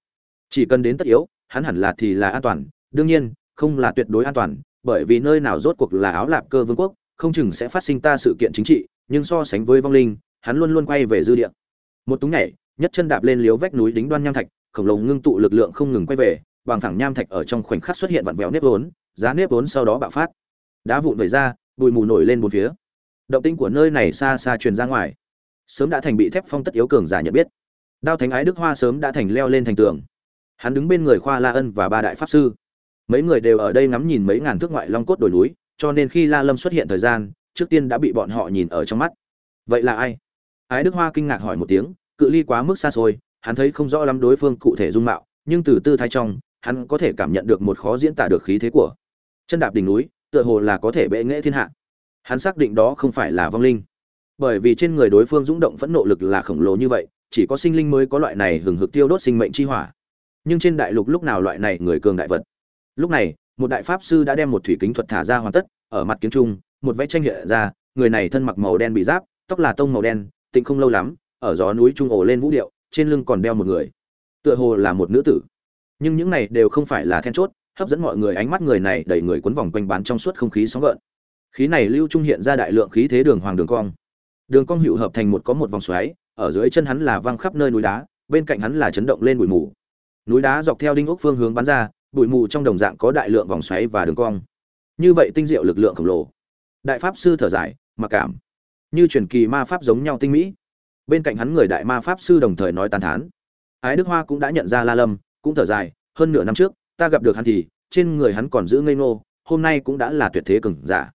Chỉ cần đến tất yếu, hắn hẳn là thì là an toàn, đương nhiên, không là tuyệt đối an toàn, bởi vì nơi nào rốt cuộc là áo lạp cơ vương quốc, không chừng sẽ phát sinh ta sự kiện chính trị, nhưng so sánh với vong linh, hắn luôn luôn quay về dư địa. Một túng nhảy, nhất chân đạp lên liếu vách núi đính đoan nham thạch, khổng lồ ngưng tụ lực lượng không ngừng quay về, bằng thẳng nham thạch ở trong khoảnh khắc xuất hiện vặn vẹo nếp vốn, giá nếp vốn sau đó bạo phát. Đá vụn vẩy ra, bụi mù nổi lên bốn phía. Động tĩnh của nơi này xa xa truyền ra ngoài. Sớm đã thành bị thép phong tất yếu cường giả nhận biết. Đao Thánh Ái Đức Hoa sớm đã thành leo lên thành tường hắn đứng bên người khoa la ân và ba đại pháp sư. Mấy người đều ở đây ngắm nhìn mấy ngàn thước ngoại long cốt đồi núi, cho nên khi la lâm xuất hiện thời gian, trước tiên đã bị bọn họ nhìn ở trong mắt. Vậy là ai? Ái đức hoa kinh ngạc hỏi một tiếng, cự ly quá mức xa xôi, hắn thấy không rõ lắm đối phương cụ thể dung mạo, nhưng từ tư thái trong, hắn có thể cảm nhận được một khó diễn tả được khí thế của chân đạp đỉnh núi, tựa hồ là có thể bệ nghệ thiên hạ. Hắn xác định đó không phải là vong linh. Bởi vì trên người đối phương dũng động phẫn nộ lực là khổng lồ như vậy, chỉ có sinh linh mới có loại này hừng hực tiêu đốt sinh mệnh chi hỏa nhưng trên đại lục lúc nào loại này người cường đại vật? Lúc này, một đại pháp sư đã đem một thủy kính thuật thả ra hoàn tất, ở mặt kiến trung, một vẽ tranh hiện ra, người này thân mặc màu đen bị giáp, tóc là tông màu đen, tịnh không lâu lắm, ở gió núi trung ổ lên vũ điệu, trên lưng còn đeo một người. Tựa hồ là một nữ tử. Nhưng những này đều không phải là then chốt, hấp dẫn mọi người, ánh mắt người này đẩy người quấn vòng quanh bán trong suốt không khí sóng gợn. Khí này lưu trung hiện ra đại lượng khí thế đường hoàng đường cong. Đường cong hữu hợp thành một có một vòng xoáy, ở dưới chân hắn là văng khắp nơi núi đá, bên cạnh hắn là chấn động lên bụi mù núi đá dọc theo đinh ốc phương hướng bắn ra, bụi mù trong đồng dạng có đại lượng vòng xoáy và đường cong. Như vậy tinh diệu lực lượng khổng lồ. Đại pháp sư thở dài, mặc cảm. Như truyền kỳ ma pháp giống nhau tinh mỹ. Bên cạnh hắn người đại ma pháp sư đồng thời nói tàn thán. Ái đức hoa cũng đã nhận ra la lâm, cũng thở dài, hơn nửa năm trước, ta gặp được hắn thì, trên người hắn còn giữ ngây ngô, hôm nay cũng đã là tuyệt thế cường giả.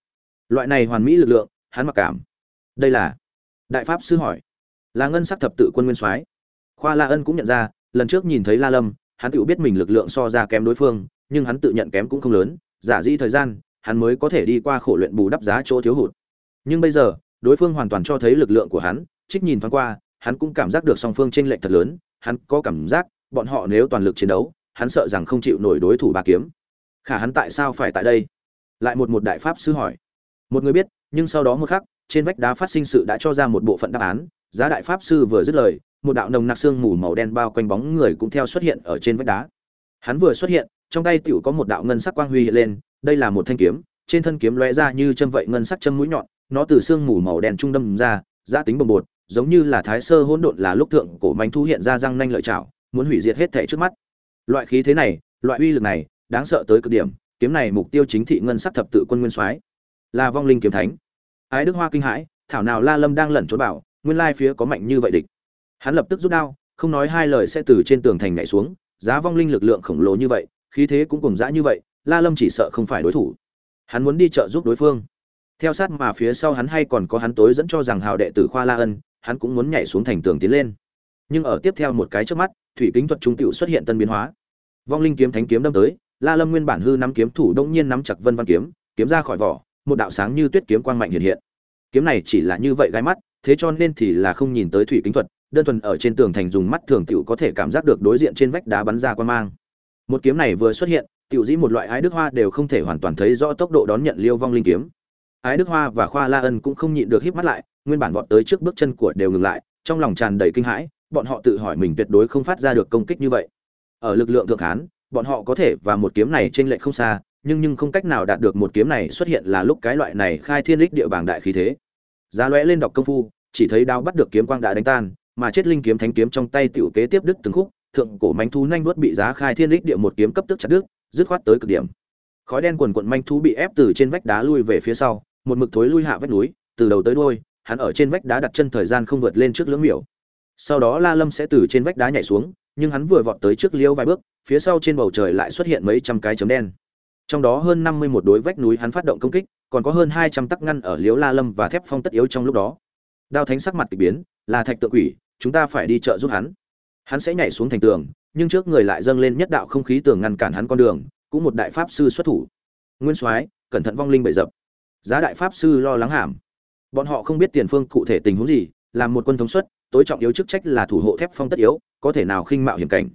Loại này hoàn mỹ lực lượng, hắn mặc cảm. Đây là, đại pháp sư hỏi. Là ngân sắc thập tự quân nguyên soái. Khoa la ân cũng nhận ra, lần trước nhìn thấy la lâm hắn tự biết mình lực lượng so ra kém đối phương, nhưng hắn tự nhận kém cũng không lớn, giả dĩ thời gian, hắn mới có thể đi qua khổ luyện bù đắp giá chỗ thiếu hụt. Nhưng bây giờ, đối phương hoàn toàn cho thấy lực lượng của hắn, trích nhìn thoáng qua, hắn cũng cảm giác được song phương chênh lệch thật lớn, hắn có cảm giác, bọn họ nếu toàn lực chiến đấu, hắn sợ rằng không chịu nổi đối thủ ba kiếm. Khả hắn tại sao phải tại đây? Lại một một đại pháp sư hỏi. Một người biết, nhưng sau đó một khắc, trên vách đá phát sinh sự đã cho ra một bộ phận đáp án, giá đại pháp sư vừa dứt lời một đạo nồng nặc xương mù màu đen bao quanh bóng người cũng theo xuất hiện ở trên vách đá. Hắn vừa xuất hiện, trong tay tiểu có một đạo ngân sắc quang huy hiện lên, đây là một thanh kiếm, trên thân kiếm lóe ra như châm vậy ngân sắc châm mũi nhọn, nó từ xương mù màu đen trung đâm ra giá tính bồng bột, giống như là thái sơ hỗn độn là lúc thượng cổ manh thu hiện ra răng nanh lợi chảo muốn hủy diệt hết thảy trước mắt. Loại khí thế này, loại uy lực này, đáng sợ tới cực điểm, kiếm này mục tiêu chính thị ngân sắc thập tự quân nguyên soái, là vong linh kiếm thánh. Ái đức hoa kinh hãi, thảo nào la lâm đang lẩn trốn bảo, nguyên lai phía có mạnh như vậy địch hắn lập tức rút đao, không nói hai lời sẽ từ trên tường thành nhảy xuống, giá vong linh lực lượng khổng lồ như vậy, khí thế cũng cùng dã như vậy, la lâm chỉ sợ không phải đối thủ. Hắn muốn đi trợ giúp đối phương. Theo sát mà phía sau hắn hay còn có hắn tối dẫn cho rằng hào đệ tử khoa la ân, hắn cũng muốn nhảy xuống thành tường tiến lên. Nhưng ở tiếp theo một cái trước mắt, thủy kính thuật trung tiểu xuất hiện tân biến hóa. Vong linh kiếm thánh kiếm đâm tới, la lâm nguyên bản hư nắm kiếm thủ đông nhiên nắm chặt vân văn kiếm kiếm ra khỏi vỏ, một đạo sáng như tuyết kiếm quang mạnh hiện hiện. Kiếm này chỉ là như vậy gai mắt, thế cho nên thì là không nhìn tới thủy kính thuật đơn thuần ở trên tường thành dùng mắt thường tiểu có thể cảm giác được đối diện trên vách đá bắn ra quan mang. Một kiếm này vừa xuất hiện, tiểu dĩ một loại ái đức hoa đều không thể hoàn toàn thấy rõ tốc độ đón nhận liêu vong linh kiếm. Ái đức hoa và khoa la ân cũng không nhịn được híp mắt lại, nguyên bản vọt tới trước bước chân của đều ngừng lại, trong lòng tràn đầy kinh hãi, bọn họ tự hỏi mình tuyệt đối không phát ra được công kích như vậy. Ở lực lượng thượng hán, bọn họ có thể và một kiếm này trên lệch không xa, nhưng nhưng không cách nào đạt được một kiếm này xuất hiện là lúc cái loại này khai thiên lịch địa bảng đại khí thế. Giá lóe lên đọc công phu, chỉ thấy đao bắt được kiếm quang đã đánh tan mà chết linh kiếm thánh kiếm trong tay tiểu kế tiếp đứt từng khúc, thượng cổ manh thú nhanh vuốt bị giá khai thiên lịch địa một kiếm cấp tức chặt đứt, dứt khoát tới cực điểm. Khói đen quần quần manh thú bị ép từ trên vách đá lui về phía sau, một mực thối lui hạ vách núi, từ đầu tới đuôi, hắn ở trên vách đá đặt chân thời gian không vượt lên trước lưỡng miểu. Sau đó la lâm sẽ từ trên vách đá nhảy xuống, nhưng hắn vừa vọt tới trước liêu vài bước, phía sau trên bầu trời lại xuất hiện mấy trăm cái chấm đen. Trong đó hơn năm mươi một đối vách núi hắn phát động công kích, còn có hơn hai trăm tắc ngăn ở liếu la lâm và thép phong tất yếu trong lúc đó. Đao thánh sắc mặt kỳ biến, là thạch tự quỷ chúng ta phải đi chợ giúp hắn. Hắn sẽ nhảy xuống thành tường, nhưng trước người lại dâng lên nhất đạo không khí tường ngăn cản hắn con đường, cũng một đại pháp sư xuất thủ. Nguyên soái, cẩn thận vong linh bậy dập. Giá đại pháp sư lo lắng hàm. Bọn họ không biết tiền phương cụ thể tình huống gì, làm một quân thống suất, tối trọng yếu chức trách là thủ hộ thép phong tất yếu, có thể nào khinh mạo hiểm cảnh.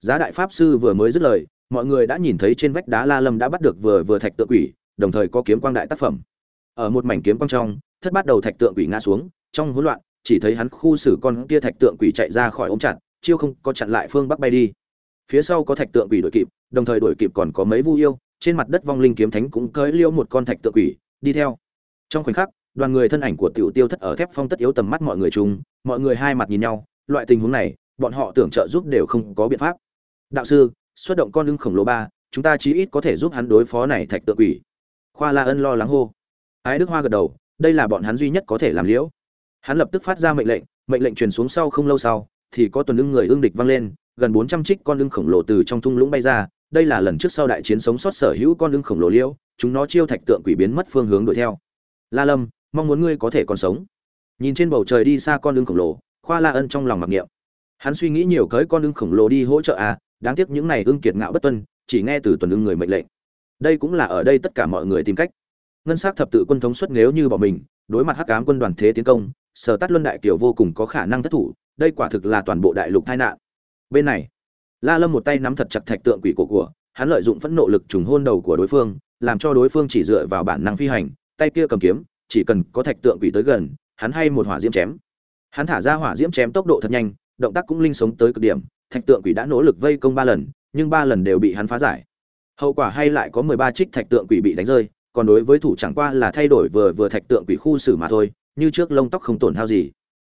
Giá đại pháp sư vừa mới dứt lời, mọi người đã nhìn thấy trên vách đá la lâm đã bắt được vừa vừa thạch tượng quỷ, đồng thời có kiếm quang đại tác phẩm. Ở một mảnh kiếm quang trong, thất bắt đầu thạch tượng quỷ ngã xuống, trong hỗn loạn chỉ thấy hắn khu xử con kia thạch tượng quỷ chạy ra khỏi ống chặt, chiêu không có chặn lại phương bắc bay đi. Phía sau có thạch tượng quỷ đuổi kịp, đồng thời đuổi kịp còn có mấy vu yêu, trên mặt đất vong linh kiếm thánh cũng cưỡi liêu một con thạch tượng quỷ, đi theo. Trong khoảnh khắc, đoàn người thân ảnh của tiểu tiêu thất ở thép phong tất yếu tầm mắt mọi người chung, mọi người hai mặt nhìn nhau, loại tình huống này, bọn họ tưởng trợ giúp đều không có biện pháp. Đạo sư, xuất động con lưng khổng lồ ba, chúng ta chí ít có thể giúp hắn đối phó này thạch tượng quỷ. Khoa la ân lo lắng hô. Ái đức hoa gật đầu, đây là bọn hắn duy nhất có thể làm liễu hắn lập tức phát ra mệnh lệnh mệnh lệnh truyền xuống sau không lâu sau thì có tuần lưng người ương địch vang lên gần 400 trích con lưng khổng lồ từ trong thung lũng bay ra, đây là lần trước sau đại chiến sống sót sở hữu con lưng khổng lồ liêu, chúng nó chiêu thạch tượng quỷ biến mất phương hướng đuổi theo. La Lâm, mong muốn ngươi có thể còn sống. Nhìn trên bầu trời đi xa con lưng khổng lồ, Khoa La Ân trong lòng mặc niệm. Hắn suy nghĩ nhiều cưới con lưng khổng lồ đi hỗ trợ à, đáng tiếc những này ưng kiệt ngạo bất tuân, chỉ nghe từ tuần lưng người mệnh lệnh. Đây cũng là ở đây tất cả mọi người tìm cách. Ngân sắc thập tự quân thống suất nếu như bỏ mình, đối mặt hắc ám quân đoàn thế tiến công, Sở Tát Luân đại kiều vô cùng có khả năng thất thủ, đây quả thực là toàn bộ đại lục tai nạn. Bên này, La Lâm một tay nắm thật chặt thạch tượng quỷ cổ của, hắn lợi dụng phẫn nộ lực trùng hôn đầu của đối phương, làm cho đối phương chỉ dựa vào bản năng phi hành, tay kia cầm kiếm, chỉ cần có thạch tượng quỷ tới gần, hắn hay một hỏa diễm chém. Hắn thả ra hỏa diễm chém tốc độ thật nhanh, động tác cũng linh sống tới cực điểm, thạch tượng quỷ đã nỗ lực vây công ba lần, nhưng ba lần đều bị hắn phá giải. Hậu quả hay lại có 13 trích thạch tượng quỷ bị đánh rơi, còn đối với thủ chẳng qua là thay đổi vừa vừa thạch tượng quỷ khu xử mà thôi, như trước lông tóc không tổn hao gì.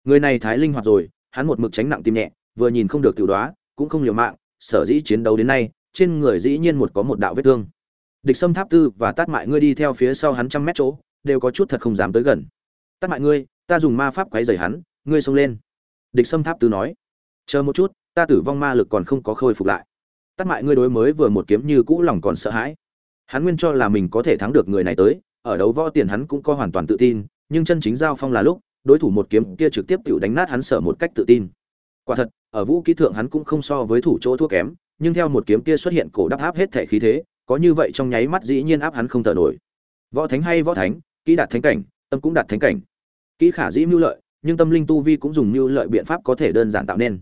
Người này thái linh hoạt rồi, hắn một mực tránh nặng tim nhẹ, vừa nhìn không được tiểu đoá, cũng không liều mạng, sở dĩ chiến đấu đến nay, trên người dĩ nhiên một có một đạo vết thương. Địch Sâm Tháp Tư và Tát Mại ngươi đi theo phía sau hắn trăm mét chỗ, đều có chút thật không dám tới gần. Tát Mại ngươi, ta dùng ma pháp quấy rầy hắn, ngươi xông lên. Địch Sâm Tháp Tư nói, chờ một chút, ta tử vong ma lực còn không có khôi phục lại. Tát Mại ngươi đối mới vừa một kiếm như cũ lòng còn sợ hãi. Hắn nguyên cho là mình có thể thắng được người này tới, ở đấu võ tiền hắn cũng có hoàn toàn tự tin, nhưng chân chính giao phong là lúc, đối thủ một kiếm kia trực tiếp tiểu đánh nát hắn sở một cách tự tin. Quả thật, ở vũ kỹ thượng hắn cũng không so với thủ chỗ thua kém, nhưng theo một kiếm kia xuất hiện cổ đắp áp hết thể khí thế, có như vậy trong nháy mắt dĩ nhiên áp hắn không thở nổi. Võ thánh hay võ thánh, kỹ đạt thánh cảnh, tâm cũng đạt thánh cảnh. Kỹ khả dĩ mưu lợi, nhưng tâm linh tu vi cũng dùng mưu lợi biện pháp có thể đơn giản tạo nên.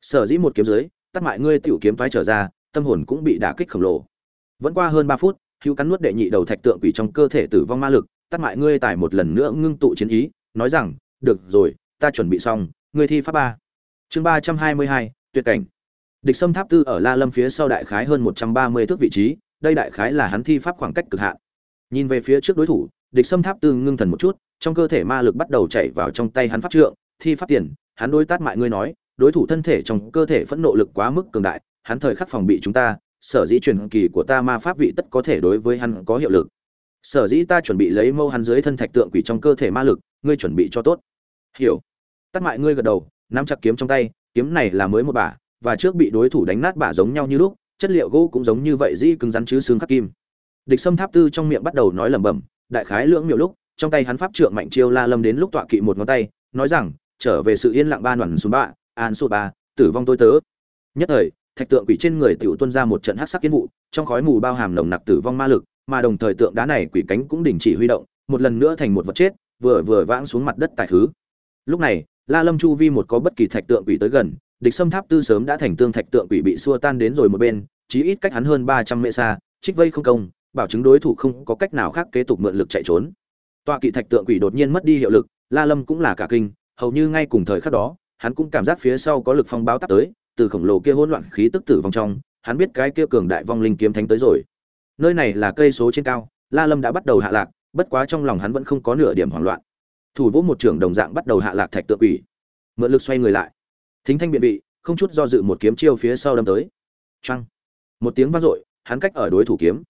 Sở dĩ một kiếm dưới, tất mại ngươi tiểu kiếm thoái trở ra, tâm hồn cũng bị đả kích khổng lồ. Vẫn qua hơn ba phút, hữu cắn nuốt đệ nhị đầu thạch tượng quỷ trong cơ thể tử vong ma lực, tắt mại ngươi tải một lần nữa ngưng tụ chiến ý, nói rằng, "Được rồi, ta chuẩn bị xong, ngươi thi pháp ba." Chương ba trăm hai mươi hai tuyệt cảnh. Địch Sâm Tháp Tư ở La Lâm phía sau đại khái hơn một trăm ba mươi thước vị trí, đây đại khái là hắn thi pháp khoảng cách cực hạn. Nhìn về phía trước đối thủ, Địch Sâm Tháp Tư ngưng thần một chút, trong cơ thể ma lực bắt đầu chảy vào trong tay hắn pháp trượng, thi pháp tiền, hắn đối tát mại ngươi nói, đối thủ thân thể trong cơ thể phẫn nộ lực quá mức cường đại, hắn thời khắc phòng bị chúng ta, sở dĩ truyền kỳ của ta ma pháp vị tất có thể đối với hắn có hiệu lực. Sở dĩ ta chuẩn bị lấy mâu hắn dưới thân thạch tượng quỷ trong cơ thể ma lực, ngươi chuẩn bị cho tốt. Hiểu. Tát mại ngươi gật đầu, nắm chặt kiếm trong tay, kiếm này là mới một bả, và trước bị đối thủ đánh nát bả giống nhau như lúc, chất liệu gỗ cũng giống như vậy dĩ cứng rắn chứ xương khắc kim. Địch Sâm Tháp Tư trong miệng bắt đầu nói lẩm bẩm, đại khái lưỡng miểu lúc, trong tay hắn pháp trượng mạnh chiêu La Lâm đến lúc tọa kỵ một ngón tay, nói rằng, trở về sự yên lặng ba đoàn xuống bạ, an số ba, tử vong tôi tớ. Nhất thời, thạch tượng quỷ trên người tiểu Tuân ra một trận hắc sắc kiến vụ, trong khói mù bao hàm nồng nặc tử vong ma lực, mà đồng thời tượng đá này quỷ cánh cũng đình chỉ huy động, một lần nữa thành một vật chết, vừa vừa vãng xuống mặt đất tại thứ. Lúc này, La Lâm chu vi một có bất kỳ thạch tượng quỷ tới gần, địch xâm tháp tư sớm đã thành tương thạch tượng quỷ bị xua tan đến rồi một bên, chí ít cách hắn hơn 300 mét xa, trích vây không công, bảo chứng đối thủ không có cách nào khác kế tục mượn lực chạy trốn. Tọa kỵ thạch tượng quỷ đột nhiên mất đi hiệu lực, La Lâm cũng là cả kinh, hầu như ngay cùng thời khắc đó, hắn cũng cảm giác phía sau có lực phong báo tác tới, từ khổng lồ kia hỗn loạn khí tức tử vong trong, hắn biết cái kia cường đại vong linh kiếm thánh tới rồi. Nơi này là cây số trên cao, La Lâm đã bắt đầu hạ lạc, bất quá trong lòng hắn vẫn không có nửa điểm hoảng loạn. Thủ vỗ một trưởng đồng dạng bắt đầu hạ lạc thạch tượng ủy, mượn lực xoay người lại. Thính thanh biện vị không chút do dự một kiếm chiêu phía sau đâm tới. Trăng một tiếng vang dội hắn cách ở đối thủ kiếm.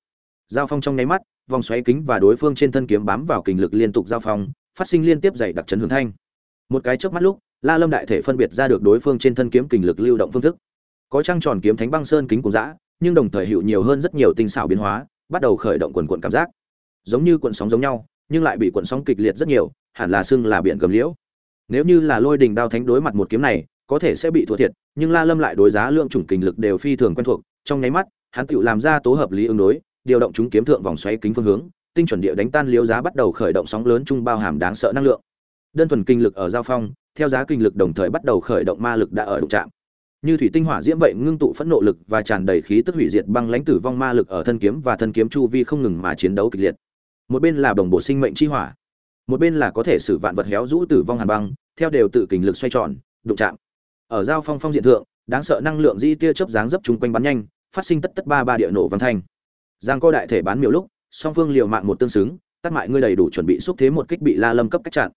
Giao phong trong nháy mắt vòng xoáy kính và đối phương trên thân kiếm bám vào kình lực liên tục giao phong phát sinh liên tiếp dày đặc chấn hướng thanh. Một cái trước mắt lúc la lâm đại thể phân biệt ra được đối phương trên thân kiếm kình lực lưu động phương thức. Có trăng tròn kiếm thánh băng sơn kính cùng dã nhưng đồng thời hiệu nhiều hơn rất nhiều tinh xảo biến hóa, bắt đầu khởi động quần quần cảm giác. Giống như cuộn sóng giống nhau, nhưng lại bị cuộn sóng kịch liệt rất nhiều, hẳn là xương là biển gầm liễu. Nếu như là lôi đình đao thánh đối mặt một kiếm này, có thể sẽ bị thua thiệt, nhưng la lâm lại đối giá lượng chủng kình lực đều phi thường quen thuộc, trong nháy mắt, hắn tựu làm ra tố hợp lý ứng đối, điều động chúng kiếm thượng vòng xoáy kính phương hướng, tinh chuẩn địa đánh tan liễu giá bắt đầu khởi động sóng lớn trung bao hàm đáng sợ năng lượng. Đơn thuần kinh lực ở giao phong, theo giá kinh lực đồng thời bắt đầu khởi động ma lực đã ở đụng chạm như thủy tinh hỏa diễm vậy ngưng tụ phẫn nộ lực và tràn đầy khí tức hủy diệt băng lãnh tử vong ma lực ở thân kiếm và thân kiếm chu vi không ngừng mà chiến đấu kịch liệt. Một bên là đồng bộ sinh mệnh chi hỏa, một bên là có thể sử vạn vật héo rũ tử vong hàn băng, theo đều tự kình lực xoay tròn, đụng chạm. Ở giao phong phong diện thượng, đáng sợ năng lượng di tia chớp dáng dấp chúng quanh bắn nhanh, phát sinh tất tất ba ba địa nổ văn thanh. Giang co đại thể bán miểu lúc, song phương liều mạng một tương xứng tắt mại ngươi đầy đủ chuẩn bị xúc thế một kích bị la lâm cấp cách chặn.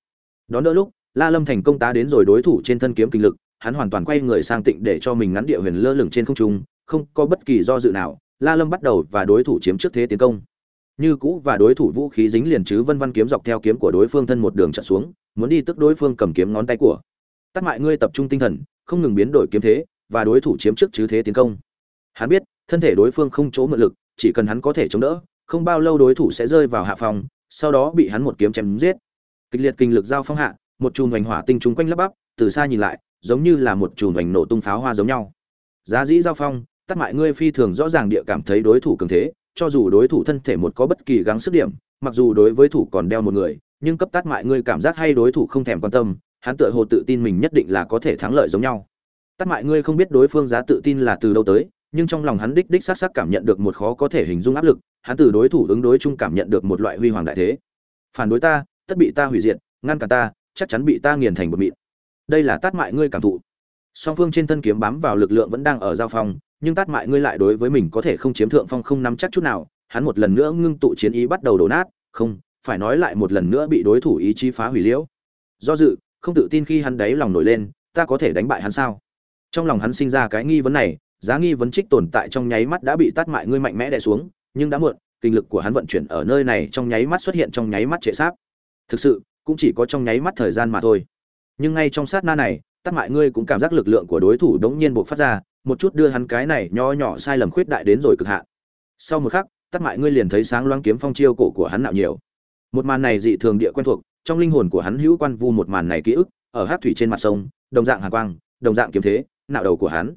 Đón đỡ lúc, la lâm thành công tá đến rồi đối thủ trên thân kiếm kinh lực hắn hoàn toàn quay người sang tịnh để cho mình ngắn địa huyền lơ lửng trên không trung, không có bất kỳ do dự nào, la lâm bắt đầu và đối thủ chiếm trước thế tiến công. Như cũ và đối thủ vũ khí dính liền chứ vân văn kiếm dọc theo kiếm của đối phương thân một đường chặn xuống, muốn đi tức đối phương cầm kiếm ngón tay của. Tắt mại ngươi tập trung tinh thần, không ngừng biến đổi kiếm thế, và đối thủ chiếm trước chứ thế tiến công. Hắn biết, thân thể đối phương không chỗ mượn lực, chỉ cần hắn có thể chống đỡ, không bao lâu đối thủ sẽ rơi vào hạ phòng, sau đó bị hắn một kiếm chém giết. Kịch liệt kinh lực giao phong hạ, một chùm hoành hỏa tinh trúng quanh lấp bắp, từ xa nhìn lại giống như là một chùm hoành nổ tung pháo hoa giống nhau. Giá dĩ giao phong tất mại ngươi phi thường rõ ràng địa cảm thấy đối thủ cường thế, cho dù đối thủ thân thể một có bất kỳ gắng sức điểm, mặc dù đối với thủ còn đeo một người, nhưng cấp tát mại ngươi cảm giác hay đối thủ không thèm quan tâm, hắn tựa hồ tự tin mình nhất định là có thể thắng lợi giống nhau. Tát mại ngươi không biết đối phương giá tự tin là từ đâu tới, nhưng trong lòng hắn đích đích xác xác cảm nhận được một khó có thể hình dung áp lực, hắn từ đối thủ ứng đối chung cảm nhận được một loại huy hoàng đại thế. Phản đối ta, tất bị ta hủy diệt, ngăn cản ta, chắc chắn bị ta nghiền thành bột mịn đây là tát mại ngươi cảm thụ. Song phương trên thân kiếm bám vào lực lượng vẫn đang ở giao phong, nhưng tát mại ngươi lại đối với mình có thể không chiếm thượng phong không nắm chắc chút nào. Hắn một lần nữa ngưng tụ chiến ý bắt đầu đổ nát. Không, phải nói lại một lần nữa bị đối thủ ý chí phá hủy liễu. Do dự, không tự tin khi hắn đáy lòng nổi lên, ta có thể đánh bại hắn sao? Trong lòng hắn sinh ra cái nghi vấn này, giá nghi vấn trích tồn tại trong nháy mắt đã bị tát mại ngươi mạnh mẽ đè xuống, nhưng đã muộn, kinh lực của hắn vận chuyển ở nơi này trong nháy mắt xuất hiện trong nháy mắt trệ sáp. Thực sự, cũng chỉ có trong nháy mắt thời gian mà thôi nhưng ngay trong sát na này tắc mại ngươi cũng cảm giác lực lượng của đối thủ đống nhiên buộc phát ra, một chút đưa hắn cái này nho nhỏ sai lầm khuyết đại đến rồi cực hạn. Sau một khắc tắc mại ngươi liền thấy sáng loáng kiếm phong chiêu cổ của hắn nạo nhiều. Một màn này dị thường địa quen thuộc, trong linh hồn của hắn hữu quan vu một màn này ký ức, ở hát thủy trên mặt sông, đồng dạng hàn quang, đồng dạng kiếm thế, nạo đầu của hắn.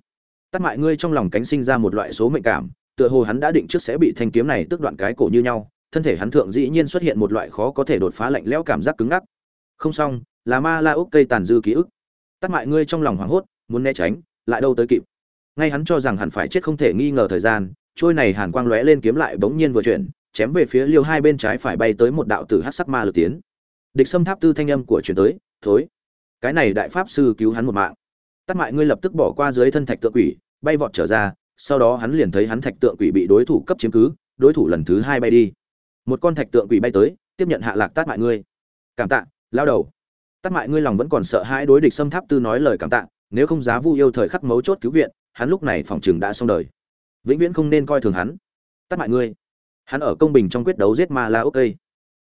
Tắc mại ngươi trong lòng cánh sinh ra một loại số mệnh cảm, tựa hồ hắn đã định trước sẽ bị thanh kiếm này tước đoạn cái cổ như nhau, thân thể hắn thượng dĩ nhiên xuất hiện một loại khó có thể đột phá lạnh lẽo cảm giác cứng ngắc. Không xong là ma la úc cây tàn dư ký ức. Tắt mại ngươi trong lòng hoảng hốt, muốn né tránh, lại đâu tới kịp. Ngay hắn cho rằng hẳn phải chết không thể nghi ngờ thời gian, trôi này hàn quang lóe lên kiếm lại bỗng nhiên vừa chuyển, chém về phía liêu hai bên trái phải bay tới một đạo tử hát sắc ma lực tiến. Địch xâm tháp tư thanh âm của chuyển tới, thối, cái này đại pháp sư cứu hắn một mạng. Tắt mại ngươi lập tức bỏ qua dưới thân thạch tượng quỷ, bay vọt trở ra, sau đó hắn liền thấy hắn thạch tượng quỷ bị đối thủ cấp chiếm cứ, đối thủ lần thứ hai bay đi. Một con thạch tượng quỷ bay tới, tiếp nhận hạ lạc tát mại ngươi. Cảm tạ, lao đầu tát mại ngươi lòng vẫn còn sợ hãi đối địch xâm tháp tư nói lời cảm tạ, nếu không giá vu yêu thời khắc mấu chốt cứu viện, hắn lúc này phòng chừng đã xong đời. Vĩnh viễn không nên coi thường hắn. Tát mại ngươi. Hắn ở công bình trong quyết đấu giết ma la ok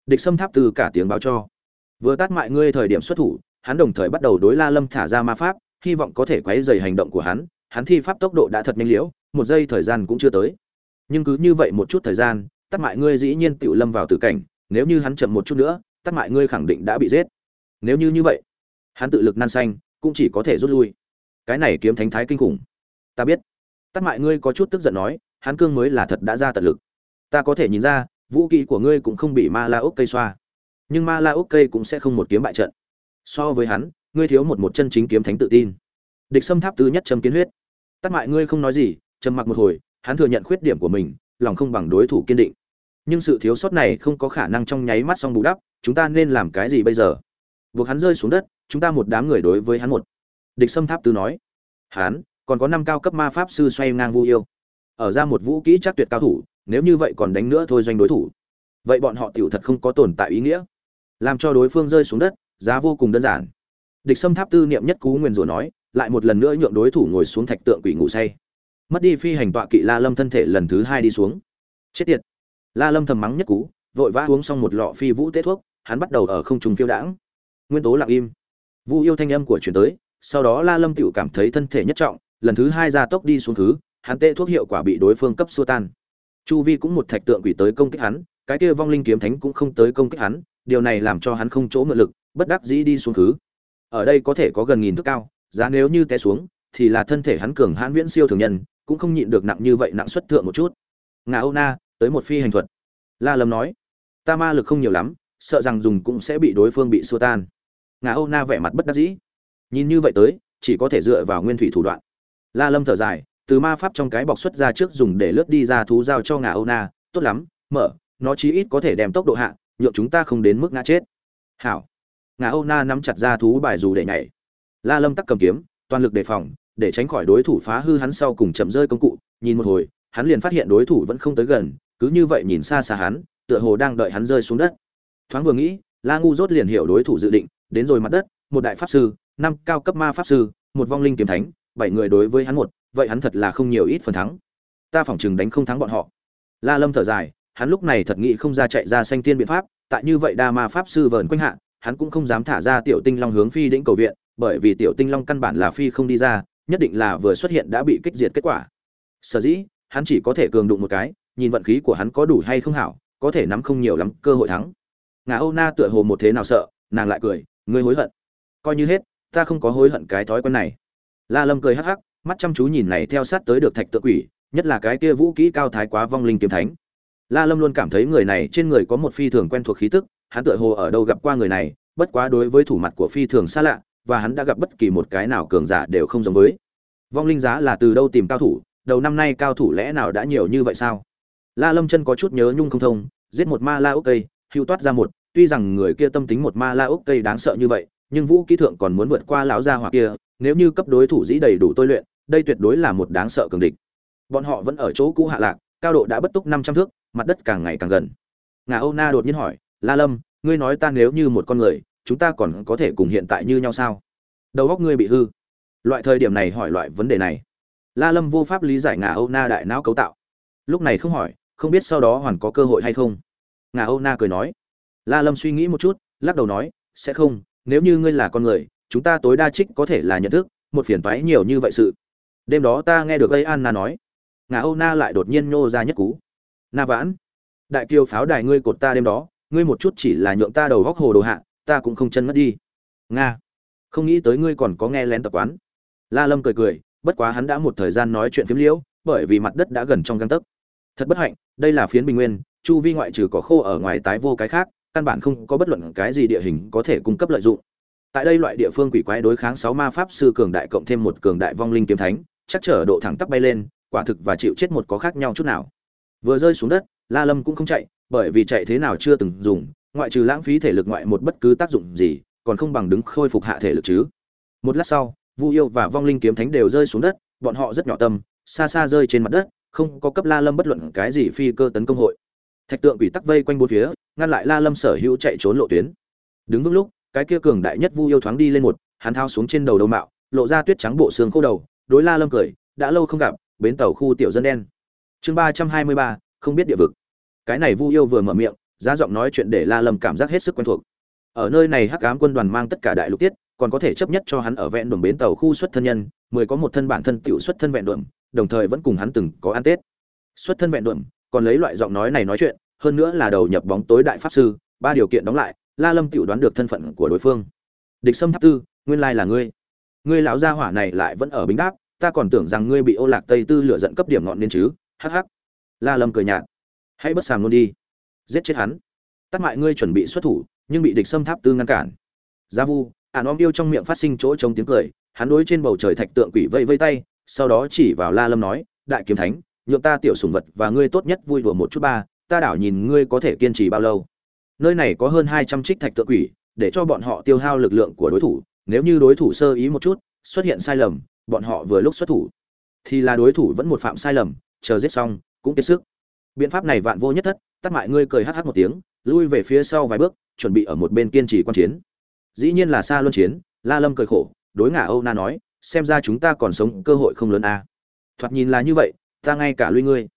địch xâm tháp tư cả tiếng báo cho. Vừa tát mại ngươi thời điểm xuất thủ, hắn đồng thời bắt đầu đối la lâm thả ra ma pháp, hy vọng có thể quấy dày hành động của hắn. Hắn thi pháp tốc độ đã thật nhanh liễu, một giây thời gian cũng chưa tới. Nhưng cứ như vậy một chút thời gian tắt mại ngươi dĩ nhiên tự lâm vào tử cảnh, nếu như hắn chậm một chút nữa tắt mại ngươi khẳng định đã bị giết nếu như như vậy, hắn tự lực nan xanh, cũng chỉ có thể rút lui. Cái này kiếm thánh thái kinh khủng. Ta biết. Tắt mại ngươi có chút tức giận nói, hắn cương mới là thật đã ra tận lực. Ta có thể nhìn ra, vũ kỹ của ngươi cũng không bị ma la ốc cây xoa. Nhưng ma la ốc cây cũng sẽ không một kiếm bại trận. So với hắn, ngươi thiếu một một chân chính kiếm thánh tự tin. Địch xâm tháp tứ nhất châm kiến huyết. Tắt mại ngươi không nói gì, trầm mặc một hồi, hắn thừa nhận khuyết điểm của mình, lòng không bằng đối thủ kiên định. Nhưng sự thiếu sót này không có khả năng trong nháy mắt xong bù đắp, chúng ta nên làm cái gì bây giờ? Buộc hắn rơi xuống đất, chúng ta một đám người đối với hắn một. Địch xâm tháp tư nói, hắn, còn có năm cao cấp ma pháp sư xoay ngang vu yêu. Ở ra một vũ kỹ chắc tuyệt cao thủ, nếu như vậy còn đánh nữa thôi doanh đối thủ. Vậy bọn họ tiểu thật không có tồn tại ý nghĩa. Làm cho đối phương rơi xuống đất, giá vô cùng đơn giản. Địch xâm tháp tư niệm nhất cú nguyền rủa nói, lại một lần nữa nhượng đối thủ ngồi xuống thạch tượng quỷ ngủ say. Mất đi phi hành tọa kỵ la lâm thân thể lần thứ hai đi xuống. Chết tiệt. La lâm thầm mắng nhất cú, vội vã uống xong một lọ phi vũ tế thuốc, hắn bắt đầu ở không trung phiêu đãng nguyên tố lặng im. Vu yêu thanh âm của chuyển tới, sau đó la lâm tựu cảm thấy thân thể nhất trọng, lần thứ hai ra tốc đi xuống thứ, hắn tê thuốc hiệu quả bị đối phương cấp xua tan. Chu vi cũng một thạch tượng quỷ tới công kích hắn, cái kia vong linh kiếm thánh cũng không tới công kích hắn, điều này làm cho hắn không chỗ ngựa lực, bất đắc dĩ đi xuống thứ. Ở đây có thể có gần nghìn thước cao, giá nếu như té xuống, thì là thân thể hắn cường hãn viễn siêu thường nhân, cũng không nhịn được nặng như vậy nặng xuất thượng một chút. Ngà âu na, tới một phi hành thuật. La lâm nói, ta ma lực không nhiều lắm, sợ rằng dùng cũng sẽ bị đối phương bị xua tan ngà âu na vẻ mặt bất đắc dĩ. Nhìn như vậy tới, chỉ có thể dựa vào nguyên thủy thủ đoạn. La lâm thở dài, từ ma pháp trong cái bọc xuất ra trước dùng để lướt đi ra thú giao cho ngà âu na, tốt lắm, mở, nó chí ít có thể đem tốc độ hạ, nhượng chúng ta không đến mức ngã chết. Hảo. Ngà âu na nắm chặt ra thú bài dù để nhảy. La lâm tắc cầm kiếm, toàn lực đề phòng, để tránh khỏi đối thủ phá hư hắn sau cùng chậm rơi công cụ. Nhìn một hồi, hắn liền phát hiện đối thủ vẫn không tới gần, cứ như vậy nhìn xa xa hắn, tựa hồ đang đợi hắn rơi xuống đất. Thoáng vừa nghĩ, la ngu dốt liền hiểu đối thủ dự định đến rồi mặt đất, một đại pháp sư, năm cao cấp ma pháp sư, một vong linh kiếm thánh, bảy người đối với hắn một, vậy hắn thật là không nhiều ít phần thắng. Ta phỏng chừng đánh không thắng bọn họ. La lâm thở dài, hắn lúc này thật nghĩ không ra chạy ra xanh tiên biện pháp, tại như vậy đa ma pháp sư vờn quanh hạ, hắn cũng không dám thả ra tiểu tinh long hướng phi đĩnh cầu viện, bởi vì tiểu tinh long căn bản là phi không đi ra, nhất định là vừa xuất hiện đã bị kích diệt kết quả. Sở dĩ, hắn chỉ có thể cường đụng một cái, nhìn vận khí của hắn có đủ hay không hảo, có thể nắm không nhiều lắm cơ hội thắng. Ngà âu na tựa hồ một thế nào sợ, nàng lại cười ngươi hối hận. Coi như hết, ta không có hối hận cái thói quen này. La lâm cười hắc hắc, mắt chăm chú nhìn này theo sát tới được thạch tự quỷ, nhất là cái kia vũ kỹ cao thái quá vong linh kiếm thánh. La lâm luôn cảm thấy người này trên người có một phi thường quen thuộc khí tức, hắn tựa hồ ở đâu gặp qua người này, bất quá đối với thủ mặt của phi thường xa lạ, và hắn đã gặp bất kỳ một cái nào cường giả đều không giống với. Vong linh giá là từ đâu tìm cao thủ, đầu năm nay cao thủ lẽ nào đã nhiều như vậy sao? La lâm chân có chút nhớ nhung không thông, giết một ma la ok cây, hưu toát ra một tuy rằng người kia tâm tính một ma la ốc cây đáng sợ như vậy, nhưng vũ kỹ thượng còn muốn vượt qua lão gia hỏa kia, nếu như cấp đối thủ dĩ đầy đủ tôi luyện, đây tuyệt đối là một đáng sợ cường địch. Bọn họ vẫn ở chỗ cũ hạ lạc, cao độ đã bất túc năm trăm thước, mặt đất càng ngày càng gần. Ngà âu na đột nhiên hỏi, la lâm, ngươi nói ta nếu như một con người, chúng ta còn có thể cùng hiện tại như nhau sao? Đầu óc ngươi bị hư. Loại thời điểm này hỏi loại vấn đề này. La lâm vô pháp lý giải ngà âu na đại não cấu tạo. Lúc này không hỏi, không biết sau đó hoàn có cơ hội hay không. Ngà âu na cười nói la lâm suy nghĩ một chút, lắc đầu nói, sẽ không, nếu như ngươi là con người, chúng ta tối đa trích có thể là nhận thức, một phiền toái nhiều như vậy sự. Đêm đó ta nghe được Gây anna nói. Ngà âu na lại đột nhiên nhô ra nhất cú. Na vãn, đại kiêu pháo đài ngươi cột ta đêm đó, ngươi một chút chỉ là nhượng ta đầu góc hồ đồ hạ, ta cũng không chân mất đi. Nga, không nghĩ tới ngươi còn có nghe lén tập quán. La lâm cười cười, bất quá hắn đã một thời gian nói chuyện phiếm liễu, bởi vì mặt đất đã gần trong gang tấc. Thật bất hạnh, đây là phiến bình nguyên, chu vi ngoại trừ có khô ở ngoài tái vô cái khác căn bản không có bất luận cái gì địa hình có thể cung cấp lợi dụng. Tại đây loại địa phương quỷ quái đối kháng sáu ma pháp sư cường đại cộng thêm một cường đại vong linh kiếm thánh, chắc trở độ thẳng tắp bay lên, quả thực và chịu chết một có khác nhau chút nào. Vừa rơi xuống đất, la lâm cũng không chạy, bởi vì chạy thế nào chưa từng dùng, ngoại trừ lãng phí thể lực ngoại một bất cứ tác dụng gì, còn không bằng đứng khôi phục hạ thể lực chứ. Một lát sau, vu yêu và vong linh kiếm thánh đều rơi xuống đất, bọn họ rất nhỏ tâm, xa xa rơi trên mặt đất, không có cấp la lâm bất luận cái gì phi cơ tấn công hội thạch tượng quỷ tắc vây quanh bốn phía, ngăn lại la lâm sở hữu chạy trốn lộ tuyến. Đứng vững lúc, cái kia cường đại nhất vu yêu thoáng đi lên một, hắn thao xuống trên đầu đầu mạo, lộ ra tuyết trắng bộ xương khô đầu, đối la lâm cười, đã lâu không gặp, bến tàu khu tiểu dân đen. Chương ba trăm hai mươi ba, không biết địa vực. Cái này vu yêu vừa mở miệng, giá giọng nói chuyện để la lâm cảm giác hết sức quen thuộc. Ở nơi này hắc ám quân đoàn mang tất cả đại lục tiết, còn có thể chấp nhất cho hắn ở vẹn đồn bến tàu khu xuất thân nhân, mười có một thân bản thân tiểu xuất thân vẹn đồn, đồng thời vẫn cùng hắn từng có ăn tết. Xuất thân vẹn đồn còn lấy loại giọng nói này nói chuyện, hơn nữa là đầu nhập bóng tối đại pháp sư, ba điều kiện đóng lại, la lâm tiểu đoán được thân phận của đối phương. Địch sâm tháp tư, nguyên lai là ngươi. Ngươi lão gia hỏa này lại vẫn ở bính đáp, ta còn tưởng rằng ngươi bị ô lạc tây tư lửa giận cấp điểm ngọn nên chứ, hắc hắc. La lâm cười nhạt. Hãy bất sàm luôn đi. Giết chết hắn. Tắt mại ngươi chuẩn bị xuất thủ, nhưng bị địch Sâm tháp tư ngăn cản. Gia vu, ản om yêu trong miệng phát sinh chỗ trống tiếng cười, hắn đối trên bầu trời thạch tượng quỷ vây vây tay, sau đó chỉ vào la lâm nói, đại kiếm thánh nhượng ta tiểu sùng vật và ngươi tốt nhất vui đùa một chút ba, ta đảo nhìn ngươi có thể kiên trì bao lâu. Nơi này có hơn hai trăm trích thạch tượng quỷ, để cho bọn họ tiêu hao lực lượng của đối thủ. Nếu như đối thủ sơ ý một chút, xuất hiện sai lầm, bọn họ vừa lúc xuất thủ, thì là đối thủ vẫn một phạm sai lầm, chờ giết xong, cũng kiệt sức. Biện pháp này vạn vô nhất thất, tắt mại ngươi cười hh một tiếng, lui về phía sau vài bước, chuẩn bị ở một bên kiên trì quan chiến. Dĩ nhiên là xa luân chiến, la lâm cười khổ, đối ngả âu na nói, xem ra chúng ta còn sống cơ hội không lớn a. À. thoạt nhìn là như vậy ta ngay cả lui ngươi.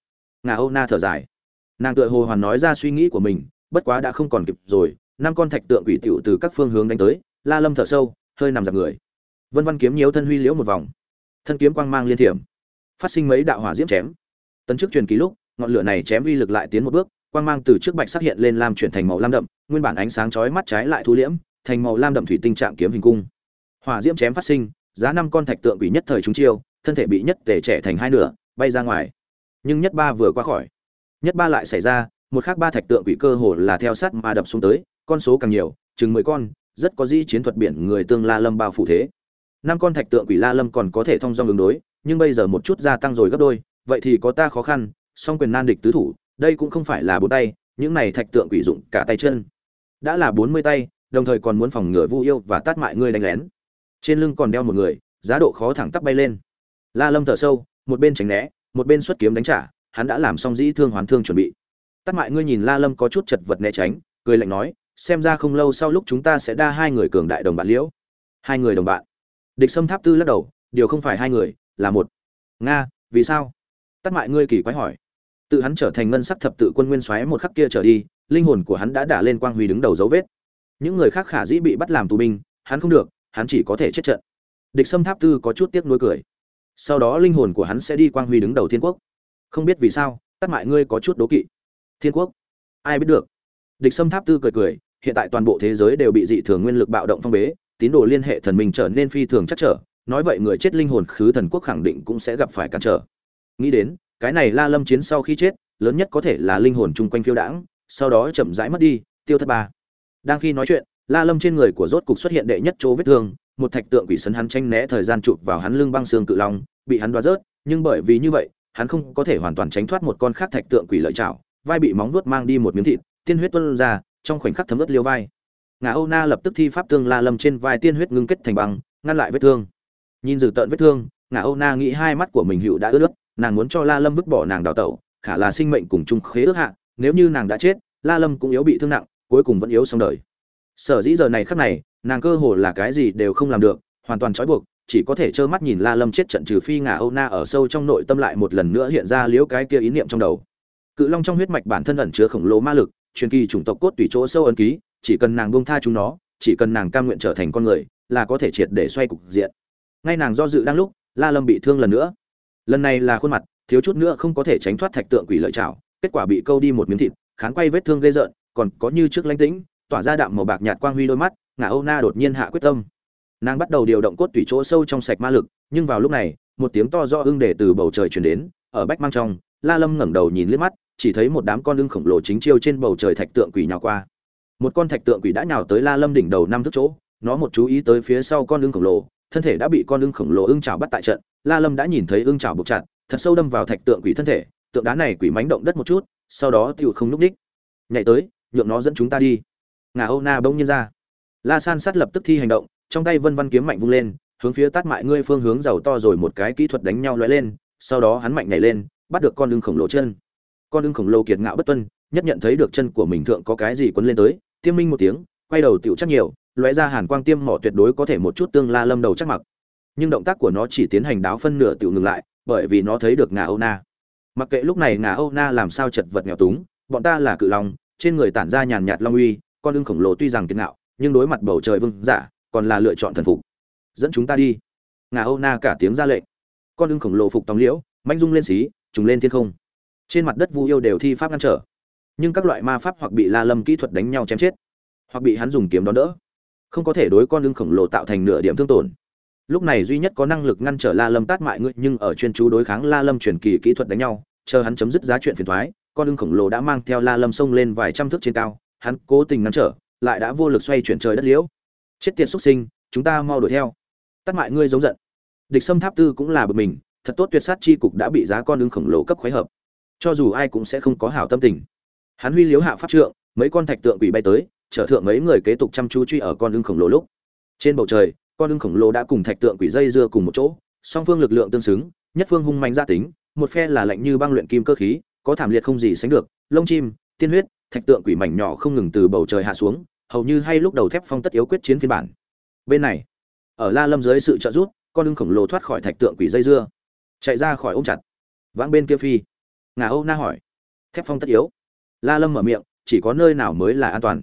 Ngà âu na thở dài. Nàng tựa hồ hoàn nói ra suy nghĩ của mình, bất quá đã không còn kịp rồi, năm con thạch tượng quỷ tiểu từ các phương hướng đánh tới, la lâm thở sâu, hơi nằm dạp người. Vân văn kiếm nhiều thân huy liễu một vòng. Thân kiếm quang mang liên thiểm. Phát sinh mấy đạo hỏa diễm chém. Tấn trước truyền ký lúc, ngọn lửa này chém uy lực lại tiến một bước, quang mang từ trước bạch sắc hiện lên làm chuyển thành màu lam đậm, nguyên bản ánh sáng chói mắt trái lại thu liễm, thành màu lam đậm thủy tinh trạng kiếm hình cung. Hỏa diễm chém phát sinh, giá năm con thạch tượng quỷ nhất thời chúng chiêu, thân thể bị nhất tể trẻ thành hai nửa bay ra ngoài. Nhưng nhất ba vừa qua khỏi, nhất ba lại xảy ra, một khác ba thạch tượng quỷ cơ hồ là theo sát mà đập xuống tới, con số càng nhiều, chừng mười con, rất có dĩ chiến thuật biển người tương la lâm bao phủ thế. Năm con thạch tượng quỷ la lâm còn có thể thông dong ứng đối, nhưng bây giờ một chút gia tăng rồi gấp đôi, vậy thì có ta khó khăn, song quyền nan địch tứ thủ, đây cũng không phải là bốn tay, những này thạch tượng quỷ dụng cả tay chân. Đã là bốn mươi tay, đồng thời còn muốn phòng ngừa vu yêu và tát mại ngươi đánh lén. Trên lưng còn đeo một người, giá độ khó thẳng tắp bay lên. La lâm thở sâu một bên tránh né, một bên xuất kiếm đánh trả, hắn đã làm xong dĩ thương hoán thương chuẩn bị. Tắt mại ngươi nhìn la lâm có chút chật vật né tránh, cười lạnh nói, xem ra không lâu sau lúc chúng ta sẽ đa hai người cường đại đồng bạn liễu. Hai người đồng bạn. Địch sâm tháp tư lắc đầu, điều không phải hai người, là một. Nga, vì sao? Tắt mại ngươi kỳ quái hỏi. Tự hắn trở thành ngân sắc thập tự quân nguyên xoáy một khắc kia trở đi, linh hồn của hắn đã đả lên quang huy đứng đầu dấu vết. Những người khác khả dĩ bị bắt làm tù binh, hắn không được, hắn chỉ có thể chết trận. Địch sâm tháp tư có chút tiếc nuối cười sau đó linh hồn của hắn sẽ đi quang huy đứng đầu thiên quốc. Không biết vì sao, tắt mại ngươi có chút đố kỵ. Thiên quốc? Ai biết được? Địch sâm tháp tư cười cười, hiện tại toàn bộ thế giới đều bị dị thường nguyên lực bạo động phong bế, tín đồ liên hệ thần minh trở nên phi thường chắc trở, nói vậy người chết linh hồn khứ thần quốc khẳng định cũng sẽ gặp phải cản trở. Nghĩ đến, cái này la lâm chiến sau khi chết, lớn nhất có thể là linh hồn chung quanh phiêu đãng, sau đó chậm rãi mất đi, tiêu thất ba. Đang khi nói chuyện, la lâm trên người của rốt cục xuất hiện đệ nhất chỗ vết thương một thạch tượng quỷ sấn hắn tranh né thời gian chụp vào hắn lưng băng xương cự long, bị hắn đoá rớt, nhưng bởi vì như vậy, hắn không có thể hoàn toàn tránh thoát một con khác thạch tượng quỷ lợi chảo vai bị móng vuốt mang đi một miếng thịt, tiên huyết tuôn ra, trong khoảnh khắc thấm ướt liêu vai. Ngà âu na lập tức thi pháp tương la lâm trên vai tiên huyết ngưng kết thành băng, ngăn lại vết thương. Nhìn dử tợn vết thương, ngà âu na nghĩ hai mắt của mình hữu đã ướt nước, nàng muốn cho la lâm vứt bỏ nàng đào tẩu, khả là sinh mệnh cùng chung khế ước hạ, nếu như nàng đã chết, la lâm cũng yếu bị thương nặng, cuối cùng vẫn yếu xong đời. Sở dĩ giờ này khắc này nàng cơ hồ là cái gì đều không làm được, hoàn toàn trói buộc, chỉ có thể trơ mắt nhìn la lâm chết trận trừ phi ngả âu na ở sâu trong nội tâm lại một lần nữa hiện ra liễu cái kia ý niệm trong đầu. Cự long trong huyết mạch bản thân ẩn chứa khổng lồ ma lực, truyền kỳ chủng tộc cốt tùy chỗ sâu ấn ký, chỉ cần nàng buông tha chúng nó, chỉ cần nàng cam nguyện trở thành con người, là có thể triệt để xoay cục diện. Ngay nàng do dự đang lúc, la lâm bị thương lần nữa. Lần này là khuôn mặt, thiếu chút nữa không có thể tránh thoát thạch tượng quỷ lợi chảo kết quả bị câu đi một miếng thịt khán quay vết thương gây rợn, còn có như trước lãnh tĩnh, tỏa ra đạm màu bạc nhạt quang huy đôi mắt ngà âu na đột nhiên hạ quyết tâm. Nàng bắt đầu điều động cốt tủy chỗ sâu trong sạch ma lực, nhưng vào lúc này, một tiếng to do ưng để từ bầu trời truyền đến, ở bách mang trong, la lâm ngẩng đầu nhìn liếc mắt, chỉ thấy một đám con ưng khổng lồ chính chiêu trên bầu trời thạch tượng quỷ nhào qua. Một con thạch tượng quỷ đã nhào tới la lâm đỉnh đầu năm thước chỗ, nó một chú ý tới phía sau con ưng khổng lồ, thân thể đã bị con ưng khổng lồ ưng chảo bắt tại trận, la lâm đã nhìn thấy ưng chảo buộc chặt, thật sâu đâm vào thạch tượng quỷ thân thể, tượng đá này quỷ mánh động đất một chút, sau đó tựu không núp đích nhảy tới, nhượng nó dẫn chúng ta đi. Ngà âu na bỗng nhiên ra la san sát lập tức thi hành động, trong tay vân văn kiếm mạnh vung lên, hướng phía tát mại ngươi phương hướng giàu to rồi một cái kỹ thuật đánh nhau lóe lên, sau đó hắn mạnh nhảy lên, bắt được con lưng khổng lồ chân. Con lưng khổng lồ kiệt ngạo bất tuân, nhất nhận thấy được chân của mình thượng có cái gì quấn lên tới, tiêm minh một tiếng, quay đầu tiểu chắc nhiều, lóe ra hàn quang tiêm mỏ tuyệt đối có thể một chút tương la lâm đầu chắc mặc. Nhưng động tác của nó chỉ tiến hành đáo phân nửa tiểu ngừng lại, bởi vì nó thấy được ngà âu na. Mặc kệ lúc này ngà âu na làm sao chật vật nghèo túng, bọn ta là cự long, trên người tản ra nhàn nhạt long uy, con lưng khổng lồ tuy rằng kiệt ngạo nhưng đối mặt bầu trời vương giả, còn là lựa chọn thần phục. Dẫn chúng ta đi. Ngà âu na cả tiếng ra lệnh. Con ưng khổng lồ phục tòng liễu, manh dung lên xí, trùng lên thiên không. Trên mặt đất vu yêu đều thi pháp ngăn trở. Nhưng các loại ma pháp hoặc bị la lâm kỹ thuật đánh nhau chém chết, hoặc bị hắn dùng kiếm đón đỡ, không có thể đối con ưng khổng lồ tạo thành nửa điểm thương tổn. Lúc này duy nhất có năng lực ngăn trở la lâm tát mại ngươi, nhưng ở chuyên chú đối kháng la lâm truyền kỳ kỹ thuật đánh nhau, chờ hắn chấm dứt giá chuyện phiền thoái, con ưng khổng lồ đã mang theo la lâm xông lên vài trăm thước trên cao, hắn cố tình ngăn trở lại đã vô lực xoay chuyển trời đất liễu. Chết tiệt xuất sinh, chúng ta mau đuổi theo. Tát mại ngươi giống giận. Địch sâm tháp tư cũng là bực mình, thật tốt tuyệt sát chi cục đã bị giá con ưng khổng lồ cấp khoái hợp. Cho dù ai cũng sẽ không có hảo tâm tình. Hắn huy liếu hạ pháp trượng, mấy con thạch tượng quỷ bay tới trở thượng mấy người kế tục chăm chú truy ở con ưng khổng lồ lúc. Trên bầu trời, con ưng khổng lồ đã cùng thạch tượng quỷ dây dưa cùng một chỗ, song phương lực lượng tương xứng, nhất phương hung mạnh gia tính, một phe là lạnh như băng luyện kim cơ khí, có thảm liệt không gì sánh được, lông chim, tiên huyết, thạch tượng quỷ mảnh nhỏ không ngừng từ bầu trời hạ xuống hầu như hay lúc đầu thép phong tất yếu quyết chiến phiên bản. Bên này, ở la lâm dưới sự trợ giúp, con ưng khổng lồ thoát khỏi thạch tượng quỷ dây dưa, chạy ra khỏi ôm chặt. Vãng bên kia phi, ngà âu na hỏi, thép phong tất yếu? La lâm mở miệng, chỉ có nơi nào mới là an toàn?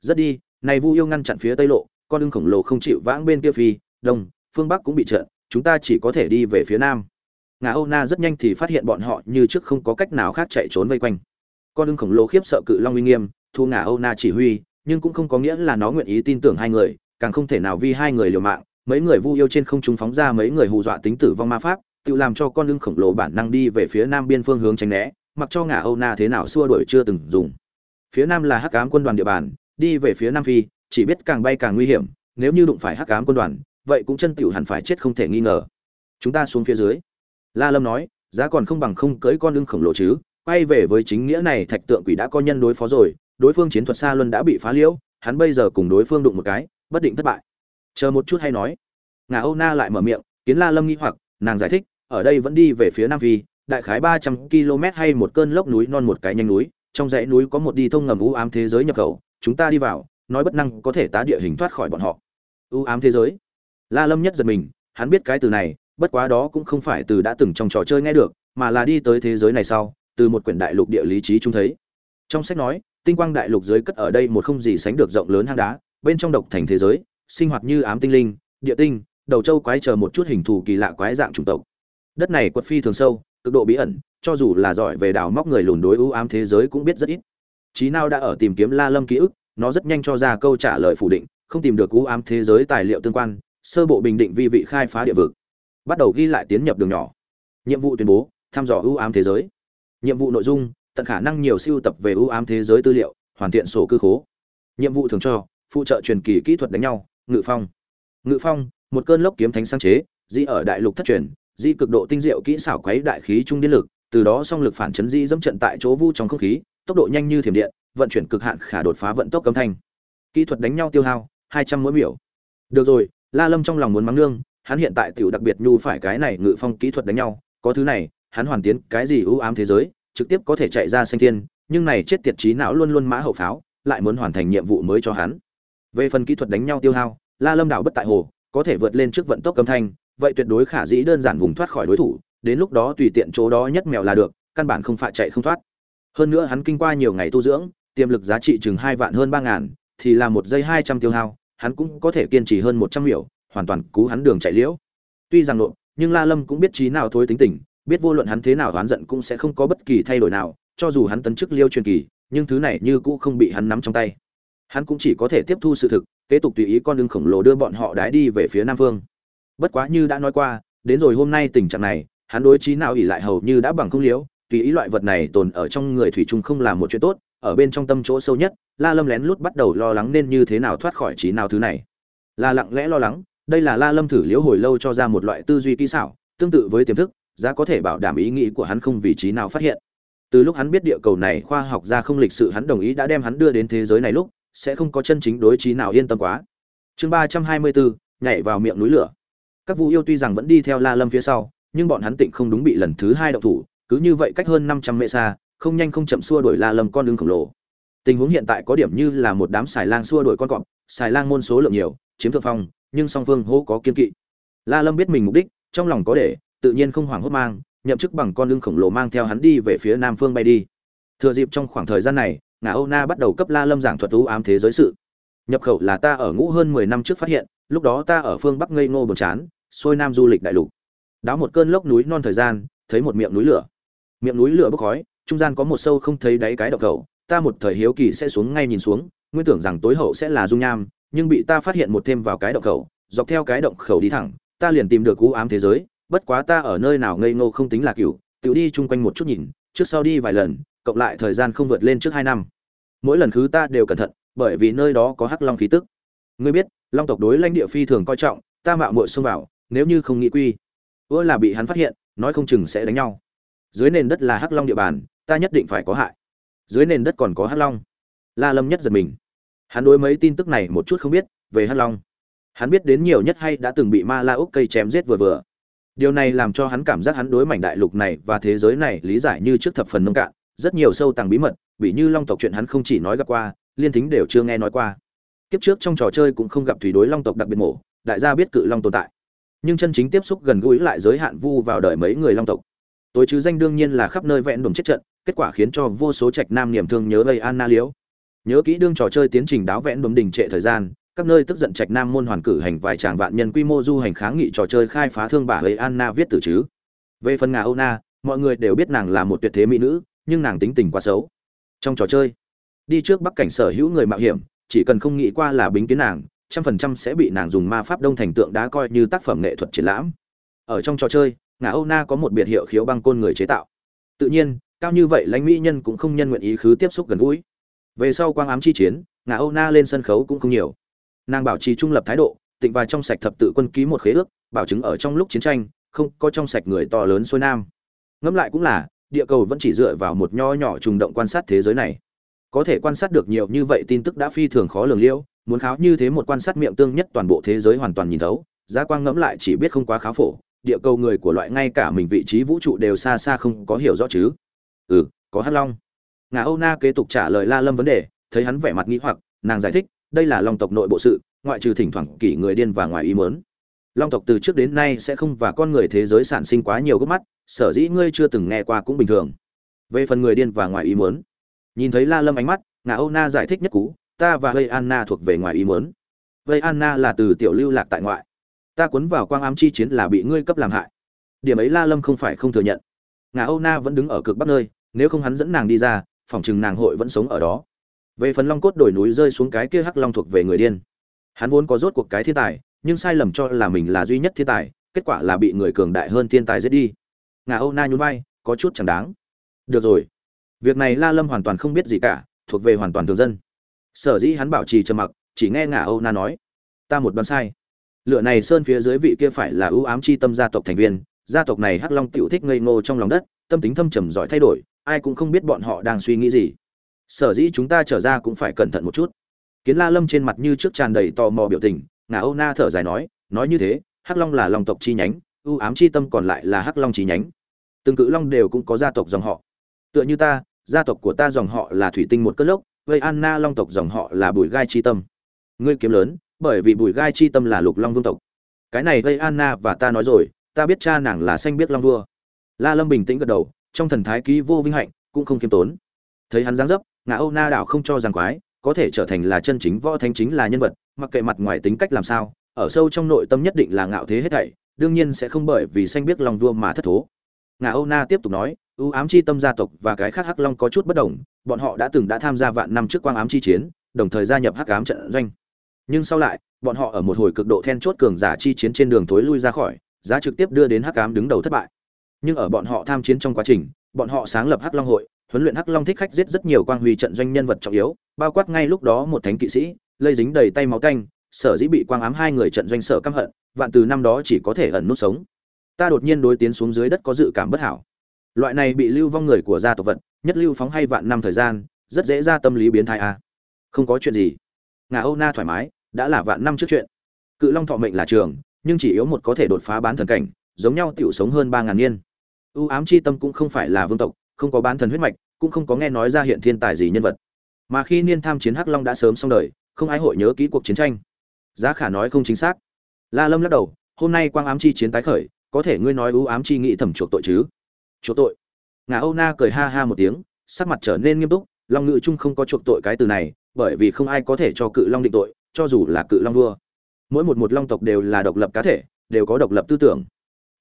Rất đi, này vu yêu ngăn chặn phía tây lộ, con ưng khổng lồ không chịu vãng bên kia phi, đông, phương bắc cũng bị trợ chúng ta chỉ có thể đi về phía nam. Ngà âu na rất nhanh thì phát hiện bọn họ như trước không có cách nào khác chạy trốn vây quanh. Con ưng khổng lồ khiếp sợ cự long uy nghiêm, thu ngà âu na chỉ huy nhưng cũng không có nghĩa là nó nguyện ý tin tưởng hai người, càng không thể nào vì hai người liều mạng. Mấy người vu yêu trên không trung phóng ra mấy người hù dọa tính tử vong ma pháp, tự làm cho con lưng khổng lồ bản năng đi về phía nam biên phương hướng tránh né, mặc cho ngả âu na thế nào xua đuổi chưa từng dùng. Phía nam là hắc ám quân đoàn địa bàn, đi về phía nam phi, chỉ biết càng bay càng nguy hiểm, nếu như đụng phải hắc ám quân đoàn, vậy cũng chân tiểu hẳn phải chết không thể nghi ngờ. Chúng ta xuống phía dưới. La lâm nói, giá còn không bằng không cưới con lưng khổng lồ chứ, quay về với chính nghĩa này thạch tượng quỷ đã có nhân đối phó rồi đối phương chiến thuật xa luân đã bị phá liễu, hắn bây giờ cùng đối phương đụng một cái, bất định thất bại. Chờ một chút hay nói. Ngà âu na lại mở miệng, kiến la lâm nghi hoặc, nàng giải thích, ở đây vẫn đi về phía nam phi, đại khái ba trăm km hay một cơn lốc núi non một cái nhanh núi, trong dãy núi có một đi thông ngầm u ám thế giới nhập khẩu, chúng ta đi vào, nói bất năng có thể tá địa hình thoát khỏi bọn họ. U ám thế giới? La lâm nhất giật mình, hắn biết cái từ này, bất quá đó cũng không phải từ đã từng trong trò chơi nghe được, mà là đi tới thế giới này sau, từ một quyển đại lục địa lý trí chúng thấy. Trong sách nói tinh quang đại lục dưới cất ở đây một không gì sánh được rộng lớn hang đá, bên trong độc thành thế giới, sinh hoạt như ám tinh linh, địa tinh, đầu châu quái chờ một chút hình thù kỳ lạ quái dạng chủng tộc. Đất này quật phi thường sâu, cực độ bí ẩn, cho dù là giỏi về đào móc người lùn đối ưu ám thế giới cũng biết rất ít. Trí nào đã ở tìm kiếm la lâm ký ức, nó rất nhanh cho ra câu trả lời phủ định, không tìm được ưu ám thế giới tài liệu tương quan, sơ bộ bình định vi vị khai phá địa vực. Bắt đầu ghi lại tiến nhập đường nhỏ. Nhiệm vụ tuyên bố, thăm dò ưu ám thế giới. Nhiệm vụ nội dung tận khả năng nhiều siêu tập về ưu ám thế giới tư liệu, hoàn thiện sổ cư khố. Nhiệm vụ thường cho, phụ trợ truyền kỳ kỹ thuật đánh nhau, ngự phong. Ngự phong, một cơn lốc kiếm thánh sáng chế, di ở đại lục thất truyền, di cực độ tinh diệu kỹ xảo quấy đại khí trung điên lực, từ đó song lực phản chấn di dẫm trận tại chỗ vu trong không khí, tốc độ nhanh như thiểm điện, vận chuyển cực hạn khả đột phá vận tốc cấm thanh. Kỹ thuật đánh nhau tiêu hao, hai trăm mỗi miểu. Được rồi, la lâm trong lòng muốn mắng nương, hắn hiện tại tiểu đặc biệt nhu phải cái này ngự phong kỹ thuật đánh nhau, có thứ này, hắn hoàn tiến cái gì ưu ám thế giới trực tiếp có thể chạy ra xanh thiên, nhưng này chết tiệt trí não luôn luôn mã hậu pháo, lại muốn hoàn thành nhiệm vụ mới cho hắn. Về phần kỹ thuật đánh nhau tiêu hao, la lâm đảo bất tại hồ, có thể vượt lên trước vận tốc âm thanh, vậy tuyệt đối khả dĩ đơn giản vùng thoát khỏi đối thủ, đến lúc đó tùy tiện chỗ đó nhất mèo là được, căn bản không phải chạy không thoát. Hơn nữa hắn kinh qua nhiều ngày tu dưỡng, tiềm lực giá trị chừng hai vạn hơn ba ngàn, thì là một giây hai trăm tiêu hao, hắn cũng có thể kiên trì hơn một trăm miểu, hoàn toàn cú hắn đường chạy liễu. Tuy rằng nộn nhưng la lâm cũng biết trí nào thối tính tình biết vô luận hắn thế nào oán giận cũng sẽ không có bất kỳ thay đổi nào, cho dù hắn tấn chức liêu truyền kỳ, nhưng thứ này như cũ không bị hắn nắm trong tay hắn cũng chỉ có thể tiếp thu sự thực, kế tục tùy ý con đường khổng lồ đưa bọn họ đái đi về phía nam vương. bất quá như đã nói qua, đến rồi hôm nay tình trạng này, hắn đối trí nào ỷ lại hầu như đã bằng không liễu tùy ý loại vật này tồn ở trong người thủy chung không là một chuyện tốt, ở bên trong tâm chỗ sâu nhất, la lâm lén lút bắt đầu lo lắng nên như thế nào thoát khỏi trí nào thứ này là lặng lẽ lo lắng, đây là la lâm thử liễu hồi lâu cho ra một loại tư duy kỹ xảo, tương tự với tiềm thức giá có thể bảo đảm ý nghĩ của hắn không vị trí nào phát hiện. Từ lúc hắn biết địa cầu này khoa học gia không lịch sự, hắn đồng ý đã đem hắn đưa đến thế giới này lúc, sẽ không có chân chính đối trí nào yên tâm quá. Chương ba trăm hai mươi bốn, nhảy vào miệng núi lửa. Các vu yêu tuy rằng vẫn đi theo la lâm phía sau, nhưng bọn hắn tịnh không đúng bị lần thứ hai động thủ, cứ như vậy cách hơn năm trăm mệ xa, không nhanh không chậm xua đuổi la lâm con đường khổng lồ. Tình huống hiện tại có điểm như là một đám xài lang xua đuổi con cọp, xài lang môn số lượng nhiều, chiếm thượng phong, nhưng song phương hô có kiên kỵ. La lâm biết mình mục đích, trong lòng có để tự nhiên không hoảng hốt mang, nhậm chức bằng con lưng khổng lồ mang theo hắn đi về phía nam phương bay đi. Thừa dịp trong khoảng thời gian này, ngà âu na bắt đầu cấp la lâm giảng thuật ưu ám thế giới sự. Nhập khẩu là ta ở ngũ hơn mười năm trước phát hiện, lúc đó ta ở phương bắc ngây ngô buồn chán, xuôi nam du lịch đại lục. Đáo một cơn lốc núi non thời gian, thấy một miệng núi lửa. Miệng núi lửa bốc khói, trung gian có một sâu không thấy đáy cái động khẩu, ta một thời hiếu kỳ sẽ xuống ngay nhìn xuống, nguyên tưởng rằng tối hậu sẽ là dung nham, nhưng bị ta phát hiện một thêm vào cái động khẩu, dọc theo cái động khẩu đi thẳng, ta liền tìm được cú ám thế giới bất quá ta ở nơi nào ngây ngô không tính là cửu, tự đi chung quanh một chút nhìn, trước sau đi vài lần, cộng lại thời gian không vượt lên trước hai năm. Mỗi lần khứ ta đều cẩn thận, bởi vì nơi đó có hắc long khí tức. Ngươi biết, long tộc đối lãnh địa phi thường coi trọng, ta mạo muội xông vào, nếu như không nghĩ quy, ưa là bị hắn phát hiện, nói không chừng sẽ đánh nhau. Dưới nền đất là hắc long địa bàn, ta nhất định phải có hại. Dưới nền đất còn có hắc long. La lâm nhất giật mình. Hắn đối mấy tin tức này một chút không biết về hắc long. Hắn biết đến nhiều nhất hay đã từng bị ma la úc cây chém giết vừa vừa điều này làm cho hắn cảm giác hắn đối mảnh đại lục này và thế giới này lý giải như trước thập phần nông cạn, rất nhiều sâu tàng bí mật, bị như long tộc chuyện hắn không chỉ nói gặp qua, liên thính đều chưa nghe nói qua. Kiếp trước trong trò chơi cũng không gặp thủy đối long tộc đặc biệt mổ, đại gia biết cự long tồn tại. Nhưng chân chính tiếp xúc gần gũi lại giới hạn vu vào đời mấy người long tộc. Tối chứ danh đương nhiên là khắp nơi vẹn đồn chết trận, kết quả khiến cho vô số trạch nam niềm thương nhớ gây anna liễu nhớ kỹ đương trò chơi tiến trình đáo vẽn đồn đình trệ thời gian các nơi tức giận trạch nam môn hoàn cử hành vài tràng vạn nhân quy mô du hành kháng nghị trò chơi khai phá thương bà ấy anna viết từ chứ. Về phần ngà âu na, mọi người đều biết nàng là một tuyệt thế mỹ nữ, nhưng nàng tính tình quá xấu. Trong trò chơi, đi trước bắc cảnh sở hữu người mạo hiểm, chỉ cần không nghĩ qua là bính kiến nàng, trăm phần trăm sẽ bị nàng dùng ma pháp đông thành tượng đá coi như tác phẩm nghệ thuật triển lãm. Ở trong trò chơi ngà âu na có một biệt hiệu khiếu băng côn người chế tạo. Tự nhiên, cao như vậy lãnh mỹ nhân cũng không nhân nguyện ý khứ tiếp xúc gần gũi. Về sau quang ám chi chiến ngà âu na lên sân khấu cũng không nhiều nàng bảo trì trung lập thái độ, tịnh và trong sạch thập tự quân ký một khế ước, bảo chứng ở trong lúc chiến tranh, không có trong sạch người to lớn xuôi nam. Ngẫm lại cũng là, địa cầu vẫn chỉ dựa vào một nho nhỏ trùng động quan sát thế giới này. Có thể quan sát được nhiều như vậy tin tức đã phi thường khó lường liễu muốn kháo như thế một quan sát miệng tương nhất toàn bộ thế giới hoàn toàn nhìn thấu, giá quang ngẫm lại chỉ biết không quá khá phổ, địa cầu người của loại ngay cả mình vị trí vũ trụ đều xa xa không có hiểu rõ chứ. Ừ có hắc long. Ngà âu na kế tục trả lời la lâm vấn đề, thấy hắn vẻ mặt nghĩ hoặc, nàng giải thích đây là long tộc nội bộ sự, ngoại trừ thỉnh thoảng kỷ người điên và ngoài ý mớn long tộc từ trước đến nay sẽ không và con người thế giới sản sinh quá nhiều gốc mắt, sở dĩ ngươi chưa từng nghe qua cũng bình thường. Về phần người điên và ngoài ý muốn, nhìn thấy la lâm ánh mắt, ngà âu na giải thích nhất cú ta và vây anna thuộc về ngoài ý muốn. Vây anna là từ tiểu lưu lạc tại ngoại. Ta cuốn vào quang ám chi chiến là bị ngươi cấp làm hại. Điểm ấy la lâm không phải không thừa nhận. Ngà âu na vẫn đứng ở cực bắc nơi, nếu không hắn dẫn nàng đi ra, phòng chừng nàng hội vẫn sống ở đó về phần long cốt đổi núi rơi xuống cái kia hắc long thuộc về người điên. Hắn vốn có rốt cuộc cái thiên tài, nhưng sai lầm cho là mình là duy nhất thiên tài, kết quả là bị người cường đại hơn thiên tài giết đi. Ngà âu na nhún vai, có chút chẳng đáng. Được rồi. Việc này la lâm hoàn toàn không biết gì cả, thuộc về hoàn toàn thường dân. Sở dĩ hắn bảo trì trầm mặc, chỉ nghe ngà âu na nói, ta một đoán sai. Lựa này sơn phía dưới vị kia phải là ưu ám chi tâm gia tộc thành viên, gia tộc này hắc long tiểu thích ngây ngô trong lòng đất, tâm tính thâm trầm giỏi thay đổi, ai cũng không biết bọn họ đang suy nghĩ gì sở dĩ chúng ta trở ra cũng phải cẩn thận một chút. Kiến la lâm trên mặt như trước tràn đầy tò mò biểu tình, ngà âu na thở dài nói nói như thế, hắc long là long tộc chi nhánh, ưu ám chi tâm còn lại là hắc long chi nhánh. Từng cự long đều cũng có gia tộc dòng họ. Tựa như ta, gia tộc của ta dòng họ là thủy tinh một cất lốc, vây anna long tộc dòng họ là bùi gai chi tâm. Ngươi kiếm lớn, bởi vì bùi gai chi tâm là lục long vương tộc. Cái này vây anna và ta nói rồi, ta biết cha nàng là xanh biết long vua. La lâm bình tĩnh gật đầu, trong thần thái ký vô vinh hạnh, cũng không kiêm tốn. Thấy hắn giáng dấp ngã âu na đảo không cho rằng quái, có thể trở thành là chân chính võ thánh chính là nhân vật, mặc kệ mặt ngoài tính cách làm sao, ở sâu trong nội tâm nhất định là ngạo thế hết thảy, đương nhiên sẽ không bởi vì xanh biết lòng vua mà thất thố. Ngà âu na tiếp tục nói ưu ám chi tâm gia tộc và cái khác hắc long có chút bất đồng, bọn họ đã từng đã tham gia vạn năm trước quang ám chi chiến, đồng thời gia nhập hắc ám trận doanh. Nhưng sau lại, bọn họ ở một hồi cực độ then chốt cường giả chi chiến trên đường thối lui ra khỏi, giá trực tiếp đưa đến hắc ám đứng đầu thất bại. Nhưng ở bọn họ tham chiến trong quá trình, bọn họ sáng lập hắc long hội huấn luyện hắc long thích khách giết rất nhiều quang huy trận doanh nhân vật trọng yếu, bao quát ngay lúc đó một thánh kỵ sĩ, lây dính đầy tay máu canh sở dĩ bị quang ám hai người trận doanh sở căm hận, vạn từ năm đó chỉ có thể ẩn nút sống. Ta đột nhiên đối tiến xuống dưới đất có dự cảm bất hảo. Loại này bị lưu vong người của gia tộc vật, nhất lưu phóng hay vạn năm thời gian, rất dễ ra tâm lý biến thái a. À. không có chuyện gì. Ngà âu na thoải mái, đã là vạn năm trước chuyện. Cự long thọ mệnh là trường, nhưng chỉ yếu một có thể đột phá bán thần cảnh, giống nhau tiểu sống hơn ba ngàn niên. Ưu ám chi tâm cũng không phải là vương tộc, không có bán thần huyết mạch cũng không có nghe nói ra hiện thiên tài gì nhân vật. Mà khi niên tham chiến hắc long đã sớm xong đời, không ai hội nhớ kỹ cuộc chiến tranh. Giá khả nói không chính xác. La lâm lắc đầu, hôm nay quang ám chi chiến tái khởi, có thể ngươi nói ưu ám chi nghĩ thẩm chuộc tội chứ? Chuộc tội. Ngà âu na cười ha ha một tiếng, sắc mặt trở nên nghiêm túc, long ngự chung không có chuộc tội cái từ này, bởi vì không ai có thể cho cự long định tội, cho dù là cự long vua. Mỗi một một long tộc đều là độc lập cá thể, đều có độc lập tư tưởng.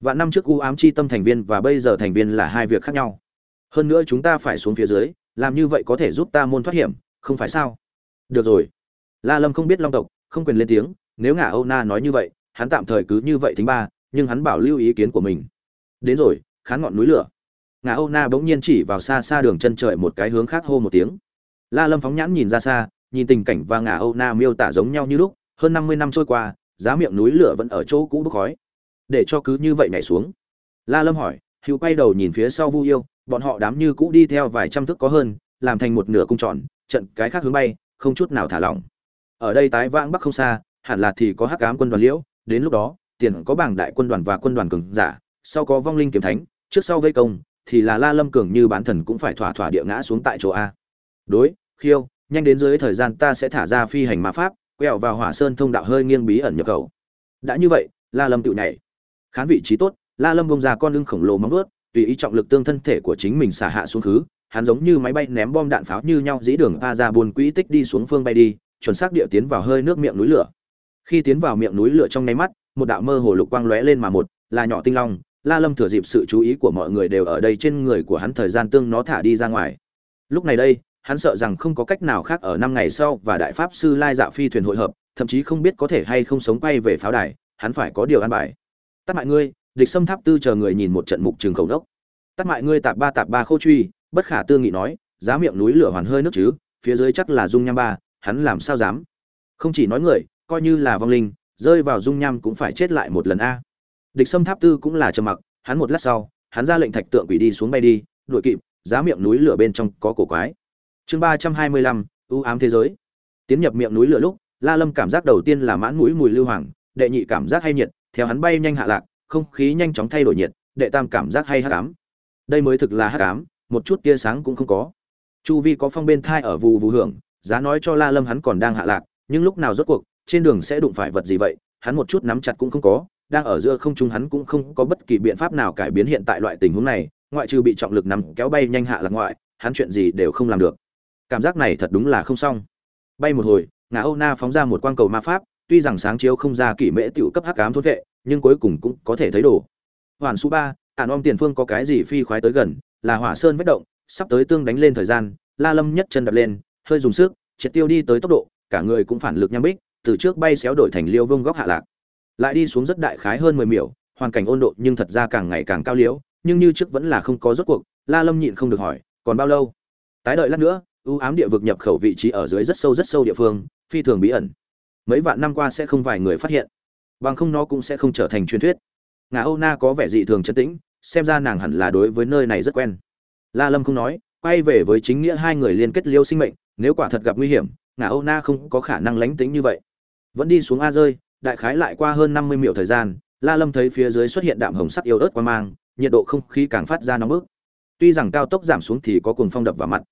Và năm trước u ám chi tâm thành viên và bây giờ thành viên là hai việc khác nhau hơn nữa chúng ta phải xuống phía dưới, làm như vậy có thể giúp ta môn thoát hiểm, không phải sao? Được rồi. La lâm không biết long tộc, không quyền lên tiếng, nếu ngả âu na nói như vậy, hắn tạm thời cứ như vậy thính ba, nhưng hắn bảo lưu ý kiến của mình. Đến rồi, khán ngọn núi lửa. Ngã âu na bỗng nhiên chỉ vào xa xa đường chân trời một cái hướng khác hô một tiếng. La lâm phóng nhãn nhìn ra xa, nhìn tình cảnh và ngã âu na miêu tả giống nhau như lúc, hơn năm mươi năm trôi qua, giá miệng núi lửa vẫn ở chỗ cũ bốc khói. Để cho cứ như vậy nhảy xuống. La lâm hỏi hữu quay đầu nhìn phía sau vu yêu, bọn họ đám như cũ đi theo vài trăm thước có hơn, làm thành một nửa cung tròn, trận cái khác hướng bay, không chút nào thả lỏng. Ở đây tái vãng bắc không xa, hẳn là thì có hắc ám quân đoàn liễu, đến lúc đó, tiền có bảng đại quân đoàn và quân đoàn cường giả, sau có vong linh kiếm thánh, trước sau vây công, thì là la lâm cường như bán thần cũng phải thỏa thỏa địa ngã xuống tại chỗ a. Đối, khiêu, nhanh đến dưới thời gian ta sẽ thả ra phi hành ma pháp, quẹo vào hỏa sơn thông đạo hơi nghiêng bí ẩn nhập khẩu. Đã như vậy, la lâm tự nhảy. Khán vị trí tốt la lâm bông ra con lưng khổng lồ móng vuốt, tùy ý trọng lực tương thân thể của chính mình xả hạ xuống khứ, hắn giống như máy bay ném bom đạn pháo như nhau dĩ đường pa ra buồn quỹ tích đi xuống phương bay đi, chuẩn xác địa tiến vào hơi nước miệng núi lửa. Khi tiến vào miệng núi lửa trong nháy mắt, một đạo mơ hồ lục quang lóe lên mà một, là nhỏ tinh long. La lâm thừa dịp sự chú ý của mọi người đều ở đây trên người của hắn thời gian tương nó thả đi ra ngoài. Lúc này đây, hắn sợ rằng không có cách nào khác ở năm ngày sau và đại pháp sư lai dạ phi thuyền hội hợp, thậm chí không biết có thể hay không sống quay về pháo đài, hắn phải có điều an bài. Tắt mại ngươi địch xâm tháp tư chờ người nhìn một trận mục trường khẩu đốc. Tắt mại ngươi tạp ba tạp ba khô truy, bất khả tư nghị nói, giá miệng núi lửa hoàn hơi nước chứ, phía dưới chắc là dung nham ba, hắn làm sao dám? Không chỉ nói người, coi như là vong linh, rơi vào dung nham cũng phải chết lại một lần a. Địch sâm tháp tư cũng là trầm mặc, hắn một lát sau, hắn ra lệnh thạch tượng quỷ đi xuống bay đi, đuổi kịp, giá miệng núi lửa bên trong có cổ quái. Chương ba trăm hai mươi lăm, ưu ám thế giới. Tiến nhập miệng núi lửa lúc, la lâm cảm giác đầu tiên là mãn mũi mùi lưu hoàng, đệ nhị cảm giác hay nhiệt, theo hắn bay nhanh hạ lạc không khí nhanh chóng thay đổi nhiệt, đệ tam cảm giác hay hắc ám. Đây mới thực là hắc ám, một chút tia sáng cũng không có. Chu vi có phong bên thai ở vù vù hưởng, giá nói cho la lâm hắn còn đang hạ lạc, nhưng lúc nào rốt cuộc, trên đường sẽ đụng phải vật gì vậy, hắn một chút nắm chặt cũng không có, đang ở giữa không trung hắn cũng không có bất kỳ biện pháp nào cải biến hiện tại loại tình huống này, ngoại trừ bị trọng lực nằm kéo bay nhanh hạ lạc ngoại, hắn chuyện gì đều không làm được. Cảm giác này thật đúng là không xong. Bay một hồi, ngã âu na phóng ra một quang cầu ma pháp tuy rằng sáng chiếu không ra kỷ mễ tiểu cấp hắc ám thôn vệ, nhưng cuối cùng cũng có thể thấy đồ. Hoàn số ba Hàn om tiền phương có cái gì phi khoái tới gần? Là hỏa sơn vết động, sắp tới tương đánh lên thời gian, la lâm nhất chân đạp lên, hơi dùng sức, triệt tiêu đi tới tốc độ, cả người cũng phản lực nham bích, từ trước bay xéo đổi thành liêu vương góc hạ lạc. Lại đi xuống rất đại khái hơn mười miểu, hoàn cảnh ôn độ nhưng thật ra càng ngày càng cao liễu, nhưng như trước vẫn là không có rốt cuộc, la lâm nhịn không được hỏi, còn bao lâu? Tái đợi lát nữa, ưu ám địa vực nhập khẩu vị trí ở dưới rất sâu rất sâu địa phương, phi thường bí ẩn mấy vạn năm qua sẽ không vài người phát hiện, bằng không nó cũng sẽ không trở thành truyền thuyết. Ngà âu na có vẻ dị thường chấn tĩnh, xem ra nàng hẳn là đối với nơi này rất quen. La lâm không nói, quay về với chính nghĩa hai người liên kết liêu sinh mệnh, nếu quả thật gặp nguy hiểm, ngà âu na không có khả năng lánh tính như vậy. Vẫn đi xuống a rơi, đại khái lại qua hơn năm mươi miểu thời gian, la lâm thấy phía dưới xuất hiện đạm hồng sắc yếu ớt qua mang, nhiệt độ không khí càng phát ra nóng bức. Tuy rằng cao tốc giảm xuống thì có cuồng phong đập vào mặt,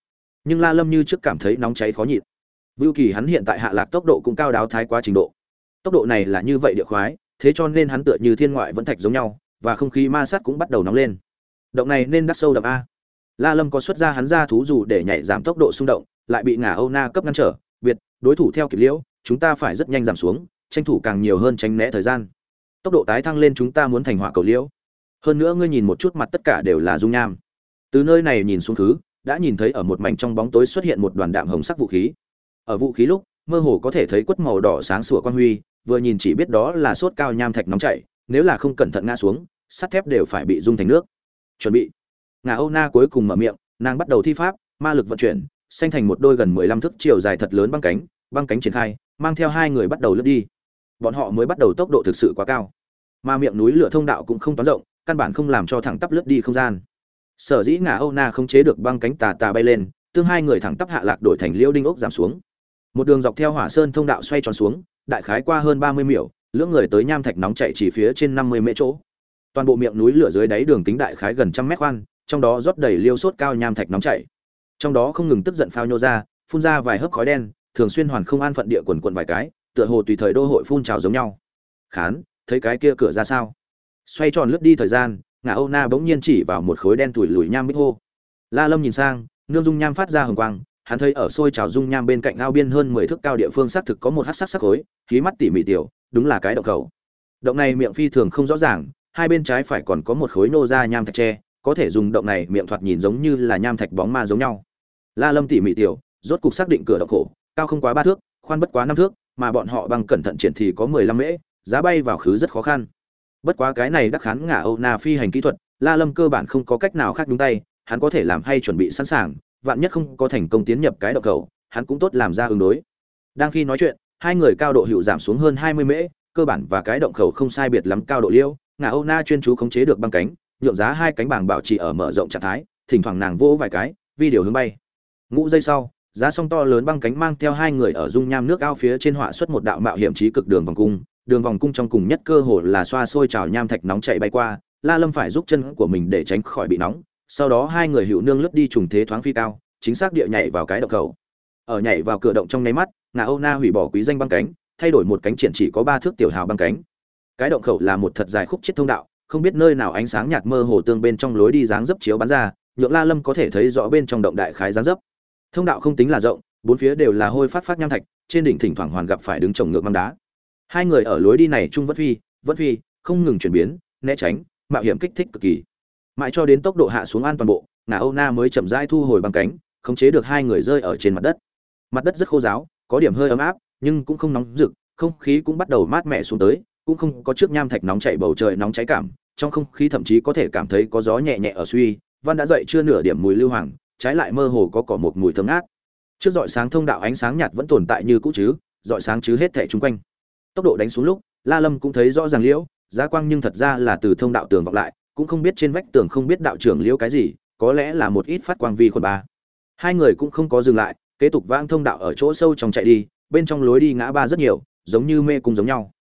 nhưng la lâm như trước cảm thấy nóng cháy khó nhịn vưu kỳ hắn hiện tại hạ lạc tốc độ cũng cao đáo thái quá trình độ. Tốc độ này là như vậy địa khoái, thế cho nên hắn tựa như thiên ngoại vẫn thạch giống nhau, và không khí ma sát cũng bắt đầu nóng lên. Động này nên đắt sâu đậm a. La lâm có xuất ra hắn ra thú dù để nhảy giảm tốc độ xung động, lại bị ngả âu na cấp ngăn trở, biệt, đối thủ theo kịp liễu, chúng ta phải rất nhanh giảm xuống, tranh thủ càng nhiều hơn tránh né thời gian. Tốc độ tái thăng lên chúng ta muốn thành hỏa cầu liễu. Hơn nữa ngươi nhìn một chút mặt tất cả đều là dung nham. Từ nơi này nhìn xuống thứ đã nhìn thấy ở một mảnh trong bóng tối xuất hiện một đoàn đạm hồng sắc vũ khí ở vũ khí lúc, mơ hồ có thể thấy quất màu đỏ sáng sủa quan huy, vừa nhìn chỉ biết đó là sốt cao nham thạch nóng chảy, nếu là không cẩn thận ngã xuống, sắt thép đều phải bị dung thành nước. Chuẩn bị. Ngà âu na cuối cùng mở miệng, nàng bắt đầu thi pháp, ma lực vận chuyển, xanh thành một đôi gần mười lăm thước chiều dài thật lớn băng cánh băng cánh triển khai, mang theo hai người bắt đầu lướt đi. Bọn họ mới bắt đầu tốc độ thực sự quá cao. Mà miệng núi lửa thông đạo cũng không toán rộng, căn bản không làm cho thẳng tắp lướt đi không gian. Sở dĩ ngà âu na không chế được băng cánh tà tà bay lên, tương hai người thẳng tắp hạ lạc đổi thành liêu đinh ốc giảm xuống một đường dọc theo hỏa sơn thông đạo xoay tròn xuống, đại khái qua hơn ba mươi miểu, lưỡng người tới nham thạch nóng chạy chỉ phía trên năm mươi mễ chỗ. Toàn bộ miệng núi lửa dưới đáy đường kính đại khái gần trăm mét khoan, trong đó rót đầy liêu sốt cao nham thạch nóng chảy trong đó không ngừng tức giận phao nhô ra, phun ra vài hớp khói đen, thường xuyên hoàn không an phận địa quần quần vài cái, tựa hồ tùy thời đô hội phun trào giống nhau. Khán, thấy cái kia cửa ra sao? Xoay tròn lướt đi thời gian ngã âu na bỗng nhiên chỉ vào một khối đen tủi lùi nham bích hô. La lâm nhìn sang, nương dung nham phát ra hồng quang hắn thấy ở sôi trào dung nham bên cạnh ao biên hơn mười thước cao địa phương xác thực có một hắc sắc sắc khối khí mắt tỉ mỉ tiểu, đúng là cái động cầu. động này miệng phi thường không rõ ràng, hai bên trái phải còn có một khối nô ra nham thạch tre, có thể dùng động này miệng thoạt nhìn giống như là nham thạch bóng ma giống nhau la lâm tỉ mỉ tiểu, rốt cục xác định cửa động khổ, cao không quá ba thước, khoan bất quá năm thước, mà bọn họ bằng cẩn thận triển thì có mười lăm mễ, giá bay vào khứ rất khó khăn bất quá cái này đắc khán ngả âu na phi hành kỹ thuật, la lâm cơ bản không có cách nào khác đúng tay, hắn có thể làm hay chuẩn bị sẵn sàng vạn nhất không có thành công tiến nhập cái động khẩu hắn cũng tốt làm ra ứng đối. Đang khi nói chuyện, hai người cao độ hiệu giảm xuống hơn hai mươi mễ, cơ bản và cái động khẩu không sai biệt lắm cao độ liêu ngà âu na chuyên chú khống chế được băng cánh, nhượng giá hai cánh bảng bảo trì ở mở rộng trạng thái, thỉnh thoảng nàng vỗ vài cái, vi điều hướng bay. Ngũ giây sau, giá song to lớn băng cánh mang theo hai người ở dung nham nước ao phía trên họa xuất một đạo mạo hiểm trí cực đường vòng cung, đường vòng cung trong cùng nhất cơ hồ là xoa xôi trào nham thạch nóng chảy bay qua, la lâm phải giúp chân của mình để tránh khỏi bị nóng sau đó hai người hữu nương lướt đi trùng thế thoáng phi cao, chính xác địa nhảy vào cái động khẩu. Ở nhảy vào cửa động trong nháy mắt, ngà âu na hủy bỏ quý danh băng cánh, thay đổi một cánh triển chỉ có ba thước tiểu hào băng cánh. Cái động khẩu là một thật dài khúc chết thông đạo, không biết nơi nào ánh sáng nhạt mơ hồ tương bên trong lối đi dáng dấp chiếu bắn ra, nhượng la lâm có thể thấy rõ bên trong động đại khái dáng dấp. Thông đạo không tính là rộng, bốn phía đều là hôi phát phát nham thạch, trên đỉnh thỉnh thoảng hoàn gặp phải đứng trồng ngược băng đá. Hai người ở lối đi này chung vất phi vất phi, không ngừng chuyển biến, né tránh, mạo hiểm kích thích cực kỳ mãi cho đến tốc độ hạ xuống an toàn bộ, ngà âu na mới chậm rãi thu hồi băng cánh, khống chế được hai người rơi ở trên mặt đất. Mặt đất rất khô giáo có điểm hơi ấm áp, nhưng cũng không nóng rực, không khí cũng bắt đầu mát mẻ xuống tới, cũng không có trước nham thạch nóng chảy bầu trời nóng cháy cảm, trong không khí thậm chí có thể cảm thấy có gió nhẹ nhẹ ở suy, văn đã dậy chưa nửa điểm mùi lưu hoàng, trái lại mơ hồ có cỏ một mùi thơm ngát. Trước dọi sáng thông đạo ánh sáng nhạt vẫn tồn tại như cũ chứ dọi sáng chứ hết thảy chung quanh. Tốc độ đánh xuống lúc, la lâm cũng thấy rõ ràng liễu, giá quang nhưng thật ra là từ thông đạo tường vọng lại cũng không biết trên vách tường không biết đạo trưởng liễu cái gì, có lẽ là một ít phát quang vi khuẩn ba. Hai người cũng không có dừng lại, kế tục vang thông đạo ở chỗ sâu trong chạy đi, bên trong lối đi ngã ba rất nhiều, giống như mê cung giống nhau.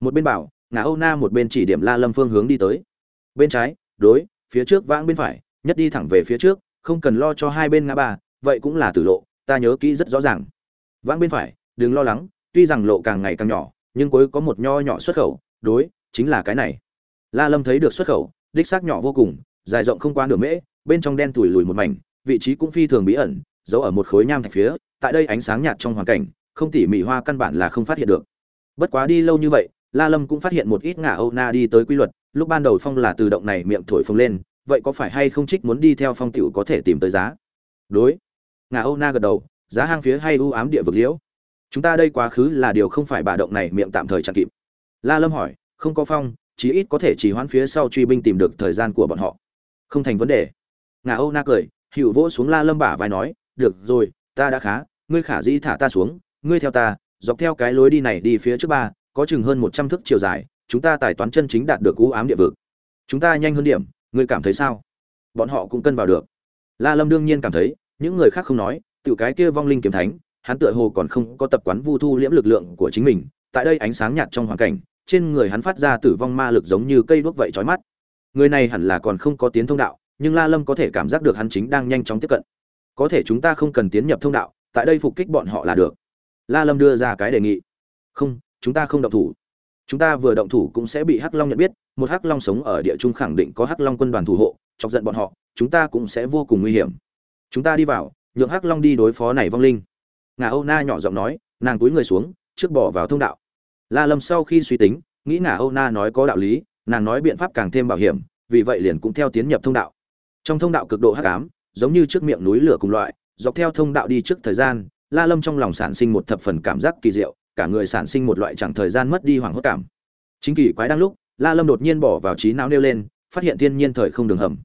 Một bên bảo, ngã âu na một bên chỉ điểm la lâm phương hướng đi tới. Bên trái, đối, phía trước vãng bên phải, nhất đi thẳng về phía trước, không cần lo cho hai bên ngã ba, vậy cũng là tử lộ, ta nhớ kỹ rất rõ ràng. Vãng bên phải, đừng lo lắng, tuy rằng lộ càng ngày càng nhỏ, nhưng cuối có một nho nhỏ xuất khẩu, đối, chính là cái này. La lâm thấy được xuất khẩu đích xác nhỏ vô cùng, dài rộng không qua nửa mễ, bên trong đen tủi lùi một mảnh, vị trí cũng phi thường bí ẩn, giấu ở một khối nham thạch phía, tại đây ánh sáng nhạt trong hoàn cảnh, không tỉ mỉ hoa căn bản là không phát hiện được. Bất quá đi lâu như vậy, la lâm cũng phát hiện một ít ngả âu na đi tới quy luật, lúc ban đầu phong là từ động này miệng thổi phồng lên, vậy có phải hay không trích muốn đi theo phong tiểu có thể tìm tới giá? Đối. Ngà âu na gật đầu, giá hang phía hay u ám địa vực liễu. Chúng ta đây quá khứ là điều không phải bà động này miệng tạm thời chặn kịp. La lâm hỏi, không có phong chí ít có thể chỉ hoãn phía sau truy binh tìm được thời gian của bọn họ. Không thành vấn đề. Ngà âu na cười hữu vỗ xuống la lâm bả vai nói, được rồi, ta đã khá, ngươi khả dĩ thả ta xuống, ngươi theo ta, dọc theo cái lối đi này đi phía trước ba, có chừng hơn một trăm thước chiều dài, chúng ta tài toán chân chính đạt được u ám địa vực. Chúng ta nhanh hơn điểm, ngươi cảm thấy sao? Bọn họ cũng cân vào được. La lâm đương nhiên cảm thấy, những người khác không nói tự cái kia vong linh kiếm thánh, hắn tựa hồ còn không có tập quán vu thu liễm lực lượng của chính mình, tại đây ánh sáng nhạt trong hoàn cảnh trên người hắn phát ra tử vong ma lực giống như cây đuốc vậy chói mắt. Người này hẳn là còn không có tiến thông đạo, nhưng la lâm có thể cảm giác được hắn chính đang nhanh chóng tiếp cận. Có thể chúng ta không cần tiến nhập thông đạo, tại đây phục kích bọn họ là được. La lâm đưa ra cái đề nghị. Không, chúng ta không động thủ. Chúng ta vừa động thủ cũng sẽ bị hắc long nhận biết, một hắc long sống ở địa trung khẳng định có hắc long quân đoàn thủ hộ, chọc giận bọn họ, chúng ta cũng sẽ vô cùng nguy hiểm. Chúng ta đi vào, nhượng hắc long đi đối phó này vong linh. Ngà âu na nhỏ giọng nói, nàng cúi người xuống, trước bỏ vào thông đạo la lâm sau khi suy tính, nghĩ nà âu na nói có đạo lý, nàng nói biện pháp càng thêm bảo hiểm, vì vậy liền cũng theo tiến nhập thông đạo. Trong thông đạo cực độ hắc ám, giống như trước miệng núi lửa cùng loại, dọc theo thông đạo đi trước thời gian, la lâm trong lòng sản sinh một thập phần cảm giác kỳ diệu, cả người sản sinh một loại chẳng thời gian mất đi hoảng hốt cảm. Chính kỳ quái đang lúc, la lâm đột nhiên bỏ vào trí não nêu lên, phát hiện thiên nhiên thời không đường hầm.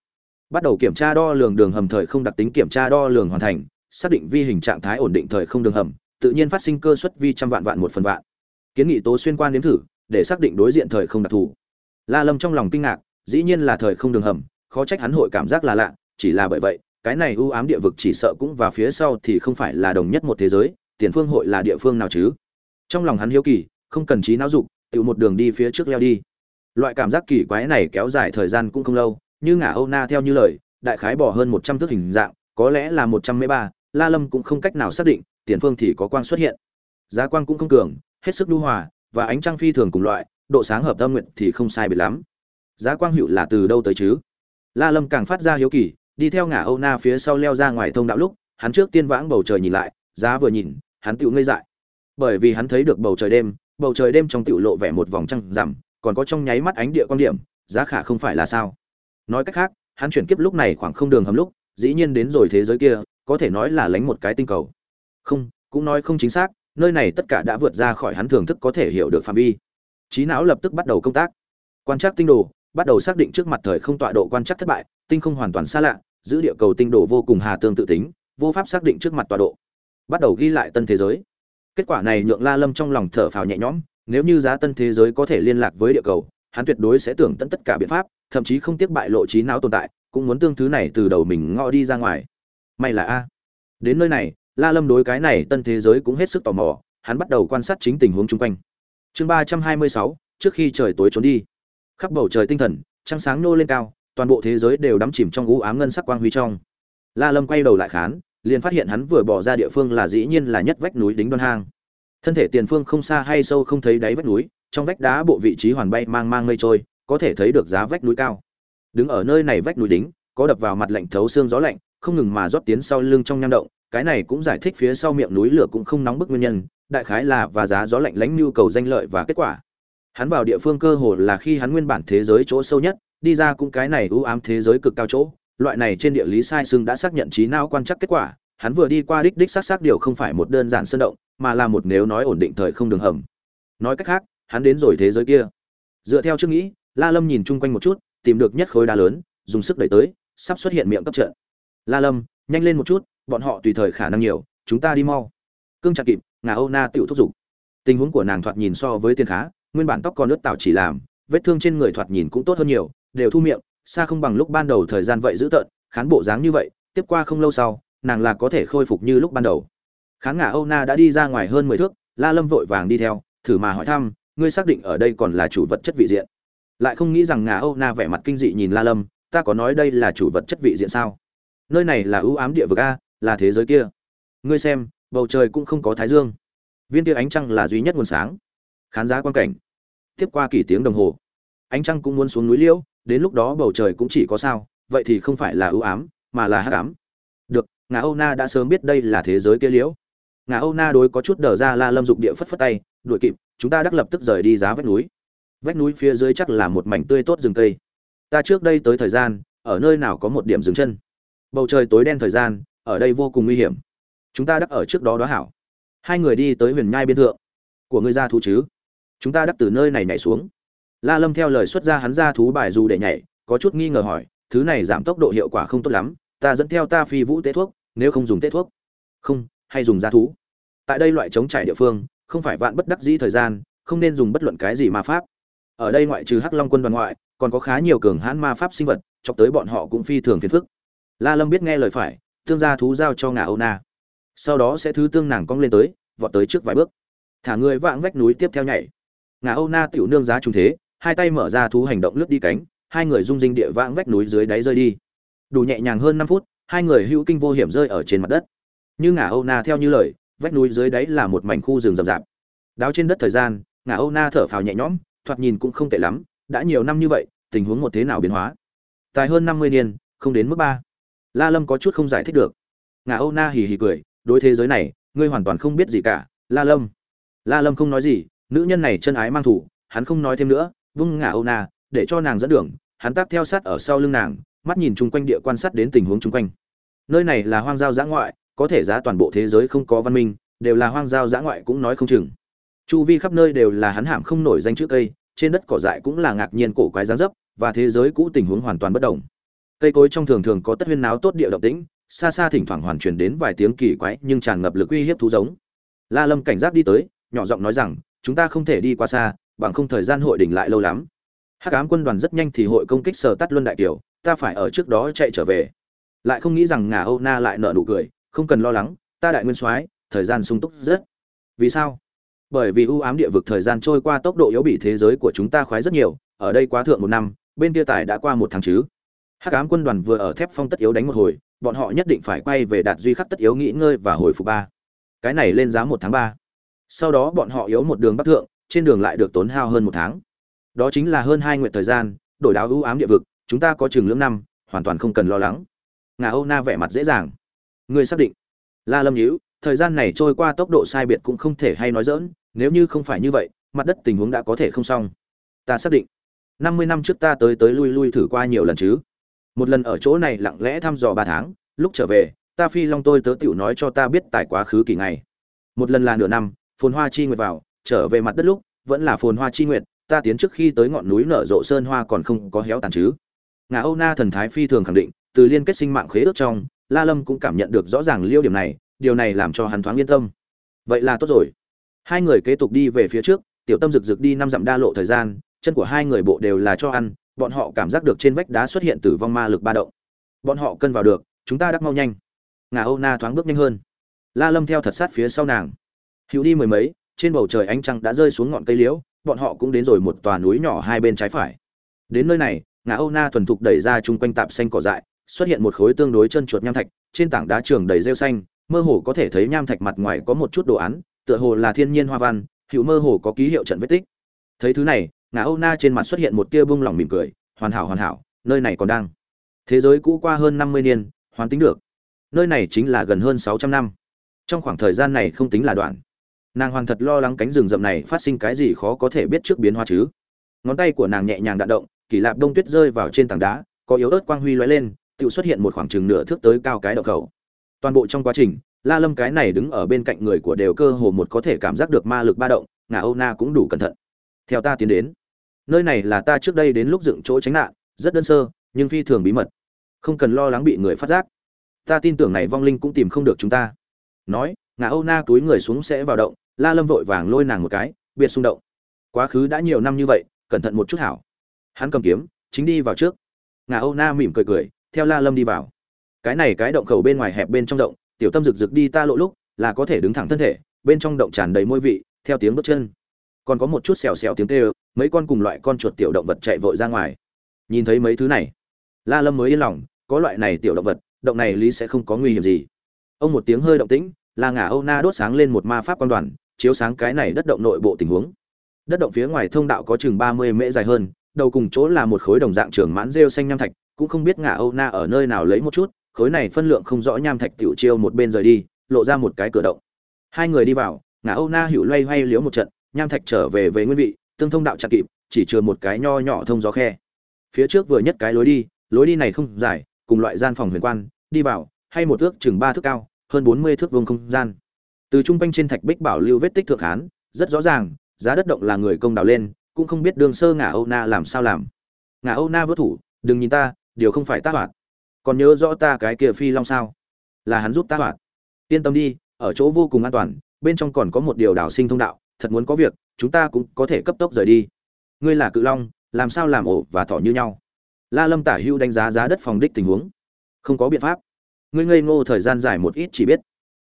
Bắt đầu kiểm tra đo lường đường hầm thời không đặc tính kiểm tra đo lường hoàn thành, xác định vi hình trạng thái ổn định thời không đường hầm, tự nhiên phát sinh cơ suất vi trăm vạn vạn một phần vạn kiến nghị tố xuyên quan nếm thử, để xác định đối diện thời không đặc thù. La lâm trong lòng kinh ngạc, dĩ nhiên là thời không đường hầm, khó trách hắn hội cảm giác là lạ, chỉ là bởi vậy, cái này ưu ám địa vực chỉ sợ cũng và phía sau thì không phải là đồng nhất một thế giới, tiền phương hội là địa phương nào chứ? Trong lòng hắn hiếu kỳ, không cần trí não dục tự một đường đi phía trước leo đi. Loại cảm giác kỳ quái này kéo dài thời gian cũng không lâu, như ngả âu na theo như lời, đại khái bỏ hơn một trăm thước hình dạng, có lẽ là một trăm mấy ba, la lâm cũng không cách nào xác định, tiền phương thì có quang xuất hiện. Giá quang cũng không cường hết sức đu hòa, và ánh trăng phi thường cùng loại, độ sáng hợp tâm nguyện thì không sai biệt lắm. Giá quang hữu là từ đâu tới chứ? La lâm càng phát ra hiếu kỳ, đi theo ngả âu na phía sau leo ra ngoài thông đạo lúc, hắn trước tiên vãng bầu trời nhìn lại, giá vừa nhìn, hắn tựu ngây dại. Bởi vì hắn thấy được bầu trời đêm, bầu trời đêm trong tựu lộ vẻ một vòng trăng rằm, còn có trong nháy mắt ánh địa quan điểm, giá khả không phải là sao. Nói cách khác, hắn chuyển kiếp lúc này khoảng không đường hầm lúc, dĩ nhiên đến rồi thế giới kia, có thể nói là lánh một cái tinh cầu. Không, cũng nói không chính xác nơi này tất cả đã vượt ra khỏi hắn thưởng thức có thể hiểu được phạm vi. Trí não lập tức bắt đầu công tác. Quan trắc tinh đồ, bắt đầu xác định trước mặt thời không tọa độ quan trắc thất bại, tinh không hoàn toàn xa lạ, giữ địa cầu tinh đồ vô cùng hà tương tự tính, vô pháp xác định trước mặt tọa độ. Bắt đầu ghi lại tân thế giới. Kết quả này nhượng la lâm trong lòng thở phào nhẹ nhõm, nếu như giá tân thế giới có thể liên lạc với địa cầu, hắn tuyệt đối sẽ tưởng tận tất cả biện pháp, thậm chí không tiếc bại lộ trí não tồn tại, cũng muốn tương thứ này từ đầu mình ngõ đi ra ngoài. May là a. Đến nơi này la lâm đối cái này tân thế giới cũng hết sức tò mò, hắn bắt đầu quan sát chính tình huống chung quanh. Chương ba trăm hai mươi sáu, trước khi trời tối trốn đi. Khắp bầu trời tinh thần, trăng sáng nô lên cao, toàn bộ thế giới đều đắm chìm trong u ám ngân sắc quang huy trong. La lâm quay đầu lại khán, liền phát hiện hắn vừa bỏ ra địa phương là dĩ nhiên là nhất vách núi đính đoan hang. Thân thể tiền phương không xa hay sâu không thấy đáy vách núi, trong vách đá bộ vị trí hoàn bay mang mang mây trôi, có thể thấy được giá vách núi cao. Đứng ở nơi này vách núi đính, có đập vào mặt lạnh thấu xương gió lạnh, không ngừng mà rót tiến sau lưng trong nham động cái này cũng giải thích phía sau miệng núi lửa cũng không nóng bức nguyên nhân, đại khái là và giá gió lạnh lánh nhu cầu danh lợi và kết quả. Hắn vào địa phương cơ hồ là khi hắn nguyên bản thế giới chỗ sâu nhất, đi ra cũng cái này ưu ám thế giới cực cao chỗ, loại này trên địa lý sai sưng đã xác nhận trí não quan chắc kết quả, hắn vừa đi qua đích đích xác xác điều không phải một đơn giản sơn động, mà là một nếu nói ổn định thời không đường hầm. Nói cách khác, hắn đến rồi thế giới kia. Dựa theo trước nghĩ, la lâm nhìn chung quanh một chút, tìm được nhất khối đá lớn, dùng sức đẩy tới, sắp xuất hiện miệng cấp trận. La lâm, nhanh lên một chút bọn họ tùy thời khả năng nhiều, chúng ta đi mau. Cương chặt kịp, ngà âu na tựu thúc giục. Tình huống của nàng thoạt nhìn so với tiên khá, nguyên bản tóc còn ướt tạo chỉ làm, vết thương trên người thoạt nhìn cũng tốt hơn nhiều, đều thu miệng, xa không bằng lúc ban đầu thời gian vậy giữ tợn, khán bộ dáng như vậy, tiếp qua không lâu sau, nàng là có thể khôi phục như lúc ban đầu. Khán ngà âu na đã đi ra ngoài hơn mười thước, la lâm vội vàng đi theo, thử mà hỏi thăm, ngươi xác định ở đây còn là chủ vật chất vị diện? Lại không nghĩ rằng ngà âu na vẻ mặt kinh dị nhìn la lâm, ta có nói đây là chủ vật chất vị diện sao? Nơi này là ưu ám địa vực a là thế giới kia. Ngươi xem, bầu trời cũng không có thái dương. Viên kia ánh trăng là duy nhất nguồn sáng. Khán giá quan cảnh. Tiếp qua kỳ tiếng đồng hồ. Ánh trăng cũng muốn xuống núi liễu, đến lúc đó bầu trời cũng chỉ có sao, vậy thì không phải là ưu ám, mà là hắc ám. Được, ngà âu na đã sớm biết đây là thế giới kia liễu. Ngà âu na đối có chút đờ ra la lâm dục địa phất phất tay, đuổi kịp, chúng ta đắc lập tức rời đi giá vách núi. Vách núi phía dưới chắc là một mảnh tươi tốt rừng cây. Ta trước đây tới thời gian, ở nơi nào có một điểm dừng chân. Bầu trời tối đen thời gian ở đây vô cùng nguy hiểm. Chúng ta đắc ở trước đó đó hảo. Hai người đi tới huyền nhai biên thượng. Của ngươi ra thú chứ? Chúng ta đắc từ nơi này nhảy xuống. La lâm theo lời xuất ra hắn ra thú bài dù để nhảy, có chút nghi ngờ hỏi, thứ này giảm tốc độ hiệu quả không tốt lắm, ta dẫn theo ta phi vũ tế thuốc, nếu không dùng tế thuốc. Không, hay dùng ra thú. Tại đây loại chống trải địa phương, không phải vạn bất đắc dĩ thời gian, không nên dùng bất luận cái gì ma pháp. Ở đây ngoại trừ hắc long quân đoàn ngoại, còn có khá nhiều cường hãn ma pháp sinh vật, chọc tới bọn họ cũng phi thường phiền phức. La lâm biết nghe lời phải tương gia thú giao cho ngà âu na sau đó sẽ thứ tương nàng cong lên tới, vọt tới trước vài bước. Thả người vạng vách núi tiếp theo nhảy. Ngà âu na tiểu nương giá trùng thế, hai tay mở ra thú hành động lướt đi cánh, hai người rung dinh địa vãng vách núi dưới đáy rơi đi. Đủ nhẹ nhàng hơn năm phút, hai người hữu kinh vô hiểm rơi ở trên mặt đất. Như ngà âu na theo như lời, vách núi dưới đáy là một mảnh khu rừng rậm rạp. Đáo trên đất thời gian, ngà âu na thở phào nhẹ nhõm, thoạt nhìn cũng không tệ lắm, đã nhiều năm như vậy, tình huống một thế nào biến hóa? Tài hơn năm mươi niên, không đến mức ba la lâm có chút không giải thích được. Ngà âu na hì hì cười, đối thế giới này, ngươi hoàn toàn không biết gì cả, la lâm. La lâm không nói gì, nữ nhân này chân ái mang thủ, hắn không nói thêm nữa, vung ngà âu na, để cho nàng dẫn đường, hắn tác theo sát ở sau lưng nàng, mắt nhìn chung quanh địa quan sát đến tình huống chung quanh. Nơi này là hoang giao giã ngoại, có thể giá toàn bộ thế giới không có văn minh, đều là hoang giao giã ngoại cũng nói không chừng. Chu vi khắp nơi đều là hắn hạm không nổi danh chữ cây, trên đất cỏ dại cũng là ngạc nhiên cổ quái dáng dấp, và thế giới cũ tình huống hoàn toàn bất đồng cây cối trong thường thường có tất huyên náo tốt địa động tĩnh, xa xa thỉnh thoảng hoàn truyền đến vài tiếng kỳ quái nhưng tràn ngập lực uy hiếp thú giống. La lâm cảnh giác đi tới, nhỏ giọng nói rằng, chúng ta không thể đi qua xa, bằng không thời gian hội đỉnh lại lâu lắm. Hắc ám quân đoàn rất nhanh thì hội công kích sở tắt luân đại kiều ta phải ở trước đó chạy trở về. Lại không nghĩ rằng ngà âu na lại nợ nụ cười, không cần lo lắng, ta đại nguyên soái, thời gian sung túc rất. Vì sao? Bởi vì ưu ám địa vực thời gian trôi qua tốc độ yếu bị thế giới của chúng ta khoái rất nhiều, ở đây quá thượng một năm, bên kia tài đã qua một tháng chứ hắc ám quân đoàn vừa ở thép phong tất yếu đánh một hồi, bọn họ nhất định phải quay về đạt duy khắc tất yếu nghỉ ngơi và hồi phục ba. Cái này lên giá một tháng ba. Sau đó bọn họ yếu một đường bắc thượng, trên đường lại được tốn hao hơn một tháng. Đó chính là hơn hai nguyện thời gian, đổi đáo ưu ám địa vực, chúng ta có chừng lưỡng năm, hoàn toàn không cần lo lắng. Ngà âu na vẻ mặt dễ dàng. Ngươi xác định. La lâm nhíu, thời gian này trôi qua tốc độ sai biệt cũng không thể hay nói dỡn nếu như không phải như vậy, mặt đất tình huống đã có thể không xong. Ta xác định. Năm mươi năm trước ta tới tới lui lui thử qua nhiều lần chứ một lần ở chỗ này lặng lẽ thăm dò ba tháng, lúc trở về, ta phi long tôi tớ tiểu nói cho ta biết tại quá khứ kỳ ngày. Một lần là nửa năm, phồn hoa chi nguyệt vào, trở về mặt đất lúc, vẫn là phồn hoa chi nguyệt, ta tiến trước khi tới ngọn núi nở rộ sơn hoa còn không có héo tàn chứ. Ngà âu na thần thái phi thường khẳng định, từ liên kết sinh mạng khế ước trong, la lâm cũng cảm nhận được rõ ràng liêu điểm này, điều này làm cho hắn thoáng yên tâm. Vậy là tốt rồi. Hai người kế tục đi về phía trước, tiểu tâm rực rực đi năm dặm đa lộ thời gian, chân của hai người bộ đều là cho ăn bọn họ cảm giác được trên vách đá xuất hiện tử vong ma lực ba động. Bọn họ cân vào được, chúng ta đắc mau nhanh. Ngà âu na thoáng bước nhanh hơn. La lâm theo thật sát phía sau nàng. Hữu đi mười mấy, trên bầu trời ánh trăng đã rơi xuống ngọn cây liễu, bọn họ cũng đến rồi một tòa núi nhỏ hai bên trái phải. Đến nơi này, ngà âu na thuần thục đẩy ra chung quanh tạp xanh cỏ dại, xuất hiện một khối tương đối chân chuột nham thạch, trên tảng đá trường đầy rêu xanh, mơ hồ có thể thấy nham thạch mặt ngoài có một chút đồ án, tựa hồ là thiên nhiên hoa văn, hữu mơ hồ có ký hiệu trận vết tích. Thấy thứ này ngà âu na trên mặt xuất hiện một tia bung lỏng mỉm cười, hoàn hảo hoàn hảo, nơi này còn đang. Thế giới cũ qua hơn năm mươi niên hoàn tính được. Nơi này chính là gần hơn sáu trăm năm. Trong khoảng thời gian này không tính là đoạn. Nàng hoàn thật lo lắng cánh rừng rậm này phát sinh cái gì khó có thể biết trước biến hóa chứ. Ngón tay của nàng nhẹ nhàng đạn động kỷ lạp đông tuyết rơi vào trên tảng đá, có yếu ớt quang huy lóe lên tự xuất hiện một khoảng chừng nửa thước tới cao cái đậu khẩu. Toàn bộ trong quá trình, la lâm cái này đứng ở bên cạnh người của đều cơ hồ một có thể cảm giác được ma lực ba động, ngà âu na cũng đủ cẩn thận. Theo ta tiến đến nơi này là ta trước đây đến lúc dựng chỗ tránh nạn, rất đơn sơ, nhưng phi thường bí mật. Không cần lo lắng bị người phát giác. Ta tin tưởng này vong linh cũng tìm không được chúng ta. Nói, ngà âu na túi người xuống sẽ vào động, la lâm vội vàng lôi nàng một cái, biệt xung động. Quá khứ đã nhiều năm như vậy, cẩn thận một chút hảo. Hắn cầm kiếm, chính đi vào trước. Ngà âu na mỉm cười cười, theo la lâm đi vào. Cái này cái động khẩu bên ngoài hẹp bên trong rộng, tiểu tâm rực rực đi ta lộ lúc, là có thể đứng thẳng thân thể, bên trong động tràn đầy môi vị, theo tiếng bước chân còn có một chút xèo xèo tiếng kêu, mấy con cùng loại con chuột tiểu động vật chạy vội ra ngoài. Nhìn thấy mấy thứ này, la lâm mới yên lòng, có loại này tiểu động vật, động này lý sẽ không có nguy hiểm gì. Ông một tiếng hơi động tĩnh là ngả âu na đốt sáng lên một ma pháp quan đoàn, chiếu sáng cái này đất động nội bộ tình huống. Đất động phía ngoài thông đạo có chừng ba mươi mễ dài hơn, đầu cùng chỗ là một khối đồng dạng trường mãn rêu xanh nham thạch, cũng không biết ngả âu na ở nơi nào lấy một chút, khối này phân lượng không rõ nham thạch tiểu chiêu một bên rời đi, lộ ra một cái cửa động. Hai người đi vào, ngả âu na hữu loay hoay liếu một trận nham thạch trở về về nguyên vị, tương thông đạo chặt kịp, chỉ chừa một cái nho nhỏ thông gió khe. Phía trước vừa nhất cái lối đi lối đi này không dài, cùng loại gian phòng huyền quan, đi vào, hay một thước chừng ba thước cao, hơn bốn mươi thước vuông không gian. Từ trung quanh trên thạch bích bảo lưu vết tích thượng hán, rất rõ ràng, giá đất động là người công đào lên, cũng không biết đường sơ ngả âu na làm sao làm. Ngả âu na vớt thủ, đừng nhìn ta, điều không phải tác hoạt. Còn nhớ rõ ta cái kia phi long sao? Là hắn giúp tác hoạt. Yên tâm đi, ở chỗ vô cùng an toàn, bên trong còn có một điều đảo sinh thông đạo thật muốn có việc, chúng ta cũng có thể cấp tốc rời đi. Ngươi là cự long, làm sao làm ổ và thỏ như nhau? La lâm tả hưu đánh giá giá đất phòng đích tình huống. Không có biện pháp. Ngươi ngây ngô thời gian dài một ít chỉ biết.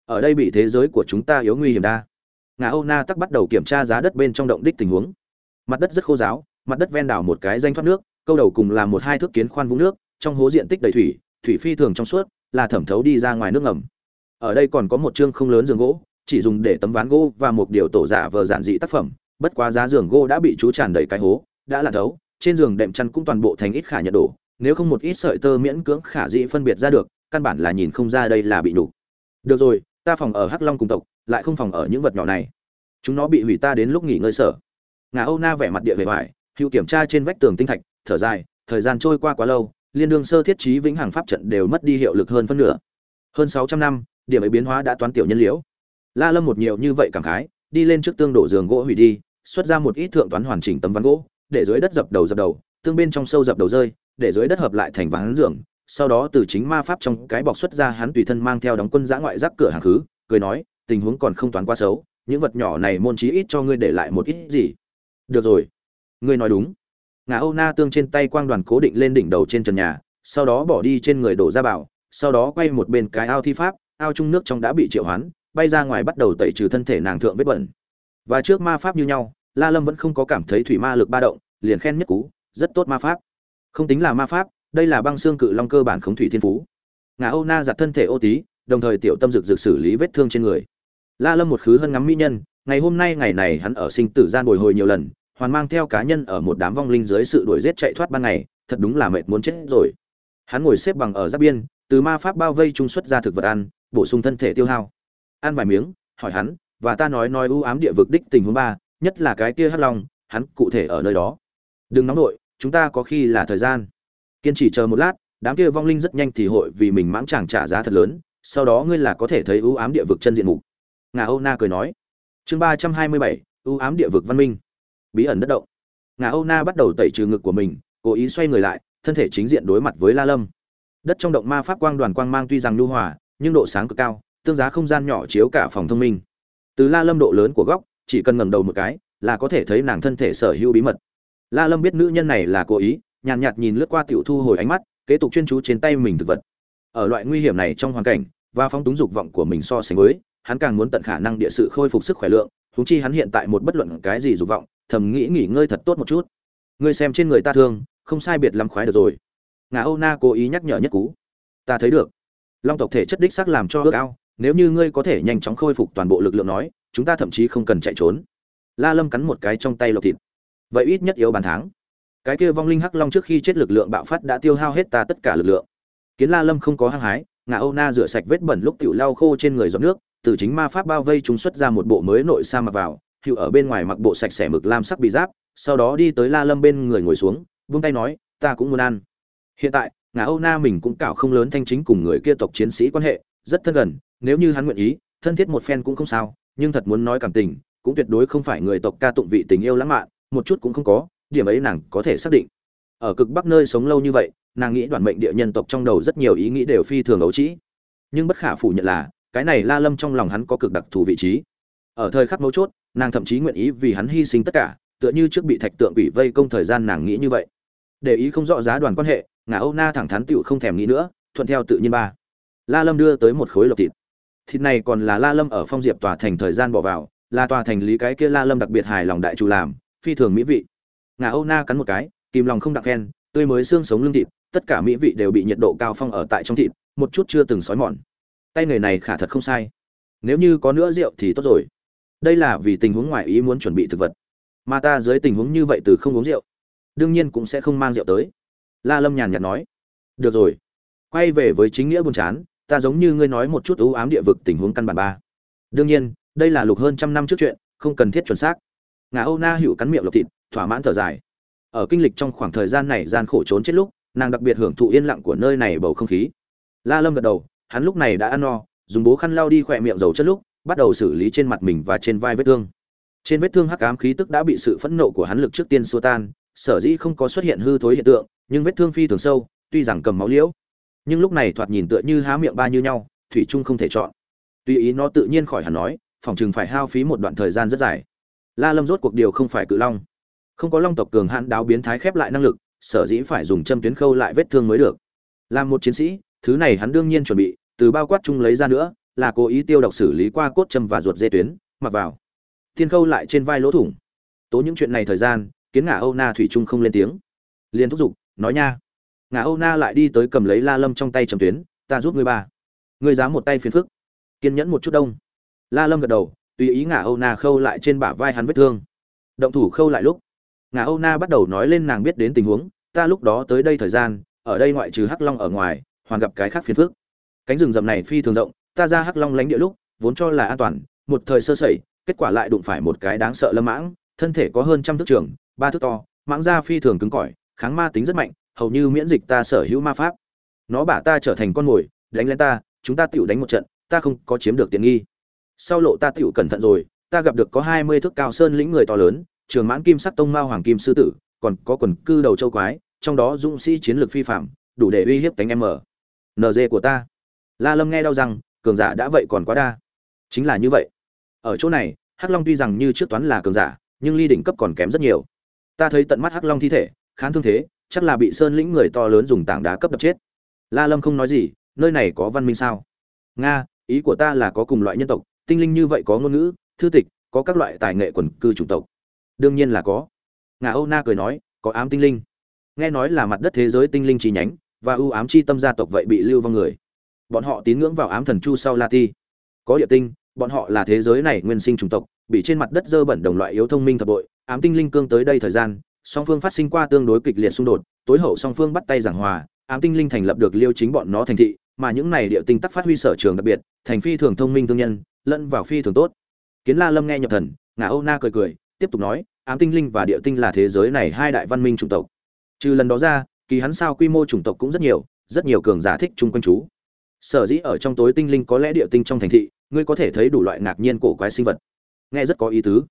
Ở đây bị thế giới của chúng ta yếu nguy hiểm đa. Ngà âu na tắc bắt đầu kiểm tra giá đất bên trong động đích tình huống. Mặt đất rất khô giáo mặt đất ven đảo một cái danh thoát nước, câu đầu cùng là một hai thước kiến khoan vũng nước, trong hố diện tích đầy thủy thủy phi thường trong suốt, là thẩm thấu đi ra ngoài nước ngầm. Ở đây còn có một chương không lớn giường gỗ chỉ dùng để tấm ván gỗ và một điều tổ giả vờ giản dị tác phẩm, bất quá giá giường gỗ đã bị chú tràn đầy cái hố, đã là thấu, trên giường đệm chăn cũng toàn bộ thành ít khả nhận đổ, nếu không một ít sợi tơ miễn cưỡng khả dĩ phân biệt ra được, căn bản là nhìn không ra đây là bị đủ được rồi, ta phòng ở hắc long cùng tộc, lại không phòng ở những vật nhỏ này. Chúng nó bị hủy ta đến lúc nghỉ ngơi sở. Ngà âu na vẻ mặt địa về hoài, hữu kiểm tra trên vách tường tinh thạch, thở dài, thời gian trôi qua quá lâu, liên đương sơ thiết trí vĩnh hằng pháp trận đều mất đi hiệu lực hơn phân nửa. Hơn sáu trăm năm, điểm ấy biến hóa đã toán tiểu nhân liễu la lâm một nhiều như vậy cảm khái, đi lên trước tương đổ giường gỗ hủy đi, xuất ra một ít thượng toán hoàn chỉnh tấm ván gỗ, để dưới đất dập đầu dập đầu, tương bên trong sâu dập đầu rơi, để dưới đất hợp lại thành ván giường. Sau đó từ chính ma pháp trong cái bọc xuất ra hắn tùy thân mang theo đóng quân giã ngoại rắc cửa hàng khứ cười nói, tình huống còn không toán quá xấu, những vật nhỏ này môn chí ít cho ngươi để lại một ít gì. Được rồi. Ngươi nói đúng. Ngà âu na tương trên tay quang đoàn cố định lên đỉnh đầu trên trần nhà, sau đó bỏ đi trên người đổ ra bảo, sau đó quay một bên cái ao thi pháp, ao chung nước trong đã bị triệu hoán bay ra ngoài bắt đầu tẩy trừ thân thể nàng thượng vết bẩn. Và trước ma pháp như nhau, la lâm vẫn không có cảm thấy thủy ma lực ba động, liền khen nhất cú, rất tốt ma pháp. Không tính là ma pháp, đây là băng xương cự long cơ bản khống thủy thiên phú. Ngà âu na giặt thân thể ô tí, đồng thời tiểu tâm dược dược xử lý vết thương trên người. La lâm một khứ hơn ngắm mỹ nhân, ngày hôm nay ngày này hắn ở sinh tử gian bồi hồi nhiều lần, hoàn mang theo cá nhân ở một đám vong linh dưới sự đuổi giết chạy thoát ban ngày, thật đúng là mệt muốn chết rồi. Hắn ngồi xếp bằng ở giáp biên, từ ma pháp bao vây trung xuất ra thực vật ăn, bổ sung thân thể tiêu hao ăn vài miếng, hỏi hắn, và ta nói nói ưu ám địa vực đích tình huống ba, nhất là cái kia hắc long, hắn cụ thể ở nơi đó. Đừng nóng nội chúng ta có khi là thời gian. Kiên trì chờ một lát, đám kia vong linh rất nhanh thì hội vì mình mãng chẳng trả giá thật lớn, sau đó ngươi là có thể thấy ưu ám địa vực chân diện mục. Ngà âu na cười nói. Chương ba trăm hai mươi bảy, ưu ám địa vực văn minh. Bí ẩn đất động. Ngà âu na bắt đầu tẩy trừ ngực của mình, cố ý xoay người lại, thân thể chính diện đối mặt với la lâm. Đất trong động ma pháp quang đoàn quang mang tuy rằng nhu hòa, nhưng độ sáng cực cao tương giá không gian nhỏ chiếu cả phòng thông minh. Từ la lâm độ lớn của góc chỉ cần ngẩng đầu một cái là có thể thấy nàng thân thể sở hữu bí mật. La lâm biết nữ nhân này là cố ý nhàn nhạt, nhạt nhìn lướt qua tiểu thu hồi ánh mắt kế tục chuyên chú trên tay mình thực vật. Ở loại nguy hiểm này trong hoàn cảnh và phóng túng dục vọng của mình so sánh với hắn càng muốn tận khả năng địa sự khôi phục sức khỏe lượng huống chi hắn hiện tại một bất luận cái gì dục vọng thầm nghĩ nghỉ ngơi thật tốt một chút. Ngươi xem trên người ta thương không sai biệt lắm khoái được rồi. Ngà âu na cố ý nhắc nhở nhất cú. Ta thấy được. Long tộc thể chất đích xác làm cho ước ao nếu như ngươi có thể nhanh chóng khôi phục toàn bộ lực lượng nói, chúng ta thậm chí không cần chạy trốn. La lâm cắn một cái trong tay lộc thịt. Vậy ít nhất yếu bàn tháng cái kia vong linh hắc long trước khi chết lực lượng bạo phát đã tiêu hao hết ta tất cả lực lượng. Kiến la lâm không có hăng hái ngà âu na rửa sạch vết bẩn lúc tiểu lau khô trên người giọt nước, từ chính ma pháp bao vây chúng xuất ra một bộ mới nội sa mặc vào, hữu ở bên ngoài mặc bộ sạch sẽ mực lam sắc bị giáp, sau đó đi tới la lâm bên người ngồi xuống, vung tay nói, ta cũng muốn ăn. Hiện tại ngà âu na mình cũng cạo không lớn thanh chính cùng người kia tộc chiến sĩ quan hệ, rất thân gần nếu như hắn nguyện ý, thân thiết một phen cũng không sao, nhưng thật muốn nói cảm tình, cũng tuyệt đối không phải người tộc ca tụng vị tình yêu lãng mạn, một chút cũng không có, điểm ấy nàng có thể xác định. Ở cực bắc nơi sống lâu như vậy, nàng nghĩ đoàn mệnh địa nhân tộc trong đầu rất nhiều ý nghĩ đều phi thường ấu trĩ. Nhưng bất khả phủ nhận là, cái này la lâm trong lòng hắn có cực đặc thù vị trí. Ở thời khắc mấu chốt, nàng thậm chí nguyện ý vì hắn hy sinh tất cả, tựa như trước bị thạch tượng quỷ vây công thời gian nàng nghĩ như vậy. Để ý không rõ giá đoàn quan hệ ngà âu na thẳng thắn tựu không thèm nghĩ nữa, thuận theo tự nhiên ba. La lâm đưa tới một khối lộc thịt thịt này còn là la lâm ở phong diệp tòa thành thời gian bỏ vào, là tòa thành lý cái kia la lâm đặc biệt hài lòng đại chủ làm, phi thường mỹ vị. Ngà âu na cắn một cái, kìm lòng không đặc khen, tươi mới xương sống lưng thịt, tất cả mỹ vị đều bị nhiệt độ cao phong ở tại trong thịt, một chút chưa từng sói mòn. Tay nghề này khả thật không sai. Nếu như có nữa rượu thì tốt rồi. Đây là vì tình huống ngoài ý muốn chuẩn bị thực vật. Mà ta dưới tình huống như vậy từ không uống rượu, đương nhiên cũng sẽ không mang rượu tới. La lâm nhàn nhạt nói. Được rồi. Quay về với chính nghĩa buồn chán ta giống như ngươi nói một chút ưu ám địa vực tình huống căn bản ba. Đương nhiên, đây là lục hơn trăm năm trước chuyện, không cần thiết chuẩn xác. Ngà âu na hữu cắn miệng lộc thịt, thỏa mãn thở dài. Ở kinh lịch trong khoảng thời gian này gian khổ trốn chết lúc, nàng đặc biệt hưởng thụ yên lặng của nơi này bầu không khí. La lâm gật đầu, hắn lúc này đã ăn no, dùng bố khăn lau đi khỏe miệng dầu chất lúc, bắt đầu xử lý trên mặt mình và trên vai vết thương. Trên vết thương hắc ám khí tức đã bị sự phẫn nộ của hắn lực trước tiên xua tan, sở dĩ không có xuất hiện hư thối hiện tượng, nhưng vết thương phi thường sâu, tuy rằng cầm máu liễu nhưng lúc này thoạt nhìn tựa như há miệng ba như nhau, thủy trung không thể chọn. Tuy ý nó tự nhiên khỏi hẳn nói, phòng chừng phải hao phí một đoạn thời gian rất dài. La lâm rốt cuộc điều không phải cự long. Không có long tộc cường hãn đáo biến thái khép lại năng lực, sở dĩ phải dùng châm tuyến khâu lại vết thương mới được. Làm một chiến sĩ, thứ này hắn đương nhiên chuẩn bị, từ bao quát chung lấy ra nữa, là cố ý tiêu độc xử lý qua cốt châm và ruột dê tuyến, mặc vào. Thiên khâu lại trên vai lỗ thủng. Tố những chuyện này thời gian, kiến ngả âu na thủy trung không lên tiếng. Liền thúc giục, nói nha ngà âu na lại đi tới cầm lấy la lâm trong tay trầm tuyến, ta giúp ngươi ba. Ngươi dám một tay phiền phức. Kiên nhẫn một chút đông. La lâm gật đầu, tùy ý ngà âu na khâu lại trên bả vai hắn vết thương. Động thủ khâu lại lúc, ngà âu na bắt đầu nói lên nàng biết đến tình huống, ta lúc đó tới đây thời gian, ở đây ngoại trừ hắc long ở ngoài, hoàn gặp cái khác phiền phức. Cánh rừng rậm này phi thường rộng, ta ra hắc long lánh địa lúc, vốn cho là an toàn, một thời sơ sẩy, kết quả lại đụng phải một cái đáng sợ lâm mãng, thân thể có hơn trăm thước trường, ba thước to, mãng da phi thường cứng cỏi, kháng ma tính rất mạnh hầu như miễn dịch ta sở hữu ma pháp. Nó bả ta trở thành con mồi, đánh lên ta, chúng ta tựu đánh một trận, ta không có chiếm được tiện nghi. Sau lộ ta tựu cẩn thận rồi, ta gặp được có hai mươi thước cao sơn lĩnh người to lớn, trường mãn kim sắc tông mao hoàng kim sư tử, còn có quần cư đầu châu quái, trong đó dũng sĩ chiến lược phi phạm, đủ để uy hiếp cánh em ở nd của ta. La lâm nghe đau rằng cường giả đã vậy còn quá đa. Chính là như vậy. Ở chỗ này, hắc long tuy rằng như trước toán là cường giả, nhưng ly đỉnh cấp còn kém rất nhiều. Ta thấy tận mắt hắc long thi thể, khán thương thế chắc là bị sơn lĩnh người to lớn dùng tảng đá cấp đập chết. La lâm không nói gì, nơi này có văn minh sao? Nga, ý của ta là có cùng loại nhân tộc, tinh linh như vậy có ngôn ngữ, thư tịch, có các loại tài nghệ quần cư chủng tộc. Đương nhiên là có. Ngà âu na cười nói, có ám tinh linh. Nghe nói là mặt đất thế giới tinh linh chi nhánh, và ưu ám chi tâm gia tộc vậy bị lưu vong người. Bọn họ tín ngưỡng vào ám thần chu sau la ti. Có địa tinh, bọn họ là thế giới này nguyên sinh chủng tộc, bị trên mặt đất dơ bẩn đồng loại yếu thông minh thập bội, ám tinh linh cương tới đây thời gian song phương phát sinh qua tương đối kịch liệt xung đột, tối hậu song phương bắt tay giảng hòa, ám tinh linh thành lập được liêu chính bọn nó thành thị, mà những này địa tinh tắc phát huy sở trường đặc biệt, thành phi thường thông minh thương nhân, lẫn vào phi thường tốt. Kiến la lâm nghe nhập thần ngà âu na cười cười, tiếp tục nói, ám tinh linh và địa tinh là thế giới này hai đại văn minh chủng tộc. Trừ lần đó ra, kỳ hắn sao quy mô chủng tộc cũng rất nhiều rất nhiều cường giả thích chung quanh chú. Sở dĩ ở trong tối tinh linh có lẽ địa tinh trong thành thị, ngươi có thể thấy đủ loại ngạc nhiên cổ quái sinh vật. Nghe rất có ý tứ.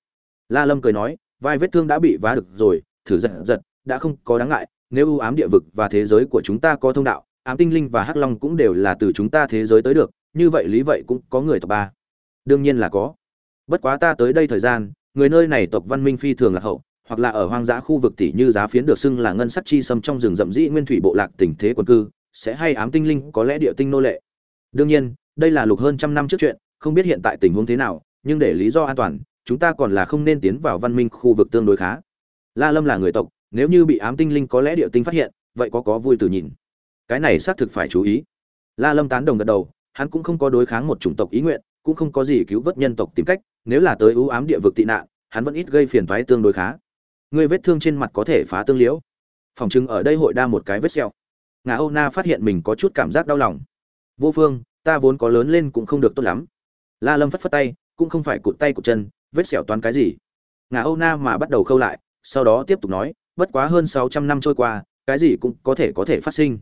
La lâm cười nói, vai vết thương đã bị vá được rồi thử giật giật, đã không có đáng ngại, nếu ưu ám địa vực và thế giới của chúng ta có thông đạo, ám tinh linh và hắc long cũng đều là từ chúng ta thế giới tới được, như vậy lý vậy cũng có người tộc ba. Đương nhiên là có. Bất quá ta tới đây thời gian, người nơi này tộc văn minh phi thường là hậu, hoặc là ở hoang dã khu vực tỷ như giá phiến được xưng là ngân sắc chi sâm trong rừng rậm rĩ nguyên thủy bộ lạc tình thế quân cư, sẽ hay ám tinh linh có lẽ địa tinh nô lệ. Đương nhiên, đây là lục hơn trăm năm trước chuyện, không biết hiện tại tình huống thế nào, nhưng để lý do an toàn, chúng ta còn là không nên tiến vào văn minh khu vực tương đối khá la lâm là người tộc, nếu như bị ám tinh linh có lẽ địa tinh phát hiện, vậy có có vui từ nhìn. Cái này xác thực phải chú ý. La lâm tán đồng gật đầu, hắn cũng không có đối kháng một chủng tộc ý nguyện, cũng không có gì cứu vớt nhân tộc tìm cách, nếu là tới ưu ám địa vực tị nạn, hắn vẫn ít gây phiền toái tương đối khá. Người vết thương trên mặt có thể phá tương liễu. Phòng trưng ở đây hội đa một cái vết sẹo. ngà âu na phát hiện mình có chút cảm giác đau lòng. Vô phương, ta vốn có lớn lên cũng không được tốt lắm. La lâm phất phất tay, cũng không phải cụt tay cụt chân, vết sẹo toán cái gì? Ngà âu na mà bắt đầu khâu lại sau đó tiếp tục nói, bất quá hơn sáu trăm năm trôi qua, cái gì cũng có thể có thể phát sinh.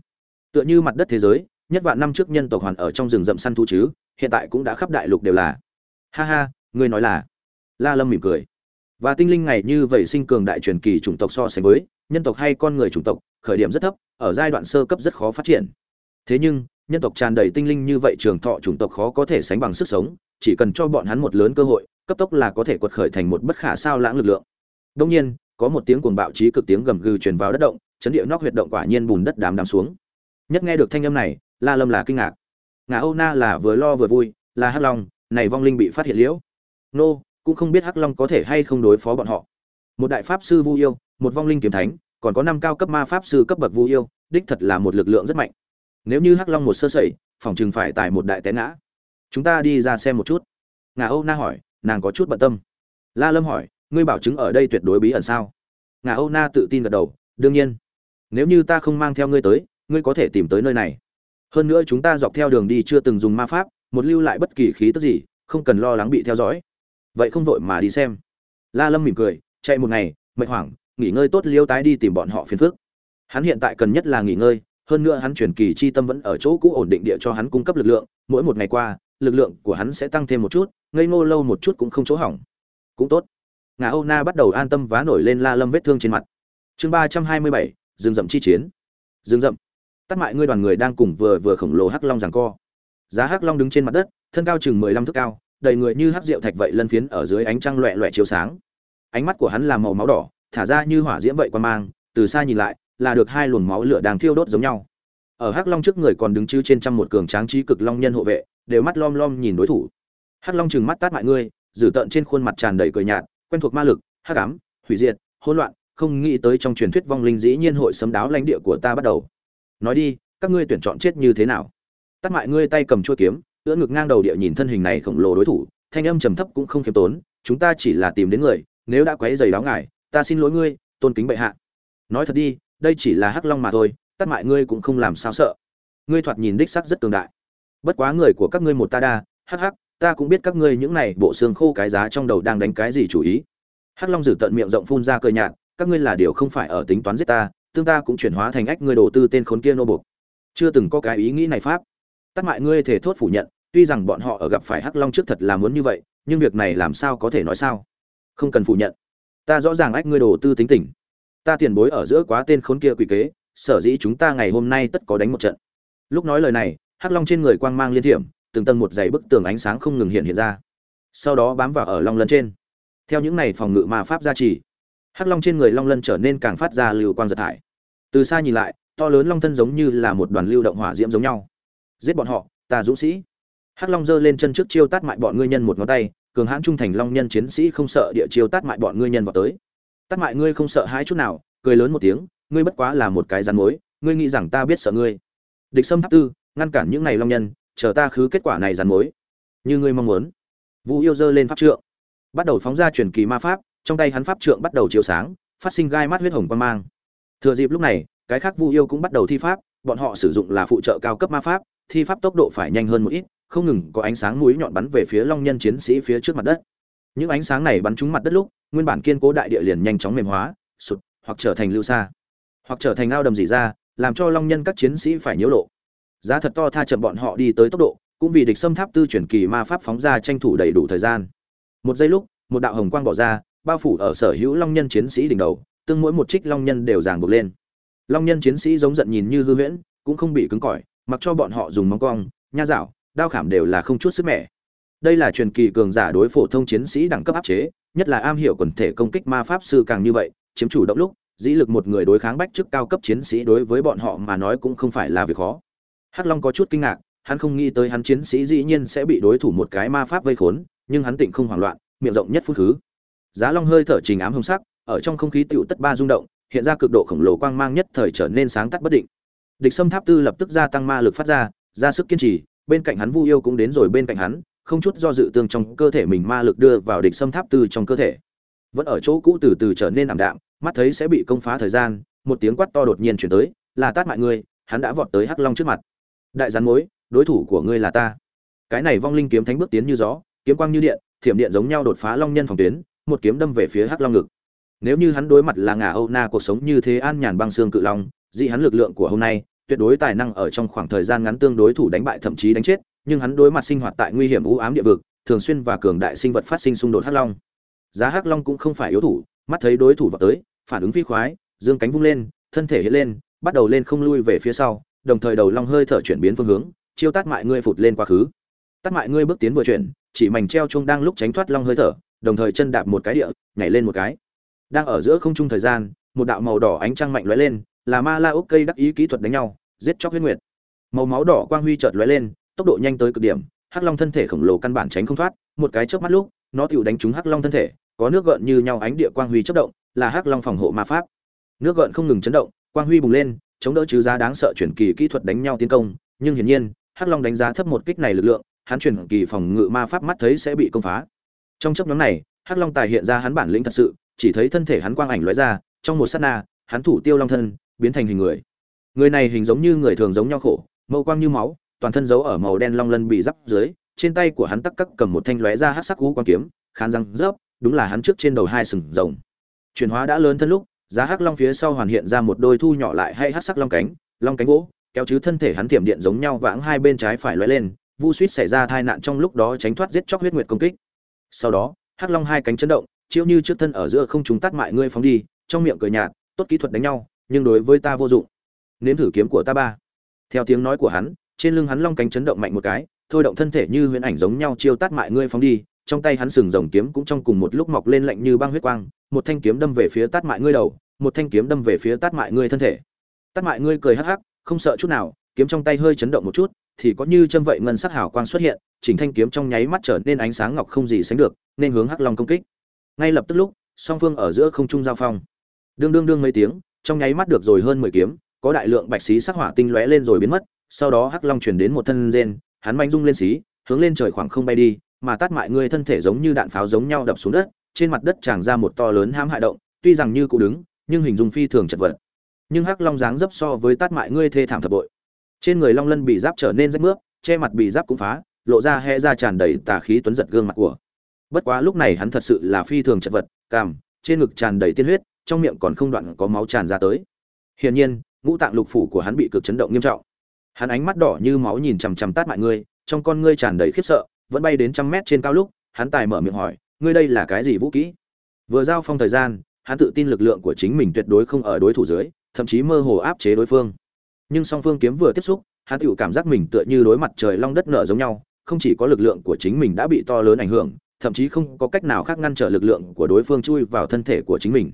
Tựa như mặt đất thế giới, nhất vạn năm trước nhân tộc hoàn ở trong rừng rậm săn thú chứ, hiện tại cũng đã khắp đại lục đều là. Ha ha, ngươi nói là? La lâm mỉm cười. Và tinh linh ngày như vậy sinh cường đại truyền kỳ chủng tộc so sánh với, nhân tộc hay con người chủng tộc, khởi điểm rất thấp, ở giai đoạn sơ cấp rất khó phát triển. Thế nhưng, nhân tộc tràn đầy tinh linh như vậy trường thọ chủng tộc khó có thể sánh bằng sức sống, chỉ cần cho bọn hắn một lớn cơ hội, cấp tốc là có thể quật khởi thành một bất khả sao lãng lực lượng. Đương nhiên có một tiếng cuồng bạo chí cực tiếng gầm gừ truyền vào đất động, chấn địa nóc huyệt động quả nhiên bùn đất đám đám xuống. Nhất nghe được thanh âm này, la lâm là kinh ngạc. Ngà âu na là vừa lo vừa vui, là hắc long, này vong linh bị phát hiện liễu. Nô, cũng không biết hắc long có thể hay không đối phó bọn họ. Một đại pháp sư vu yêu, một vong linh kiếm thánh, còn có năm cao cấp ma pháp sư cấp bậc vu yêu, đích thật là một lực lượng rất mạnh. Nếu như hắc long một sơ sẩy, phòng trường phải tải một đại té ngã. Chúng ta đi ra xem một chút. Ngà âu na hỏi, nàng có chút bận tâm. La lâm hỏi ngươi bảo chứng ở đây tuyệt đối bí ẩn sao? Ngà âu na tự tin gật đầu, đương nhiên. Nếu như ta không mang theo ngươi tới, ngươi có thể tìm tới nơi này. Hơn nữa chúng ta dọc theo đường đi chưa từng dùng ma pháp, một lưu lại bất kỳ khí tức gì, không cần lo lắng bị theo dõi. Vậy không vội mà đi xem. La lâm mỉm cười, chạy một ngày, mệt hoảng, nghỉ ngơi tốt liêu tái đi tìm bọn họ phiền phức. Hắn hiện tại cần nhất là nghỉ ngơi, hơn nữa hắn chuyển kỳ chi tâm vẫn ở chỗ cũ ổn định địa cho hắn cung cấp lực lượng, mỗi một ngày qua, lực lượng của hắn sẽ tăng thêm một chút, ngây ngô lâu một chút cũng không chỗ hỏng. Cũng tốt ngà âu na bắt đầu an tâm vá nổi lên la lâm vết thương trên mặt. Chương ba trăm hai mươi bảy, rừng rậm chi chiến. Rừng rậm. Tắt mại ngươi đoàn người đang cùng vừa vừa khổng lồ hắc long giằng co. Giá hắc long đứng trên mặt đất, thân cao chừng mười lăm thước cao, đầy người như hắc rượu thạch vậy lân phiến ở dưới ánh trăng loẹ loẹ chiếu sáng. Ánh mắt của hắn là màu máu đỏ, thả ra như hỏa diễm vậy quan mang, từ xa nhìn lại, là được hai luồng máu lửa đang thiêu đốt giống nhau. Ở hắc long trước người còn đứng chứ trên trăm một cường tráng trí cực long nhân hộ vệ, đều mắt lom lom nhìn đối thủ. Hắc long chừng mắt tát mại ngươi, dử tợn trên khuôn mặt tràn đầy cười nhạt quen thuộc ma lực, hắc ám, hủy diệt, hỗn loạn, không nghĩ tới trong truyền thuyết vong linh dĩ nhiên hội sấm đáo lãnh địa của ta bắt đầu. Nói đi, các ngươi tuyển chọn chết như thế nào? Tắt mại ngươi tay cầm chuôi kiếm, ưỡn ngực ngang đầu địa nhìn thân hình này khổng lồ đối thủ, thanh âm trầm thấp cũng không khiêm tốn, chúng ta chỉ là tìm đến người, nếu đã quấy giày đáo ngài, ta xin lỗi ngươi, tôn kính bệ hạ. Nói thật đi, đây chỉ là hắc long mà thôi, tắt mại ngươi cũng không làm sao sợ. Ngươi thoạt nhìn đích sắc rất cường đại. Bất quá người của các ngươi một ta đa, hắc hắc ta cũng biết các ngươi những này bộ xương khô cái giá trong đầu đang đánh cái gì chủ ý. Hắc long giữ tận miệng rộng phun ra cơ nhạt, các ngươi là điều không phải ở tính toán giết ta, tương ta cũng chuyển hóa thành ách ngươi đầu tư tên khốn kia nô buộc. Chưa từng có cái ý nghĩ này pháp. Tắt mại ngươi thể thốt phủ nhận, tuy rằng bọn họ ở gặp phải hắc long trước thật là muốn như vậy, nhưng việc này làm sao có thể nói sao? Không cần phủ nhận. Ta rõ ràng ách ngươi đồ tư tính tình. Ta tiền bối ở giữa quá tên khốn kia quỷ kế, sở dĩ chúng ta ngày hôm nay tất có đánh một trận. Lúc nói lời này, hắc long trên người quang mang liên thiểm từng tầng một dày bức tường ánh sáng không ngừng hiện hiện ra. Sau đó bám vào ở long lân trên. Theo những này phòng ngự ma pháp gia trì, hắc long trên người long lân trở nên càng phát ra lưu quang giật thải. Từ xa nhìn lại, to lớn long thân giống như là một đoàn lưu động hỏa diễm giống nhau. Giết bọn họ, ta dũng sĩ. Hắc long giơ lên chân trước chiêu tát mại bọn ngươi nhân một ngón tay, cường hãn trung thành long nhân chiến sĩ không sợ địa chiêu tát mại bọn ngươi nhân vào tới. Tát mại ngươi không sợ hãi chút nào, cười lớn một tiếng, ngươi bất quá là một cái rắn mối ngươi nghĩ rằng ta biết sợ ngươi. Địch sâm tháp tư, ngăn cản những này long nhân chờ ta khứ kết quả này dàn mối. Như ngươi mong muốn. Vũ yêu dơ lên pháp trượng. Bắt đầu phóng ra truyền kỳ ma pháp, trong tay hắn pháp trượng bắt đầu chiếu sáng, phát sinh gai mắt huyết hồng quan mang. Thừa dịp lúc này, cái khác vu yêu cũng bắt đầu thi pháp, bọn họ sử dụng là phụ trợ cao cấp ma pháp, thi pháp tốc độ phải nhanh hơn một ít, không ngừng có ánh sáng mũi nhọn bắn về phía long nhân chiến sĩ phía trước mặt đất. Những ánh sáng này bắn trúng mặt đất lúc, nguyên bản kiên cố đại địa liền nhanh chóng mềm hóa, sụt, hoặc trở thành lưu xa hoặc trở thành ao đầm dỉ ra, làm cho long nhân các chiến sĩ phải nhiễu lộ giá thật to tha chậm bọn họ đi tới tốc độ, cũng vì địch xâm tháp tư chuyển kỳ ma pháp phóng ra tranh thủ đầy đủ thời gian. Một giây lúc, một đạo hồng quang bỏ ra, bao phủ ở sở hữu long nhân chiến sĩ đỉnh đầu, tương mỗi một trích long nhân đều ràng buộc lên. Long nhân chiến sĩ giống giận nhìn như hư huyễn, cũng không bị cứng cỏi, mặc cho bọn họ dùng móng cong, nha dạo, đao khảm đều là không chút sức mẻ. Đây là truyền kỳ cường giả đối phổ thông chiến sĩ đẳng cấp áp chế, nhất là am hiểu quần thể công kích ma pháp sư càng như vậy, chiếm chủ động lúc, dĩ lực một người đối kháng bách chức cao cấp chiến sĩ đối với bọn họ mà nói cũng không phải là việc khó hắc long có chút kinh ngạc hắn không nghĩ tới hắn chiến sĩ dĩ nhiên sẽ bị đối thủ một cái ma pháp vây khốn nhưng hắn tỉnh không hoảng loạn miệng rộng nhất phút thứ. giá long hơi thở trình ám hồng sắc ở trong không khí tựu tất ba rung động hiện ra cực độ khổng lồ quang mang nhất thời trở nên sáng tắt bất định. Địch sâm tháp tư lập tức gia tăng ma lực phát ra ra sức kiên trì bên cạnh hắn vu yêu cũng đến rồi bên cạnh hắn không chút do dự tương trong cơ thể mình ma lực đưa vào địch sâm tháp tư trong cơ thể. Vẫn ở chỗ cũ từ từ trở nên ảm đạm mắt thấy sẽ bị công phá thời gian một tiếng quát to đột nhiên chuyển tới là tát mại người, hắn đã vọt tới hắc long trước mặt đại gián mối, đối thủ của ngươi là ta. Cái này vong linh kiếm thánh bước tiến như gió, kiếm quang như điện, thiểm điện giống nhau đột phá long nhân phòng tuyến, một kiếm đâm về phía hắc long ngực. Nếu như hắn đối mặt là ngà âu na, cuộc sống như thế an nhàn băng xương cự long dị hắn lực lượng của hôm nay, tuyệt đối tài năng ở trong khoảng thời gian ngắn tương đối thủ đánh bại thậm chí đánh chết, nhưng hắn đối mặt sinh hoạt tại nguy hiểm u ám địa vực, thường xuyên và cường đại sinh vật phát sinh xung đột hắc long. Giá hắc long cũng không phải yếu thủ, mắt thấy đối thủ vào tới, phản ứng phi khoái, dương cánh vung lên, thân thể hiện lên, bắt đầu lên không lui về phía sau đồng thời đầu long hơi thở chuyển biến phương hướng, chiêu tát mại ngươi phụt lên quá khứ. Tát mại ngươi bước tiến vừa chuyển, chỉ mảnh treo chuông đang lúc tránh thoát long hơi thở, đồng thời chân đạp một cái địa, nhảy lên một cái. Đang ở giữa không trung thời gian, một đạo màu đỏ ánh trăng mạnh lóe lên, là ma la úc cây đắc ý kỹ thuật đánh nhau, giết chóc huyết nguyệt. Màu máu đỏ quang huy chợt lóe lên, tốc độ nhanh tới cực điểm, hắc long thân thể khổng lồ căn bản tránh không thoát, một cái chớp mắt lúc, nó tựu đánh trúng hắc long thân thể, có nước gợn như nhau ánh địa quang huy chớp động, là hắc long phòng hộ ma pháp. Nước gợn không ngừng chấn động, quang huy bùng lên chống đỡ chứ giá đáng sợ chuyển kỳ kỹ thuật đánh nhau tiến công, nhưng hiển nhiên, hắc long đánh giá thấp một kích này lực lượng, hắn chuyển kỳ phòng ngự ma pháp mắt thấy sẽ bị công phá. Trong chấp nhóm này, hắc long tài hiện ra hắn bản lĩnh thật sự, chỉ thấy thân thể hắn quang ảnh lóe ra, trong một sát na, hắn thủ tiêu long thân, biến thành hình người. Người này hình giống như người thường giống nhau khổ, màu quang như máu, toàn thân giấu ở màu đen long lân bị giáp dưới, trên tay của hắn tắc cắc cầm một thanh lóe ra hắc sắc cú quang kiếm, khán răng rớp, đúng là hắn trước trên đầu hai sừng rồng. Chuyển hóa đã lớn thân lúc giá hắc long phía sau hoàn hiện ra một đôi thu nhỏ lại hay hắc sắc long cánh long cánh gỗ, kéo chứ thân thể hắn tiềm điện giống nhau vãng hai bên trái phải lóe lên, vu suýt xảy ra tai nạn trong lúc đó tránh thoát giết chóc huyết nguyệt công kích. Sau đó, hắc long hai cánh chấn động chiếu như trước thân ở giữa không chúng tắt mại ngươi phóng đi, trong miệng cười nhạt, tốt kỹ thuật đánh nhau, nhưng đối với ta vô dụng. Nếm thử kiếm của ta ba. Theo tiếng nói của hắn, trên lưng hắn long cánh chấn động mạnh một cái, thôi động thân thể như huyễn ảnh giống nhau chiêu tát mại ngươi phóng đi, trong tay hắn sừng rồng kiếm cũng trong cùng một lúc mọc lên lạnh như băng huyết quang, một thanh kiếm đâm về phía tát mại ngươi đầu một thanh kiếm đâm về phía tát mại ngươi thân thể. Tát mại ngươi cười hắc hắc, không sợ chút nào, kiếm trong tay hơi chấn động một chút, thì có như châm vậy ngân sắc hào quang xuất hiện, chỉnh thanh kiếm trong nháy mắt trở nên ánh sáng ngọc không gì sánh được, nên hướng hắc long công kích. Ngay lập tức lúc, song phương ở giữa không trung giao phong. Đương đương đương mấy tiếng, trong nháy mắt được rồi hơn mười kiếm, có đại lượng bạch xí sắc hỏa tinh lóe lên rồi biến mất, sau đó hắc long chuyển đến một thân rên, hắn manh rung lên xí, hướng lên trời khoảng không bay đi, mà tát mại ngươi thân thể giống như đạn pháo giống nhau đập xuống đất, trên mặt đất tràn ra một to lớn hãm hại động, tuy rằng như cụ đứng nhưng hình dung phi thường chật vật. Nhưng hắc long dáng dấp so với tát mại ngươi thê thảm thập bội. Trên người long lân bị giáp trở nên rách mướp, che mặt bị giáp cũng phá, lộ ra he ra tràn đầy tà khí tuấn giật gương mặt của. Bất quá lúc này hắn thật sự là phi thường chật vật cảm trên ngực tràn đầy tiên huyết, trong miệng còn không đoạn có máu tràn ra tới. Hiển nhiên, ngũ tạng lục phủ của hắn bị cực chấn động nghiêm trọng. Hắn ánh mắt đỏ như máu nhìn chằm chằm tát mại ngươi, trong con ngươi tràn đầy khiếp sợ, vẫn bay đến trăm mét trên cao lúc, hắn tài mở miệng hỏi, ngươi đây là cái gì vũ kỹ? Vừa giao phong thời gian hắn tự tin lực lượng của chính mình tuyệt đối không ở đối thủ dưới, thậm chí mơ hồ áp chế đối phương. Nhưng song phương kiếm vừa tiếp xúc, hắn tự cảm giác mình tựa như đối mặt trời long đất nở giống nhau, không chỉ có lực lượng của chính mình đã bị to lớn ảnh hưởng, thậm chí không có cách nào khác ngăn trở lực lượng của đối phương chui vào thân thể của chính mình.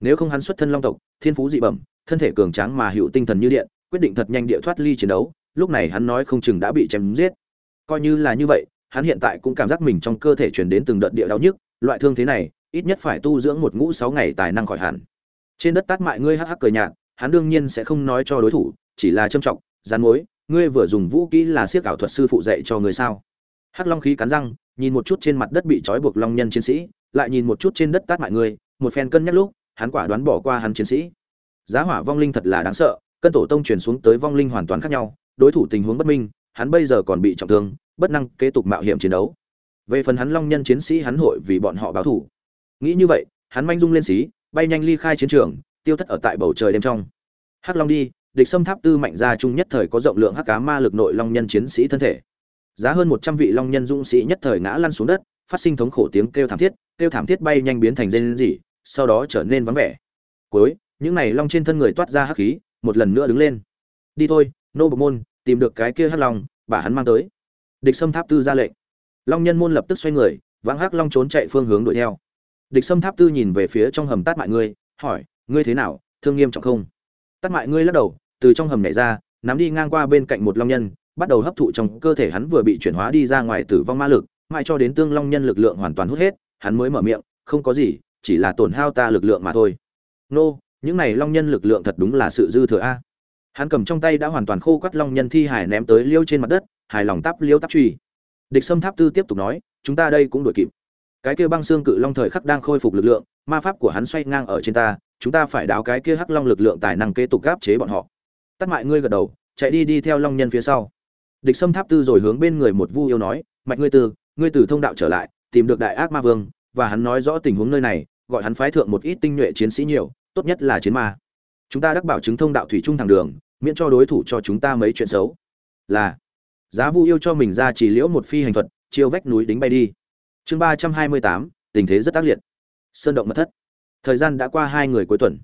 Nếu không hắn xuất thân long tộc, thiên phú dị bẩm, thân thể cường tráng mà hữu tinh thần như điện, quyết định thật nhanh địa thoát ly chiến đấu, lúc này hắn nói không chừng đã bị chém giết. Coi như là như vậy, hắn hiện tại cũng cảm giác mình trong cơ thể truyền đến từng đợt địa đau nhức, loại thương thế này ít nhất phải tu dưỡng một ngũ sáu ngày tài năng khỏi hẳn. Trên đất tát mại ngươi hắc hắc cười nhạt, hắn đương nhiên sẽ không nói cho đối thủ, chỉ là trâm trọng, gián mối, ngươi vừa dùng vũ kỹ là siếc ảo thuật sư phụ dạy cho ngươi sao? Hắc long khí cắn răng, nhìn một chút trên mặt đất bị trói buộc long nhân chiến sĩ, lại nhìn một chút trên đất tát mại ngươi, một phen cân nhắc lúc, hắn quả đoán bỏ qua hắn chiến sĩ. Giá hỏa vong linh thật là đáng sợ, cân tổ tông truyền xuống tới vong linh hoàn toàn khác nhau, đối thủ tình huống bất minh, hắn bây giờ còn bị trọng thương, bất năng kế tục mạo hiểm chiến đấu. Về phần hắn long nhân chiến sĩ hắn hội vì bọn họ báo thủ nghĩ như vậy, hắn manh dung lên xí, bay nhanh ly khai chiến trường, tiêu thất ở tại bầu trời đêm trong. Hắc long đi, địch xâm tháp tư mạnh ra chung nhất thời có rộng lượng hắc cá ma lực nội long nhân chiến sĩ thân thể. Giá hơn một trăm vị long nhân dũng sĩ nhất thời ngã lăn xuống đất, phát sinh thống khổ tiếng kêu thảm thiết, kêu thảm thiết bay nhanh biến thành dây dỉ sau đó trở nên vắng vẻ. Cuối, những này long trên thân người toát ra hắc khí, một lần nữa đứng lên. Đi thôi, nô bộ môn, tìm được cái kia hắc long, bà hắn mang tới. Địch sâm tháp tư ra lệnh. Long nhân môn lập tức xoay người, vãng hắc long trốn chạy phương hướng đuổi theo địch sâm tháp tư nhìn về phía trong hầm tát mại ngươi, hỏi, ngươi thế nào? Thương nghiêm trọng không? Tát mại ngươi lắc đầu, từ trong hầm nhảy ra, nắm đi ngang qua bên cạnh một long nhân, bắt đầu hấp thụ trong cơ thể hắn vừa bị chuyển hóa đi ra ngoài tử vong ma lực, mãi cho đến tương long nhân lực lượng hoàn toàn hút hết, hắn mới mở miệng, không có gì, chỉ là tổn hao ta lực lượng mà thôi. Nô, những này long nhân lực lượng thật đúng là sự dư thừa a. Hắn cầm trong tay đã hoàn toàn khô quắt long nhân thi hải ném tới liêu trên mặt đất, hài lòng tắp liêu tắp truy. Địch sâm tháp tư tiếp tục nói, chúng ta đây cũng đuổi kịp cái kia băng xương cự long thời khắc đang khôi phục lực lượng, ma pháp của hắn xoay ngang ở trên ta, chúng ta phải đào cái kia hắc long lực lượng tài năng kế tục gáp chế bọn họ. Tắt mại ngươi gật đầu, chạy đi đi theo long nhân phía sau. Địch sâm tháp tư rồi hướng bên người một vu yêu nói, mạch ngươi từ ngươi từ thông đạo trở lại, tìm được đại ác ma vương, và hắn nói rõ tình huống nơi này, gọi hắn phái thượng một ít tinh nhuệ chiến sĩ nhiều, tốt nhất là chiến ma. Chúng ta đắc bảo chứng thông đạo thủy trung thẳng đường, miễn cho đối thủ cho chúng ta mấy chuyện xấu. Là, giá vu yêu cho mình ra chỉ liễu một phi hành thuật, chiêu vách núi đính bay đi chương ba trăm hai mươi tám, tình thế rất ác liệt. Sơn động mật thất. Thời gian đã qua hai người cuối tuần.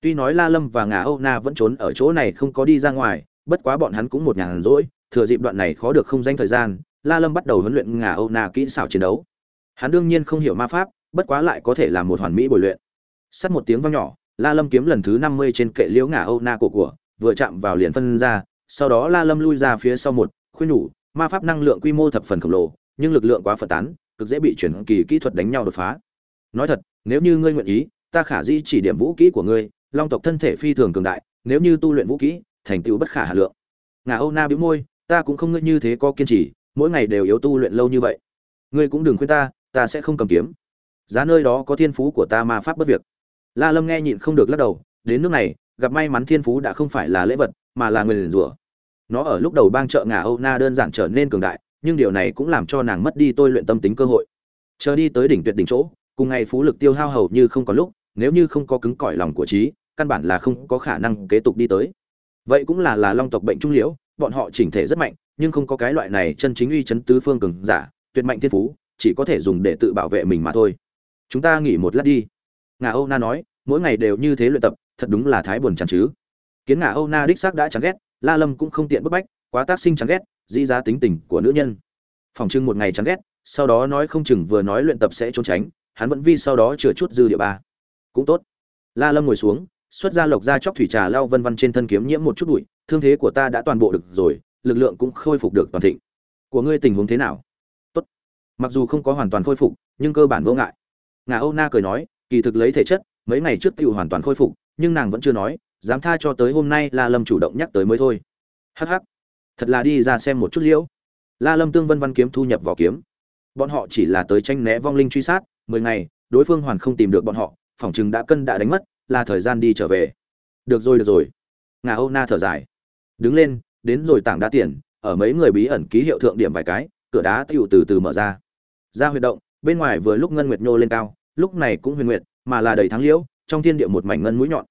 Tuy nói la lâm và ngà âu na vẫn trốn ở chỗ này không có đi ra ngoài, bất quá bọn hắn cũng một nhàn rỗi, thừa dịp đoạn này khó được không danh thời gian, la lâm bắt đầu huấn luyện ngà âu na kỹ xảo chiến đấu. Hắn đương nhiên không hiểu ma pháp, bất quá lại có thể làm một hoàn mỹ bồi luyện. Sắt một tiếng vang nhỏ, la lâm kiếm lần thứ năm mươi trên kệ liễu ngà âu na cổ của, vừa chạm vào liền phân ra, sau đó la lâm lui ra phía sau một, khuyên nhủ, ma pháp năng lượng quy mô thập phần khổng lồ, nhưng lực lượng quá phân tán cực dễ bị chuyển kỳ kỹ thuật đánh nhau đột phá. Nói thật, nếu như ngươi nguyện ý, ta khả di chỉ điểm vũ kỹ của ngươi, long tộc thân thể phi thường cường đại, nếu như tu luyện vũ kỹ, thành tựu bất khả hà lượng. Ngà âu na bĩu môi, ta cũng không ngươi như thế có kiên trì, mỗi ngày đều yếu tu luyện lâu như vậy. Ngươi cũng đừng khuyên ta ta sẽ không cầm kiếm. Giá nơi đó có thiên phú của ta ma pháp bất việc. La lâm nghe nhịn không được lắc đầu, đến nước này, gặp may mắn thiên phú đã không phải là lễ vật, mà là người liền rủa. Nó ở lúc đầu bang chợ ngà âu na đơn giản trở nên cường đại nhưng điều này cũng làm cho nàng mất đi tôi luyện tâm tính cơ hội. Chờ đi tới đỉnh tuyệt đỉnh chỗ, cùng ngày phú lực tiêu hao hầu như không có lúc, nếu như không có cứng cỏi lòng của trí, căn bản là không có khả năng kế tục đi tới. Vậy cũng là là long tộc bệnh trung liễu, bọn họ chỉnh thể rất mạnh, nhưng không có cái loại này chân chính uy chấn tứ phương cường giả, tuyệt mạnh thiên phú, chỉ có thể dùng để tự bảo vệ mình mà thôi. Chúng ta nghỉ một lát đi. Ngà âu na nói, mỗi ngày đều như thế luyện tập, thật đúng là thái buồn chán chứ. Kiến ngà âu na đích xác đã chán ghét, la lâm cũng không tiện bức bách, quá tác sinh chán ghét di giá tính tình của nữ nhân. Phòng trưng một ngày chán ghét, sau đó nói không chừng vừa nói luyện tập sẽ trốn tránh, hắn vẫn vi sau đó chừa chút dư địa ba. Cũng tốt. La lâm ngồi xuống, xuất ra lộc ra chóc thủy trà lao vân vân trên thân kiếm nhiễm một chút bụi, thương thế của ta đã toàn bộ được rồi, lực lượng cũng khôi phục được toàn thịnh. Của ngươi tình huống thế nào? Tốt. Mặc dù không có hoàn toàn khôi phục, nhưng cơ bản vô ngại. Ngà âu na cười nói, kỳ thực lấy thể chất, mấy ngày trước tiêu hoàn toàn khôi phục, nhưng nàng vẫn chưa nói, dám tha cho tới hôm nay la lâm chủ động nhắc tới mới thôi. Hắc hắc thật là đi ra xem một chút liễu. La lâm tương vân văn kiếm thu nhập vào kiếm. Bọn họ chỉ là tới tranh né vong linh truy sát, mười ngày, đối phương hoàn không tìm được bọn họ phỏng chừng đã cân đã đánh mất, là thời gian đi trở về. Được rồi được rồi. Ngà âu na thở dài. Đứng lên, đến rồi tảng đá tiền, ở mấy người bí ẩn ký hiệu thượng điểm vài cái, cửa đá tựu từ từ mở ra. Ra huy động, bên ngoài vừa lúc ngân nguyệt nhô lên cao, lúc này cũng huyền nguyệt, mà là đầy thắng liễu, trong thiên địa một mảnh ngân mũi nhọn.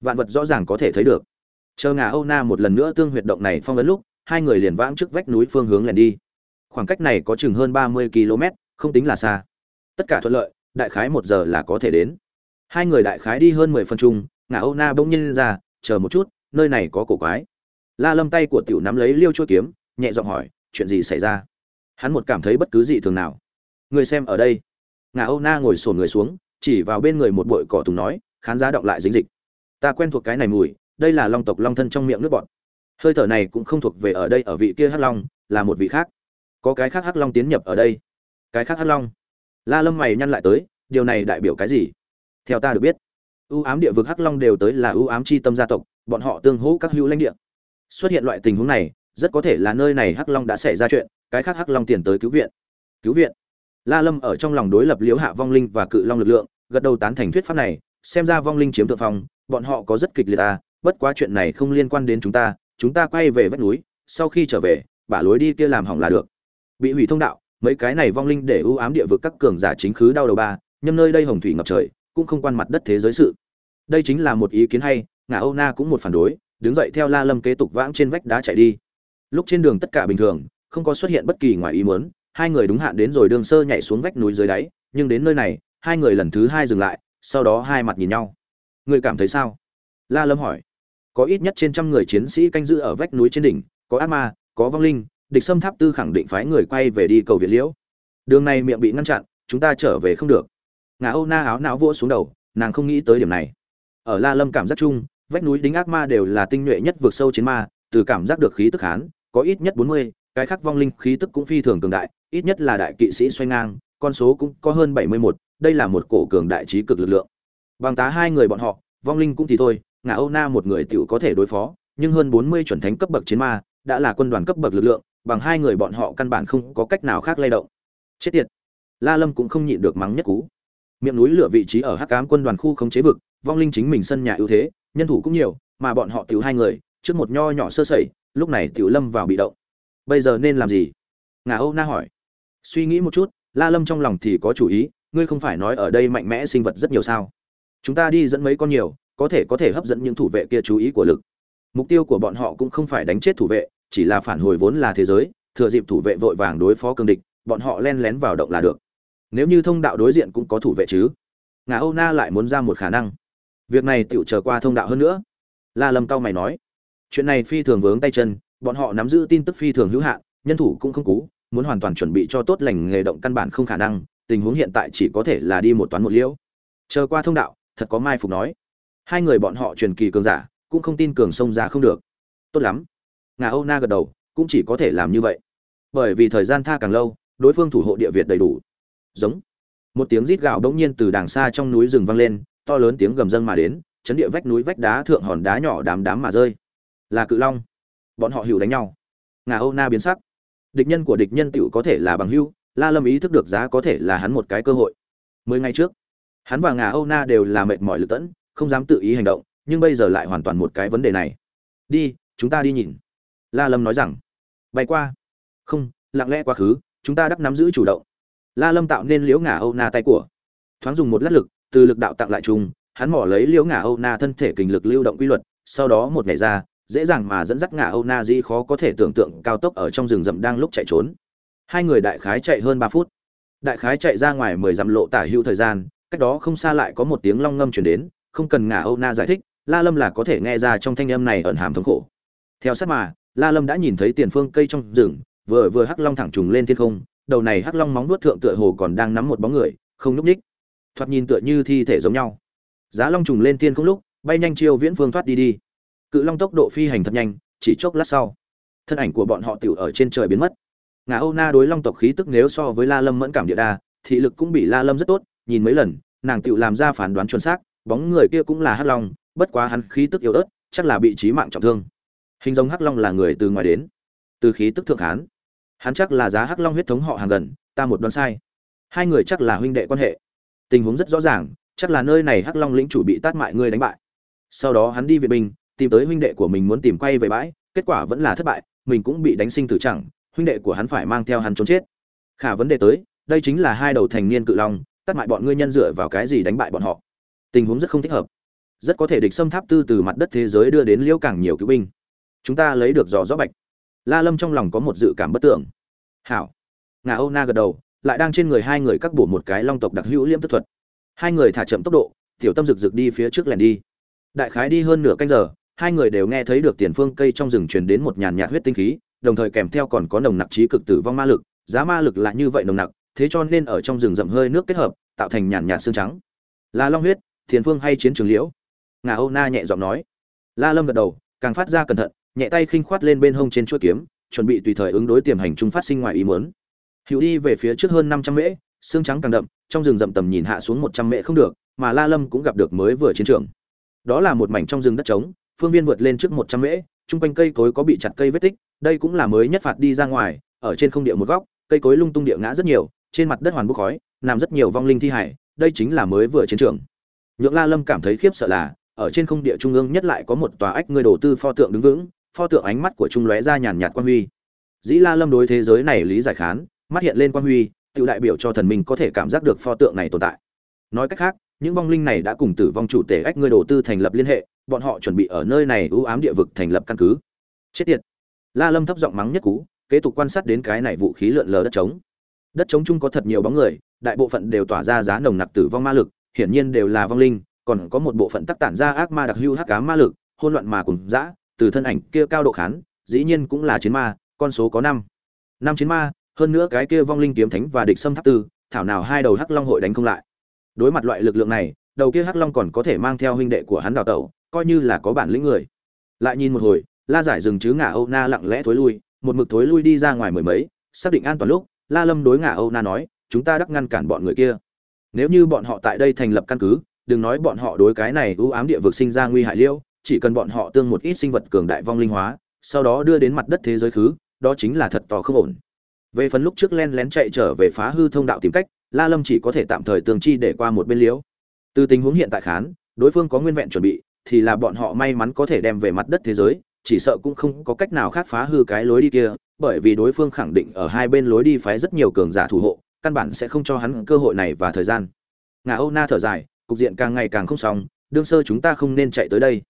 Vạn vật rõ ràng có thể thấy được. Chờ ngà âu na một lần nữa tương huyệt động này phong ấn lúc hai người liền vãng trước vách núi phương hướng lẻn đi. Khoảng cách này có chừng hơn ba mươi km, không tính là xa. Tất cả thuận lợi, đại khái một giờ là có thể đến. Hai người đại khái đi hơn mười phân chung ngã âu na bỗng nhiên ra, chờ một chút, nơi này có cổ quái. La lâm tay của tiểu nắm lấy liêu chua kiếm, nhẹ giọng hỏi, chuyện gì xảy ra? Hắn một cảm thấy bất cứ gì thường nào. Người xem ở đây. Ngà âu na ngồi sổn người xuống, chỉ vào bên người một bụi cỏ tùng nói, khán giả đọc lại dính dịch. Ta quen thuộc cái này mùi, đây là long tộc long thân trong miệng nước bọt hơi thở này cũng không thuộc về ở đây, ở vị kia hắc long, là một vị khác. Có cái khác hắc long tiến nhập ở đây. Cái khác hắc long. La lâm mày nhăn lại tới, điều này đại biểu cái gì? Theo ta được biết, ưu ám địa vực hắc long đều tới là ưu ám chi tâm gia tộc, bọn họ tương hỗ các hữu lãnh địa. Xuất hiện loại tình huống này, rất có thể là nơi này hắc long đã xảy ra chuyện, cái khác hắc long tiền tới cứu viện. Cứu viện. La lâm ở trong lòng đối lập liếu hạ vong linh và cự long lực lượng, gật đầu tán thành thuyết pháp này, xem ra vong linh chiếm thượng phong, bọn họ có rất kịch liệt ta bất quá chuyện này không liên quan đến chúng ta chúng ta quay về vách núi, sau khi trở về, bả lối đi kia làm hỏng là được. Bị hủy thông đạo, mấy cái này vong linh để ưu ám địa vực các cường giả chính khứ đau đầu ba, nhâm nơi đây hồng thủy ngập trời, cũng không quan mặt đất thế giới sự. Đây chính là một ý kiến hay ngà âu na cũng một phản đối, đứng dậy theo la lâm kế tục vãng trên vách đá chạy đi. Lúc trên đường tất cả bình thường, không có xuất hiện bất kỳ ngoài ý muốn, hai người đúng hạn đến rồi đường sơ nhảy xuống vách núi dưới đáy, nhưng đến nơi này, hai người lần thứ hai dừng lại, sau đó hai mặt nhìn nhau. Người cảm thấy sao? La lâm hỏi có ít nhất trên trăm người chiến sĩ canh giữ ở vách núi trên đỉnh, có ác ma, có vong linh, địch xâm tháp tư khẳng định phái người quay về đi cầu viện liễu. Đường này miệng bị ngăn chặn, chúng ta trở về không được. Ngà âu na áo não vỗ xuống đầu, nàng không nghĩ tới điểm này. Ở la lâm cảm giác chung, vách núi đính ác ma đều là tinh nhuệ nhất vượt sâu chiến ma, từ cảm giác được khí tức hán, có ít nhất bốn mươi, cái khác vong linh khí tức cũng phi thường cường đại, ít nhất là đại kỵ sĩ xoay ngang, con số cũng có hơn bảy mươi một, đây là một cổ cường đại trí cực lực lượng. Bằng tá hai người bọn họ, vong linh cũng thì thôi ngà âu na một người tiểu có thể đối phó, nhưng hơn bốn mươi chuẩn thánh cấp bậc chiến ma đã là quân đoàn cấp bậc lực lượng, bằng hai người bọn họ căn bản không có cách nào khác lay động. Chết tiệt! La lâm cũng không nhịn được mắng nhất cú. Miệng núi lửa vị trí ở hắc ám quân đoàn khu khống chế vực, vong linh chính mình sân nhà ưu thế, nhân thủ cũng nhiều, mà bọn họ tiểu hai người, trước một nho nhỏ sơ sẩy, lúc này tiểu lâm vào bị động. Bây giờ nên làm gì? Ngà âu na hỏi. Suy nghĩ một chút, la lâm trong lòng thì có chủ ý, ngươi không phải nói ở đây mạnh mẽ sinh vật rất nhiều sao? Chúng ta đi dẫn mấy con nhiều có thể có thể hấp dẫn những thủ vệ kia chú ý của lực. Mục tiêu của bọn họ cũng không phải đánh chết thủ vệ, chỉ là phản hồi vốn là thế giới, thừa dịp thủ vệ vội vàng đối phó cương địch, bọn họ len lén vào động là được. Nếu như thông đạo đối diện cũng có thủ vệ chứ? Ngà âu na lại muốn ra một khả năng. Việc này tựu trở qua thông đạo hơn nữa. La lâm cao mày nói. Chuyện này phi thường vướng tay chân, bọn họ nắm giữ tin tức phi thường hữu hạn, nhân thủ cũng không cú muốn hoàn toàn chuẩn bị cho tốt lành nghề động căn bản không khả năng, tình huống hiện tại chỉ có thể là đi một toán một liễu. Chờ qua thông đạo, thật có mai phục nói hai người bọn họ truyền kỳ cường giả, cũng không tin cường sông ra không được. Tốt lắm. Ngà âu na gật đầu, cũng chỉ có thể làm như vậy. Bởi vì thời gian tha càng lâu, đối phương thủ hộ địa việt đầy đủ. Giống. Một tiếng rít gạo bỗng nhiên từ đàng xa trong núi rừng vang lên, to lớn tiếng gầm dâng mà đến, chấn địa vách núi vách đá thượng hòn đá nhỏ đám đám mà rơi. Là cự long. Bọn họ hữu đánh nhau. Ngà âu na biến sắc. Địch nhân của địch nhân tựu có thể là bằng hữu, la lâm ý thức được giá có thể là hắn một cái cơ hội. Mười ngày trước, hắn và ngà âu na đều là mệt mỏi lự tẫn không dám tự ý hành động, nhưng bây giờ lại hoàn toàn một cái vấn đề này. Đi, chúng ta đi nhìn. La lâm nói rằng. Bay qua. Không, lặng lẽ quá khứ, chúng ta đắc nắm giữ chủ động. La lâm tạo nên liễu ngả âu na tay của. Thoáng dùng một lát lực, từ lực đạo tặng lại chung, hắn mỏ lấy liễu ngả âu na thân thể kình lực lưu động quy luật, sau đó một ngày ra, dễ dàng mà dẫn dắt ngả âu na di khó có thể tưởng tượng cao tốc ở trong rừng rậm đang lúc chạy trốn. Hai người đại khái chạy hơn ba phút. Đại khái chạy ra ngoài mười dặm lộ tả hữu thời gian, cách đó không xa lại có một tiếng long ngâm chuyển đến không cần ngả âu na giải thích, la lâm là có thể nghe ra trong thanh âm này ẩn hàm thống khổ. Theo sát mà, la lâm đã nhìn thấy tiền phương cây trong rừng, vừa vừa hắc long thẳng trùng lên thiên không, đầu này hắc long móng nuốt thượng tựa hồ còn đang nắm một bóng người, không núp ních. Thoạt nhìn tựa như thi thể giống nhau. Giá long trùng lên thiên không lúc, bay nhanh chiêu viễn phương thoát đi đi. Cự long tốc độ phi hành thật nhanh, chỉ chốc lát sau, thân ảnh của bọn họ tiểu ở trên trời biến mất. Ngà âu na đối long tộc khí tức nếu so với la lâm mẫn cảm địa đa, thị lực cũng bị la lâm rất tốt, nhìn mấy lần, nàng tiểu làm ra phán đoán chuẩn xác bóng người kia cũng là hắc long, bất quá hắn khí tức yếu ớt, chắc là bị trí mạng trọng thương. Hình giống hắc long là người từ ngoài đến, từ khí tức thượng hán. Hắn chắc là giá hắc long huyết thống họ hàng gần, ta một đoán sai. Hai người chắc là huynh đệ quan hệ. Tình huống rất rõ ràng, chắc là nơi này hắc long lĩnh chủ bị tát mại ngươi đánh bại. Sau đó hắn đi viện binh, tìm tới huynh đệ của mình muốn tìm quay về bãi, kết quả vẫn là thất bại, mình cũng bị đánh sinh tử chẳng, huynh đệ của hắn phải mang theo hắn trốn chết. Khả vấn đề tới, đây chính là hai đầu thành niên cự long, tát mại bọn ngươi nhân dựa vào cái gì đánh bại bọn họ? Tình huống rất không thích hợp. Rất có thể địch xâm tháp tư từ mặt đất thế giới đưa đến liễu càng nhiều cứu binh. Chúng ta lấy được dò rõ bạch. La lâm trong lòng có một dự cảm bất tưởng. Hảo. Ngà âu na gật đầu, lại đang trên người hai người cắt bổ một cái long tộc đặc hữu liễm tức thuật. Hai người thả chậm tốc độ, tiểu tâm rực rực đi phía trước lẻn đi. Đại khái đi hơn nửa canh giờ, hai người đều nghe thấy được tiền phương cây trong rừng truyền đến một nhàn nhạt huyết tinh khí, đồng thời kèm theo còn có nồng nặc trí cực tử vong ma lực, giá ma lực lại như vậy nồng nặc, thế cho nên ở trong rừng rậm hơi nước kết hợp, tạo thành nhàn nhạt xương trắng. Là long huyết thiền phương hay chiến trường liễu? Ngà âu na nhẹ giọng nói. La lâm gật đầu, càng phát ra cẩn thận, nhẹ tay khinh khoát lên bên hông trên chuỗi kiếm, chuẩn bị tùy thời ứng đối tiềm hành trung phát sinh ngoài ý muốn. Hữu đi về phía trước hơn năm trăm mễ, xương trắng càng đậm, trong rừng rậm tầm nhìn hạ xuống một trăm mễ không được, mà la lâm cũng gặp được mới vừa chiến trường. Đó là một mảnh trong rừng đất trống, phương viên vượt lên trước một trăm mễ, chung quanh cây cối có bị chặt cây vết tích, đây cũng là mới nhất phạt đi ra ngoài, ở trên không địa một góc, cây cối lung tung địa ngã rất nhiều, trên mặt đất hoàn bốc khói, nằm rất nhiều vong linh thi hải, đây chính là mới vừa chiến trường nhượng la lâm cảm thấy khiếp sợ là, ở trên không địa trung ương nhất lại có một tòa ách người đầu tư pho tượng đứng vững, pho tượng ánh mắt của trung lóe ra nhàn nhạt quan huy. Dĩ la lâm đối thế giới này lý giải khán, mắt hiện lên quan huy, tự đại biểu cho thần minh có thể cảm giác được pho tượng này tồn tại. Nói cách khác, những vong linh này đã cùng tử vong chủ tể ách người đầu tư thành lập liên hệ, bọn họ chuẩn bị ở nơi này ưu ám địa vực thành lập căn cứ. Chết tiệt! La lâm thấp giọng mắng nhất cú, kế tục quan sát đến cái này vũ khí lượn lờ đất trống. Đất trống chung có thật nhiều bóng người, đại bộ phận đều tỏa ra giá nồng nặc tử vong ma lực hiển nhiên đều là vong linh, còn có một bộ phận tác tản ra ác ma đặc hữu hắc ám ma lực, hỗn loạn mà cùng dã, từ thân ảnh kia cao độ khán, dĩ nhiên cũng là chiến ma, con số có năm. Năm chiến ma, hơn nữa cái kia vong linh kiếm thánh và địch xâm tháp tư, thảo nào hai đầu hắc long hội đánh không lại. Đối mặt loại lực lượng này, đầu kia hắc long còn có thể mang theo huynh đệ của hắn đào tẩu, coi như là có bản lĩnh người. Lại nhìn một hồi, la giải dừng chứ ngả âu na lặng lẽ thối lui, một mực thối lui đi ra ngoài mười mấy, xác định an toàn lúc, la lâm đối ngả âu na nói, chúng ta đắc ngăn cản bọn người kia nếu như bọn họ tại đây thành lập căn cứ, đừng nói bọn họ đối cái này ưu ám địa vực sinh ra nguy hại liêu, chỉ cần bọn họ tương một ít sinh vật cường đại vong linh hóa, sau đó đưa đến mặt đất thế giới khứ, đó chính là thật to không ổn. Về phần lúc trước len lén chạy trở về phá hư thông đạo tìm cách, la lâm chỉ có thể tạm thời tường chi để qua một bên liễu từ tình huống hiện tại khán, đối phương có nguyên vẹn chuẩn bị, thì là bọn họ may mắn có thể đem về mặt đất thế giới, chỉ sợ cũng không có cách nào khác phá hư cái lối đi kia, bởi vì đối phương khẳng định ở hai bên lối đi phái rất nhiều cường giả thủ hộ căn bản sẽ không cho hắn cơ hội này và thời gian. Ngà âu na thở dài, cục diện càng ngày càng không xong, đương sơ chúng ta không nên chạy tới đây.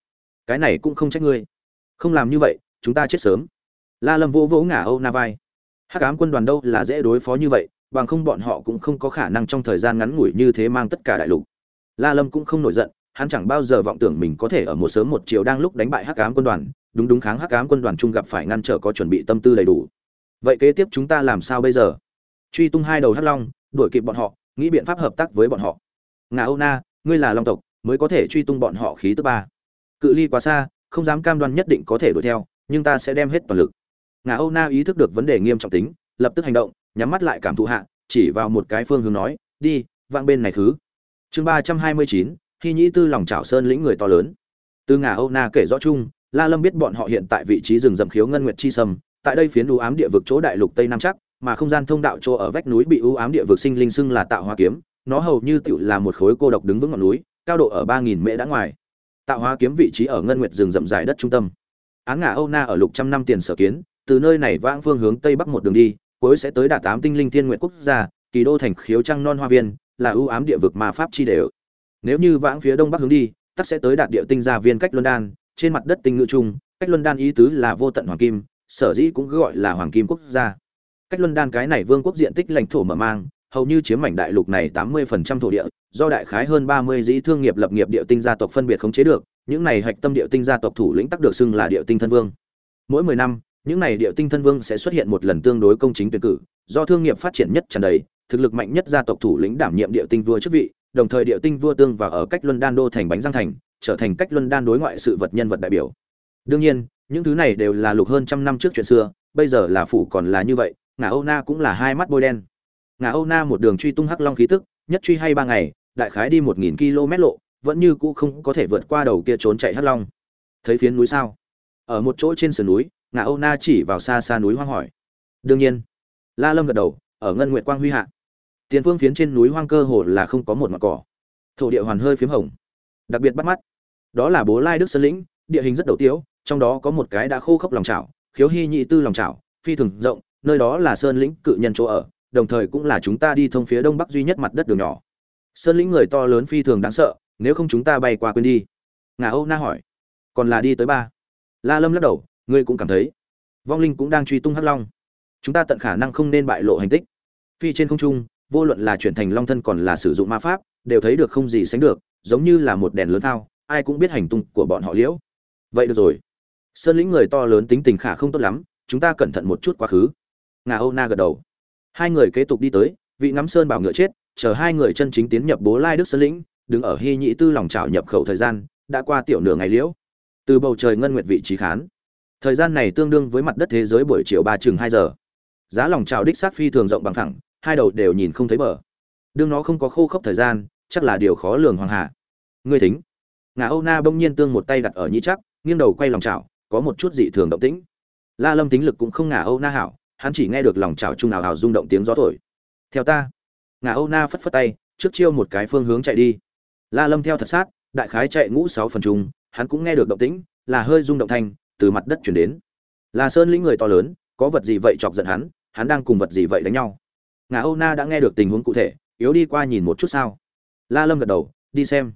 Cái này cũng không trách ngươi. Không làm như vậy, chúng ta chết sớm. La lâm vỗ vỗ ngả âu na vai. Hắc ám quân đoàn đâu là dễ đối phó như vậy, bằng không bọn họ cũng không có khả năng trong thời gian ngắn ngủi như thế mang tất cả đại lục. La lâm cũng không nổi giận, hắn chẳng bao giờ vọng tưởng mình có thể ở một sớm một chiều đang lúc đánh bại hắc ám quân đoàn, đúng đúng kháng hắc ám quân đoàn chung gặp phải ngăn trở có chuẩn bị tâm tư đầy đủ. Vậy kế tiếp chúng ta làm sao bây giờ? Truy tung hai đầu hắc long, đuổi kịp bọn họ, nghĩ biện pháp hợp tác với bọn họ. Ngà âu na, ngươi là long tộc, mới có thể truy tung bọn họ khí tức ba. Cự ly quá xa, không dám cam đoan nhất định có thể đuổi theo, nhưng ta sẽ đem hết toàn lực. Ngà âu na ý thức được vấn đề nghiêm trọng tính, lập tức hành động, nhắm mắt lại cảm thụ hạ, chỉ vào một cái phương hướng nói, đi, vang bên này thứ. Chương ba trăm hai mươi chín khi nhĩ tư lòng trảo sơn lĩnh người to lớn. Từ ngà âu na kể rõ chung, la lâm biết bọn họ hiện tại vị trí rừng rậm khiếu ngân nguyệt chi sâm, tại đây phiến u ám địa vực chỗ đại lục tây nam chắc mà không gian thông đạo chỗ ở vách núi bị u ám địa vực sinh linh xưng là tạo hóa kiếm, nó hầu như tựu là một khối cô độc đứng vững ngọn núi, cao độ ở ba nghìn mễ đã ngoài. Tạo hóa kiếm vị trí ở ngân nguyệt rừng rậm dài đất trung tâm. Án ngả âu na ở lục trăm năm tiền sở kiến, từ nơi này vãng phương hướng tây bắc một đường đi, cuối sẽ tới đạt tám tinh linh thiên nguyện quốc gia, kỳ đô thành khiếu trăng non hoa viên, là ưu ám địa vực mà pháp chi đều. Nếu như vãng phía đông bắc hướng đi, tắc sẽ tới đạt địa tinh gia viên cách luân đan, trên mặt đất tinh ngự trung, cách luân đan ý tứ là vô tận hoàng kim, sở dĩ cũng gọi là hoàng kim quốc gia cách luân đan cái này vương quốc diện tích lãnh thổ mở mang, hầu như chiếm mảnh đại lục này tám 80% thổ địa, do đại khái hơn ba mươi dĩ thương nghiệp lập nghiệp địa tinh gia tộc phân biệt khống chế được, những này hạch tâm địa tinh gia tộc thủ lĩnh tắc được xưng là địa tinh thân vương. Mỗi mười năm, những này địa tinh thân vương sẽ xuất hiện một lần tương đối công chính tuyển cử, do thương nghiệp phát triển nhất tràn đầy, thực lực mạnh nhất gia tộc thủ lĩnh đảm nhiệm địa tinh vua chức vị, đồng thời địa tinh vua tương và ở cách luân đan đô thành bánh răng thành, trở thành cách luân đan đối ngoại sự vật nhân vật đại biểu. Đương nhiên, những thứ này đều là lục hơn trăm năm trước chuyện xưa, bây giờ là phủ còn là như vậy ngà âu na cũng là hai mắt bôi đen. Ngà âu na một đường truy tung hắc long khí tức, nhất truy hay ba ngày, đại khái đi một nghìn km lộ, vẫn như cũ không có thể vượt qua đầu kia trốn chạy hắc long. Thấy phiến núi sao? Ở một chỗ trên sườn núi, ngà âu na chỉ vào xa xa núi hoang hỏi. Đương nhiên. La lâm gật đầu, ở ngân nguyệt quang huy hạ. Tiền phương phiến trên núi hoang cơ hồ là không có một mặt cỏ. Thổ địa hoàn hơi phiếm hồng. Đặc biệt bắt mắt. Đó là bố lai đức sơn lĩnh, địa hình rất đầu tiếu, trong đó có một cái đã khô khốc lòng chảo, khiếu hy nhị tư lòng chảo, phi thường rộng nơi đó là sơn lĩnh cự nhân chỗ ở, đồng thời cũng là chúng ta đi thông phía đông bắc duy nhất mặt đất đường nhỏ. Sơn lĩnh người to lớn phi thường đáng sợ, nếu không chúng ta bay qua quên đi. Ngà âu na hỏi. Còn là đi tới ba. La lâm lắc đầu, ngươi cũng cảm thấy. Vong linh cũng đang truy tung hắc long. Chúng ta tận khả năng không nên bại lộ hành tích. Phi trên không trung, vô luận là chuyển thành long thân còn là sử dụng ma pháp, đều thấy được không gì sánh được, giống như là một đèn lớn thao, ai cũng biết hành tung của bọn họ liễu. Vậy được rồi. Sơn lĩnh người to lớn tính tình khả không tốt lắm, chúng ta cẩn thận một chút quá khứ ngà âu na gật đầu. Hai người kế tục đi tới, vị ngắm sơn bảo ngựa chết, chờ hai người chân chính tiến nhập bố lai đức sơn lĩnh, đứng ở hy nhị tư lòng trào nhập khẩu thời gian, đã qua tiểu nửa ngày liễu. Từ bầu trời ngân nguyệt vị trí khán. Thời gian này tương đương với mặt đất thế giới buổi chiều ba chừng hai giờ. Giá lòng trào đích sát phi thường rộng bằng thẳng hai đầu đều nhìn không thấy bờ. Đương nó không có khô khốc thời gian, chắc là điều khó lường hoàng hạ. Ngươi thính. Ngà âu na bỗng nhiên tương một tay đặt ở nhĩ chắc nghiêng đầu quay lòng trào có một chút dị thường động tĩnh. La lâm tính lực cũng không ngà âu na hảo hắn chỉ nghe được lòng chảo chung nào hào rung động tiếng gió thổi. Theo ta. Ngà âu na phất phất tay, trước chiêu một cái phương hướng chạy đi. La lâm theo thật sát, đại khái chạy ngũ sáu phần chung, hắn cũng nghe được động tĩnh, là hơi rung động thanh, từ mặt đất chuyển đến. Là sơn lĩnh người to lớn, có vật gì vậy chọc giận hắn hắn đang cùng vật gì vậy đánh nhau. Ngà âu na đã nghe được tình huống cụ thể, yếu đi qua nhìn một chút sao. La lâm gật đầu, đi xem.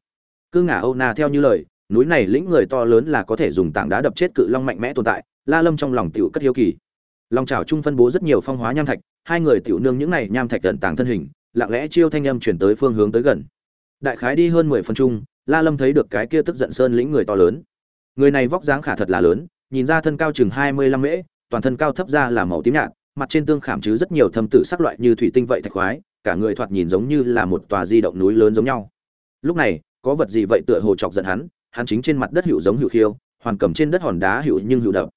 Cứ ngà âu na theo như lời, núi này lĩnh người to lớn là có thể dùng tảng đá đập chết cự long mạnh mẽ tồn tại, la lâm trong lòng tiểu cất hiếu kỳ lòng trào trung phân bố rất nhiều phong hóa nham thạch hai người tiểu nương những này nham thạch tận tàng thân hình lặng lẽ chiêu thanh âm chuyển tới phương hướng tới gần. Đại khái đi hơn mười phân trung, la lâm thấy được cái kia tức giận sơn lĩnh người to lớn. Người này vóc dáng khả thật là lớn nhìn ra thân cao chừng hai mươi lăm mễ toàn thân cao thấp ra là màu tím nhạt mặt trên tương khảm chứ rất nhiều thâm tử sắc loại như thủy tinh vậy thạch khoái cả người thoạt nhìn giống như là một tòa di động núi lớn giống nhau. Lúc này có vật gì vậy tựa hồ chọc giận hắn hắn chính trên mặt đất hữu giống hữu khiêu hoàn cầm trên đất hòn đá hữu nhưng hữu đập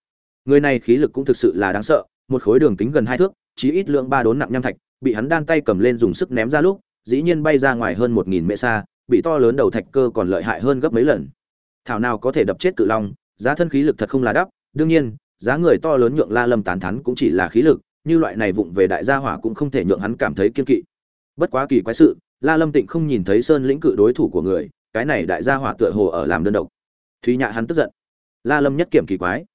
người này khí lực cũng thực sự là đáng sợ, một khối đường kính gần hai thước, chí ít lượng ba đốn nặng nham thạch, bị hắn đan tay cầm lên dùng sức ném ra lúc, dĩ nhiên bay ra ngoài hơn một nghìn mễ xa, bị to lớn đầu thạch cơ còn lợi hại hơn gấp mấy lần. Thảo nào có thể đập chết cự long, giá thân khí lực thật không là đắp, đương nhiên, giá người to lớn nhượng la lâm tán thắn cũng chỉ là khí lực, như loại này vụng về đại gia hỏa cũng không thể nhượng hắn cảm thấy kiên kỵ. Bất quá kỳ quái sự, la lâm tịnh không nhìn thấy sơn lĩnh cự đối thủ của người, cái này đại gia hỏa tựa hồ ở làm đơn độc. Thúy nhạ hắn tức giận. La lâm nhất kiểm kỳ quái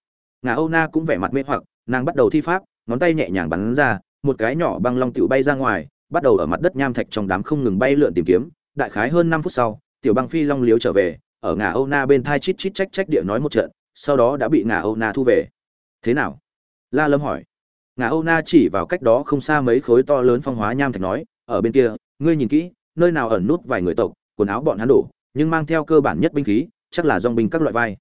ngà âu na cũng vẻ mặt mê hoặc, nàng bắt đầu thi pháp, ngón tay nhẹ nhàng bắn ra, một cái nhỏ băng long tiểu bay ra ngoài, bắt đầu ở mặt đất nham thạch trong đám không ngừng bay lượn tìm kiếm. Đại khái hơn năm phút sau, tiểu băng phi long liếu trở về, ở ngà âu na bên thai chít chít trách trách địa nói một trận, sau đó đã bị ngà âu na thu về. Thế nào? La lâm hỏi. Ngà âu na chỉ vào cách đó không xa mấy khối to lớn phong hóa nham thạch nói, ở bên kia, ngươi nhìn kỹ, nơi nào ẩn nút vài người tộc, quần áo bọn hắn đổ, nhưng mang theo cơ bản nhất binh khí, chắc là dòng binh các loại vai.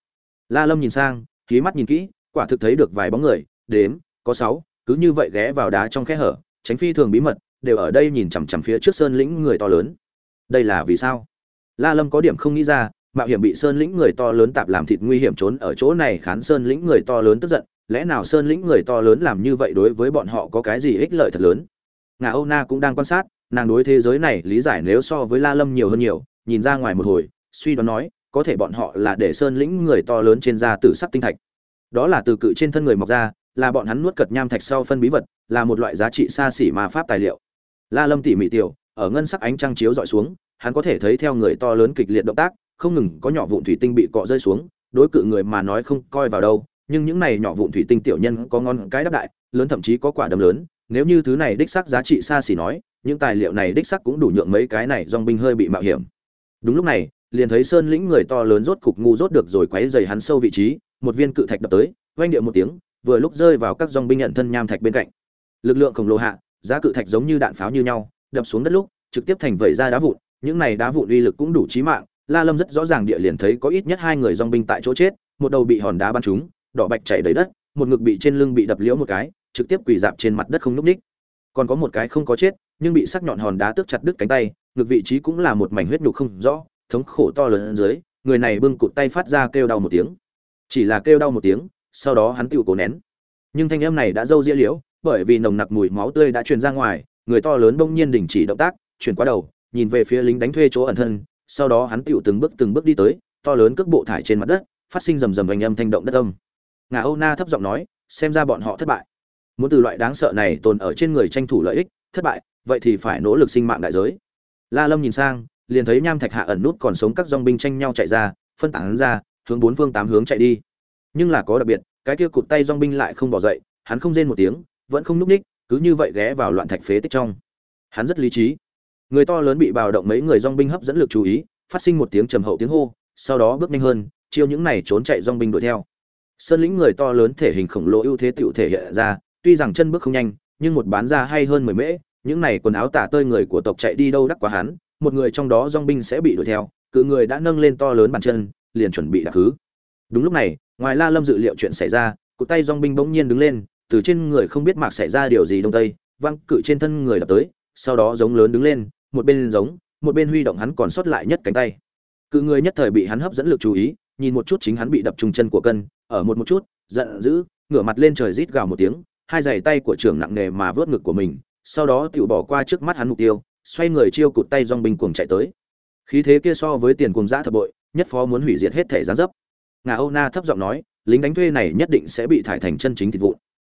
La lâm nhìn sang khí mắt nhìn kỹ quả thực thấy được vài bóng người, đếm, có sáu, cứ như vậy ghé vào đá trong khe hở, tránh phi thường bí mật, đều ở đây nhìn chằm chằm phía trước sơn lĩnh người to lớn. Đây là vì sao? La lâm có điểm không nghĩ ra, mạo hiểm bị sơn lĩnh người to lớn tạp làm thịt nguy hiểm trốn ở chỗ này khán sơn lĩnh người to lớn tức giận, lẽ nào sơn lĩnh người to lớn làm như vậy đối với bọn họ có cái gì ích lợi thật lớn? Ngà âu na cũng đang quan sát, nàng đối thế giới này lý giải nếu so với la lâm nhiều hơn nhiều, nhìn ra ngoài một hồi, suy đoán nói, có thể bọn họ là để sơn lĩnh người to lớn trên da tử sắc tinh thạch đó là từ cự trên thân người mọc ra, là bọn hắn nuốt cật nham thạch sau phân bí vật, là một loại giá trị xa xỉ mà pháp tài liệu. La lâm tỉ mỉ tiểu, ở ngân sắc ánh trăng chiếu dọi xuống, hắn có thể thấy theo người to lớn kịch liệt động tác, không ngừng có nhỏ vụn thủy tinh bị cọ rơi xuống, đối cự người mà nói không coi vào đâu, nhưng những này nhỏ vụn thủy tinh tiểu nhân có ngon cái đắp đại, lớn thậm chí có quả đấm lớn, nếu như thứ này đích sắc giá trị xa xỉ nói, những tài liệu này đích sắc cũng đủ nhượng mấy cái này dòng binh hơi bị mạo hiểm. Đúng lúc này, liền thấy sơn lĩnh người to lớn rốt cục ngu rốt được rồi quấy dày hắn sâu vị trí một viên cự thạch đập tới vang điệu một tiếng, vừa lúc rơi vào các dòng binh nhận thân nham thạch bên cạnh. Lực lượng khổng lồ hạ, giá cự thạch giống như đạn pháo như nhau, đập xuống đất lúc, trực tiếp thành vẩy ra đá vụn, những này đá vụn uy lực cũng đủ chí mạng, la lâm rất rõ ràng địa liền thấy có ít nhất hai người dòng binh tại chỗ chết, một đầu bị hòn đá bắn trúng, đỏ bạch chảy đầy đất, một ngực bị trên lưng bị đập liễu một cái, trực tiếp quỳ dạp trên mặt đất không nhúc ních. Còn có một cái không có chết, nhưng bị sắc nhọn hòn đá tước chặt đứt cánh tay, ngực vị trí cũng là một mảnh huyết nhục không rõ, thống khổ to lớn dưới, người này bưng cụt tay phát ra kêu đau một tiếng chỉ là kêu đau một tiếng, sau đó hắn tự cố nén. Nhưng thanh âm này đã dâu ria liễu, bởi vì nồng nặc mùi máu tươi đã truyền ra ngoài, người to lớn bỗng nhiên đình chỉ động tác, chuyển qua đầu, nhìn về phía lính đánh thuê chỗ ẩn thân, sau đó hắn tựu từng bước từng bước đi tới, to lớn cước bộ thải trên mặt đất, phát sinh rầm rầm vành âm thanh động đất âm. Ngà âu na thấp giọng nói, xem ra bọn họ thất bại. Muốn từ loại đáng sợ này tồn ở trên người tranh thủ lợi ích, thất bại, vậy thì phải nỗ lực sinh mạng đại giới. La lâm nhìn sang, liền thấy nham thạch hạ ẩn nút còn sống các dòng binh tranh nhau chạy ra, phân tán ra hướng bốn phương tám hướng chạy đi. Nhưng là có đặc biệt, cái kia cụt tay dòng binh lại không bỏ dậy, hắn không rên một tiếng, vẫn không núp ních, cứ như vậy ghé vào loạn thạch phế tích trong. Hắn rất lý trí. Người to lớn bị bào động mấy người dòng binh hấp dẫn lực chú ý, phát sinh một tiếng trầm hậu tiếng hô, sau đó bước nhanh hơn, chiêu những này trốn chạy dòng binh đuổi theo. Sơn lĩnh người to lớn thể hình khổng lồ ưu thế tựu thể hiện ra, tuy rằng chân bước không nhanh, nhưng một bán ra hay hơn mười mễ, những này quần áo tả tơi người của tộc chạy đi đâu đắc quá hắn, một người trong đó dong binh sẽ bị đuổi theo, cự người đã nâng lên to lớn bàn chân liền chuẩn bị đạp thứ đúng lúc này, ngoài la lâm dự liệu chuyện xảy ra, cụ tay dong binh bỗng nhiên đứng lên, từ trên người không biết mạc xảy ra điều gì đông tây, văng cự trên thân người đập tới, sau đó giống lớn đứng lên, một bên giống, một bên huy động hắn còn sót lại nhất cánh tay. Cự người nhất thời bị hắn hấp dẫn lực chú ý, nhìn một chút chính hắn bị đập trùng chân của cân, ở một một chút, giận dữ, ngửa mặt lên trời rít gào một tiếng, hai giày tay của trưởng nặng nề mà vớt ngực của mình, sau đó tự bỏ qua trước mắt hắn mục tiêu, xoay người chiêu cụt tay dong binh cuồng chạy tới. Khí thế kia so với tiền cuồng giã thập bội nhất phó muốn hủy diệt hết thể gián dấp. Ngà âu na thấp giọng nói, lính đánh thuê này nhất định sẽ bị thải thành chân chính thịt vụn.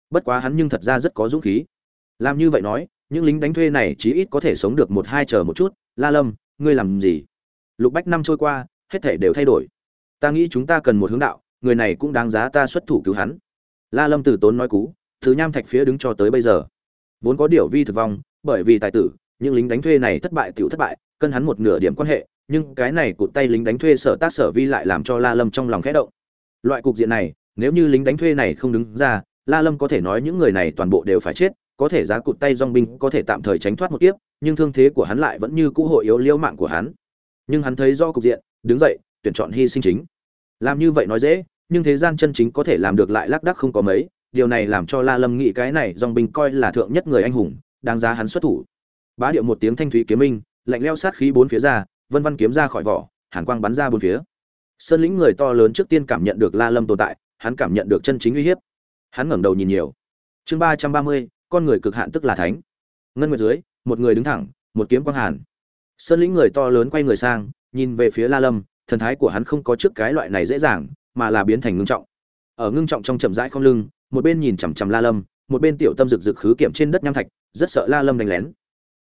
Bất quá hắn nhưng thật ra rất có dũng khí. Làm như vậy nói, những lính đánh thuê này chí ít có thể sống được một hai chờ một chút. La lâm, ngươi làm gì? Lục bách năm trôi qua, hết thể đều thay đổi. Ta nghĩ chúng ta cần một hướng đạo, người này cũng đáng giá ta xuất thủ cứu hắn. La lâm từ tốn nói cú, thứ nham thạch phía đứng cho tới bây giờ. Vốn có điều vi thực vong, bởi vì tài tử, những lính đánh thuê này thất bại tiểu thất bại, cân hắn một nửa điểm quan hệ nhưng cái này cụt tay lính đánh thuê sở tác sở vi lại làm cho la lâm trong lòng khẽ động. Loại cục diện này, nếu như lính đánh thuê này không đứng ra, la lâm có thể nói những người này toàn bộ đều phải chết, có thể giá cụt tay dong binh có thể tạm thời tránh thoát một kiếp, nhưng thương thế của hắn lại vẫn như cũ hội yếu liêu mạng của hắn. Nhưng hắn thấy do cục diện, đứng dậy, tuyển chọn hy sinh chính. Làm như vậy nói dễ, nhưng thế gian chân chính có thể làm được lại lác đắc không có mấy, điều này làm cho la lâm nghĩ cái này dòng binh coi là thượng nhất người anh hùng, đáng giá hắn xuất thủ. Bá điệu một tiếng thanh thúy kiếm minh, lạnh leo sát khí bốn phía ra vân văn kiếm ra khỏi vỏ, hàn quang bắn ra bốn phía. Sơn lĩnh người to lớn trước tiên cảm nhận được la lâm tồn tại, hắn cảm nhận được chân chính uy hiếp. Hắn ngẩng đầu nhìn nhiều. Chương ba trăm ba mươi, con người cực hạn tức là thánh. Ngân nguyệt dưới, một người đứng thẳng, một kiếm quang hàn. Sơn lĩnh người to lớn quay người sang, nhìn về phía la lâm, thần thái của hắn không có trước cái loại này dễ dàng, mà là biến thành ngưng trọng. Ở ngưng trọng trong chậm rãi không lưng, một bên nhìn chằm chằm la lâm, một bên tiểu tâm rực rực khứ kiểm trên đất nham thạch, rất sợ la lâm đánh lén.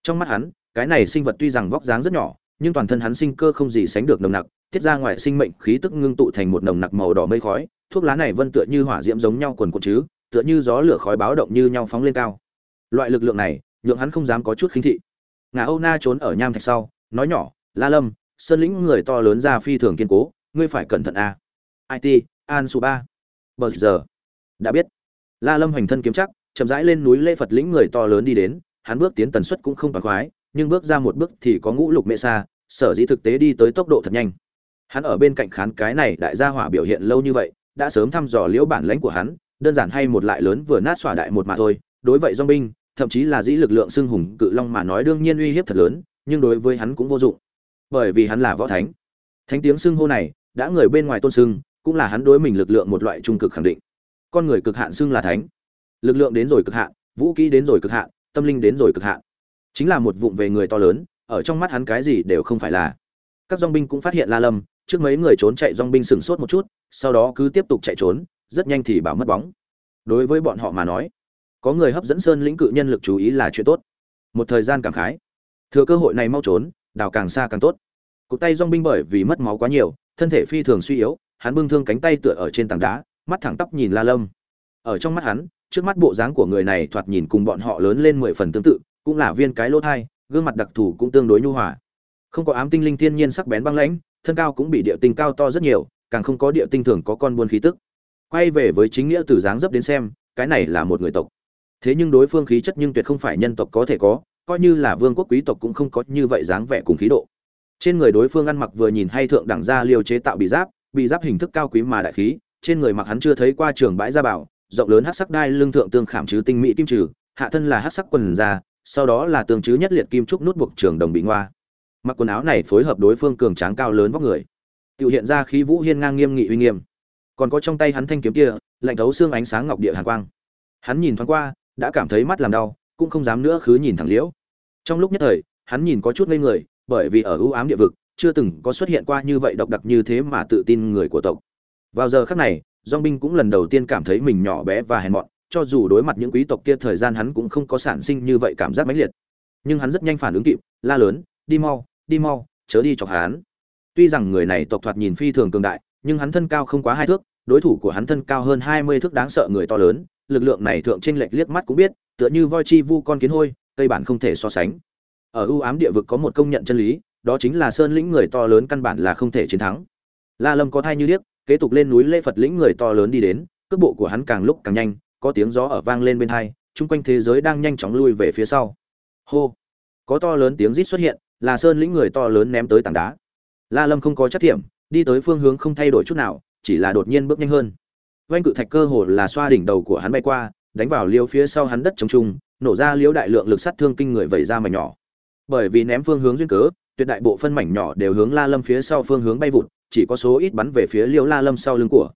Trong mắt hắn, cái này sinh vật tuy rằng vóc dáng rất nhỏ nhưng toàn thân hắn sinh cơ không gì sánh được nồng nặc, tiết ra ngoài sinh mệnh khí tức ngưng tụ thành một nồng nặc màu đỏ mây khói, thuốc lá này vân tựa như hỏa diễm giống nhau quần quần chứ, tựa như gió lửa khói báo động như nhau phóng lên cao. Loại lực lượng này, nhượng hắn không dám có chút khinh thị. Ngà âu na trốn ở nham thạch sau, nói nhỏ, la lâm, sơn lĩnh người to lớn ra phi thường kiên cố, ngươi phải cẩn thận a. It an su ba. Bờ giờ. Đã biết. La lâm hành thân kiếm chắc, chậm rãi lên núi lễ phật lĩnh người to lớn đi đến, hắn bước tiến tần suất cũng không bằng khoái nhưng bước ra một bước thì có ngũ lục mẹ xa, sở dĩ thực tế đi tới tốc độ thật nhanh. Hắn ở bên cạnh khán cái này đại gia hỏa biểu hiện lâu như vậy, đã sớm thăm dò liễu bản lãnh của hắn, đơn giản hay một lại lớn vừa nát xỏa đại một mà thôi, đối vậy dong binh, thậm chí là dĩ lực lượng xưng hùng cự long mà nói đương nhiên uy hiếp thật lớn, nhưng đối với hắn cũng vô dụng. Bởi vì hắn là võ thánh. Thánh tiếng xưng hô này đã người bên ngoài tôn xưng, cũng là hắn đối mình lực lượng một loại trung cực khẳng định. Con người cực hạn xưng là thánh. Lực lượng đến rồi cực hạn, vũ kỹ đến rồi cực hạn, tâm linh đến rồi cực hạn chính là một vụng về người to lớn, ở trong mắt hắn cái gì đều không phải là. Các dong binh cũng phát hiện la lâm, trước mấy người trốn chạy dong binh sửng sốt một chút, sau đó cứ tiếp tục chạy trốn, rất nhanh thì bảo mất bóng. Đối với bọn họ mà nói, có người hấp dẫn sơn lĩnh cự nhân lực chú ý là chuyện tốt. Một thời gian cảm khái. Thừa cơ hội này mau trốn, đào càng xa càng tốt. Cụt tay dong binh bởi vì mất máu quá nhiều, thân thể phi thường suy yếu, hắn bưng thương cánh tay tựa ở trên tảng đá, mắt thẳng tắp nhìn la lâm. Ở trong mắt hắn, trước mắt bộ dáng của người này thoạt nhìn cùng bọn họ lớn lên mười phần tương tự cũng là viên cái lỗ thai, gương mặt đặc thù cũng tương đối nhu hòa. Không có ám tinh linh thiên nhiên sắc bén băng lãnh, thân cao cũng bị địa tinh cao to rất nhiều, càng không có địa tinh thường có con buôn khí tức. Quay về với chính nghĩa từ dáng dấp đến xem, cái này là một người tộc. Thế nhưng đối phương khí chất nhưng tuyệt không phải nhân tộc có thể có, coi như là vương quốc quý tộc cũng không có như vậy dáng vẻ cùng khí độ. Trên người đối phương ăn mặc vừa nhìn hay thượng đẳng gia liều chế tạo bị giáp bị giáp hình thức cao quý mà đại khí, trên người mặc hắn chưa thấy qua trường bãi gia bảo, rộng lớn hắc sắc đai lưng thượng tương khảm chứ tinh mỹ kim trừ, hạ thân là hắc sắc quần da sau đó là tương chứ nhất liệt kim trúc nút buộc trường đồng bị ngoa. Mặc quần áo này phối hợp đối phương cường tráng cao lớn vóc người. Tự hiện ra khí vũ hiên ngang nghiêm nghị uy nghiêm. Còn có trong tay hắn thanh kiếm kia, lạnh thấu xương ánh sáng ngọc địa hàn quang. Hắn nhìn thoáng qua, đã cảm thấy mắt làm đau, cũng không dám nữa khứ nhìn thẳng liễu. Trong lúc nhất thời, hắn nhìn có chút ngây người, bởi vì ở ưu ám địa vực, chưa từng có xuất hiện qua như vậy độc đặc như thế mà tự tin người của tộc. Vào giờ khắc này, dong binh cũng lần đầu tiên cảm thấy mình nhỏ bé và hèn mọn cho dù đối mặt những quý tộc kia thời gian hắn cũng không có sản sinh như vậy cảm giác mãnh liệt. Nhưng hắn rất nhanh phản ứng kịp, la lớn, đi mau đi mau, chớ đi chọc hắn. Tuy rằng người này tộc thoạt nhìn phi thường cường đại, nhưng hắn thân cao không quá hai thước, đối thủ của hắn thân cao hơn hai mươi thước đáng sợ người to lớn, lực lượng này thượng trên lệch liếc mắt cũng biết, tựa như voi chi vu con kiến hôi, cây bản không thể so sánh. Ở ưu ám địa vực có một công nhận chân lý, đó chính là sơn lĩnh người to lớn căn bản là không thể chiến thắng. La lâm có thai như điếc, kế tục lên núi lễ phật lĩnh người to lớn đi đến, cước bộ của hắn càng lúc càng nhanh có tiếng gió ở vang lên bên hai, chung quanh thế giới đang nhanh chóng lui về phía sau. Hô! Có to lớn tiếng rít xuất hiện, là sơn lĩnh người to lớn ném tới tảng đá. La lâm không có chất thiểm đi tới phương hướng không thay đổi chút nào, chỉ là đột nhiên bước nhanh hơn. Vanh cự thạch cơ hồ là xoa đỉnh đầu của hắn bay qua, đánh vào liêu phía sau hắn đất trống trung nổ ra liêu đại lượng lực sát thương kinh người vẩy ra mảnh nhỏ. Bởi vì ném phương hướng duyên cớ, tuyệt đại bộ phân mảnh nhỏ đều hướng la lâm phía sau phương hướng bay vụt, chỉ có số ít bắn về phía liêu la lâm sau lưng của.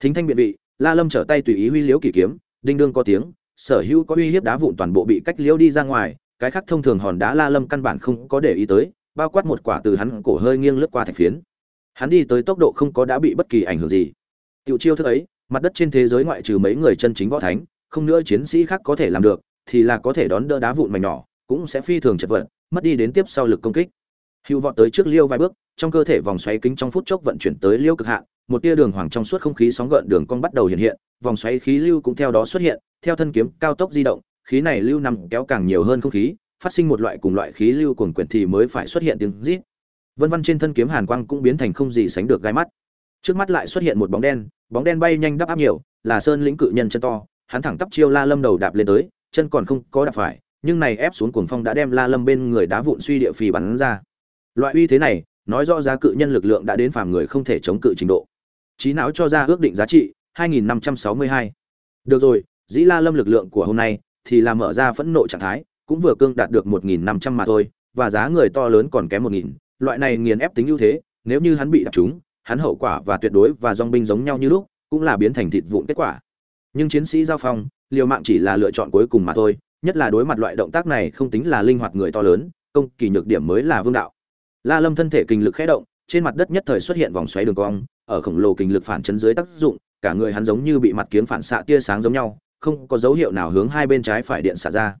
Thính thanh biện vị la lâm trở tay tùy ý huy liễu kỳ kiếm, đinh đương có tiếng, sở hữu có uy hiếp đá vụn toàn bộ bị cách liễu đi ra ngoài, cái khác thông thường hòn đá la lâm căn bản không có để ý tới, bao quát một quả từ hắn cổ hơi nghiêng lướt qua thạch phiến. Hắn đi tới tốc độ không có đã bị bất kỳ ảnh hưởng gì. Tiểu chiêu thức ấy, mặt đất trên thế giới ngoại trừ mấy người chân chính võ thánh, không nữa chiến sĩ khác có thể làm được, thì là có thể đón đỡ đá vụn mảnh nhỏ, cũng sẽ phi thường chật vật, mất đi đến tiếp sau lực công kích hữu vọt tới trước liêu vài bước, trong cơ thể vòng xoáy kính trong phút chốc vận chuyển tới liêu cực hạn, một tia đường hoàng trong suốt không khí sóng gợn đường cong bắt đầu hiện hiện, vòng xoáy khí lưu cũng theo đó xuất hiện, theo thân kiếm cao tốc di động, khí này lưu nằm kéo càng nhiều hơn không khí, phát sinh một loại cùng loại khí lưu cuồng quyển thì mới phải xuất hiện tiếng rít. Vân vân trên thân kiếm hàn quang cũng biến thành không gì sánh được gai mắt. Trước mắt lại xuất hiện một bóng đen bóng đen bay nhanh đắp áp nhiều, là sơn lĩnh cự nhân chân to, hắn thẳng tắp chiêu la lâm đầu đạp lên tới, chân còn không có đạp phải, nhưng này ép xuống cuồng phong đã đem la lâm bên người đá vụn suy địa phì bắn ra loại uy thế này, nói rõ giá cự nhân lực lượng đã đến phàm người không thể chống cự trình độ. Trí não cho ra ước định giá trị 2562. được rồi, dĩ la lâm lực lượng của hôm nay, thì là mở ra phẫn nộ trạng thái, cũng vừa cương đạt được 1.500 mà thôi, và giá người to lớn còn kém 1.000 loại này nghiền ép tính ưu thế, nếu như hắn bị đập trúng, hắn hậu quả và tuyệt đối và dòng binh giống nhau như lúc, cũng là biến thành thịt vụn kết quả. Nhưng chiến sĩ giao phong, liều mạng chỉ là lựa chọn cuối cùng mà thôi, nhất là đối mặt loại động tác này không tính là linh hoạt người to lớn, công kỳ nhược điểm mới là vương đạo la lâm thân thể kinh lực khẽ động, trên mặt đất nhất thời xuất hiện vòng xoáy đường cong, ở khổng lồ kinh lực phản chấn dưới tác dụng, cả người hắn giống như bị mặt kiếng phản xạ tia sáng giống nhau, không có dấu hiệu nào hướng hai bên trái phải điện xả ra.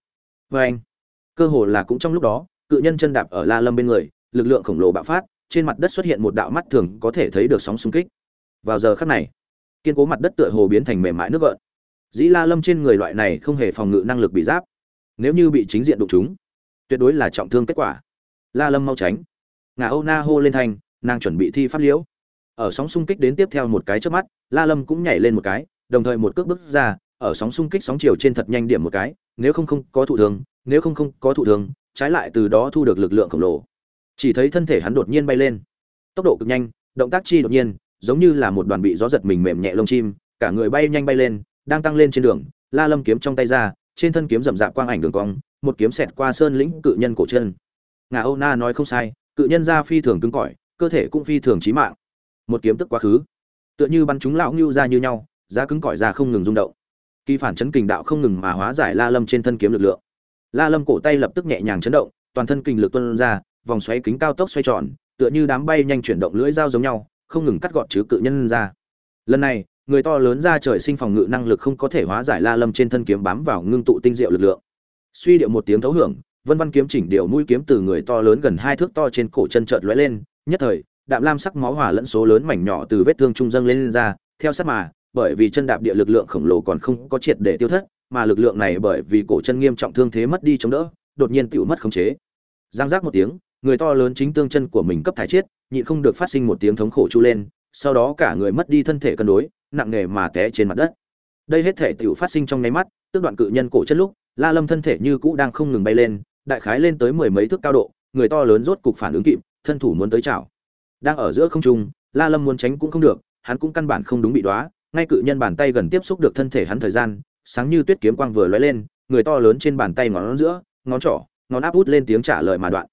Oeng! cơ hồ là cũng trong lúc đó, cự nhân chân đạp ở la lâm bên người, lực lượng khổng lồ bạo phát, trên mặt đất xuất hiện một đạo mắt thường có thể thấy được sóng xung kích. Vào giờ khắc này, kiên cố mặt đất tựa hồ biến thành mềm mại nước gợn. Dĩ la lâm trên người loại này không hề phòng ngự năng lực bị giáp. Nếu như bị chính diện đụng chúng tuyệt đối là trọng thương kết quả. La lâm mau tránh ngà âu na hô lên thanh, nàng chuẩn bị thi pháp liễu. Ở sóng xung kích đến tiếp theo một cái trước mắt, la lâm cũng nhảy lên một cái, đồng thời một cước bước ra, ở sóng xung kích sóng chiều trên thật nhanh điểm một cái, nếu không không có thụ thường nếu không không có thụ thường trái lại từ đó thu được lực lượng khổng lồ. Chỉ thấy thân thể hắn đột nhiên bay lên. Tốc độ cực nhanh, động tác chi đột nhiên, giống như là một đoàn bị gió giật mình mềm nhẹ lông chim, cả người bay nhanh bay lên, đang tăng lên trên đường, la lâm kiếm trong tay ra, trên thân kiếm rậm rạp quang ảnh đường cong, một kiếm xẹt qua sơn lĩnh cự nhân cổ chân. Ngà âu na nói không sai cự nhân ra phi thường cứng cỏi, cơ thể cũng phi thường trí mạng. Một kiếm tức quá khứ. Tựa như bắn chúng lão ngưu ra như nhau, giá cứng cỏi ra không ngừng rung động. Kỳ phản chấn kình đạo không ngừng mà hóa giải la lâm trên thân kiếm lực lượng. La lâm cổ tay lập tức nhẹ nhàng chấn động, toàn thân kình lực tuôn ra, vòng xoáy kính cao tốc xoay tròn, tựa như đám bay nhanh chuyển động lưỡi dao giống nhau, không ngừng cắt gọt chứ cự nhân ra. Lần này, người to lớn ra trời sinh phòng ngự năng lực không có thể hóa giải la lâm trên thân kiếm bám vào ngưng tụ tinh diệu lực lượng. Suy điệu một tiếng thấu hưởng vân văn kiếm chỉnh điều mũi kiếm từ người to lớn gần hai thước to trên cổ chân chợt lóe lên nhất thời đạm lam sắc máu hỏa lẫn số lớn mảnh nhỏ từ vết thương trung dâng lên, lên ra theo sát mà bởi vì chân đạp địa lực lượng khổng lồ còn không có triệt để tiêu thất mà lực lượng này bởi vì cổ chân nghiêm trọng thương thế mất đi chống đỡ đột nhiên tựu mất khống chế. Giang giác một tiếng người to lớn chính tương chân của mình cấp thải chết nhịn không được phát sinh một tiếng thống khổ chu lên sau đó cả người mất đi thân thể cân đối nặng nề mà té trên mặt đất. Đây hết thể tựu phát sinh trong nháy mắt tức đoạn cự nhân cổ chân lúc la lâm thân thể như cũ đang không ngừng bay lên đại khái lên tới mười mấy thước cao độ, người to lớn rốt cục phản ứng kịp, thân thủ muốn tới chảo. Đang ở giữa không trung, la lâm muốn tránh cũng không được, hắn cũng căn bản không đúng bị đoá ngay cự nhân bàn tay gần tiếp xúc được thân thể hắn thời gian, sáng như tuyết kiếm quang vừa lóe lên, người to lớn trên bàn tay ngón giữa, ngón trỏ, ngón áp út lên tiếng trả lời mà đoạn.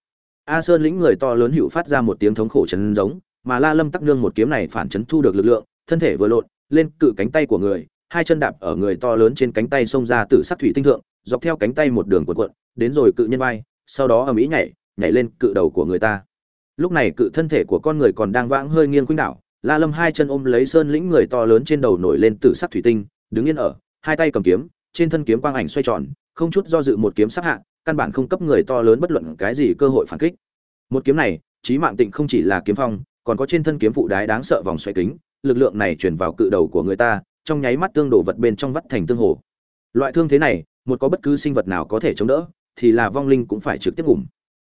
A sơn lĩnh người to lớn hữu phát ra một tiếng thống khổ chấn giống, mà la lâm tắc nương một kiếm này phản chấn thu được lực lượng, thân thể vừa lộn, lên cự cánh tay của người hai chân đạp ở người to lớn trên cánh tay xông ra từ sắc thủy tinh thượng, dọc theo cánh tay một đường cuộn cuộn, đến rồi cự nhân vai, sau đó ở mỹ nhảy nhảy lên cự đầu của người ta. Lúc này cự thân thể của con người còn đang vãng hơi nghiêng khuynh đảo, la lâm hai chân ôm lấy sơn lĩnh người to lớn trên đầu nổi lên từ sắc thủy tinh, đứng yên ở, hai tay cầm kiếm, trên thân kiếm quang ảnh xoay tròn, không chút do dự một kiếm sắc hạ, căn bản không cấp người to lớn bất luận cái gì cơ hội phản kích. Một kiếm này, chí mạng tịnh không chỉ là kiếm phong, còn có trên thân kiếm phụ đái đáng sợ vòng xoay kính, lực lượng này truyền vào cự đầu của người ta trong nháy mắt tương đổ vật bên trong vắt thành tương hồ. Loại thương thế này, một có bất cứ sinh vật nào có thể chống đỡ, thì là vong linh cũng phải trực tiếp ngủm.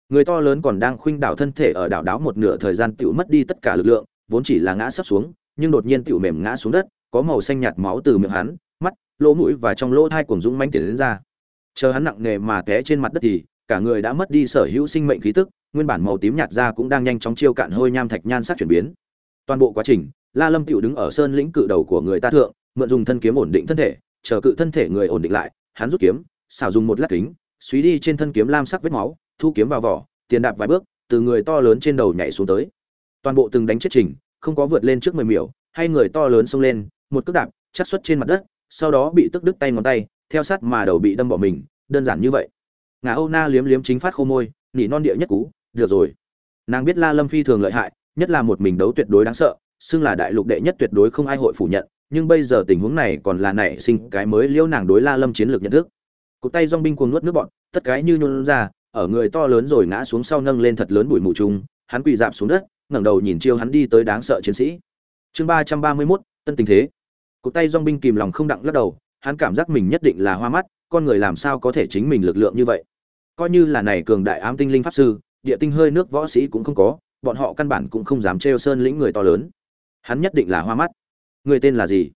Người to lớn còn đang khuynh đảo thân thể ở đảo đáo một nửa thời gian tựu mất đi tất cả lực lượng, vốn chỉ là ngã sắp xuống, nhưng đột nhiên tựu mềm ngã xuống đất, có màu xanh nhạt máu từ miệng hắn, mắt, lỗ mũi và trong lỗ hai cuồng dũng manh tiền đến ra. Chờ hắn nặng nề mà té trên mặt đất thì, cả người đã mất đi sở hữu sinh mệnh khí tức, nguyên bản màu tím nhạt ra cũng đang nhanh chóng chiêu cạn hôi nham thạch nhan sắc chuyển biến. Toàn bộ quá trình, la lâm tựu đứng ở sơn lĩnh cự đầu của người ta thượng mượn dùng thân kiếm ổn định thân thể, chờ cự thân thể người ổn định lại, hắn rút kiếm, xảo dùng một lát kính suý đi trên thân kiếm lam sắc vết máu, thu kiếm vào vỏ, tiền đạp vài bước, từ người to lớn trên đầu nhảy xuống tới. Toàn bộ từng đánh chết trình, không có vượt lên trước mười miểu hay người to lớn xông lên, một cước đạp chắc xuất trên mặt đất, sau đó bị tức đứt tay ngón tay, theo sát mà đầu bị đâm bỏ mình, đơn giản như vậy. Ngà âu na liếm liếm chính phát khô môi, nỉ non địa nhất cú, được rồi. Nàng biết la lâm phi thường lợi hại, nhất là một mình đấu tuyệt đối đáng sợ, xưng là đại lục đệ nhất tuyệt đối không ai hội phủ nhận nhưng bây giờ tình huống này còn là nảy sinh cái mới liễu nàng đối la lâm chiến lược nhận thức. Cụt tay dong binh cuồng nuốt nước bọn, tất cái như nhôn ra, ở người to lớn rồi ngã xuống sau nâng lên thật lớn bụi mù trung hắn quỳ dạp xuống đất, ngẩng đầu nhìn chiêu hắn đi tới đáng sợ chiến sĩ. Chương ba trăm ba mươi mốt, tân tình thế. Cụt tay dong binh kìm lòng không đặng lắc đầu, hắn cảm giác mình nhất định là hoa mắt, con người làm sao có thể chính mình lực lượng như vậy? Coi như là này cường đại ám tinh linh pháp sư, địa tinh hơi nước võ sĩ cũng không có, bọn họ căn bản cũng không dám trêu sơn lĩnh người to lớn. Hắn nhất định là hoa mắt người tên là gì?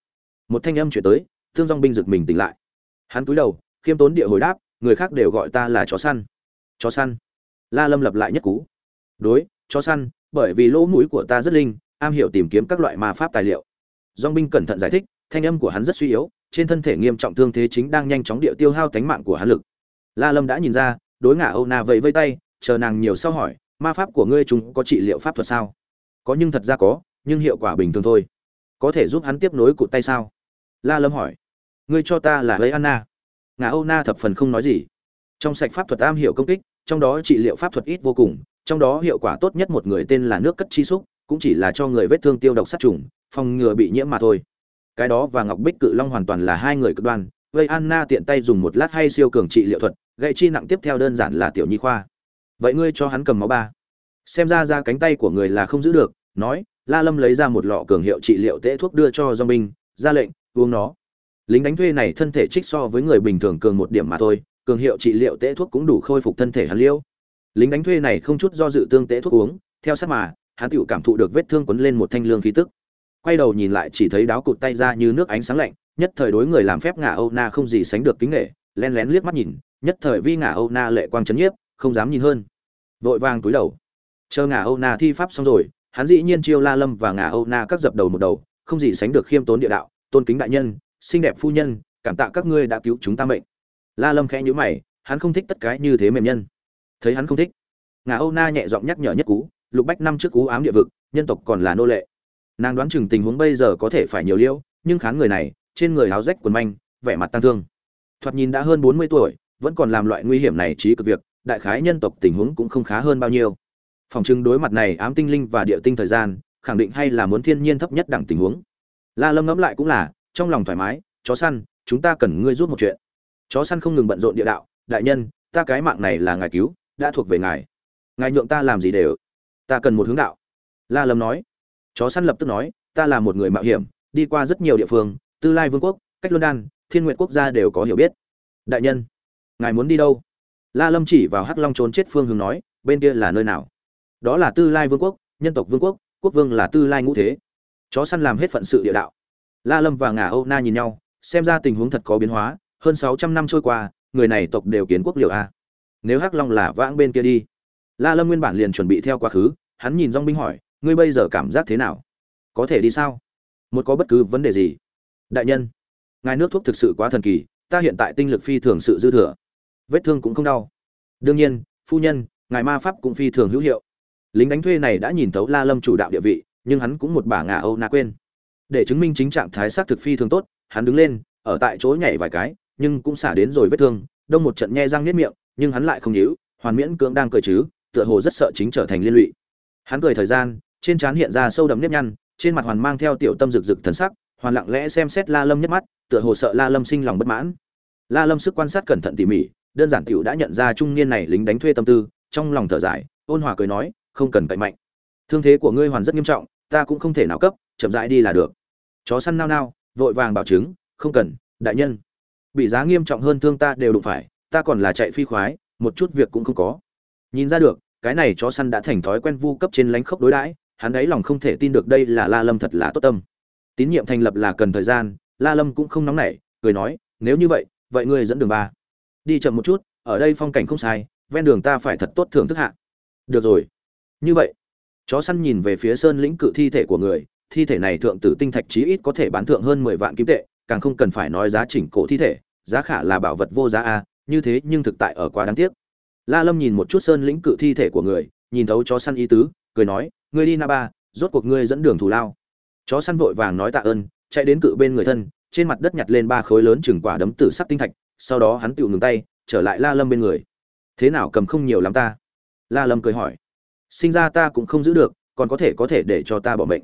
Một thanh âm chuyển tới, thương dong binh giật mình tỉnh lại. Hắn cúi đầu, khiêm tốn địa hồi đáp, người khác đều gọi ta là chó săn. Chó săn? La lâm lập lại nhất cú. Đối, chó săn, bởi vì lỗ mũi của ta rất linh, am hiểu tìm kiếm các loại ma pháp tài liệu. Dong binh cẩn thận giải thích, thanh âm của hắn rất suy yếu, trên thân thể nghiêm trọng thương thế chính đang nhanh chóng địa tiêu hao tánh mạng của hắn lực. La lâm đã nhìn ra, đối ngả âu na vẫy vây tay, chờ nàng nhiều sau hỏi, ma pháp của ngươi chúng có trị liệu pháp thuật sao? Có nhưng thật ra có, nhưng hiệu quả bình thường thôi có thể giúp hắn tiếp nối cụt tay sao? La lâm hỏi. Ngươi cho ta là lấy anna. Ngà âu na thập phần không nói gì. Trong sạch pháp thuật am hiểu công kích, trong đó trị liệu pháp thuật ít vô cùng, trong đó hiệu quả tốt nhất một người tên là nước cất chi xúc, cũng chỉ là cho người vết thương tiêu độc sát trùng, phòng ngừa bị nhiễm mà thôi. Cái đó và ngọc bích cự long hoàn toàn là hai người cực đoan Vây anna tiện tay dùng một lát hay siêu cường trị liệu thuật, gậy chi nặng tiếp theo đơn giản là tiểu nhi khoa. Vậy ngươi cho hắn cầm máu ba. Xem ra ra cánh tay của người là không giữ được, nói la lâm lấy ra một lọ cường hiệu trị liệu tễ thuốc đưa cho do binh ra lệnh, uống nó. Lính đánh thuê này thân thể trích so với người bình thường cường một điểm mà thôi, cường hiệu trị liệu tễ thuốc cũng đủ khôi phục thân thể hắn liêu. Lính đánh thuê này không chút do dự tương tễ thuốc uống, theo sát mà, hắn tiểu cảm thụ được vết thương quấn lên một thanh lương khí tức. Quay đầu nhìn lại chỉ thấy đáo cụt tay ra như nước ánh sáng lạnh, nhất thời đối người làm phép ngả âu na không gì sánh được kính nghệ lén lén liếc mắt nhìn, nhất thời vi ngả âu na lệ quang chấn nhiếp, không dám nhìn hơn. Vội vàng túi đầu. Chờ ngả âu na thi pháp xong rồi hắn dĩ nhiên chiêu la lâm và ngả âu na các dập đầu một đầu, không gì sánh được khiêm tốn địa đạo, tôn kính đại nhân, xinh đẹp phu nhân, cảm tạ các ngươi đã cứu chúng ta mệnh. La lâm khẽ nhíu mày, hắn không thích tất cái như thế mềm nhân. Thấy hắn không thích, ngà âu na nhẹ giọng nhắc nhở nhất cú, lục bách năm trước cú ám địa vực, nhân tộc còn là nô lệ. Nàng đoán chừng tình huống bây giờ có thể phải nhiều liêu, nhưng khán người này, trên người áo rách quần manh, vẻ mặt tăng thương. Thoạt nhìn đã hơn bốn mươi tuổi, vẫn còn làm loại nguy hiểm này trí cực việc, đại khái nhân tộc tình huống cũng không khá hơn bao nhiêu phòng trưng đối mặt này ám tinh linh và địa tinh thời gian, khẳng định hay là muốn thiên nhiên thấp nhất đẳng tình huống. La lâm ngẫm lại cũng là, trong lòng thoải mái, chó săn, chúng ta cần ngươi giúp một chuyện. Chó săn không ngừng bận rộn địa đạo, đại nhân, ta cái mạng này là ngài cứu, đã thuộc về ngài. Ngài nhượng ta làm gì đều ta cần một hướng đạo. La lâm nói. Chó săn lập tức nói, ta là một người mạo hiểm, đi qua rất nhiều địa phương, tư lai vương quốc, cách london thiên nguyện quốc gia đều có hiểu biết. Đại nhân, ngài muốn đi đâu? La lâm chỉ vào hắc long trốn chết phương hướng nói, bên kia là nơi nào? Đó là tư lai vương quốc, nhân tộc vương quốc quốc vương là tư lai ngũ thế. Chó săn làm hết phận sự địa đạo. La lâm và ngà âu na nhìn nhau, xem ra tình huống thật có biến hóa, hơn sáu trăm năm trôi qua, người này tộc đều kiến quốc liệu a. Nếu hắc long là vãng bên kia đi. La lâm nguyên bản liền chuẩn bị theo quá khứ, hắn nhìn dong binh hỏi, ngươi bây giờ cảm giác thế nào? Có thể đi sao? Một có bất cứ vấn đề gì? Đại nhân, ngài nước thuốc thực sự quá thần kỳ, ta hiện tại tinh lực phi thường sự dư thừa. Vết thương cũng không đau. Đương nhiên, phu nhân, ngài ma pháp cũng phi thường hữu hiệu lính đánh thuê này đã nhìn thấu la lâm chủ đạo địa vị, nhưng hắn cũng một bà ngả âu na quên. Để chứng minh chính trạng thái xác thực phi thường tốt, hắn đứng lên, ở tại chỗ nhảy vài cái, nhưng cũng xả đến rồi vết thương, đông một trận nhe răng niết miệng, nhưng hắn lại không nhíu, hoàn miễn cưỡng đang cười chứ, tựa hồ rất sợ chính trở thành liên lụy. Hắn cười thời gian, trên trán hiện ra sâu đậm nếp nhăn, trên mặt hoàn mang theo tiểu tâm rực rực thần sắc, hoàn lặng lẽ xem xét la lâm nhất mắt, tựa hồ sợ la lâm sinh lòng bất mãn. La lâm sức quan sát cẩn thận tỉ mỉ, đơn giản tiểu đã nhận ra trung niên này lính đánh thuê tâm tư, trong lòng thở dài, ôn hòa cười nói không cần cậy mạnh. Thương thế của ngươi hoàn rất nghiêm trọng, ta cũng không thể nào cấp, chậm rãi đi là được. Chó săn nao nao, vội vàng bảo chứng, không cần, đại nhân. Bị giá nghiêm trọng hơn thương ta đều đụng phải, ta còn là chạy phi khoái, một chút việc cũng không có. Nhìn ra được, cái này chó săn đã thành thói quen vu cấp trên lánh khốc đối đãi, hắn ấy lòng không thể tin được đây là la lâm thật là tốt tâm. Tín nhiệm thành lập là cần thời gian, la lâm cũng không nóng nảy, cười nói, nếu như vậy vậy ngươi dẫn đường ba. Đi chậm một chút, ở đây phong cảnh không sai, ven đường ta phải thật tốt thưởng thức hạ. Được rồi như vậy, chó săn nhìn về phía sơn lĩnh cự thi thể của người, thi thể này thượng tử tinh thạch chí ít có thể bán thượng hơn mười vạn kim tệ, càng không cần phải nói giá chỉnh cổ thi thể, giá khả là bảo vật vô giá a, như thế nhưng thực tại ở quá đáng tiếc. La lâm nhìn một chút sơn lĩnh cự thi thể của người, nhìn thấu chó săn ý tứ, cười nói, ngươi đi na ba, rốt cuộc ngươi dẫn đường thù lao. Chó săn vội vàng nói tạ ơn, chạy đến cự bên người thân, trên mặt đất nhặt lên ba khối lớn chừng quả đấm tử sắc tinh thạch, sau đó hắn tự ngừng tay, trở lại la lâm bên người. Thế nào cầm không nhiều lắm ta? La lâm cười hỏi sinh ra ta cũng không giữ được, còn có thể có thể để cho ta bỏ bệnh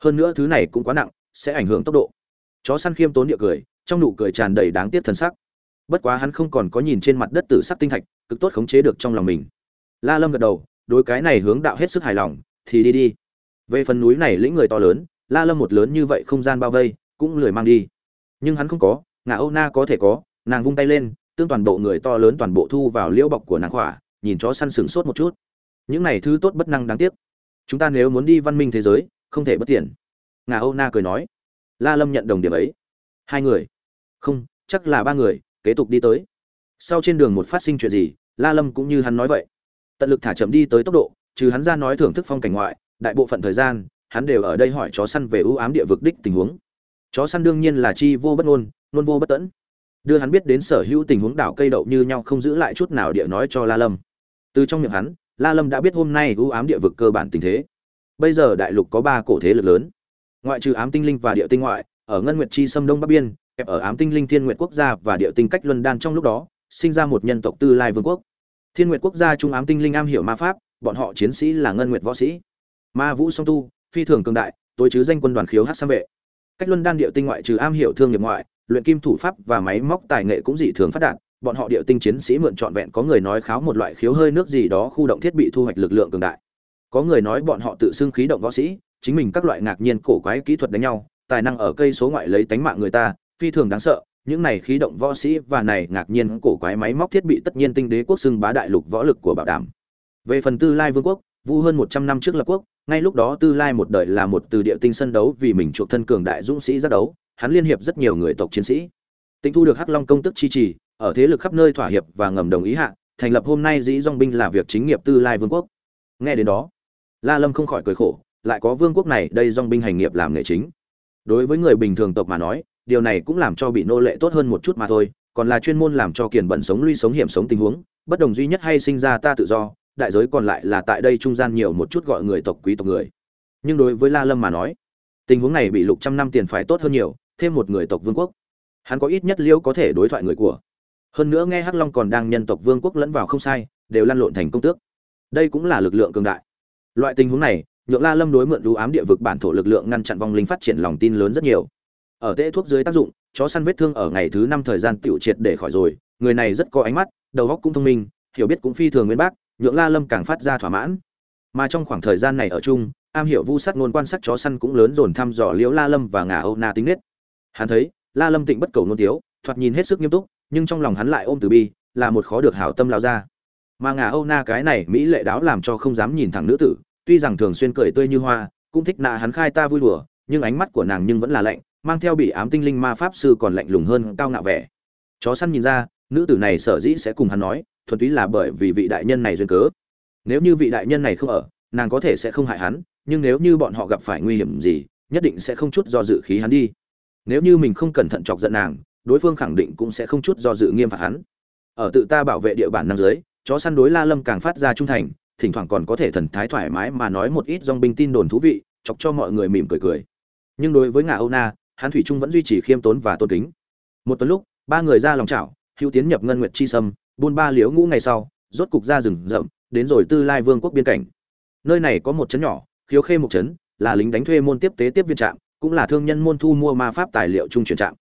hơn nữa thứ này cũng quá nặng, sẽ ảnh hưởng tốc độ. Chó săn khiêm tốn địa cười, trong nụ cười tràn đầy đáng tiếc thần sắc. Bất quá hắn không còn có nhìn trên mặt đất tử sắc tinh thạch, cực tốt khống chế được trong lòng mình. La lâm gật đầu, đối cái này hướng đạo hết sức hài lòng, thì đi đi. Về phần núi này lĩnh người to lớn, la lâm một lớn như vậy không gian bao vây, cũng lười mang đi. Nhưng hắn không có ngà âu na có thể có, nàng vung tay lên, tương toàn bộ người to lớn toàn bộ thu vào liễu bọc của nàng khỏa, nhìn chó săn sừng sốt một chút những này thứ tốt bất năng đáng tiếc. Chúng ta nếu muốn đi văn minh thế giới, không thể bất tiền ngà âu na cười nói. La lâm nhận đồng điểm ấy. Hai người. Không, chắc là ba người, kế tục đi tới. Sau trên đường một phát sinh chuyện gì, la lâm cũng như hắn nói vậy. Tận lực thả chậm đi tới tốc độ, trừ hắn ra nói thưởng thức phong cảnh ngoại, đại bộ phận thời gian, hắn đều ở đây hỏi chó săn về ưu ám địa vực đích tình huống. Chó săn đương nhiên là chi vô bất ngôn luôn vô bất tẫn đưa hắn biết đến sở hữu tình huống đảo cây đậu như nhau không giữ lại chút nào địa nói cho la lâm. Từ trong miệng hắn la lâm đã biết hôm nay u ám địa vực cơ bản tình thế. Bây giờ đại lục có ba cổ thế lực lớn. Ngoại trừ ám tinh linh và địa tinh ngoại, ở ngân nguyệt chi sâm đông bắc biên, kẹp ở ám tinh linh thiên nguyệt quốc gia và địa tinh cách luân đan trong lúc đó, sinh ra một nhân tộc tư lai vương quốc. Thiên nguyệt quốc gia trung ám tinh linh am hiểu ma pháp, bọn họ chiến sĩ là ngân nguyệt võ sĩ. Ma vũ song tu, phi thường cường đại, tối chứ danh quân đoàn khiếu hát sam vệ. Cách luân đan địa tinh ngoại trừ am hiểu thương nghiệp ngoại, luyện kim thủ pháp và máy móc tài nghệ cũng dị thường phát đạt bọn họ địa tinh chiến sĩ mượn trọn vẹn có người nói kháo một loại khiếu hơi nước gì đó khu động thiết bị thu hoạch lực lượng cường đại. Có người nói bọn họ tự xưng khí động võ sĩ, chính mình các loại ngạc nhiên cổ quái kỹ thuật đánh nhau, tài năng ở cây số ngoại lấy tánh mạng người ta, phi thường đáng sợ, những này khí động võ sĩ và này ngạc nhiên cổ quái máy móc thiết bị tất nhiên tinh đế quốc xưng bá đại lục võ lực của bảo đảm. Về phần tư lai vương quốc, vu hơn một trăm năm trước lập quốc, ngay lúc đó tư lai một đời là một từ địa tinh sân đấu vì mình chuộc thân cường đại dũng sĩ ra đấu, hắn liên hiệp rất nhiều người tộc chiến sĩ. Tinh thu được hắc long công tức chi trì ở thế lực khắp nơi thỏa hiệp và ngầm đồng ý hạ, thành lập hôm nay dĩ dong binh là việc chính nghiệp tư lai vương quốc. Nghe đến đó, la lâm không khỏi cười khổ, lại có vương quốc này, đây dong binh hành nghiệp làm nghề chính. Đối với người bình thường tộc mà nói, điều này cũng làm cho bị nô lệ tốt hơn một chút mà thôi, còn là chuyên môn làm cho kiền bẩn sống luy sống hiểm sống tình huống, bất đồng duy nhất hay sinh ra ta tự do, đại giới còn lại là tại đây trung gian nhiều một chút gọi người tộc quý tộc người. Nhưng đối với la lâm mà nói, tình huống này bị lục trăm năm tiền phải tốt hơn nhiều, thêm một người tộc vương quốc. Hắn có ít nhất liễu có thể đối thoại người của hơn nữa nghe hắc long còn đang nhân tộc vương quốc lẫn vào không sai, đều lăn lộn thành công tước. Đây cũng là lực lượng cường đại. Loại tình huống này nhượng la lâm đối mượn lũ ám địa vực bản thổ lực lượng ngăn chặn vong linh phát triển lòng tin lớn rất nhiều. Ở tễ thuốc dưới tác dụng, chó săn vết thương ở ngày thứ năm thời gian tiểu triệt để khỏi rồi, người này rất có ánh mắt, đầu óc cũng thông minh, hiểu biết cũng phi thường nguyên bác nhượng la lâm càng phát ra thỏa mãn. Mà trong khoảng thời gian này ở chung, am hiểu vu sát ngôn quan sát chó săn cũng lớn dồn thăm dò liễu la lâm và ngà âu na tính nết. Hắn thấy, la lâm tịnh bất cầu nôn tiếu, thoạt nhìn hết sức nghiêm túc nhưng trong lòng hắn lại ôm từ bi, là một khó được hảo tâm lao ra. Mà ngà âu na cái này mỹ lệ đáo làm cho không dám nhìn thẳng nữ tử, tuy rằng thường xuyên cười tươi như hoa, cũng thích nạ hắn khai ta vui đùa, nhưng ánh mắt của nàng nhưng vẫn là lạnh, mang theo bị ám tinh linh ma pháp sư còn lạnh lùng hơn cao ngạo vẻ. Chó săn nhìn ra, nữ tử này sở dĩ sẽ cùng hắn nói, thuần túy là bởi vì vị đại nhân này duyên cớ. Nếu như vị đại nhân này không ở, nàng có thể sẽ không hại hắn, nhưng nếu như bọn họ gặp phải nguy hiểm gì, nhất định sẽ không chút do dự khí hắn đi. Nếu như mình không cẩn thận chọc giận nàng đối phương khẳng định cũng sẽ không chút do dự nghiêm phạt hắn. Ở tự ta bảo vệ địa bàn nam giới chó săn đối la lâm càng phát ra trung thành, thỉnh thoảng còn có thể thần thái thoải mái mà nói một ít dòng binh tin đồn thú vị, chọc cho mọi người mỉm cười cười. Nhưng đối với ngà âu na, hắn thủy trung vẫn duy trì khiêm tốn và tôn kính. Một tuần lúc, ba người ra lòng chảo, hữu tiến nhập ngân nguyệt chi sâm, buôn ba liếu ngũ ngày sau, rốt cục ra rừng rậm, đến rồi tư lai vương quốc biên cảnh. Nơi này có một trấn nhỏ, khiếu khê một trấn, là lính đánh thuê môn tiếp tế tiếp viên trạm, cũng là thương nhân môn thu mua ma pháp tài liệu trung chuyển trạm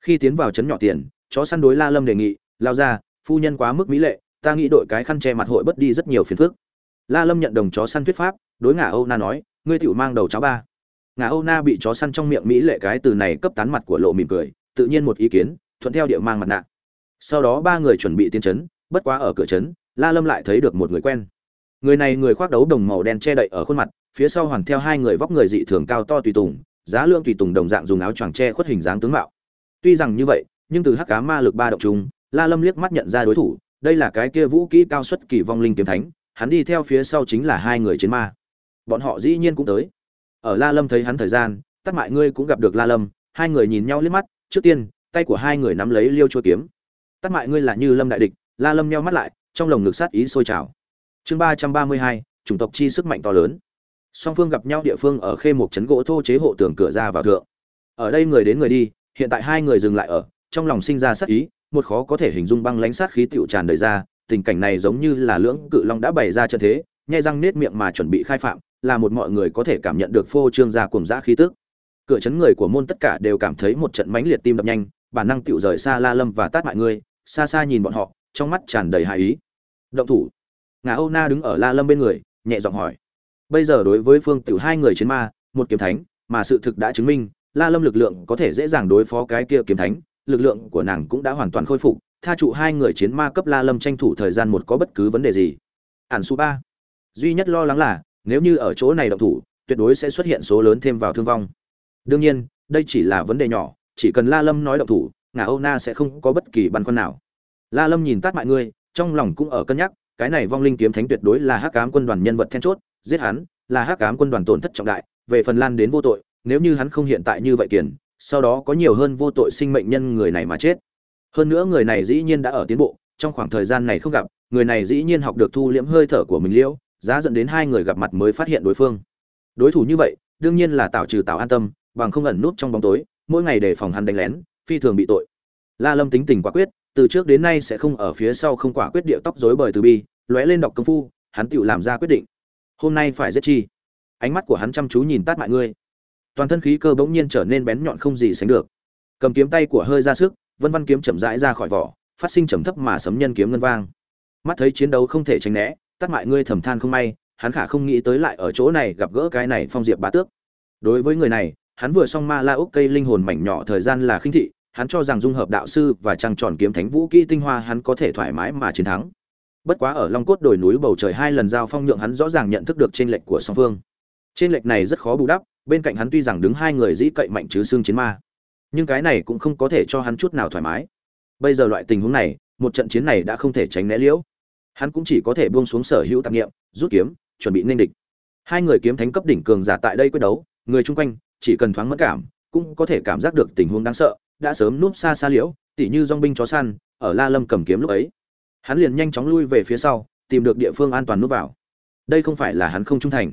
khi tiến vào trấn nhỏ tiền, chó săn đối la lâm đề nghị, lao ra, phu nhân quá mức mỹ lệ, ta nghĩ đội cái khăn che mặt hội bớt đi rất nhiều phiền phức. La lâm nhận đồng chó săn thuyết pháp, đối ngả âu na nói, ngươi tiểu mang đầu cháu ba. Ngà âu na bị chó săn trong miệng mỹ lệ cái từ này cấp tán mặt của lộ mỉm cười, tự nhiên một ý kiến, thuận theo địa mang mặt nạ. Sau đó ba người chuẩn bị tiến trấn, bất quá ở cửa trấn, la lâm lại thấy được một người quen. Người này người khoác đấu đồng màu đen che đậy ở khuôn mặt, phía sau hoàn theo hai người vóc người dị thường cao to tùy tùng, giá lương tùy tùng đồng dạng dùng áo choàng che khuất hình dáng tướng mạo tuy rằng như vậy, nhưng từ hắc cá ma lực ba động chúng la lâm liếc mắt nhận ra đối thủ, đây là cái kia vũ kỹ cao xuất kỳ vong linh kiếm thánh, hắn đi theo phía sau chính là hai người chiến ma. Bọn họ dĩ nhiên cũng tới. Ở la lâm thấy hắn thời gian tắt mại ngươi cũng gặp được la lâm, hai người nhìn nhau liếc mắt, trước tiên, tay của hai người nắm lấy liêu chua kiếm. Tắt mại ngươi là như lâm đại địch, la lâm nheo mắt lại, trong lồng ngực sát ý sôi trào. Chương ba trăm ba mươi hai, chủng tộc chi sức mạnh to lớn. Song phương gặp nhau địa phương ở khê một trấn gỗ thô chế hộ tường cửa ra vào thượng. Ở đây người đến người đi hiện tại hai người dừng lại ở, trong lòng sinh ra sát ý, một khó có thể hình dung băng lãnh sát khí tựu tràn đầy ra, tình cảnh này giống như là lưỡng cự long đã bày ra trận thế, nhai răng nết miệng mà chuẩn bị khai phạm, là một mọi người có thể cảm nhận được phô trương gia cùng giã khí tức. Cửa chấn người của môn tất cả đều cảm thấy một trận mãnh liệt tim đập nhanh, bản năng tựu rời xa la lâm và tát mại người xa xa nhìn bọn họ, trong mắt tràn đầy hài ý. Động thủ. Ngà âu na đứng ở la lâm bên người, nhẹ giọng hỏi. Bây giờ đối với phương tiểu hai người chiến ma, một kiếm thánh, mà sự thực đã chứng minh la lâm lực lượng có thể dễ dàng đối phó cái kia kiếm thánh, lực lượng của nàng cũng đã hoàn toàn khôi phục, tha trụ hai người chiến ma cấp la lâm tranh thủ thời gian một có bất cứ vấn đề gì. Ản su ba, duy nhất lo lắng là, nếu như ở chỗ này động thủ, tuyệt đối sẽ xuất hiện số lớn thêm vào thương vong. Đương nhiên, đây chỉ là vấn đề nhỏ, chỉ cần la lâm nói động thủ, ngà âu na sẽ không có bất kỳ băn khoăn nào. La lâm nhìn tát mọi người trong lòng cũng ở cân nhắc, cái này vong linh kiếm thánh tuyệt đối là hắc ám quân đoàn nhân vật then chốt, giết hắn, là hắc ám quân đoàn tổn thất trọng đại, về phần lan đến vô tội nếu như hắn không hiện tại như vậy kiền, sau đó có nhiều hơn vô tội sinh mệnh nhân người này mà chết. Hơn nữa người này dĩ nhiên đã ở tiến bộ, trong khoảng thời gian này không gặp, người này dĩ nhiên học được thu liễm hơi thở của mình liễu, giá dẫn đến hai người gặp mặt mới phát hiện đối phương. Đối thủ như vậy, đương nhiên là tạo trừ tạo an tâm, bằng không ẩn nút trong bóng tối, mỗi ngày để phòng hắn đánh lén, phi thường bị tội. La lâm tính tình quả quyết, từ trước đến nay sẽ không ở phía sau không quả quyết điệu tóc rối bời từ bi, lóe lên đọc công phu, hắn tự làm ra quyết định. Hôm nay phải giết chi? Ánh mắt của hắn chăm chú nhìn tát mại ngươi toàn thân khí cơ bỗng nhiên trở nên bén nhọn không gì sánh được. Cầm kiếm tay của hơi ra sức, vân văn kiếm chậm rãi ra khỏi vỏ, phát sinh trầm thấp mà sấm nhân kiếm ngân vang. Mắt thấy chiến đấu không thể tránh né tắt mại ngươi thầm than không may, hắn khả không nghĩ tới lại ở chỗ này gặp gỡ cái này phong diệp bá tước. Đối với người này, hắn vừa xong ma la úc cây linh hồn mảnh nhỏ thời gian là khinh thị, hắn cho rằng dung hợp đạo sư và trăng tròn kiếm thánh vũ kỹ tinh hoa hắn có thể thoải mái mà chiến thắng. Bất quá ở long cốt đồi núi bầu trời hai lần giao phong nhượng hắn rõ ràng nhận thức được trên lệch của song phương. Trên lệch này rất khó bù đắp bên cạnh hắn tuy rằng đứng hai người dĩ cậy mạnh chứ xương chiến ma, nhưng cái này cũng không có thể cho hắn chút nào thoải mái. Bây giờ loại tình huống này, một trận chiến này đã không thể tránh né liễu. Hắn cũng chỉ có thể buông xuống sở hữu tạp nghiệm rút kiếm, chuẩn bị nên địch. Hai người kiếm thánh cấp đỉnh cường giả tại đây quyết đấu, người chung quanh, chỉ cần thoáng mất cảm, cũng có thể cảm giác được tình huống đáng sợ, đã sớm núp xa xa liễu, tỉ như dong binh chó săn, ở la lâm cầm kiếm lúc ấy. Hắn liền nhanh chóng lui về phía sau, tìm được địa phương an toàn núp vào. Đây không phải là hắn không trung thành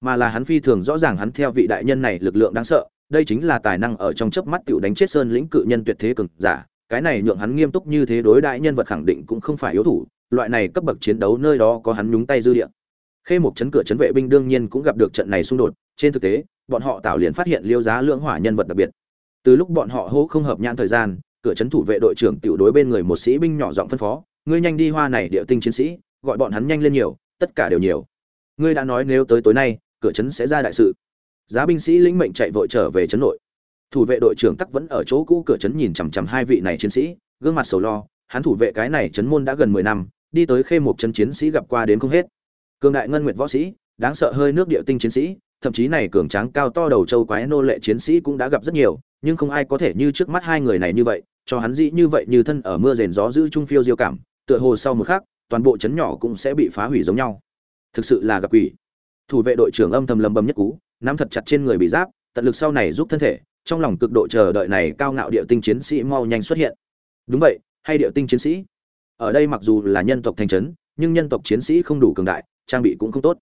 mà là hắn phi thường rõ ràng hắn theo vị đại nhân này lực lượng đáng sợ, đây chính là tài năng ở trong chớp mắt tiểu đánh chết sơn lĩnh cự nhân tuyệt thế cường giả, cái này nhượng hắn nghiêm túc như thế đối đại nhân vật khẳng định cũng không phải yếu thủ, loại này cấp bậc chiến đấu nơi đó có hắn nhúng tay dư địa. Khê một chấn cửa chấn vệ binh đương nhiên cũng gặp được trận này xung đột, trên thực tế, bọn họ tạo liền phát hiện liêu giá lưỡng hỏa nhân vật đặc biệt. Từ lúc bọn họ hô không hợp nhãn thời gian, cửa chấn thủ vệ đội trưởng tiểu đối bên người một sĩ binh nhỏ giọng phân phó, ngươi nhanh đi hoa này địa tinh chiến sĩ, gọi bọn hắn nhanh lên nhiều, tất cả đều nhiều. Ngươi đã nói nếu tới tối nay cửa trấn sẽ ra đại sự. Giá binh sĩ lĩnh mệnh chạy vội trở về trấn nội. Thủ vệ đội trưởng tắc vẫn ở chỗ cũ cửa trấn nhìn chằm chằm hai vị này chiến sĩ, gương mặt sầu lo, hắn thủ vệ cái này trấn môn đã gần mười năm, đi tới khê một chân chiến sĩ gặp qua đến không hết. Cường đại ngân nguyệt võ sĩ, đáng sợ hơi nước địa tinh chiến sĩ, thậm chí này cường tráng cao to đầu châu quái nô lệ chiến sĩ cũng đã gặp rất nhiều, nhưng không ai có thể như trước mắt hai người này như vậy, cho hắn dĩ như vậy như thân ở mưa rền gió giữ trung phiêu diêu cảm, tựa hồ sau một khắc, toàn bộ trấn nhỏ cũng sẽ bị phá hủy giống nhau. Thực sự là gặp quỷ thủ vệ đội trưởng âm thầm lầm bầm nhất cú, nắm thật chặt trên người bị giáp, tận lực sau này giúp thân thể, trong lòng cực độ chờ đợi này cao ngạo địa tinh chiến sĩ mau nhanh xuất hiện. Đúng vậy, hay địa tinh chiến sĩ. Ở đây mặc dù là nhân tộc thành trấn, nhưng nhân tộc chiến sĩ không đủ cường đại, trang bị cũng không tốt.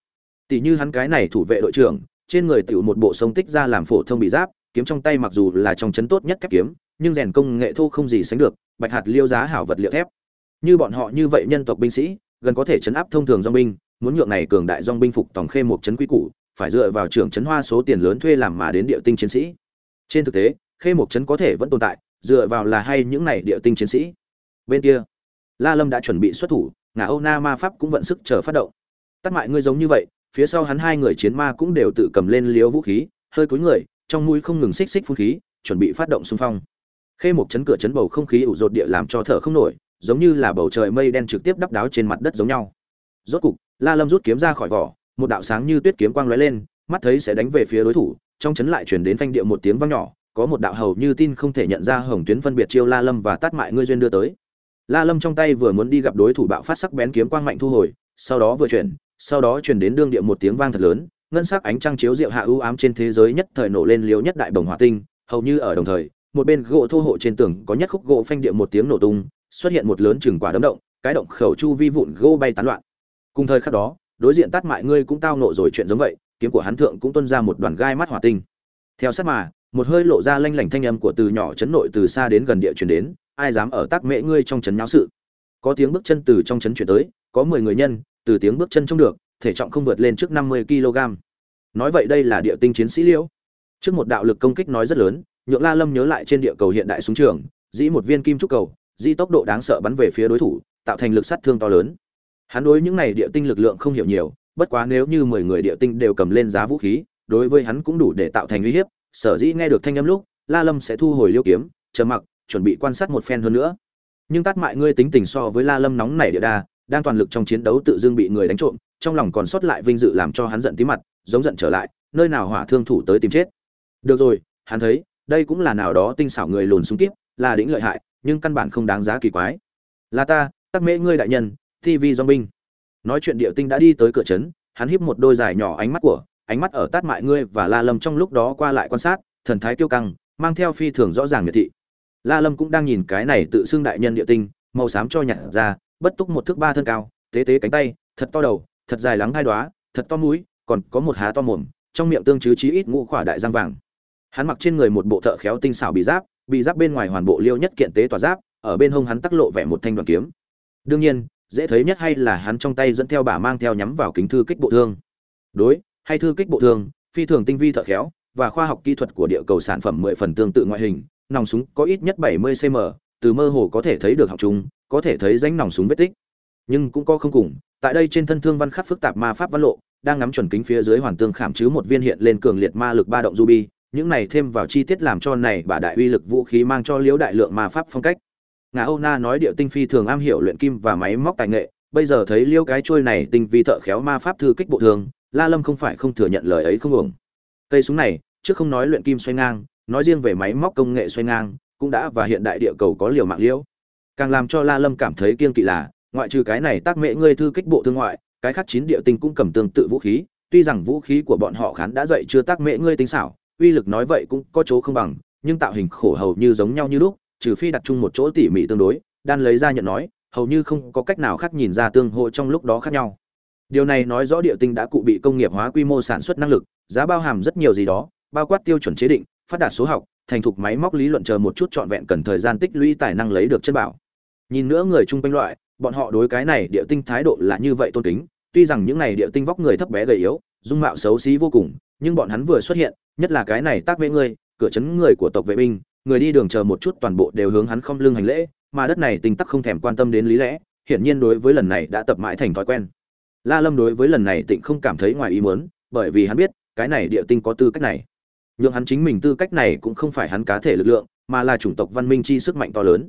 Tỷ như hắn cái này thủ vệ đội trưởng, trên người tiểu một bộ sông tích ra làm phổ thông bị giáp, kiếm trong tay mặc dù là trong trấn tốt nhất thép kiếm, nhưng rèn công nghệ thô không gì sánh được, bạch hạt liêu giá hảo vật liệu thép. Như bọn họ như vậy nhân tộc binh sĩ, gần có thể chấn áp thông thường do binh muốn nhượng này cường đại dòng binh phục tổng khê một trấn quý cũ phải dựa vào trưởng trấn hoa số tiền lớn thuê làm mà đến địa tinh chiến sĩ. Trên thực tế, khê một trấn có thể vẫn tồn tại, dựa vào là hay những này địa tinh chiến sĩ. Bên kia, la lâm đã chuẩn bị xuất thủ ngà âu na ma pháp cũng vận sức chờ phát động. Tất mại ngươi giống như vậy, phía sau hắn hai người chiến ma cũng đều tự cầm lên liếu vũ khí, hơi cúi người, trong mũi không ngừng xích xích phun khí, chuẩn bị phát động xung phong. Khê một chấn cửa chấn bầu không khí ủ rột địa làm cho thở không nổi, giống như là bầu trời mây đen trực tiếp đắp đáo trên mặt đất giống nhau. Rốt cục la lâm rút kiếm ra khỏi vỏ, một đạo sáng như tuyết kiếm quang lóe lên, mắt thấy sẽ đánh về phía đối thủ, trong chấn lại chuyển đến phanh địa một tiếng vang nhỏ, có một đạo hầu như tin không thể nhận ra hồng tuyến phân biệt chiêu la lâm và tát mại ngươi duyên đưa tới. La lâm trong tay vừa muốn đi gặp đối thủ bạo phát sắc bén kiếm quang mạnh thu hồi, sau đó vừa chuyển, sau đó truyền đến đương địa một tiếng vang thật lớn, ngân sắc ánh trăng chiếu diệu hạ ưu ám trên thế giới nhất thời nổ lên liếu nhất đại bồng hỏa tinh, hầu như ở đồng thời, một bên gỗ thô hộ trên tường có nhất khúc gỗ phanh địa một tiếng nổ tung, xuất hiện một lớn chừng quả đấm động, cái động khẩu chu vi vụn gỗ bay tán loạn cùng thời khắc đó, đối diện tát mại ngươi cũng tao nộ rồi chuyện giống vậy, kiếm của hắn thượng cũng tuôn ra một đoàn gai mắt hỏa tinh. Theo sát mà, một hơi lộ ra lanh lảnh thanh âm của từ nhỏ chấn nội từ xa đến gần địa truyền đến, ai dám ở tác mễ ngươi trong chấn nháo sự? Có tiếng bước chân từ trong chấn chuyển tới, có mười người nhân, từ tiếng bước chân trông được, thể trọng không vượt lên trước năm mươi kg. Nói vậy đây là địa tinh chiến sĩ liễu. Trước một đạo lực công kích nói rất lớn, nhượng la lâm nhớ lại trên địa cầu hiện đại súng trường, dĩ một viên kim trúc cầu, dĩ tốc độ đáng sợ bắn về phía đối thủ, tạo thành lực sát thương to lớn hắn đối những này địa tinh lực lượng không hiểu nhiều, bất quá nếu như mười người địa tinh đều cầm lên giá vũ khí, đối với hắn cũng đủ để tạo thành uy hiếp, sở dĩ nghe được thanh âm lúc, la lâm sẽ thu hồi liêu kiếm, chờ mặc, chuẩn bị quan sát một phen hơn nữa. Nhưng tát mại ngươi tính tình so với la lâm nóng nảy địa đa, đang toàn lực trong chiến đấu tự dưng bị người đánh trộm, trong lòng còn sót lại vinh dự làm cho hắn giận tí mặt, giống giận trở lại, nơi nào hỏa thương thủ tới tìm chết. Được rồi, hắn thấy, đây cũng là nào đó tinh xảo người lùn xuống kiếp là đỉnh lợi hại, nhưng căn bản không đáng giá kỳ quái. Là ta tắc mễ ngươi đại nhân tv dong binh nói chuyện địa tinh đã đi tới cửa trấn, hắn híp một đôi dài nhỏ ánh mắt của, ánh mắt ở tát mại ngươi và la lâm trong lúc đó qua lại quan sát, thần thái kiêu căng, mang theo phi thường rõ ràng miệt thị. La lâm cũng đang nhìn cái này tự xưng đại nhân địa tinh, màu xám cho nhặt ra, bất túc một thước ba thân cao, tế tế cánh tay, thật to đầu, thật dài lắng hai đoá thật to mũi, còn có một há to mồm, trong miệng tương chứ chí ít ngũ khỏa đại răng vàng. Hắn mặc trên người một bộ thợ khéo tinh xảo bị giáp bị giáp bên ngoài hoàn bộ liêu nhất kiện tế tỏa giáp, ở bên hông hắn tắc lộ vẻ một thanh đoản kiếm. Đương nhiên dễ thấy nhất hay là hắn trong tay dẫn theo bà mang theo nhắm vào kính thư kích bộ thương. Đối, hay thư kích bộ thương, phi thường tinh vi thợ khéo, và khoa học kỹ thuật của địa cầu sản phẩm mười phần tương tự ngoại hình, nòng súng có ít nhất 70 cm từ mơ hồ có thể thấy được học chúng có thể thấy danh nòng súng vết tích. Nhưng cũng có không cùng, tại đây trên thân thương văn khắc phức tạp ma pháp văn lộ, đang ngắm chuẩn kính phía dưới hoàn tương khảm chứ một viên hiện lên cường liệt ma lực ba động ruby, những này thêm vào chi tiết làm cho này bà đại uy lực vũ khí mang cho liễu đại lượng ma pháp phong cách ngà âu na nói điệu tinh phi thường am hiểu luyện kim và máy móc tài nghệ, bây giờ thấy liêu cái trôi này tinh vi thợ khéo ma pháp thư kích bộ thường, la lâm không phải không thừa nhận lời ấy không ổng cây súng này, trước không nói luyện kim xoay ngang, nói riêng về máy móc công nghệ xoay ngang, cũng đã và hiện đại địa cầu có liều mạng liễu càng làm cho la lâm cảm thấy kiên kỵ là, ngoại trừ cái này tác mễ ngươi thư kích bộ thương ngoại, cái khác chín địa tinh cũng cầm tương tự vũ khí, tuy rằng vũ khí của bọn họ khán đã dậy chưa tác mễ ngươi tinh xảo, uy lực nói vậy cũng có chỗ không bằng, nhưng tạo hình khổ hầu như giống nhau như lúc trừ phi đặt chung một chỗ tỉ mỉ tương đối, đan lấy ra nhận nói, hầu như không có cách nào khác nhìn ra tương hỗ trong lúc đó khác nhau. Điều này nói rõ địa tinh đã cụ bị công nghiệp hóa quy mô sản xuất năng lực, giá bao hàm rất nhiều gì đó, bao quát tiêu chuẩn chế định, phát đạt số học, thành thục máy móc lý luận chờ một chút trọn vẹn cần thời gian tích lũy tài năng lấy được chất bảo. Nhìn nữa người chung quanh loại, bọn họ đối cái này địa tinh thái độ là như vậy tôn kính, tuy rằng những này địa tinh vóc người thấp bé gầy yếu, dung mạo xấu xí vô cùng, nhưng bọn hắn vừa xuất hiện, nhất là cái này tác vệ ngươi cửa chấn người của tộc vệ binh người đi đường chờ một chút toàn bộ đều hướng hắn không lưng hành lễ, mà đất này tình tắc không thèm quan tâm đến lý lẽ, hiển nhiên đối với lần này đã tập mãi thành thói quen. La lâm đối với lần này tịnh không cảm thấy ngoài ý muốn, bởi vì hắn biết, cái này địa tinh có tư cách này. Nhưng hắn chính mình tư cách này cũng không phải hắn cá thể lực lượng, mà là chủng tộc văn minh chi sức mạnh to lớn.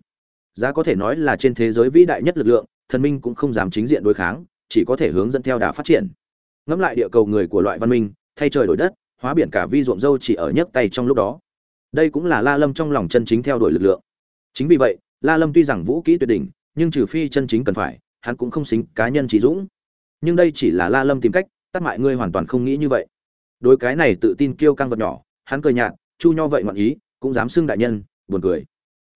Giá có thể nói là trên thế giới vĩ đại nhất lực lượng, thần minh cũng không dám chính diện đối kháng, chỉ có thể hướng dẫn theo đà phát triển. Ngẫm lại địa cầu người của loại văn minh, thay trời đổi đất, hóa biển cả vi ruộng dâu chỉ ở nhấc tay trong lúc đó đây cũng là la lâm trong lòng chân chính theo đuổi lực lượng. Chính vì vậy, la lâm tuy rằng vũ kỹ tuyệt đỉnh, nhưng trừ phi chân chính cần phải, hắn cũng không xính cá nhân trí dũng. Nhưng đây chỉ là la lâm tìm cách tắt mại ngươi hoàn toàn không nghĩ như vậy. Đối cái này tự tin kiêu căng vật nhỏ, hắn cười nhạt, chu nho vậy ngoạn ý, cũng dám xưng đại nhân, buồn cười.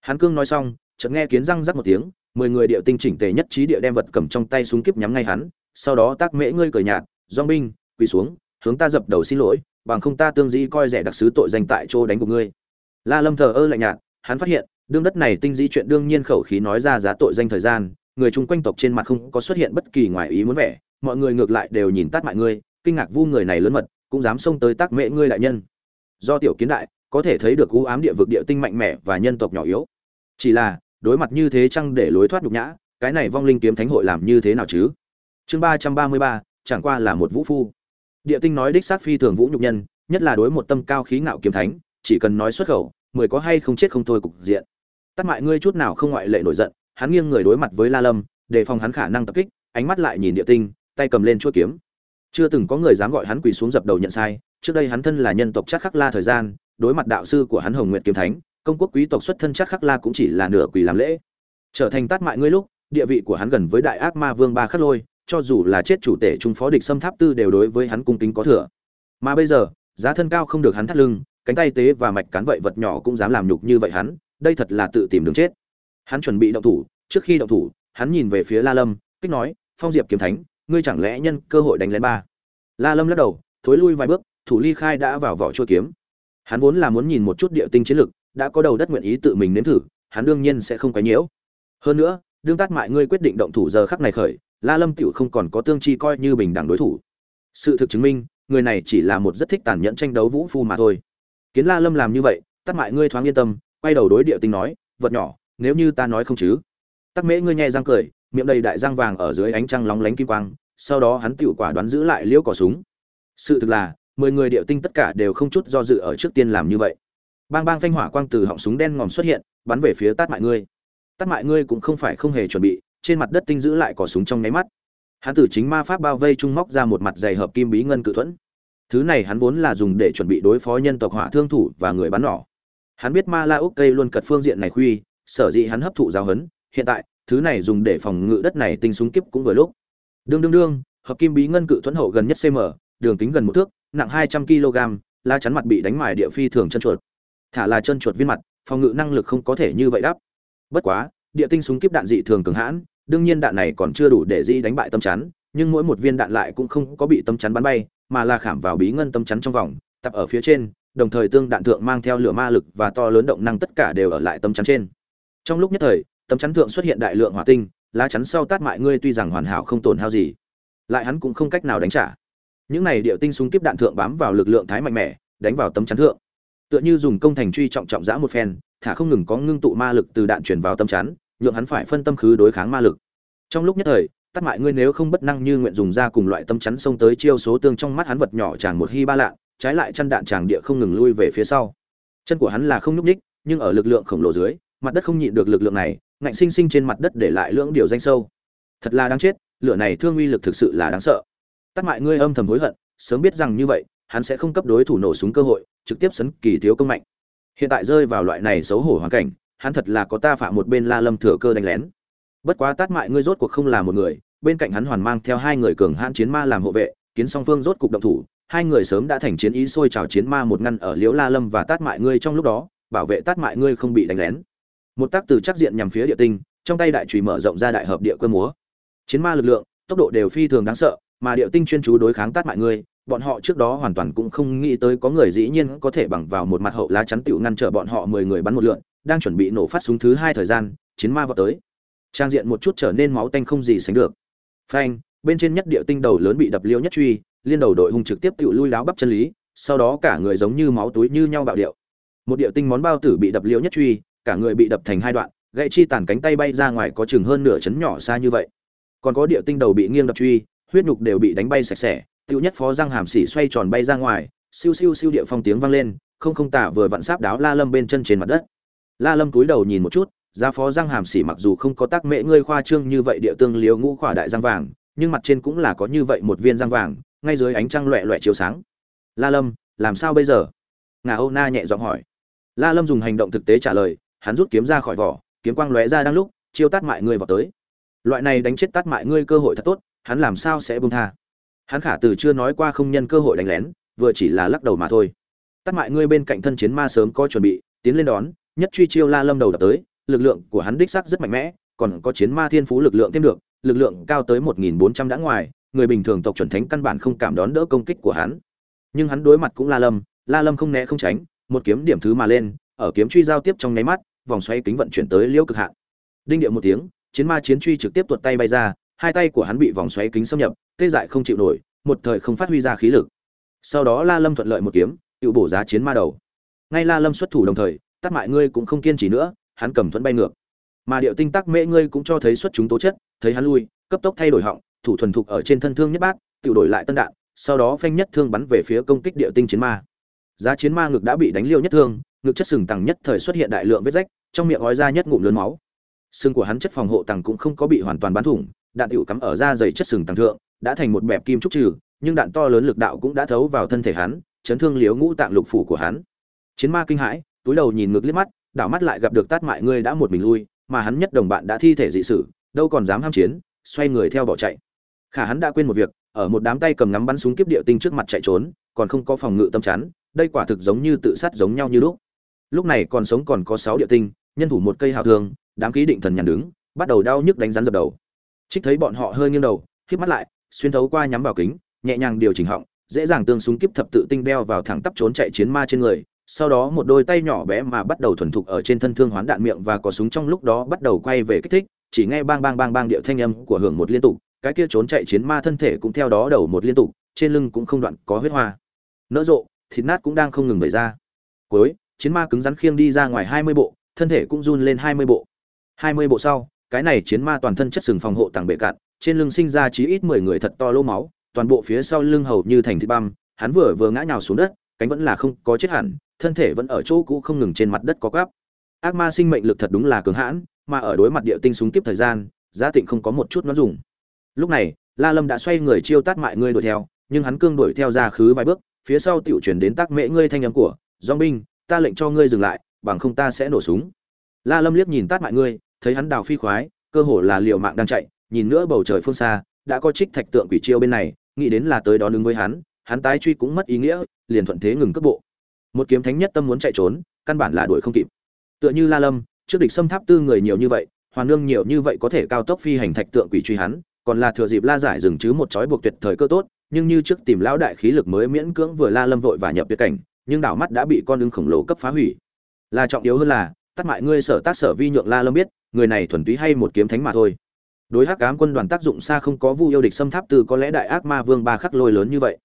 Hắn cương nói xong, chợt nghe kiến răng rắc một tiếng, mười người điệu tinh chỉnh tề nhất trí địa đem vật cầm trong tay súng kiếp nhắm ngay hắn, sau đó tác mễ ngươi cười nhạt, dong binh, quỳ xuống, hướng ta dập đầu xin lỗi, bằng không ta tương dĩ coi rẻ đặc sứ tội danh tại chỗ đánh của ngươi la lâm thờ ơ lạnh nhạt, hắn phát hiện, đương đất này tinh dĩ chuyện đương nhiên khẩu khí nói ra giá tội danh thời gian, người chung quanh tộc trên mặt không có xuất hiện bất kỳ ngoài ý muốn vẻ, mọi người ngược lại đều nhìn tát mại ngươi, kinh ngạc vu người này lớn mật, cũng dám xông tới tác mẹ ngươi đại nhân. Do tiểu kiến đại, có thể thấy được u ám địa vực địa tinh mạnh mẽ và nhân tộc nhỏ yếu. Chỉ là, đối mặt như thế chăng để lối thoát nhục nhã, cái này vong linh kiếm thánh hội làm như thế nào chứ? Chương ba trăm ba mươi ba, chẳng qua là một vũ phu. Địa tinh nói đích xác phi thường vũ nhục nhân, nhất là đối một tâm cao khí ngạo kiếm thánh chỉ cần nói xuất khẩu, mười có hay không chết không thôi cục diện. Tắt mại ngươi chút nào không ngoại lệ nổi giận, hắn nghiêng người đối mặt với la lâm, đề phòng hắn khả năng tập kích, ánh mắt lại nhìn địa tinh, tay cầm lên chuôi kiếm. Chưa từng có người dám gọi hắn quỳ xuống dập đầu nhận sai, trước đây hắn thân là nhân tộc chắc khắc la thời gian, đối mặt đạo sư của hắn hồng nguyệt kiếm thánh, công quốc quý tộc xuất thân chắc khắc la cũng chỉ là nửa quỳ làm lễ. Trở thành tát mại ngươi lúc, địa vị của hắn gần với đại ác ma vương ba khắc lôi, cho dù là chết chủ tể trung phó địch xâm tháp tư đều đối với hắn cung kính có thừa. Mà bây giờ, giá thân cao không được hắn thắt lưng cánh tay tế và mạch cán vậy vật nhỏ cũng dám làm nhục như vậy hắn, đây thật là tự tìm đường chết. Hắn chuẩn bị động thủ, trước khi động thủ, hắn nhìn về phía la lâm, kích nói, phong diệp kiếm thánh, ngươi chẳng lẽ nhân cơ hội đánh lên ba? La lâm lắc đầu, thối lui vài bước, thủ ly khai đã vào vỏ chua kiếm. Hắn vốn là muốn nhìn một chút địa tinh chiến lực, đã có đầu đất nguyện ý tự mình nếm thử, hắn đương nhiên sẽ không quấy nhiễu. Hơn nữa, đương tát mại ngươi quyết định động thủ giờ khắc này khởi, la lâm tiểu không còn có tương chi coi như bình đẳng đối thủ. Sự thực chứng minh, người này chỉ là một rất thích tàn nhẫn tranh đấu vũ phu mà thôi kiến la lâm làm như vậy tát mại ngươi thoáng yên tâm, quay đầu đối địa tinh nói, vật nhỏ, nếu như ta nói không chứ? Tắc mễ ngươi nhẹ răng cười, miệng đầy đại răng vàng ở dưới ánh trăng lóng lánh kim quang, sau đó hắn tiểu quả đoán giữ lại liễu cỏ súng. Sự thực là, mười người địa tinh tất cả đều không chút do dự ở trước tiên làm như vậy. Bang bang phanh hỏa quang từ họng súng đen ngòm xuất hiện, bắn về phía tát mại ngươi. Tát mại ngươi cũng không phải không hề chuẩn bị, trên mặt đất tinh giữ lại cỏ súng trong nháy mắt. Hắn tử chính ma pháp bao vây trung móc ra một mặt dày hợp kim bí ngân cự thuẫn thứ này hắn vốn là dùng để chuẩn bị đối phó nhân tộc hỏa thương thủ và người bắn nỏ. Hắn biết ma la úc cây luôn cật phương diện này khuy, sở dĩ hắn hấp thụ giáo hấn hiện tại, thứ này dùng để phòng ngự đất này tinh súng kiếp cũng vừa lúc. Đương đương đương, hợp kim bí ngân cự thuẫn hậu gần nhất cm đường kính gần một thước, nặng hai trăm kg la chắn mặt bị đánh mài địa phi thường chân chuột. Thả là chân chuột viên mặt, phòng ngự năng lực không có thể như vậy đắp bất quá, địa tinh súng kiếp đạn dị thường cường hãn, đương nhiên đạn này còn chưa đủ để dĩ đánh bại tâm chắn, nhưng mỗi một viên đạn lại cũng không có bị tâm chắn bắn bay mà là khảm vào bí ngân tâm chắn trong vòng, tập ở phía trên, đồng thời tương đạn thượng mang theo lửa ma lực và to lớn động năng tất cả đều ở lại tâm chắn trên. Trong lúc nhất thời, tâm chắn thượng xuất hiện đại lượng hỏa tinh, lá chắn sau tát mại ngươi tuy rằng hoàn hảo không tổn hao gì, lại hắn cũng không cách nào đánh trả. Những này điệu tinh súng kiếp đạn thượng bám vào lực lượng thái mạnh mẽ, đánh vào tấm chắn thượng. Tựa như dùng công thành truy trọng trọng giã một phen, thả không ngừng có ngưng tụ ma lực từ đạn chuyển vào tâm chắn, nhượng hắn phải phân tâm khứ đối kháng ma lực. Trong lúc nhất thời tắt mại ngươi nếu không bất năng như nguyện dùng ra cùng loại tâm chắn xông tới chiêu số tương trong mắt hắn vật nhỏ chàng một hy ba lạ trái lại chân đạn chàng địa không ngừng lui về phía sau. Chân của hắn là không nhúc ních nhưng ở lực lượng khổng lồ dưới, mặt đất không nhịn được lực lượng này, ngạnh sinh sinh trên mặt đất để lại lưỡng điều danh sâu. Thật là đáng chết, lửa này thương uy lực thực sự là đáng sợ. Tắt mại ngươi âm thầm hối hận, sớm biết rằng như vậy, hắn sẽ không cấp đối thủ nổ súng cơ hội, trực tiếp sấn kỳ thiếu công mạnh. Hiện tại rơi vào loại này xấu hổ hoàn cảnh, hắn thật là có ta phạm một bên la lâm thừa cơ đánh lén. Bất quá tát mại ngươi rốt cuộc không là một người bên cạnh hắn hoàn mang theo hai người cường hãn chiến ma làm hộ vệ, kiến song phương rốt cục động thủ, hai người sớm đã thành chiến ý sôi trào chiến ma một ngăn ở liễu la lâm và tát mại ngươi trong lúc đó, bảo vệ tát mại ngươi không bị đánh lén. Một tác từ chắc diện nhằm phía địa tinh, trong tay đại chùy mở rộng ra đại hợp địa quân múa. Chiến ma lực lượng, tốc độ đều phi thường đáng sợ, mà địa tinh chuyên chú đối kháng tát mại ngươi, bọn họ trước đó hoàn toàn cũng không nghĩ tới có người dĩ nhiên có thể bằng vào một mặt hậu lá chắn tiểu ngăn trở bọn họ mười người bắn một lượn, đang chuẩn bị nổ phát súng thứ hai thời gian, chiến ma vọt tới. Trang diện một chút trở nên máu tanh không gì sánh được phanh, bên trên nhất địa tinh đầu lớn bị đập liêu nhất truy, liên đầu đội hung trực tiếp tự lui láo bắp chân lý, sau đó cả người giống như máu túi như nhau bạo điệu. Một địa tinh món bao tử bị đập liêu nhất truy, cả người bị đập thành hai đoạn, gãy chi tàn cánh tay bay ra ngoài có chừng hơn nửa chấn nhỏ xa như vậy. Còn có địa tinh đầu bị nghiêng đập truy, huyết nhục đều bị đánh bay sạch sẽ tiêu nhất phó răng hàm xỉ xoay tròn bay ra ngoài, siêu siêu siêu địa phong tiếng vang lên, không không tả vừa vặn sáp đáo la lâm bên chân trên mặt đất. La lâm cúi đầu nhìn một chút gia phó răng hàm xỉ mặc dù không có tác mễ ngươi khoa trương như vậy địa tương liếu ngũ khỏa đại răng vàng, nhưng mặt trên cũng là có như vậy một viên răng vàng, ngay dưới ánh trăng loẹ loẹ chiếu sáng. La lâm, làm sao bây giờ? Ngà âu na nhẹ giọng hỏi. La lâm dùng hành động thực tế trả lời, hắn rút kiếm ra khỏi vỏ, kiếm quang lóe ra đang lúc, chiêu tát mại ngươi vào tới. Loại này đánh chết tát mại ngươi cơ hội thật tốt, hắn làm sao sẽ buông tha? Hắn khả từ chưa nói qua không nhân cơ hội đánh lén, vừa chỉ là lắc đầu mà thôi. Tát mại ngươi bên cạnh thân chiến ma sớm có chuẩn bị, tiến lên đón, nhất truy chiêu la lâm đầu đập tới lực lượng của hắn đích xác rất mạnh mẽ, còn có chiến ma thiên phú lực lượng thêm được, lực lượng cao tới một nghìn bốn trăm đã ngoài, người bình thường tộc chuẩn thánh căn bản không cảm đón đỡ công kích của hắn. Nhưng hắn đối mặt cũng la lâm la lâm không né không tránh, một kiếm điểm thứ mà lên, ở kiếm truy giao tiếp trong nháy mắt, vòng xoay kính vận chuyển tới liễu cực hạn. Đinh điệu một tiếng, chiến ma chiến truy trực tiếp tuột tay bay ra, hai tay của hắn bị vòng xoáy kính xâm nhập, tê dại không chịu nổi, một thời không phát huy ra khí lực. Sau đó la lâm thuận lợi một kiếm hữu bổ giá chiến ma đầu. Ngay la lâm xuất thủ đồng thời tất mại ngươi cũng không kiên trì nữa hắn cầm thuẫn bay ngược. Mà điệu tinh tắc mễ ngươi cũng cho thấy xuất chúng tố chất, thấy hắn lui, cấp tốc thay đổi họng, thủ thuần thục ở trên thân thương nhất bát tự đổi lại tân đạn, sau đó phanh nhất thương bắn về phía công kích điệu tinh chiến ma. Giá chiến ma ngực đã bị đánh liêu nhất thương, ngực chất sừng tằng nhất thời xuất hiện đại lượng vết rách, trong miệng gói ra nhất ngụm lớn máu. Xương của hắn chất phòng hộ tằng cũng không có bị hoàn toàn bắn thủng, đạn tiểu cắm ở da dày chất sừng tằng thượng, đã thành một bẹp kim trúc trừ, nhưng đạn to lớn lực đạo cũng đã thấu vào thân thể hắn, chấn thương liếu ngũ tạng lục phủ của hắn. Chiến ma kinh hãi, túi đầu nhìn ngược liếc mắt đảo mắt lại gặp được tát mại ngươi đã một mình lui, mà hắn nhất đồng bạn đã thi thể dị sử, đâu còn dám ham chiến, xoay người theo bỏ chạy. Khả hắn đã quên một việc, ở một đám tay cầm ngắm bắn súng kiếp địa tinh trước mặt chạy trốn, còn không có phòng ngự tâm chắn, đây quả thực giống như tự sát giống nhau như lúc. Lúc này còn sống còn có sáu địa tinh, nhân thủ một cây hào thương, đám ký định thần nhàn đứng, bắt đầu đau nhức đánh rắn dập đầu. Trích thấy bọn họ hơi nghiêng đầu híp mắt lại, xuyên thấu qua nhắm vào kính, nhẹ nhàng điều chỉnh họng, dễ dàng tương súng kiếp thập tự tinh đeo vào thẳng tắp trốn chạy chiến ma trên người sau đó một đôi tay nhỏ bé mà bắt đầu thuần thục ở trên thân thương hoán đạn miệng và có súng trong lúc đó bắt đầu quay về kích thích, chỉ nghe bang bang bang bang điệu thanh âm của hưởng một liên tục, cái kia trốn chạy chiến ma thân thể cũng theo đó đầu một liên tục, trên lưng cũng không đoạn có huyết hoa. Nỡ rộ, thịt nát cũng đang không ngừng vẩy ra. Cuối, chiến ma cứng rắn khiêng đi ra ngoài hai mươi bộ, thân thể cũng run lên hai mươi bộ. Hai mươi bộ sau, cái này chiến ma toàn thân chất sừng phòng hộ tàng bệ cạn, trên lưng sinh ra chí ít mười người thật to lô máu, toàn bộ phía sau lưng hầu như thành thịt băm, hắn vừa vừa ngã nhào xuống đất, cánh vẫn là không có chết hẳn thân thể vẫn ở chỗ cũ không ngừng trên mặt đất có gắp. Ác ma sinh mệnh lực thật đúng là cường hãn, mà ở đối mặt địa tinh súng kiếp thời gian, giá tịnh không có một chút nó dùng. Lúc này, la lâm đã xoay người chiêu tát mại ngươi đuổi theo, nhưng hắn cương đuổi theo ra khứ vài bước, phía sau tiểu chuyển đến tác mễ ngươi thanh âm của, dong binh, ta lệnh cho ngươi dừng lại, bằng không ta sẽ nổ súng. La lâm liếc nhìn tát mại ngươi, thấy hắn đào phi khoái, cơ hồ là liều mạng đang chạy, nhìn nữa bầu trời phương xa, đã có trích thạch tượng quỷ chiêu bên này, nghĩ đến là tới đó đứng với hắn hắn tái truy cũng mất ý nghĩa, liền thuận thế ngừng cước bộ một kiếm thánh nhất tâm muốn chạy trốn, căn bản là đuổi không kịp. Tựa như la lâm, trước địch xâm tháp tư người nhiều như vậy hoàn nương nhiều như vậy có thể cao tốc phi hành thạch tượng quỷ truy hắn, còn là thừa dịp la giải dừng chứ một chói buộc tuyệt thời cơ tốt, nhưng như trước tìm lão đại khí lực mới miễn cưỡng vừa la lâm vội và nhập tuyệt cảnh, nhưng đảo mắt đã bị con ưng khổng lồ cấp phá hủy. Là trọng yếu hơn là, tắt mại ngươi sở tác sở vi nhượng la lâm biết, người này thuần túy hay một kiếm thánh mà thôi. Đối hắc ám quân đoàn tác dụng xa không có vu yêu địch xâm tháp từ có lẽ đại ác ma vương ba khắc lôi lớn như vậy.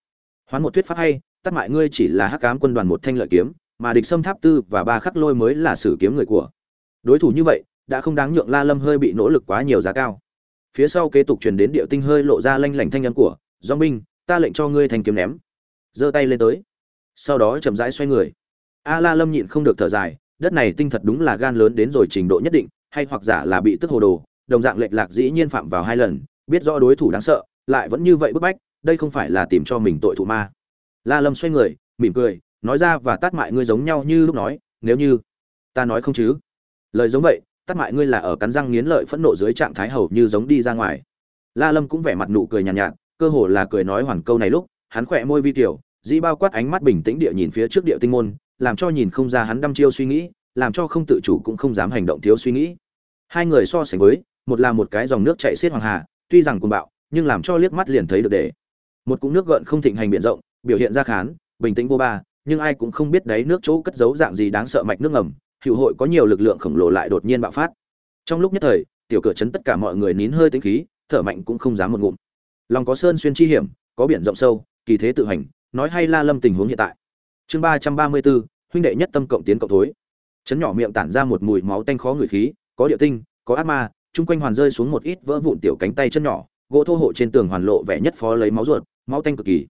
Hoán một thuyết pháp hay tắt mại ngươi chỉ là hắc ám quân đoàn một thanh lợi kiếm, mà địch xâm tháp tư và ba khắc lôi mới là sử kiếm người của. Đối thủ như vậy, đã không đáng nhượng la lâm hơi bị nỗ lực quá nhiều giá cao. Phía sau kế tục truyền đến điệu tinh hơi lộ ra lanh lảnh thanh âm của do binh ta lệnh cho ngươi thành kiếm ném. Giơ tay lên tới. Sau đó chậm rãi xoay người. A la lâm nhịn không được thở dài, đất này tinh thật đúng là gan lớn đến rồi trình độ nhất định, hay hoặc giả là bị tức hồ đồ, đồng dạng lệch lạc dĩ nhiên phạm vào hai lần, biết rõ đối thủ đáng sợ, lại vẫn như vậy bức bách, đây không phải là tìm cho mình tội thụ ma la lâm xoay người mỉm cười nói ra và tát mại ngươi giống nhau như lúc nói nếu như ta nói không chứ? Lời giống vậy tát mại ngươi là ở cắn răng nghiến lợi phẫn nộ dưới trạng thái hầu như giống đi ra ngoài. La lâm cũng vẻ mặt nụ cười nhàn nhạt, nhạt cơ hồ là cười nói hoàn câu này lúc hắn khỏe môi vi tiểu dĩ bao quát ánh mắt bình tĩnh địa nhìn phía trước địa tinh môn làm cho nhìn không ra hắn đăm chiêu suy nghĩ làm cho không tự chủ cũng không dám hành động thiếu suy nghĩ. Hai người so sánh với một là một cái dòng nước chảy xiết hoàng hà tuy rằng cuồng bạo nhưng làm cho liếc mắt liền thấy được để. Một cũng nước gợn không thịnh hành biển rộng biểu hiện ra khán, bình tĩnh vô ba, nhưng ai cũng không biết đấy nước chỗ cất giấu dạng gì đáng sợ mạch nước ngầm hiệu hội có nhiều lực lượng khổng lồ lại đột nhiên bạo phát. Trong lúc nhất thời, tiểu cửa chấn tất cả mọi người nín hơi tĩnh khí, thở mạnh cũng không dám một ngụm. Lòng có sơn xuyên chi hiểm, có biển rộng sâu, kỳ thế tự hành, nói hay la lâm tình huống hiện tại. Chương ba trăm ba mươi bốn, huynh đệ nhất tâm cộng tiến cộng thối. Chấn nhỏ miệng tản ra một mùi máu tanh khó người khí, có địa tinh, có ác ma, chung quanh hoàn rơi xuống một ít vỡ vụn tiểu cánh tay chân nhỏ, gỗ thô hộ trên tường hoàn lộ vẻ nhất phó lấy máu ruột, máu tanh cực kỳ.